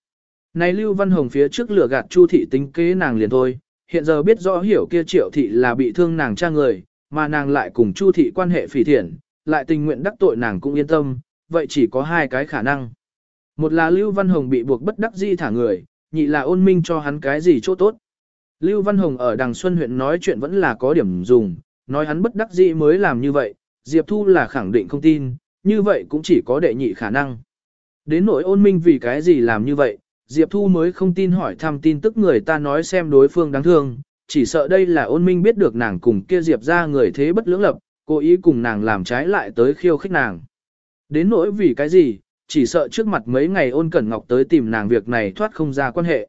Này Lưu Văn Hồng phía trước lửa gạt Chu thị tính kế nàng liền thôi, hiện giờ biết rõ hiểu kia triệu thị là bị thương nàng cha người, mà nàng lại cùng Chu thị quan hệ phỉ thiện, lại tình nguyện đắc tội nàng cũng yên tâm, vậy chỉ có hai cái khả năng. Một là Lưu Văn Hồng bị buộc bất đắc dĩ thả người, nhị là ôn minh cho hắn cái gì chỗ tốt. Lưu Văn Hồng ở Đằng Xuân huyện nói chuyện vẫn là có điểm dùng, nói hắn bất đắc dĩ mới làm như vậy, Diệp Thu là khẳng định không tin, như vậy cũng chỉ có đệ nhị khả năng. Đến nỗi ôn minh vì cái gì làm như vậy, Diệp Thu mới không tin hỏi thăm tin tức người ta nói xem đối phương đáng thương, chỉ sợ đây là ôn minh biết được nàng cùng kia Diệp ra người thế bất lưỡng lập, cố ý cùng nàng làm trái lại tới khiêu khích nàng. Đến nỗi vì cái gì, chỉ sợ trước mặt mấy ngày ôn cẩn ngọc tới tìm nàng việc này thoát không ra quan hệ.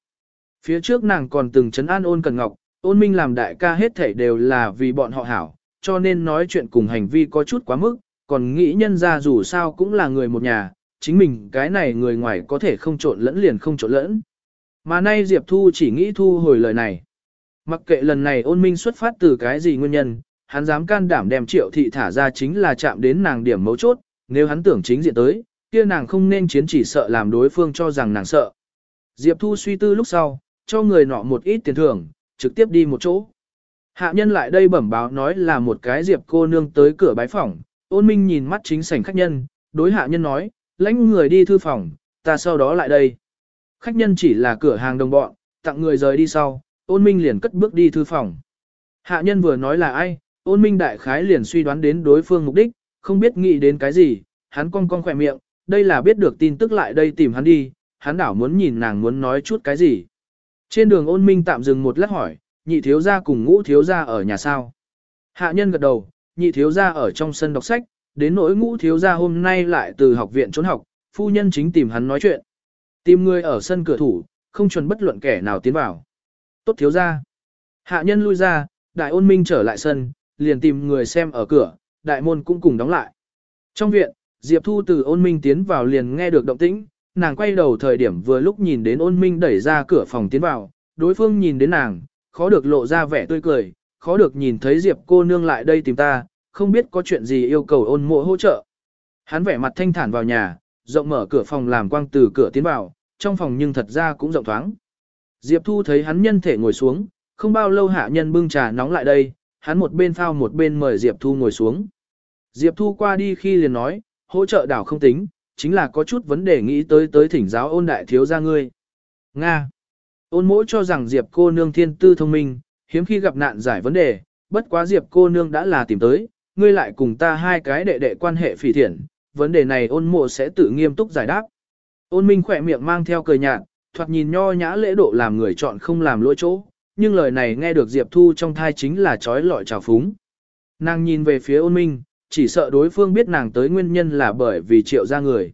Phía trước nàng còn từng chấn an ôn cẩn ngọc, ôn minh làm đại ca hết thảy đều là vì bọn họ hảo, cho nên nói chuyện cùng hành vi có chút quá mức, còn nghĩ nhân ra dù sao cũng là người một nhà, chính mình cái này người ngoài có thể không trộn lẫn liền không trộn lẫn. Mà nay Diệp Thu chỉ nghĩ thu hồi lời này. Mặc kệ lần này ôn minh xuất phát từ cái gì nguyên nhân, hắn dám can đảm đem triệu thị thả ra chính là chạm đến nàng điểm mấu chốt, nếu hắn tưởng chính diện tới, kia nàng không nên chiến chỉ sợ làm đối phương cho rằng nàng sợ. Diệp Thu suy tư lúc sau, cho người nọ một ít tiền thưởng, trực tiếp đi một chỗ. Hạ nhân lại đây bẩm báo nói là một cái Diệp cô nương tới cửa bái phòng, ôn minh nhìn mắt chính sảnh khách nhân, đối hạ nhân nói, lãnh người đi thư phòng, ta sau đó lại đây. Khách nhân chỉ là cửa hàng đồng bọn, tặng người rời đi sau, ôn minh liền cất bước đi thư phòng. Hạ nhân vừa nói là ai, ôn minh đại khái liền suy đoán đến đối phương mục đích, không biết nghĩ đến cái gì, hắn cong cong khỏe miệng, đây là biết được tin tức lại đây tìm hắn đi, hắn đảo muốn nhìn nàng muốn nói chút cái gì. Trên đường ôn minh tạm dừng một lát hỏi, nhị thiếu gia cùng ngũ thiếu gia ở nhà sao. Hạ nhân gật đầu, nhị thiếu gia ở trong sân đọc sách, đến nỗi ngũ thiếu gia hôm nay lại từ học viện trốn học, phu nhân chính tìm hắn nói chuyện. Tìm người ở sân cửa thủ, không chuẩn bất luận kẻ nào tiến vào. Tốt thiếu gia. Hạ nhân lui ra, đại ôn minh trở lại sân, liền tìm người xem ở cửa, đại môn cũng cùng đóng lại. Trong viện, Diệp Thu từ ôn minh tiến vào liền nghe được động tĩnh, nàng quay đầu thời điểm vừa lúc nhìn đến ôn minh đẩy ra cửa phòng tiến vào, đối phương nhìn đến nàng, khó được lộ ra vẻ tươi cười, khó được nhìn thấy Diệp cô nương lại đây tìm ta, không biết có chuyện gì yêu cầu ôn mộ hỗ trợ. Hắn vẻ mặt thanh thản vào nhà, rộng mở cửa phòng làm quang từ cửa tiến vào, trong phòng nhưng thật ra cũng rộng thoáng. Diệp Thu thấy hắn nhân thể ngồi xuống, không bao lâu hạ nhân bưng trà nóng lại đây, hắn một bên phao một bên mời Diệp Thu ngồi xuống. Diệp Thu qua đi khi liền nói, hỗ trợ đảo không tính, chính là có chút vấn đề nghĩ tới tới thỉnh giáo ôn đại thiếu gia ngươi. Nga. Ôn mỗi cho rằng Diệp cô nương thiên tư thông minh, hiếm khi gặp nạn giải vấn đề, bất quá Diệp cô nương đã là tìm tới, ngươi lại cùng ta hai cái đệ đệ quan hệ phỉ thiện, vấn đề này ôn mộ sẽ tự nghiêm túc giải đáp. Ôn minh khỏe miệng mang theo cười nhạt, thoạt nhìn nho nhã lễ độ làm người chọn không làm lỗi chỗ, nhưng lời này nghe được Diệp Thu trong thai chính là trói lọi trào phúng. Nàng nhìn về phía ôn minh, chỉ sợ đối phương biết nàng tới nguyên nhân là bởi vì triệu ra người.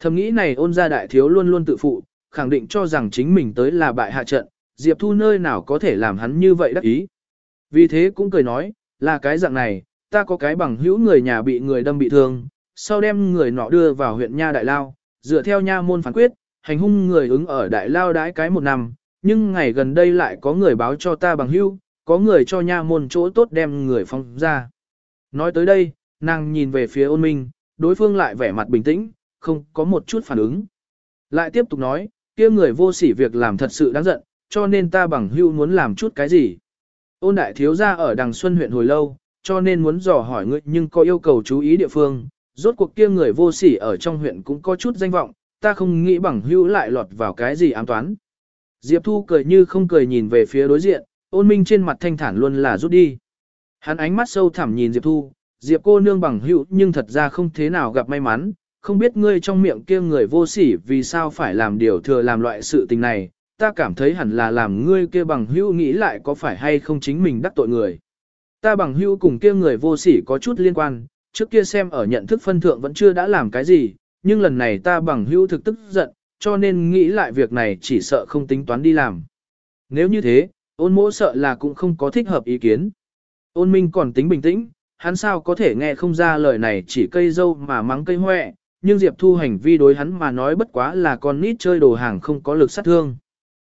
Thầm nghĩ này ôn gia đại thiếu luôn luôn tự phụ, khẳng định cho rằng chính mình tới là bại hạ trận, Diệp Thu nơi nào có thể làm hắn như vậy đắc ý. Vì thế cũng cười nói, là cái dạng này, ta có cái bằng hữu người nhà bị người đâm bị thương, sau đem người nọ đưa vào huyện Nha Đại Lao, dựa theo nha môn phán quyết, hành hung người ứng ở Đại Lao đãi cái một năm, nhưng ngày gần đây lại có người báo cho ta bằng hữu, có người cho nha môn chỗ tốt đem người phong ra. Nói tới đây, nàng nhìn về phía ôn minh, đối phương lại vẻ mặt bình tĩnh, không có một chút phản ứng. Lại tiếp tục nói, kia người vô sỉ việc làm thật sự đáng giận, cho nên ta bằng hưu muốn làm chút cái gì. Ôn đại thiếu gia ở đằng Xuân huyện hồi lâu, cho nên muốn dò hỏi ngươi nhưng có yêu cầu chú ý địa phương, rốt cuộc kia người vô sỉ ở trong huyện cũng có chút danh vọng, ta không nghĩ bằng hữu lại lọt vào cái gì ám toán. Diệp Thu cười như không cười nhìn về phía đối diện, ôn minh trên mặt thanh thản luôn là rút đi. Hắn ánh mắt sâu thẳm nhìn Diệp Thu, Diệp cô nương bằng hữu nhưng thật ra không thế nào gặp may mắn, không biết ngươi trong miệng kia người vô sỉ vì sao phải làm điều thừa làm loại sự tình này, ta cảm thấy hẳn là làm ngươi kia bằng hữu nghĩ lại có phải hay không chính mình đắc tội người. Ta bằng hữu cùng kia người vô sỉ có chút liên quan, trước kia xem ở nhận thức phân thượng vẫn chưa đã làm cái gì, nhưng lần này ta bằng hữu thực tức giận, cho nên nghĩ lại việc này chỉ sợ không tính toán đi làm. Nếu như thế, ôn mỗ sợ là cũng không có thích hợp ý kiến. Ôn minh còn tính bình tĩnh, hắn sao có thể nghe không ra lời này chỉ cây dâu mà mắng cây hoẹ, nhưng Diệp Thu hành vi đối hắn mà nói bất quá là con nít chơi đồ hàng không có lực sát thương.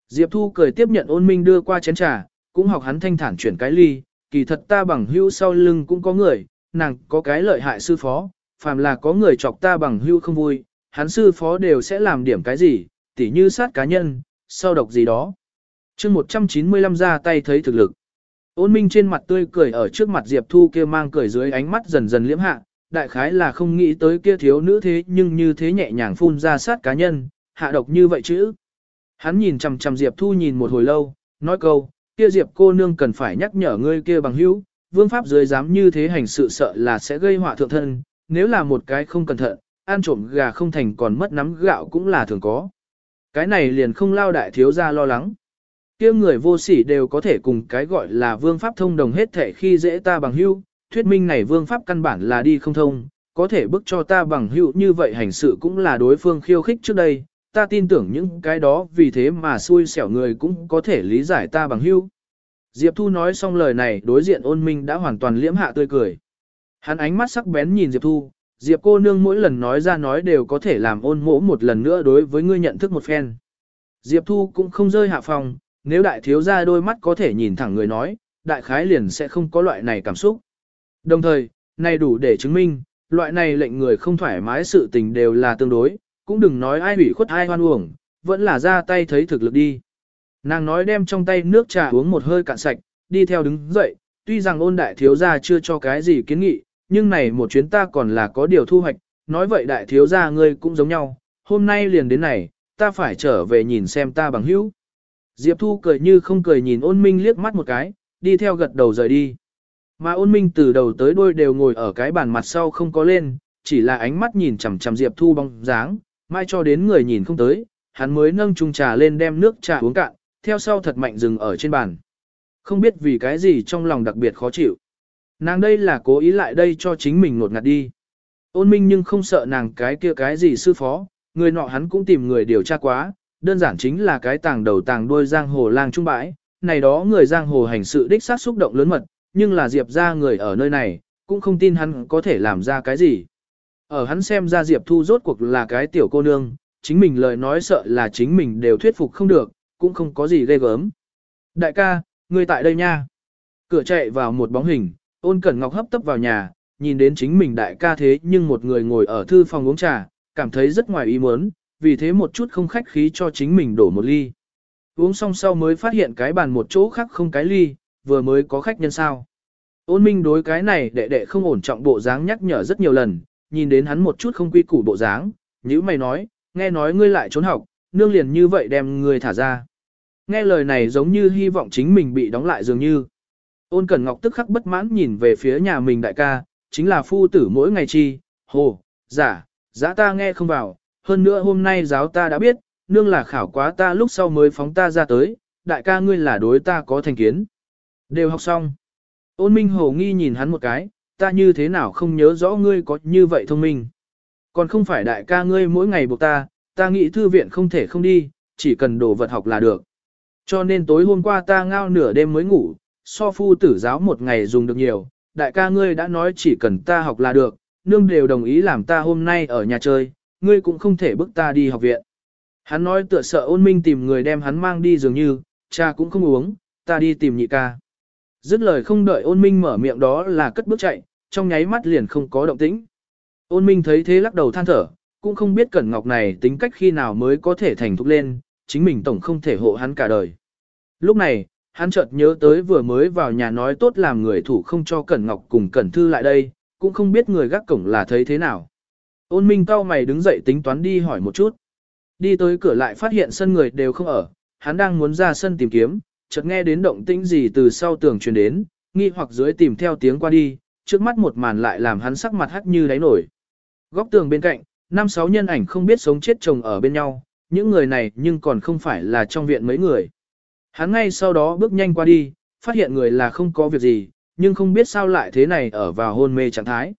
Diệp Thu cười tiếp nhận ôn minh đưa qua chén trà, cũng học hắn thanh thản chuyển cái ly, kỳ thật ta bằng hữu sau lưng cũng có người, nàng có cái lợi hại sư phó, phàm là có người chọc ta bằng hữu không vui, hắn sư phó đều sẽ làm điểm cái gì, tỉ như sát cá nhân, sau độc gì đó. chương 195 ra tay thấy thực lực. Ôn minh trên mặt tươi cười ở trước mặt Diệp Thu kia mang cười dưới ánh mắt dần dần liễm hạ, đại khái là không nghĩ tới kia thiếu nữ thế nhưng như thế nhẹ nhàng phun ra sát cá nhân, hạ độc như vậy chứ. Hắn nhìn chằm chằm Diệp Thu nhìn một hồi lâu, nói câu, kia Diệp cô nương cần phải nhắc nhở ngươi kia bằng hữu, vương pháp dưới dám như thế hành sự sợ là sẽ gây họa thượng thân, nếu là một cái không cẩn thận, ăn trộm gà không thành còn mất nắm gạo cũng là thường có. Cái này liền không lao đại thiếu ra lo lắng. kia người vô sỉ đều có thể cùng cái gọi là vương pháp thông đồng hết thể khi dễ ta bằng hữu, thuyết minh này vương pháp căn bản là đi không thông, có thể bức cho ta bằng hữu như vậy hành sự cũng là đối phương khiêu khích trước đây, ta tin tưởng những cái đó vì thế mà xui xẻo người cũng có thể lý giải ta bằng hữu. Diệp Thu nói xong lời này đối diện ôn minh đã hoàn toàn liễm hạ tươi cười. Hắn ánh mắt sắc bén nhìn Diệp Thu, Diệp cô nương mỗi lần nói ra nói đều có thể làm ôn mỗ một lần nữa đối với ngươi nhận thức một phen. Diệp Thu cũng không rơi hạ phòng, nếu đại thiếu ra đôi mắt có thể nhìn thẳng người nói, đại khái liền sẽ không có loại này cảm xúc. Đồng thời, này đủ để chứng minh, loại này lệnh người không thoải mái sự tình đều là tương đối, cũng đừng nói ai hủy khuất ai hoan uổng, vẫn là ra tay thấy thực lực đi. Nàng nói đem trong tay nước trà uống một hơi cạn sạch, đi theo đứng dậy, tuy rằng ôn đại thiếu gia chưa cho cái gì kiến nghị, nhưng này một chuyến ta còn là có điều thu hoạch, nói vậy đại thiếu gia ngươi cũng giống nhau, hôm nay liền đến này, ta phải trở về nhìn xem ta bằng hữu. Diệp Thu cười như không cười nhìn ôn minh liếc mắt một cái, đi theo gật đầu rời đi. Mà ôn minh từ đầu tới đuôi đều ngồi ở cái bàn mặt sau không có lên, chỉ là ánh mắt nhìn chằm chằm Diệp Thu bóng dáng, mai cho đến người nhìn không tới, hắn mới nâng chung trà lên đem nước trà uống cạn, theo sau thật mạnh dừng ở trên bàn. Không biết vì cái gì trong lòng đặc biệt khó chịu. Nàng đây là cố ý lại đây cho chính mình nột ngạt đi. Ôn minh nhưng không sợ nàng cái kia cái gì sư phó, người nọ hắn cũng tìm người điều tra quá, đơn giản chính là cái tàng đầu tàng đuôi giang hồ lang trung bãi, này đó người giang hồ hành sự đích sát xúc động lớn mật, nhưng là Diệp ra người ở nơi này, cũng không tin hắn có thể làm ra cái gì. Ở hắn xem ra Diệp Thu rốt cuộc là cái tiểu cô nương, chính mình lời nói sợ là chính mình đều thuyết phục không được, cũng không có gì ghê gớm. Đại ca, ngươi tại đây nha. Cửa chạy vào một bóng hình, ôn cẩn ngọc hấp tấp vào nhà, nhìn đến chính mình đại ca thế nhưng một người ngồi ở thư phòng uống trà, cảm thấy rất ngoài ý muốn, vì thế một chút không khách khí cho chính mình đổ một ly. Uống xong sau mới phát hiện cái bàn một chỗ khác không cái ly, vừa mới có khách nhân sao. Ôn minh đối cái này đệ đệ không ổn trọng bộ dáng nhắc nhở rất nhiều lần, nhìn đến hắn một chút không quy củ bộ dáng, nhữ mày nói, nghe nói ngươi lại trốn học, nương liền như vậy đem ngươi thả ra. Nghe lời này giống như hy vọng chính mình bị đóng lại dường như. Ôn Cẩn Ngọc tức khắc bất mãn nhìn về phía nhà mình đại ca, chính là phu tử mỗi ngày chi, hồ, giả, giả ta nghe không vào, hơn nữa hôm nay giáo ta đã biết, nương là khảo quá ta lúc sau mới phóng ta ra tới, đại ca ngươi là đối ta có thành kiến. Đều học xong. Ôn minh hồ nghi nhìn hắn một cái, ta như thế nào không nhớ rõ ngươi có như vậy thông minh. Còn không phải đại ca ngươi mỗi ngày buộc ta, ta nghĩ thư viện không thể không đi, chỉ cần đồ vật học là được. Cho nên tối hôm qua ta ngao nửa đêm mới ngủ, so phu tử giáo một ngày dùng được nhiều, đại ca ngươi đã nói chỉ cần ta học là được, nương đều đồng ý làm ta hôm nay ở nhà chơi, ngươi cũng không thể bức ta đi học viện. Hắn nói tựa sợ ôn minh tìm người đem hắn mang đi dường như, cha cũng không uống, ta đi tìm nhị ca. Dứt lời không đợi ôn minh mở miệng đó là cất bước chạy, trong nháy mắt liền không có động tĩnh. Ôn minh thấy thế lắc đầu than thở, cũng không biết Cẩn Ngọc này tính cách khi nào mới có thể thành thục lên, chính mình tổng không thể hộ hắn cả đời. Lúc này, hắn chợt nhớ tới vừa mới vào nhà nói tốt làm người thủ không cho Cẩn Ngọc cùng Cẩn Thư lại đây, cũng không biết người gác cổng là thấy thế nào. Ôn minh cao mày đứng dậy tính toán đi hỏi một chút. Đi tới cửa lại phát hiện sân người đều không ở, hắn đang muốn ra sân tìm kiếm, chợt nghe đến động tĩnh gì từ sau tường truyền đến, nghi hoặc dưới tìm theo tiếng qua đi, trước mắt một màn lại làm hắn sắc mặt hắt như đáy nổi. Góc tường bên cạnh, năm sáu nhân ảnh không biết sống chết chồng ở bên nhau, những người này nhưng còn không phải là trong viện mấy người. Hắn ngay sau đó bước nhanh qua đi, phát hiện người là không có việc gì, nhưng không biết sao lại thế này ở vào hôn mê trạng thái.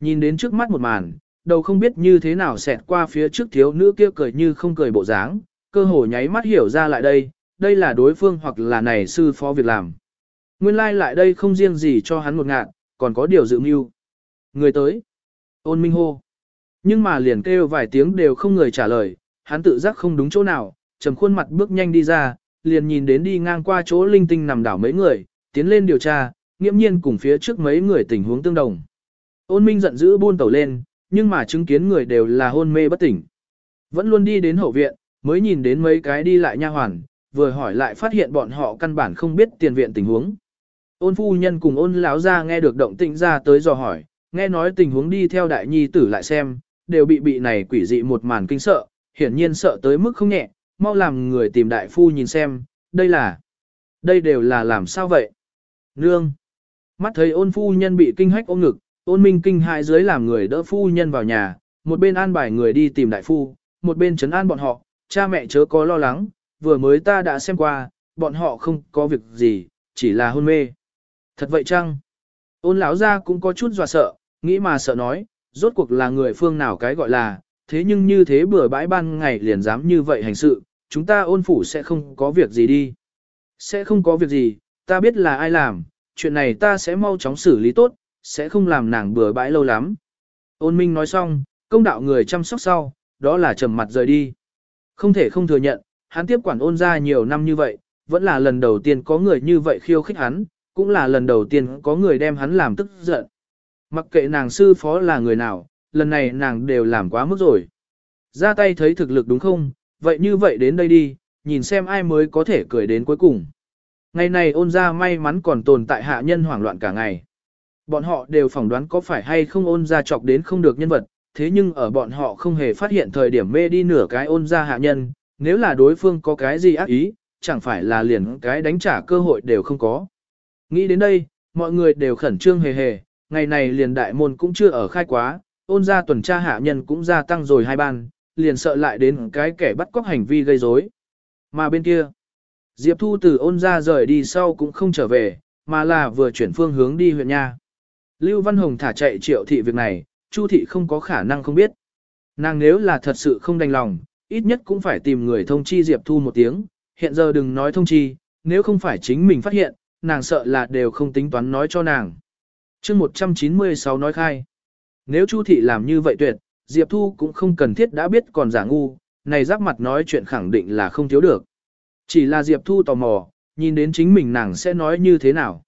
Nhìn đến trước mắt một màn, đầu không biết như thế nào xẹt qua phía trước thiếu nữ kia cười như không cười bộ dáng, cơ hồ nháy mắt hiểu ra lại đây, đây là đối phương hoặc là này sư phó việc làm. Nguyên lai like lại đây không riêng gì cho hắn một ngạn, còn có điều dự mưu. Người tới. Ôn minh hô. Nhưng mà liền kêu vài tiếng đều không người trả lời, hắn tự giác không đúng chỗ nào, trầm khuôn mặt bước nhanh đi ra, liền nhìn đến đi ngang qua chỗ linh tinh nằm đảo mấy người, tiến lên điều tra, nghiễm nhiên cùng phía trước mấy người tình huống tương đồng. Ôn minh giận dữ buôn tẩu lên, nhưng mà chứng kiến người đều là hôn mê bất tỉnh. Vẫn luôn đi đến hậu viện, mới nhìn đến mấy cái đi lại nha hoàn, vừa hỏi lại phát hiện bọn họ căn bản không biết tiền viện tình huống. Ôn phu nhân cùng ôn lão ra nghe được động tĩnh ra tới dò hỏi, nghe nói tình huống đi theo đại nhi tử lại xem, đều bị bị này quỷ dị một màn kinh sợ, hiển nhiên sợ tới mức không nhẹ, mau làm người tìm đại phu nhìn xem, đây là, đây đều là làm sao vậy? Nương! Mắt thấy ôn phu nhân bị kinh hách ôm ngực, ôn minh kinh hại dưới làm người đỡ phu nhân vào nhà, một bên an bài người đi tìm đại phu, một bên chấn an bọn họ, cha mẹ chớ có lo lắng, vừa mới ta đã xem qua, bọn họ không có việc gì, chỉ là hôn mê. Thật vậy chăng? Ôn lão ra cũng có chút dọa sợ, nghĩ mà sợ nói, rốt cuộc là người phương nào cái gọi là, thế nhưng như thế bừa bãi ban ngày liền dám như vậy hành sự, chúng ta ôn phủ sẽ không có việc gì đi. Sẽ không có việc gì, ta biết là ai làm, chuyện này ta sẽ mau chóng xử lý tốt, sẽ không làm nàng bừa bãi lâu lắm. Ôn minh nói xong, công đạo người chăm sóc sau, đó là trầm mặt rời đi. Không thể không thừa nhận, hắn tiếp quản ôn ra nhiều năm như vậy, vẫn là lần đầu tiên có người như vậy khiêu khích hắn, cũng là lần đầu tiên có người đem hắn làm tức giận. Mặc kệ nàng sư phó là người nào, lần này nàng đều làm quá mức rồi. Ra tay thấy thực lực đúng không, vậy như vậy đến đây đi, nhìn xem ai mới có thể cười đến cuối cùng. Ngày này ôn ra may mắn còn tồn tại hạ nhân hoảng loạn cả ngày. Bọn họ đều phỏng đoán có phải hay không ôn ra chọc đến không được nhân vật, thế nhưng ở bọn họ không hề phát hiện thời điểm mê đi nửa cái ôn ra hạ nhân, nếu là đối phương có cái gì ác ý, chẳng phải là liền cái đánh trả cơ hội đều không có. Nghĩ đến đây, mọi người đều khẩn trương hề hề, ngày này liền đại môn cũng chưa ở khai quá, ôn ra tuần tra hạ nhân cũng gia tăng rồi hai ban, liền sợ lại đến cái kẻ bắt cóc hành vi gây rối. Mà bên kia, Diệp Thu từ ôn ra rời đi sau cũng không trở về, mà là vừa chuyển phương hướng đi huyện nha. Lưu Văn Hồng thả chạy triệu thị việc này, Chu thị không có khả năng không biết. Nàng nếu là thật sự không đành lòng, ít nhất cũng phải tìm người thông chi Diệp Thu một tiếng, hiện giờ đừng nói thông chi, nếu không phải chính mình phát hiện, nàng sợ là đều không tính toán nói cho nàng. chương 196 nói khai. Nếu Chu thị làm như vậy tuyệt, Diệp Thu cũng không cần thiết đã biết còn giả ngu, này rắc mặt nói chuyện khẳng định là không thiếu được. Chỉ là Diệp Thu tò mò, nhìn đến chính mình nàng sẽ nói như thế nào.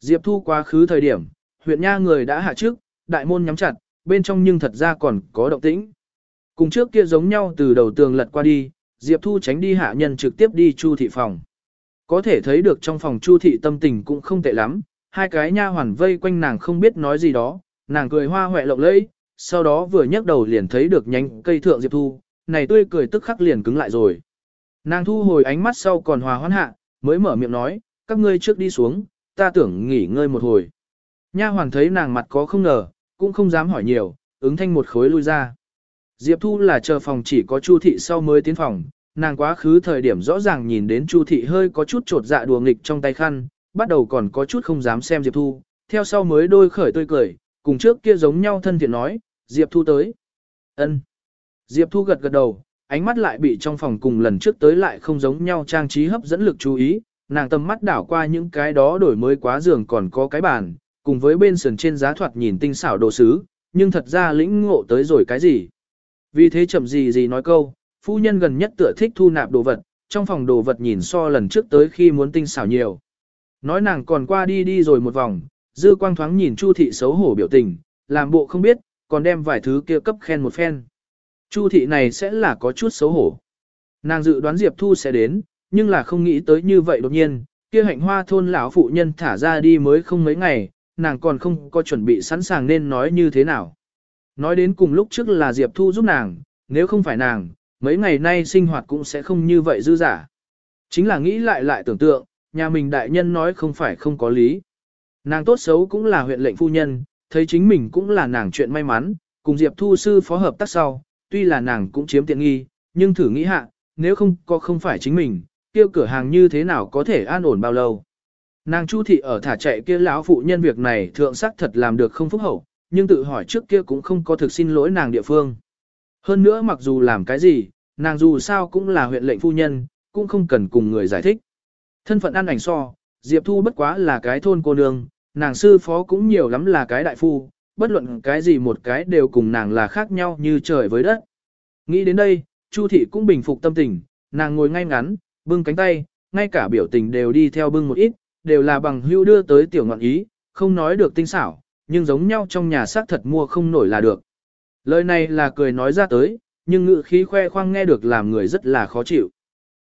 Diệp Thu quá khứ thời điểm, huyện nha người đã hạ trước, đại môn nhắm chặt, bên trong nhưng thật ra còn có động tĩnh. Cùng trước kia giống nhau từ đầu tường lật qua đi, Diệp Thu tránh đi hạ nhân trực tiếp đi Chu thị phòng. Có thể thấy được trong phòng Chu thị tâm tình cũng không tệ lắm, hai cái nha hoàn vây quanh nàng không biết nói gì đó, nàng cười hoa hoẹ lộng lẫy, sau đó vừa nhấc đầu liền thấy được nhánh cây thượng Diệp Thu, này tươi cười tức khắc liền cứng lại rồi. Nàng thu hồi ánh mắt sau còn hòa hoãn hạ, mới mở miệng nói, các ngươi trước đi xuống, ta tưởng nghỉ ngơi một hồi. Nha hoàn thấy nàng mặt có không ngờ, cũng không dám hỏi nhiều, ứng thanh một khối lui ra. Diệp Thu là chờ phòng chỉ có Chu thị sau mới tiến phòng, nàng quá khứ thời điểm rõ ràng nhìn đến Chu thị hơi có chút trột dạ đùa nghịch trong tay khăn, bắt đầu còn có chút không dám xem Diệp Thu, theo sau mới đôi khởi tươi cười, cùng trước kia giống nhau thân thiện nói, Diệp Thu tới. ân Diệp Thu gật gật đầu, ánh mắt lại bị trong phòng cùng lần trước tới lại không giống nhau trang trí hấp dẫn lực chú ý, nàng tầm mắt đảo qua những cái đó đổi mới quá giường còn có cái bàn, cùng với bên sườn trên giá thoạt nhìn tinh xảo đồ sứ, nhưng thật ra lĩnh ngộ tới rồi cái gì. Vì thế chậm gì gì nói câu, phu nhân gần nhất tựa thích thu nạp đồ vật, trong phòng đồ vật nhìn so lần trước tới khi muốn tinh xảo nhiều. Nói nàng còn qua đi đi rồi một vòng, dư quang thoáng nhìn Chu thị xấu hổ biểu tình, làm bộ không biết, còn đem vài thứ kia cấp khen một phen. Chu thị này sẽ là có chút xấu hổ. Nàng dự đoán Diệp Thu sẽ đến, nhưng là không nghĩ tới như vậy đột nhiên, kia hạnh hoa thôn lão phụ nhân thả ra đi mới không mấy ngày, nàng còn không có chuẩn bị sẵn sàng nên nói như thế nào. Nói đến cùng lúc trước là Diệp Thu giúp nàng, nếu không phải nàng, mấy ngày nay sinh hoạt cũng sẽ không như vậy dư giả. Chính là nghĩ lại lại tưởng tượng, nhà mình đại nhân nói không phải không có lý. Nàng tốt xấu cũng là huyện lệnh phu nhân, thấy chính mình cũng là nàng chuyện may mắn, cùng Diệp Thu sư phó hợp tác sau, tuy là nàng cũng chiếm tiện nghi, nhưng thử nghĩ hạ, nếu không có không phải chính mình, kia cửa hàng như thế nào có thể an ổn bao lâu. Nàng Chu thị ở thả chạy kia lão phụ nhân việc này thượng sắc thật làm được không phúc hậu, nhưng tự hỏi trước kia cũng không có thực xin lỗi nàng địa phương. Hơn nữa mặc dù làm cái gì, nàng dù sao cũng là huyện lệnh phu nhân, cũng không cần cùng người giải thích. Thân phận ăn ảnh so, Diệp Thu bất quá là cái thôn cô nương, nàng sư phó cũng nhiều lắm là cái đại phu, bất luận cái gì một cái đều cùng nàng là khác nhau như trời với đất. Nghĩ đến đây, Chu thị cũng bình phục tâm tình, nàng ngồi ngay ngắn, bưng cánh tay, ngay cả biểu tình đều đi theo bưng một ít, đều là bằng hưu đưa tới tiểu ngọn ý, không nói được tinh xảo, nhưng giống nhau trong nhà xác thật mua không nổi là được. Lời này là cười nói ra tới, nhưng ngự khí khoe khoang nghe được làm người rất là khó chịu.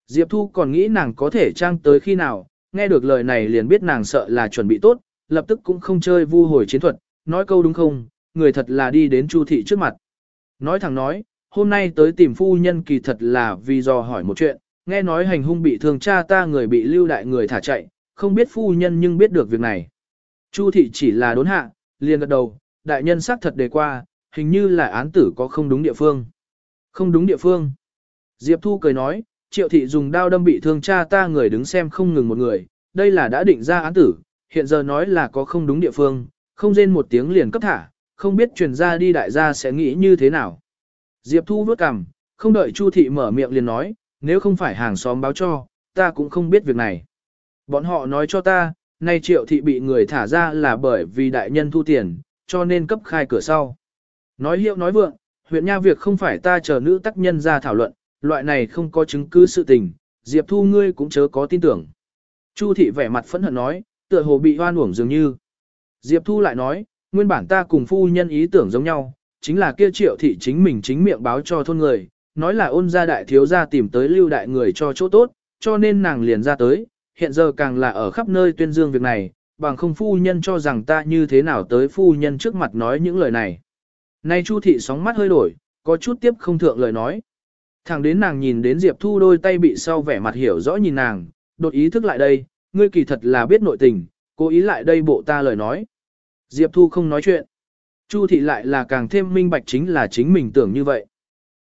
Diệp Thu còn nghĩ nàng có thể trang tới khi nào, nghe được lời này liền biết nàng sợ là chuẩn bị tốt, lập tức cũng không chơi vu hồi chiến thuật, nói câu đúng không, người thật là đi đến Chu thị trước mặt. Nói thẳng nói, hôm nay tới tìm phu nhân kỳ thật là vì do hỏi một chuyện, nghe nói hành hung bị thương cha ta người bị lưu đại người thả chạy, không biết phu nhân nhưng biết được việc này. Chu thị chỉ là đốn hạ, liền gật đầu, đại nhân xác thật đề qua, hình như là án tử có không đúng địa phương. Không đúng địa phương. Diệp Thu cười nói, triệu thị dùng đao đâm bị thương cha ta người đứng xem không ngừng một người, đây là đã định ra án tử, hiện giờ nói là có không đúng địa phương, không rên một tiếng liền cấp thả, không biết truyền ra đi đại gia sẽ nghĩ như thế nào. Diệp Thu vớt cằm, không đợi Chu thị mở miệng liền nói, nếu không phải hàng xóm báo cho, ta cũng không biết việc này. Bọn họ nói cho ta, nay triệu thị bị người thả ra là bởi vì đại nhân thu tiền, cho nên cấp khai cửa sau. Nói hiệu nói vượng, huyện nha việc không phải ta chờ nữ tác nhân ra thảo luận, loại này không có chứng cứ sự tình, Diệp Thu ngươi cũng chớ có tin tưởng. Chu thị vẻ mặt phẫn hận nói, tựa hồ bị hoan uổng dường như. Diệp Thu lại nói, nguyên bản ta cùng phu nhân ý tưởng giống nhau, chính là kia triệu thị chính mình chính miệng báo cho thôn người, nói là ôn gia đại thiếu gia tìm tới lưu đại người cho chỗ tốt, cho nên nàng liền ra tới, hiện giờ càng là ở khắp nơi tuyên dương việc này, bằng không phu nhân cho rằng ta như thế nào tới phu nhân trước mặt nói những lời này. Nay Chu thị sóng mắt hơi đổi, có chút tiếp không thượng lời nói. Thẳng đến nàng nhìn đến Diệp Thu đôi tay bị sau vẻ mặt hiểu rõ nhìn nàng, đột ý thức lại đây, ngươi kỳ thật là biết nội tình, cố ý lại đây bộ ta lời nói. Diệp Thu không nói chuyện. Chu thị lại là càng thêm minh bạch chính là chính mình tưởng như vậy.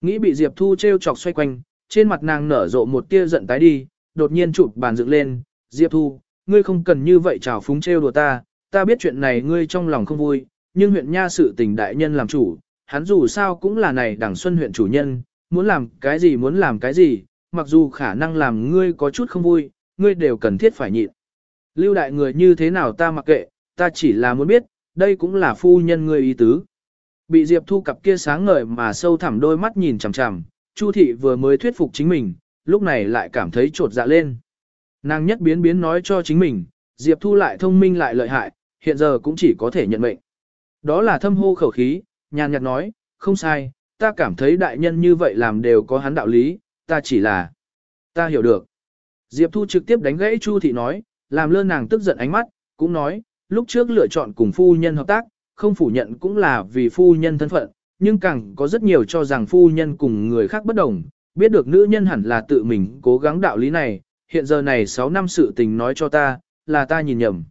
Nghĩ bị Diệp Thu trêu chọc xoay quanh, trên mặt nàng nở rộ một tia giận tái đi, đột nhiên chụp bàn dựng lên, Diệp Thu, ngươi không cần như vậy trào phúng trêu đùa ta, ta biết chuyện này ngươi trong lòng không vui, nhưng huyện nha sự tình đại nhân làm chủ, hắn dù sao cũng là này đảng xuân huyện chủ nhân, muốn làm cái gì muốn làm cái gì, mặc dù khả năng làm ngươi có chút không vui, ngươi đều cần thiết phải nhịn. Lưu đại người như thế nào ta mặc kệ, ta chỉ là muốn biết, đây cũng là phu nhân ngươi ý tứ. Bị Diệp Thu cặp kia sáng ngời mà sâu thẳm đôi mắt nhìn chằm chằm, Chu thị vừa mới thuyết phục chính mình, lúc này lại cảm thấy trột dạ lên. Nàng nhất biến biến nói cho chính mình, Diệp Thu lại thông minh lại lợi hại, hiện giờ cũng chỉ có thể nhận mệnh. Đó là thâm hô khẩu khí, nhàn nhạt nói, không sai, ta cảm thấy đại nhân như vậy làm đều có hắn đạo lý, ta chỉ là... Ta hiểu được. Diệp Thu trực tiếp đánh gãy Chu thị nói, làm lơ nàng tức giận ánh mắt, cũng nói, lúc trước lựa chọn cùng phu nhân hợp tác, không phủ nhận cũng là vì phu nhân thân phận, nhưng càng có rất nhiều cho rằng phu nhân cùng người khác bất đồng, biết được nữ nhân hẳn là tự mình cố gắng đạo lý này, hiện giờ này 6 năm sự tình nói cho ta, là ta nhìn nhầm.